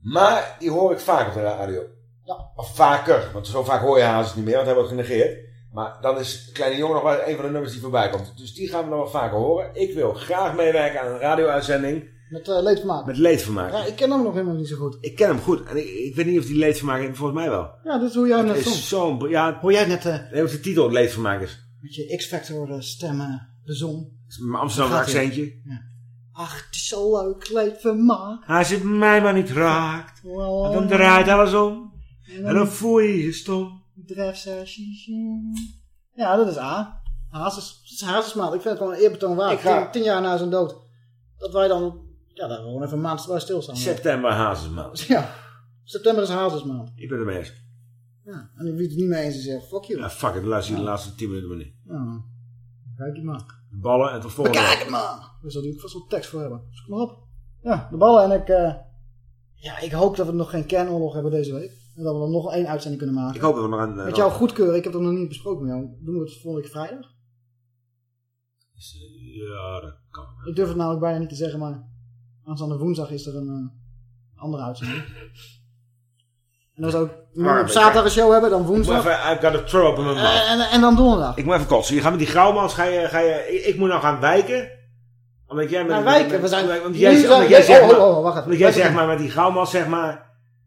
Maar die hoor ik vaak op de radio. Ja. Of vaker, want zo vaak hoor je Hazes niet meer, want hij wordt genegeerd. Maar dan is Kleine Jongen nog wel een van de nummers die voorbij komt. Dus die gaan we nog wel vaker horen. Ik wil graag meewerken aan een radio-uitzending Met uh, leedvermaak. met leedvermaak. Ja, ik ken hem nog helemaal niet zo goed. Ik ken hem goed. En ik, ik weet niet of die leedvermaak heeft, volgens mij wel. Ja, dat is hoe jij Het net zo'n... Ja, Hoe jij het net eh, nee, of de titel leedvermaak is. met je X-Factor eh, stemmen Dat is mijn Amsterdam accentje. Ach, het is zo leuk, leedvermaak. Als het mij maar niet raakt, Wow. dan draait alles om. En En dan voel je je stom. Ja, dat is A. Hazes, het is Hazesmaat. Ik vind het gewoon een eerbetoon waard. Ga- Tien, tien jaar na zijn dood. Dat wij dan, ja, daar gewoon even een maand bij stilstaan. September Hazesmaand. Ja, september is Hazesmaand. Ik ben het mee eens. Ja, en wie het er niet mee eens is, zegt fuck you. Ja, fuck it, dan luister je de laatste 10 minuten maar niet. Ja, kijk je maar. De ballen en tot volgende week. het maar. Daar zal ik vast wel tekst voor hebben. Zoek maar op. Ja, de ballen en ik, eh, ja, ik hoop dat we nog geen kernoorlog hebben deze week. En dat we er nog één uitzending kunnen maken. Ik hoop dat we nog een... Met jouw goedkeuren, ik heb het nog niet besproken met jou. Doen we het volgende week vrijdag? Ja, dat kan. Ik durf het namelijk bijna niet te zeggen, maar aanstaande woensdag is er een eh, andere uitzending. En dat is ook, we Maar, op zaterdag een show hebben, dan Ik woensdag. even, I've got a throw up in mouth. Eh, en, en dan donderdag. Ik moet even kotsen. Je gaat met die grauwmans, ga je, ga je, ik, ik moet nou gaan wijken. Omdat jij met... Nou, wijken, met- we zijn- Omdat jij, jij oh, maar, oh, oh, wacht even. omdat jij zeg maar met die grauwmans zeg maar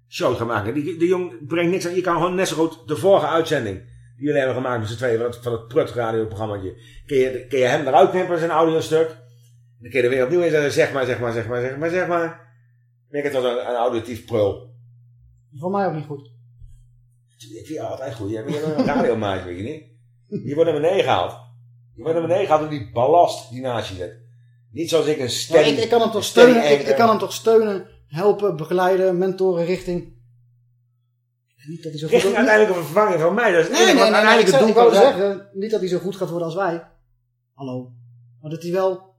show gaat maken. Die, de jong brengt niks aan. Je kan gewoon net zo goed de vorige uitzending die jullie hebben gemaakt met z'n tweeën van het, van het Prut radioprogrammaatje. Kun je, kun je hem eruit knippen, zijn audiostuk. Dan kun je er weer opnieuw in zeggen, zeg maar, zeg maar, zeg maar, zeg maar, zeg maar. Dan denk ik het was een, een auditief prul. Voor mij ook niet goed. Ik vind je altijd goed. Jij bent een radiomaatje, weet je niet? Je wordt naar beneden gehaald. Je wordt naar beneden gehaald door die ballast die naast je zit. Niet zoals ik een steady... ik, ik kan hem toch steunen, ik, kan hem toch steunen, helpen, begeleiden, mentoren richting... Niet dat hij zo goed Richting uiteindelijk een vervanging van mij. Dat is het Nee, nee, nee, nee, doel zeggen, niet dat hij zo goed gaat worden als wij. Hallo. Maar dat hij wel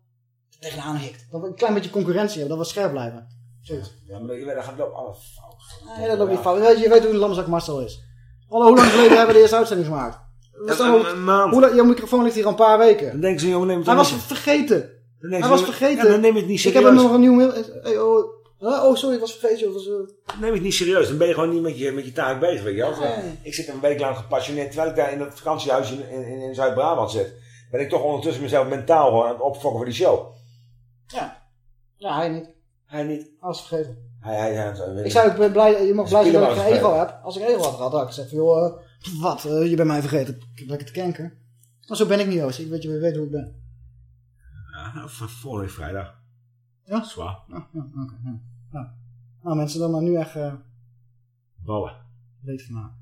tegenaan hikt. Dat we een klein beetje concurrentie hebben, dat we scherp blijven. Zoiets. Ja, maar dat, dat gaat wel alles fout. Nee, dat loopt niet fout. Je weet, je weet hoe een lamzak Marcel is. Hallo, hoe lang geleden hebben we de eerste uitzending gemaakt? We staan een- maand. Hoe lang- jouw microfoon ligt hier al een paar weken. Dan denken ze, jongen, neem het Hij was niet- vergeten. Hij ze, was vergeten. Ja, dan neem je het niet Ik serieus. heb hem nog een nieuw mail. Hey, oh, oh, sorry, ik was vergeten. joh. Dat was, eh, Neem het niet serieus. Dan ben je gewoon niet met je, met je taak bezig, weet je wel. Nee. Ik zit een week lang gepassioneerd. Terwijl ik daar in dat vakantiehuis in, in, in Zuid-Brabant zit. Ben ik toch ondertussen mezelf mentaal gewoon aan het opfokken voor die show. ja. ja, hij niet. Hij niet. Hij vergeten. Hij, hij, hij, Ik zei ook ben blij, je mag blij zijn dat ik geen ego heb. Als ik ego had gehad, had ik gezegd van, joh, eh, wat, eh, je bent mij vergeten. Ik heb lekker te kanker. Maar zo ben ik niet, Joost. Ik weet, je weet hoe ik ben. Ja, nou, van vorige week vrijdag. Ja? Zwaar. Ja, ja, oké. ja. Nou. nou, mensen, dan maar nu echt eh Ballen. weet van maken.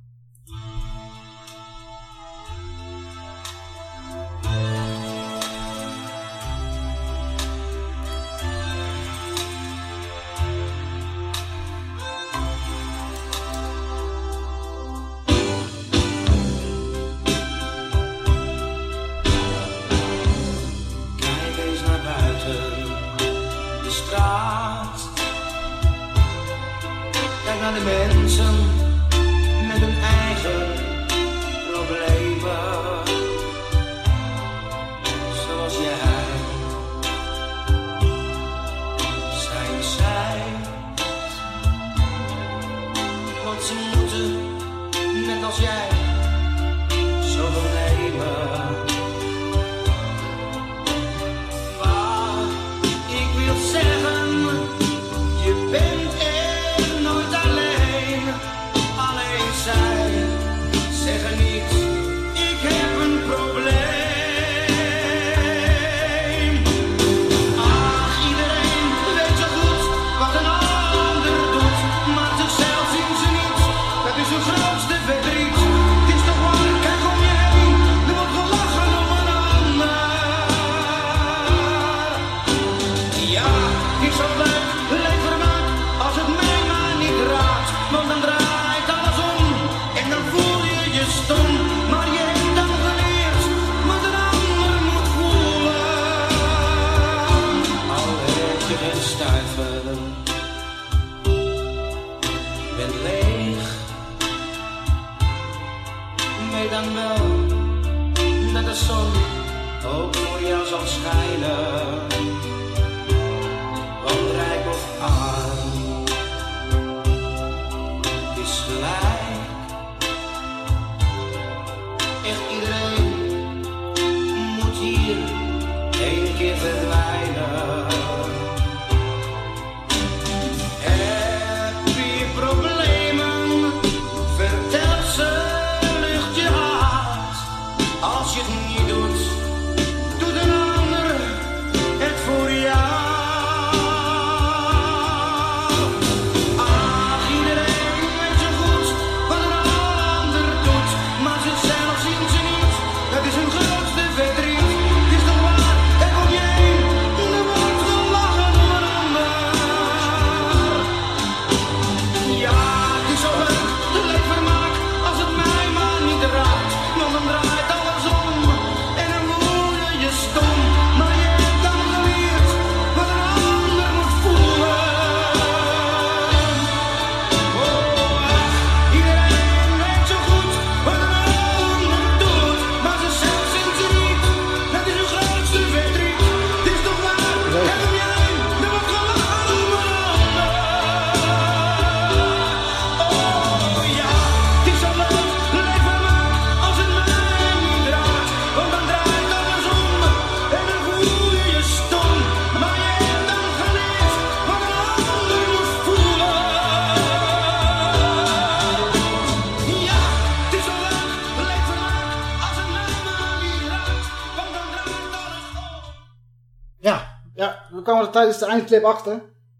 Tijdens de eindclip achter.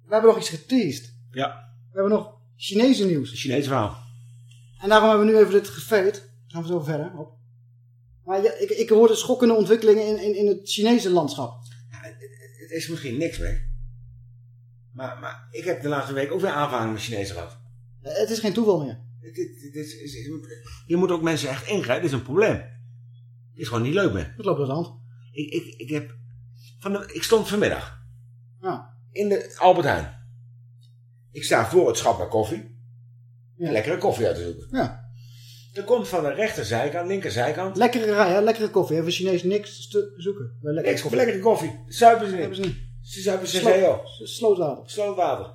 We hebben nog iets geteased. Ja. We hebben nog Chinese nieuws. Chinese verhaal. En daarom hebben we nu even dit gefeit. Gaan we zo verder op. Maar ja, ik, ik hoorde schokkende ontwikkelingen in, in, in het Chinese landschap. Het is misschien niks meer. Maar, maar ik heb de laatste week ook weer aanvaring met Chinezen gehad. Eh, Het is geen toeval meer. Dit, dit, dit is, is, is- je moet ook mensen echt ingrijpen. Dit is een probleem. Dit is gewoon niet leuk meer. Het loopt door de hand. Ik, ik, ik, heb van de, ik stond vanmiddag Ja. in de Albert Heijn. Ik sta voor het schap naar koffie. Lekkere koffie uit te zoeken. Ja. Er komt van de rechterzijkant, linkerzijkant. Lekkere rij, hè? lekkere koffie. Hebben Chinees niks te zoeken. Lekkere Niks of lekkere koffie. Zuipen ze niet. Ze. Ze zuipen CCO. Slootwater. Slootwater.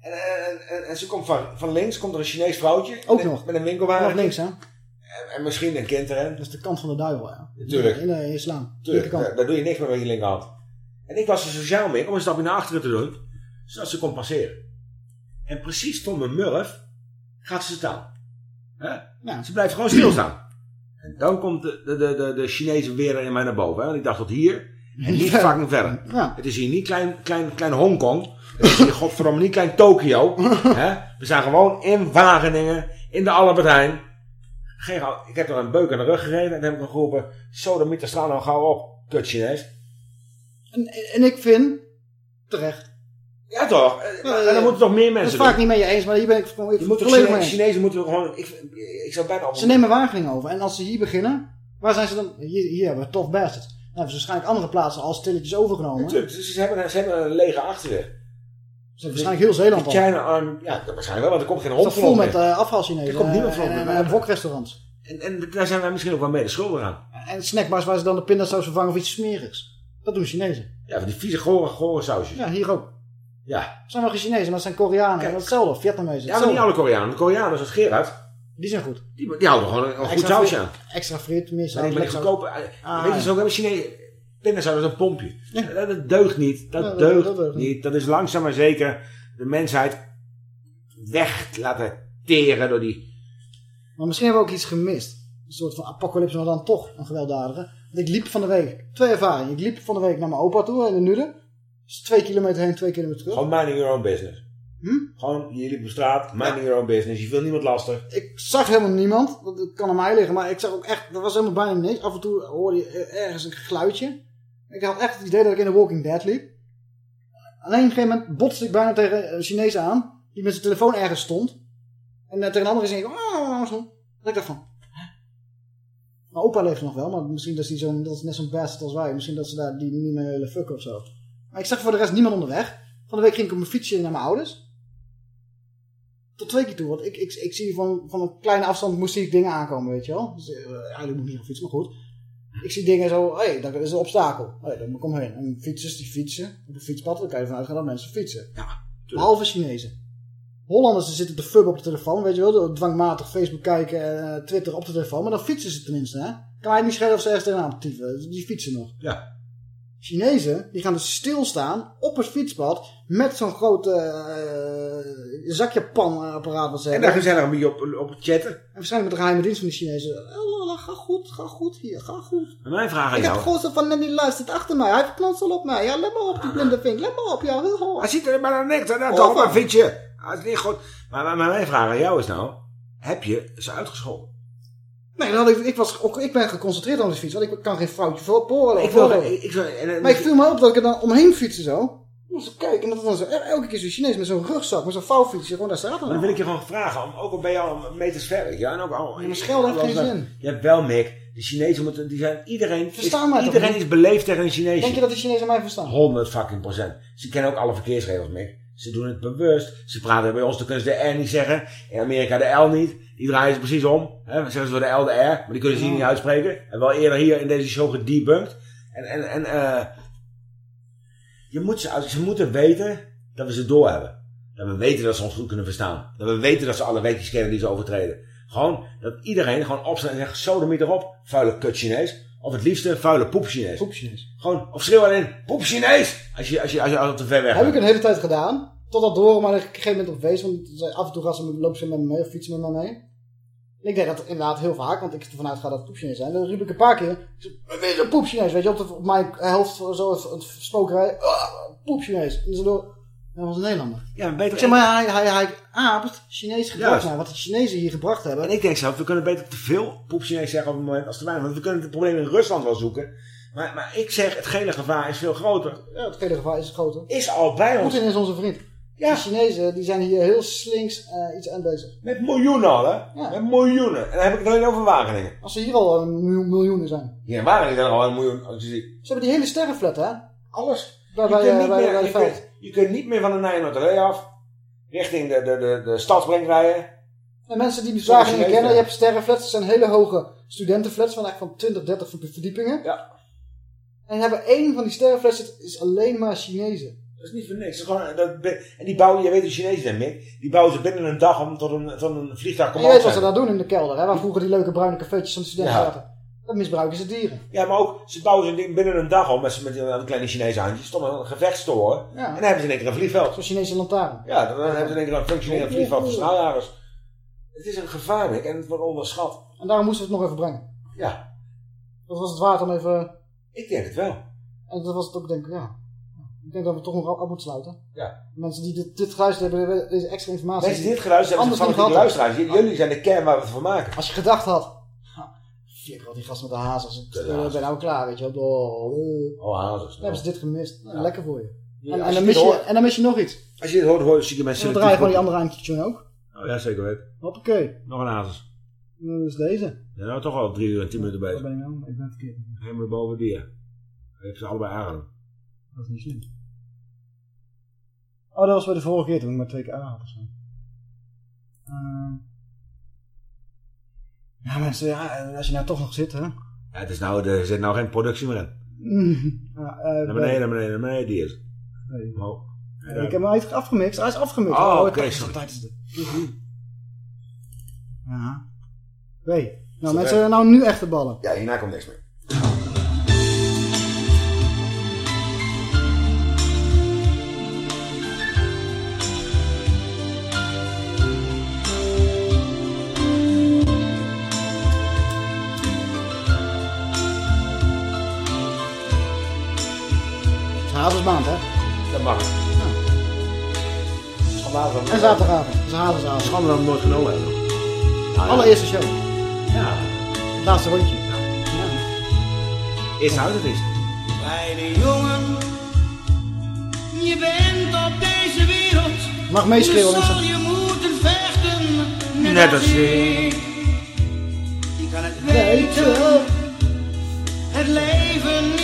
En, en, en, en ze komt van, van links, komt er een Chinees vrouwtje. Ook met, nog. Met een winkelwagen. Vanaf links, hè? En, en misschien een kind erin. Dat is de kant van de duivel, ja. Natuurlijk. In de islam. Tuurlijk, daar, daar doe je niks meer met je linkerhand. En ik was er sociaal mee om een stapje naar achteren te doen, zodat ze kon passeren. En precies stond mijn murf, gaat ze staan. Hè? Ze blijft gewoon stilstaan. En dan komt de, de, de, de, Chinese weer in mij naar boven. Hè? Want ik dacht tot hier en niet fucking verder. Ja. Het is hier niet klein, klein, klein Hongkong. Het is hier godverdomme niet klein Tokio. hè? We zijn gewoon in Wageningen, in de Albert Heijn. Geen, ik heb er een beuk aan de rug gegeven en dan heb ik nog geroepen, sodemieter sla nou gauw op, kut Chinees. En, en ik vind, terecht. Ja toch? En dan moeten toch meer Dat mensen is vaak doen. niet met je eens, maar hier ben ik, ik Je moet toch Chine- mee. Chinezen moeten gewoon... Ik, ik zou bijna... Ze nemen Wageningen over. En als ze hier beginnen, waar zijn ze dan? Hier, hier hebben we tof bastards. Dan hebben ze waarschijnlijk andere plaatsen al stilletjes overgenomen. Natuurlijk, dus ze hebben, ze hebben een lege achterweg. Ze hebben waarschijnlijk heel Zeeland al. China Army, ja, dat waarschijnlijk wel, want er komt geen Het hond vol met uh, afvalchinezen. Er komt niemand eh, van en, en wokrestaurants. En, en daar zijn wij misschien ook wel mede schuldig aan. En snackbars waar ze dan de pindasaus vervangen of iets smerigs. Dat doen Chinezen. Ja, van die vieze, gore, gore sausjes. Ja, hier ook. Ja. Zijn wel geen Chinezen, maar het zijn Koreanen. Is hetzelfde, Vietnamezen. Ja, maar niet alle Koreanen. De Koreanen, zoals Gerard, Die zijn goed. die, die houden gewoon een, een goed sausje aan. Extra frit, meer Maar die, goedkope... Ah, weet je, ja. zo hebben Chinezen... Pindasaus is een pompje. Dat, dat deugt niet. Dat, Ja, dat- deugt dat deugt niet. Dat is langzaam maar zeker de mensheid weg laten teren door die... Maar misschien hebben we ook iets gemist. Een soort van apocalypse, maar dan toch een gewelddadige. Ik liep van de week, twee ervaringen. Ik liep van de week naar mijn opa toe in de Nude. Dus twee kilometer heen, twee kilometer terug. Gewoon minding your own business. Gewoon, je liep op straat, minding your own business. Je viel niemand lastig. Ik zag helemaal niemand. Dat dat kan aan mij liggen. Maar ik zag ook echt, er was helemaal bijna niks. Af en toe hoorde je ergens een geluidje. Ik had echt het idee dat ik in de Walking Dead liep. Alleen op een gegeven moment botste ik bijna tegen een Chinees aan. Die met zijn telefoon ergens stond. En eh, tegen een andere zei ik, oh, zo. Dat ik dacht van? Mijn opa leeft nog wel, maar misschien dat, is die zo'n, dat is net zo'n bastard als wij. Misschien dat ze daar die niet meer willen fucken of zo. Maar ik zag voor de rest niemand onderweg. Van de week ging ik op mijn fietsje naar mijn ouders. Tot twee keer toe, want ik, ik, ik zie van, van een kleine afstand moest ik dingen aankomen, weet je wel. Dus, eh, eigenlijk moet ik niet gaan fietsen, maar goed. Ik zie dingen zo, hé, hey, dat is een obstakel. Hé, daar moet ik omheen. En fietsers die fietsen op een fietspad, dan kan je ervan uitgaan dat mensen fietsen. Ja, Behalve Chinezen. Hollanders die zitten te fub op de telefoon, weet je wel. Dwangmatig Facebook kijken, eh, Twitter op de telefoon. Maar dan fietsen ze tenminste, hè. Kan hij niet schelen of ze ergens tegenaan tieven. Die fietsen nog. Ja. Chinezen, die gaan dus stilstaan op het fietspad met zo'n groot uh, zakjapanapparaat wat ze En daar een beetje op, op chatten. En waarschijnlijk met de geheime dienst van die Chinezen. Oh, ga goed, ga goed hier, ga goed. En mijn vraag aan Ik heb jou. gozer van die luistert achter mij. Hij knalt op mij. Ja, let maar op, die blinde vink. Let maar op, ja. Hij ziet er maar naar niks. Dat Oh, op een van. Goed. Maar, maar, maar mijn vraag aan jou is nou. Heb je ze uitgescholden? Nee, dan had ik, ik, was, ook, ik ben geconcentreerd aan de fiets. Want ik kan geen foutje voor. Ik wil... Ik, ik, Maar ik viel me op dat ik er dan omheen fietsen zo. Kijken en dat zo, elke keer zo'n Chinees met zo'n rugzak, met zo'n vouwfietsje, gewoon daar staat Maar dan wil ik je gewoon vragen, om, ook al ben je al meters ver, ja, en ook al... Ja, maar schelden heeft geen zin. Je hebt wel, Mick, de Chinezen moeten, die zijn, iedereen, Verstaan is, iedereen is beleefd tegen een Chinees. Denk je dat de Chinezen mij verstaan? 100 fucking procent. Ze kennen ook alle verkeersregels, Mick. Ze doen het bewust. Ze praten bij ons, dan kunnen ze de R niet zeggen. In Amerika de L niet. Die draaien ze precies om. Hè? Dan zeggen ze door de L de R, maar die kunnen ze hier niet uitspreken. En wel eerder hier in deze show gedebunked. En, en, en eh je moet ze, ze moeten weten dat we ze doorhebben. Dat we weten dat ze ons goed kunnen verstaan. Dat we weten dat ze alle wetjes kennen die ze overtreden. Gewoon dat iedereen gewoon opstaat en zegt, sodemiet erop, vuile kut Chinees. Of het liefste, vuile poep Chinees. Poep Chinees. Gewoon, of schreeuw alleen, poep Chinees! Als je, als je, als je, je te ver weg Heb ik een hele tijd gedaan. Totdat door, maar op een gegeven moment op wees. Want af en toe gaan ze, lopen ze met me mee of fietsen met me mee. En ik deed dat inderdaad heel vaak, want ik ervan uitga dat het poepchinees zijn. Dan riep ik een paar keer, ik wees een poepchinees, weet je, op, de, op mijn helft zo het, het spokerij, ah, poepchinees. En ze door, Dat was een Nederlander. Ja, maar beter... Zeg maar, hij, hij, hij aapt Chinees gedrag naar wat de Chinezen hier gebracht hebben. En ik denk zelf, we kunnen beter te veel poep Chinees zeggen op het moment als te weinig. Want we kunnen het probleem in Rusland wel zoeken. Maar, maar ik zeg, het gele gevaar is veel groter. Ja, het hele gevaar is groter. Is al bij ons. Poetin is onze vriend. Ja. De Chinezen die zijn hier heel slinks eh, iets aan bezig. Met miljoenen al, hè? Met miljoenen. En dan heb ik het alleen over Wageningen. Als ze hier al een miljoen, miljoenen zijn. In Wageningen zijn er al een miljoen, als je ziet. Ze hebben die hele sterrenflat, hè? Alles. Bij, Je bij, eh, niet bij, meer- bij kunt- Je kunt niet meer van de Nijnoorderlee af. Richting de, de, de, de stadsbreng rijden. En mensen die Wageningen Chinezen. kennen, je hebt sterrenflats. Dat zijn hele hoge studentenflats van, echt van 20, 30 verdiepingen. Ja. En hebben één van die sterrenflats dat is alleen maar Chinezen. Dat is niet voor niks. Dat is gewoon, dat, en die bouwen, je weet de Chinezen zijn, Mick. Die bouwen ze binnen een dag om tot een, tot een vliegtuig En je weet wat ze daar doen in de kelder, hè? Waar vroeger die leuke bruine cafeetjes van de studenten Ja. zaten. Dat misbruiken ze dieren. Ja, maar ook, ze bouwen ze binnen een dag om met, met die die kleine Chinese handjes. Tot een gevechtstoren. Ja. En dan hebben ze in één keer een vliegveld. Zo'n Chinese lantaarn. Ja, dan, dan hebben ze in één keer een functionerend vliegveld voor straaljagers. Het is een gevaar, Mick, en het wordt onderschat. En daarom moesten we het nog even brengen. Ja. Dat was het waard om even... Ik denk het wel. En dat was het ook, denk ik, ja. Ik denk dat we toch nog af moeten sluiten. Ja. Mensen die dit, dit geluisterd hebben, deze extra informatie. Mensen die dit geluisterd hebben, Anders fanatieke gehad luisteraars. Jullie zijn de kern waar we het van maken. Als je gedacht had... Flikker wat die gast met de hazels. Ik ben nou klaar, weet je wel. Oh, eh. Oh, hazels. Dan hebben ze dit gemist. Nou. Lekker voor je. Ja, en, en, dan mis je, en dan mis je nog iets. Als je dit hoort, hoor je zieke mensen En dan draai je gewoon die andere eindje tune ook. Oh ja, zeker weten. Hoppakee. Nog een hazes. Dat is deze. Ja, nou toch al drie uur en tien minuten bezig. ben ik nou? Ik ben verkeerd. Helemaal boven die. Heeft ze allebei aangenomen. Dat is niet slim. Oh, dat was bij de vorige keer toen ik maar twee keer aan had. Eh. Ja, mensen, ja, als je nou toch nog zit, hè. Ja, het is nou, er zit nou geen productie meer in. Ja, eh, Naar beneden, naar beneden, naar beneden, die is. Nee. Omhoog. Ik heb hem afgemixt. Hij is afgemixt. Oh, ik oké, sorry. is het. Ja. Oké. Nou, mensen, nou nu echte ballen. Ja, hierna komt niks meer. Het is havensmaand, hè. Dat mag. Schandaal van En zaterdagavond. Het is havensavond. Schande dat we nooit genomen hebben. nog. Allereerste show. Ja. Het laatste rondje. Eerst houdt het eens. Kleine jongen, je bent op deze wereld. Mag meeschreeuwen, Dus zal mensen. je moeten vechten, Net als ik. Je kan het weten. Het leven is niet.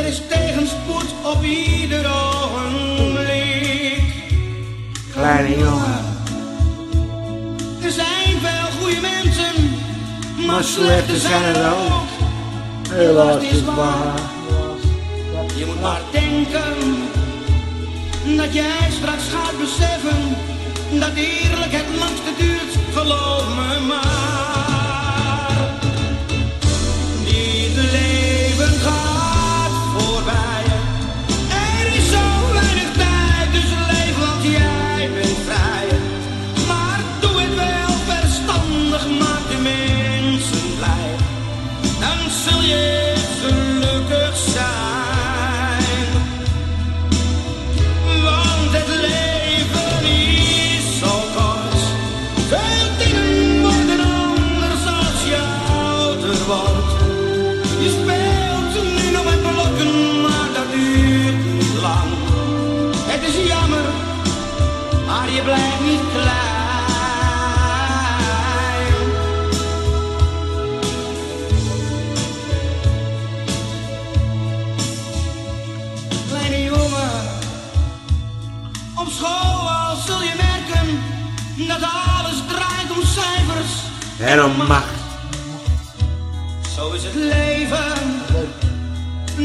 Er is tegenspoed op ieder ogenblik. Kleine jongen. Er zijn veel goede mensen, Maar slechte zijn er ook. Helaas, is waar. Je moet maar denken dat jij straks gaat beseffen dat eerlijk het langste duurt, geloof me maar. En om macht. Zo is het leven.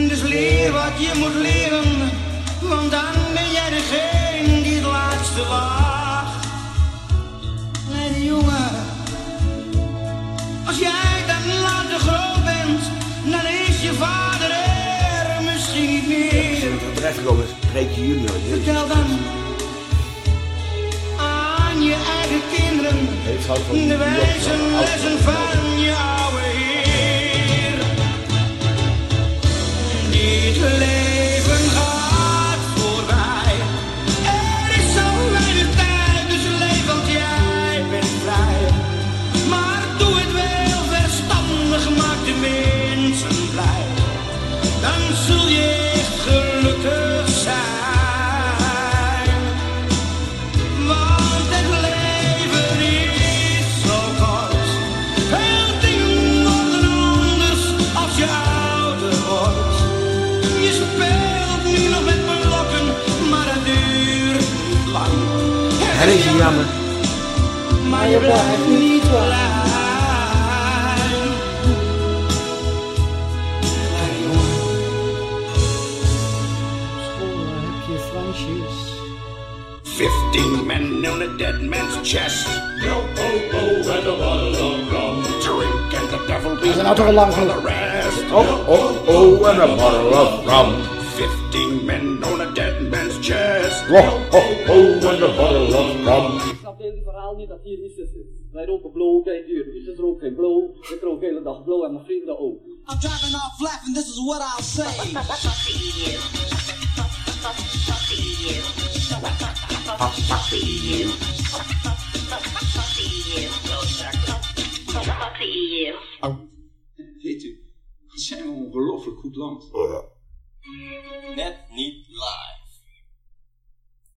Dus leer wat je moet leren, want dan ben jij degene die het laatste lacht. Kleine jongen, als jij dan later groot bent, dan is je vader er misschien niet meer. Toen het terecht gekomen is, preek je junior. Vertel dan kinderen Het houdt van de Het is jammer. Maar je blijft niet klein. heb je Fransjes. Fifteen men on a dead man's chest. No popo and a bottle of rum. Drink and the devil be is nou toch al lang for the rest. Oh, oh, oh, and a bottle of rum. Oh, oh, oh, and a bottle of rum. Ik snap dit verhaal niet dat hier iets is. Wij roken blow, kijk hier, is het er ook geen blow. Ik rook de hele dag blow en mijn vrienden ook. I'm driving off laughing, this is what I'll say. Weet u, wat zijn we een ongelooflijk goed land. Net niet live.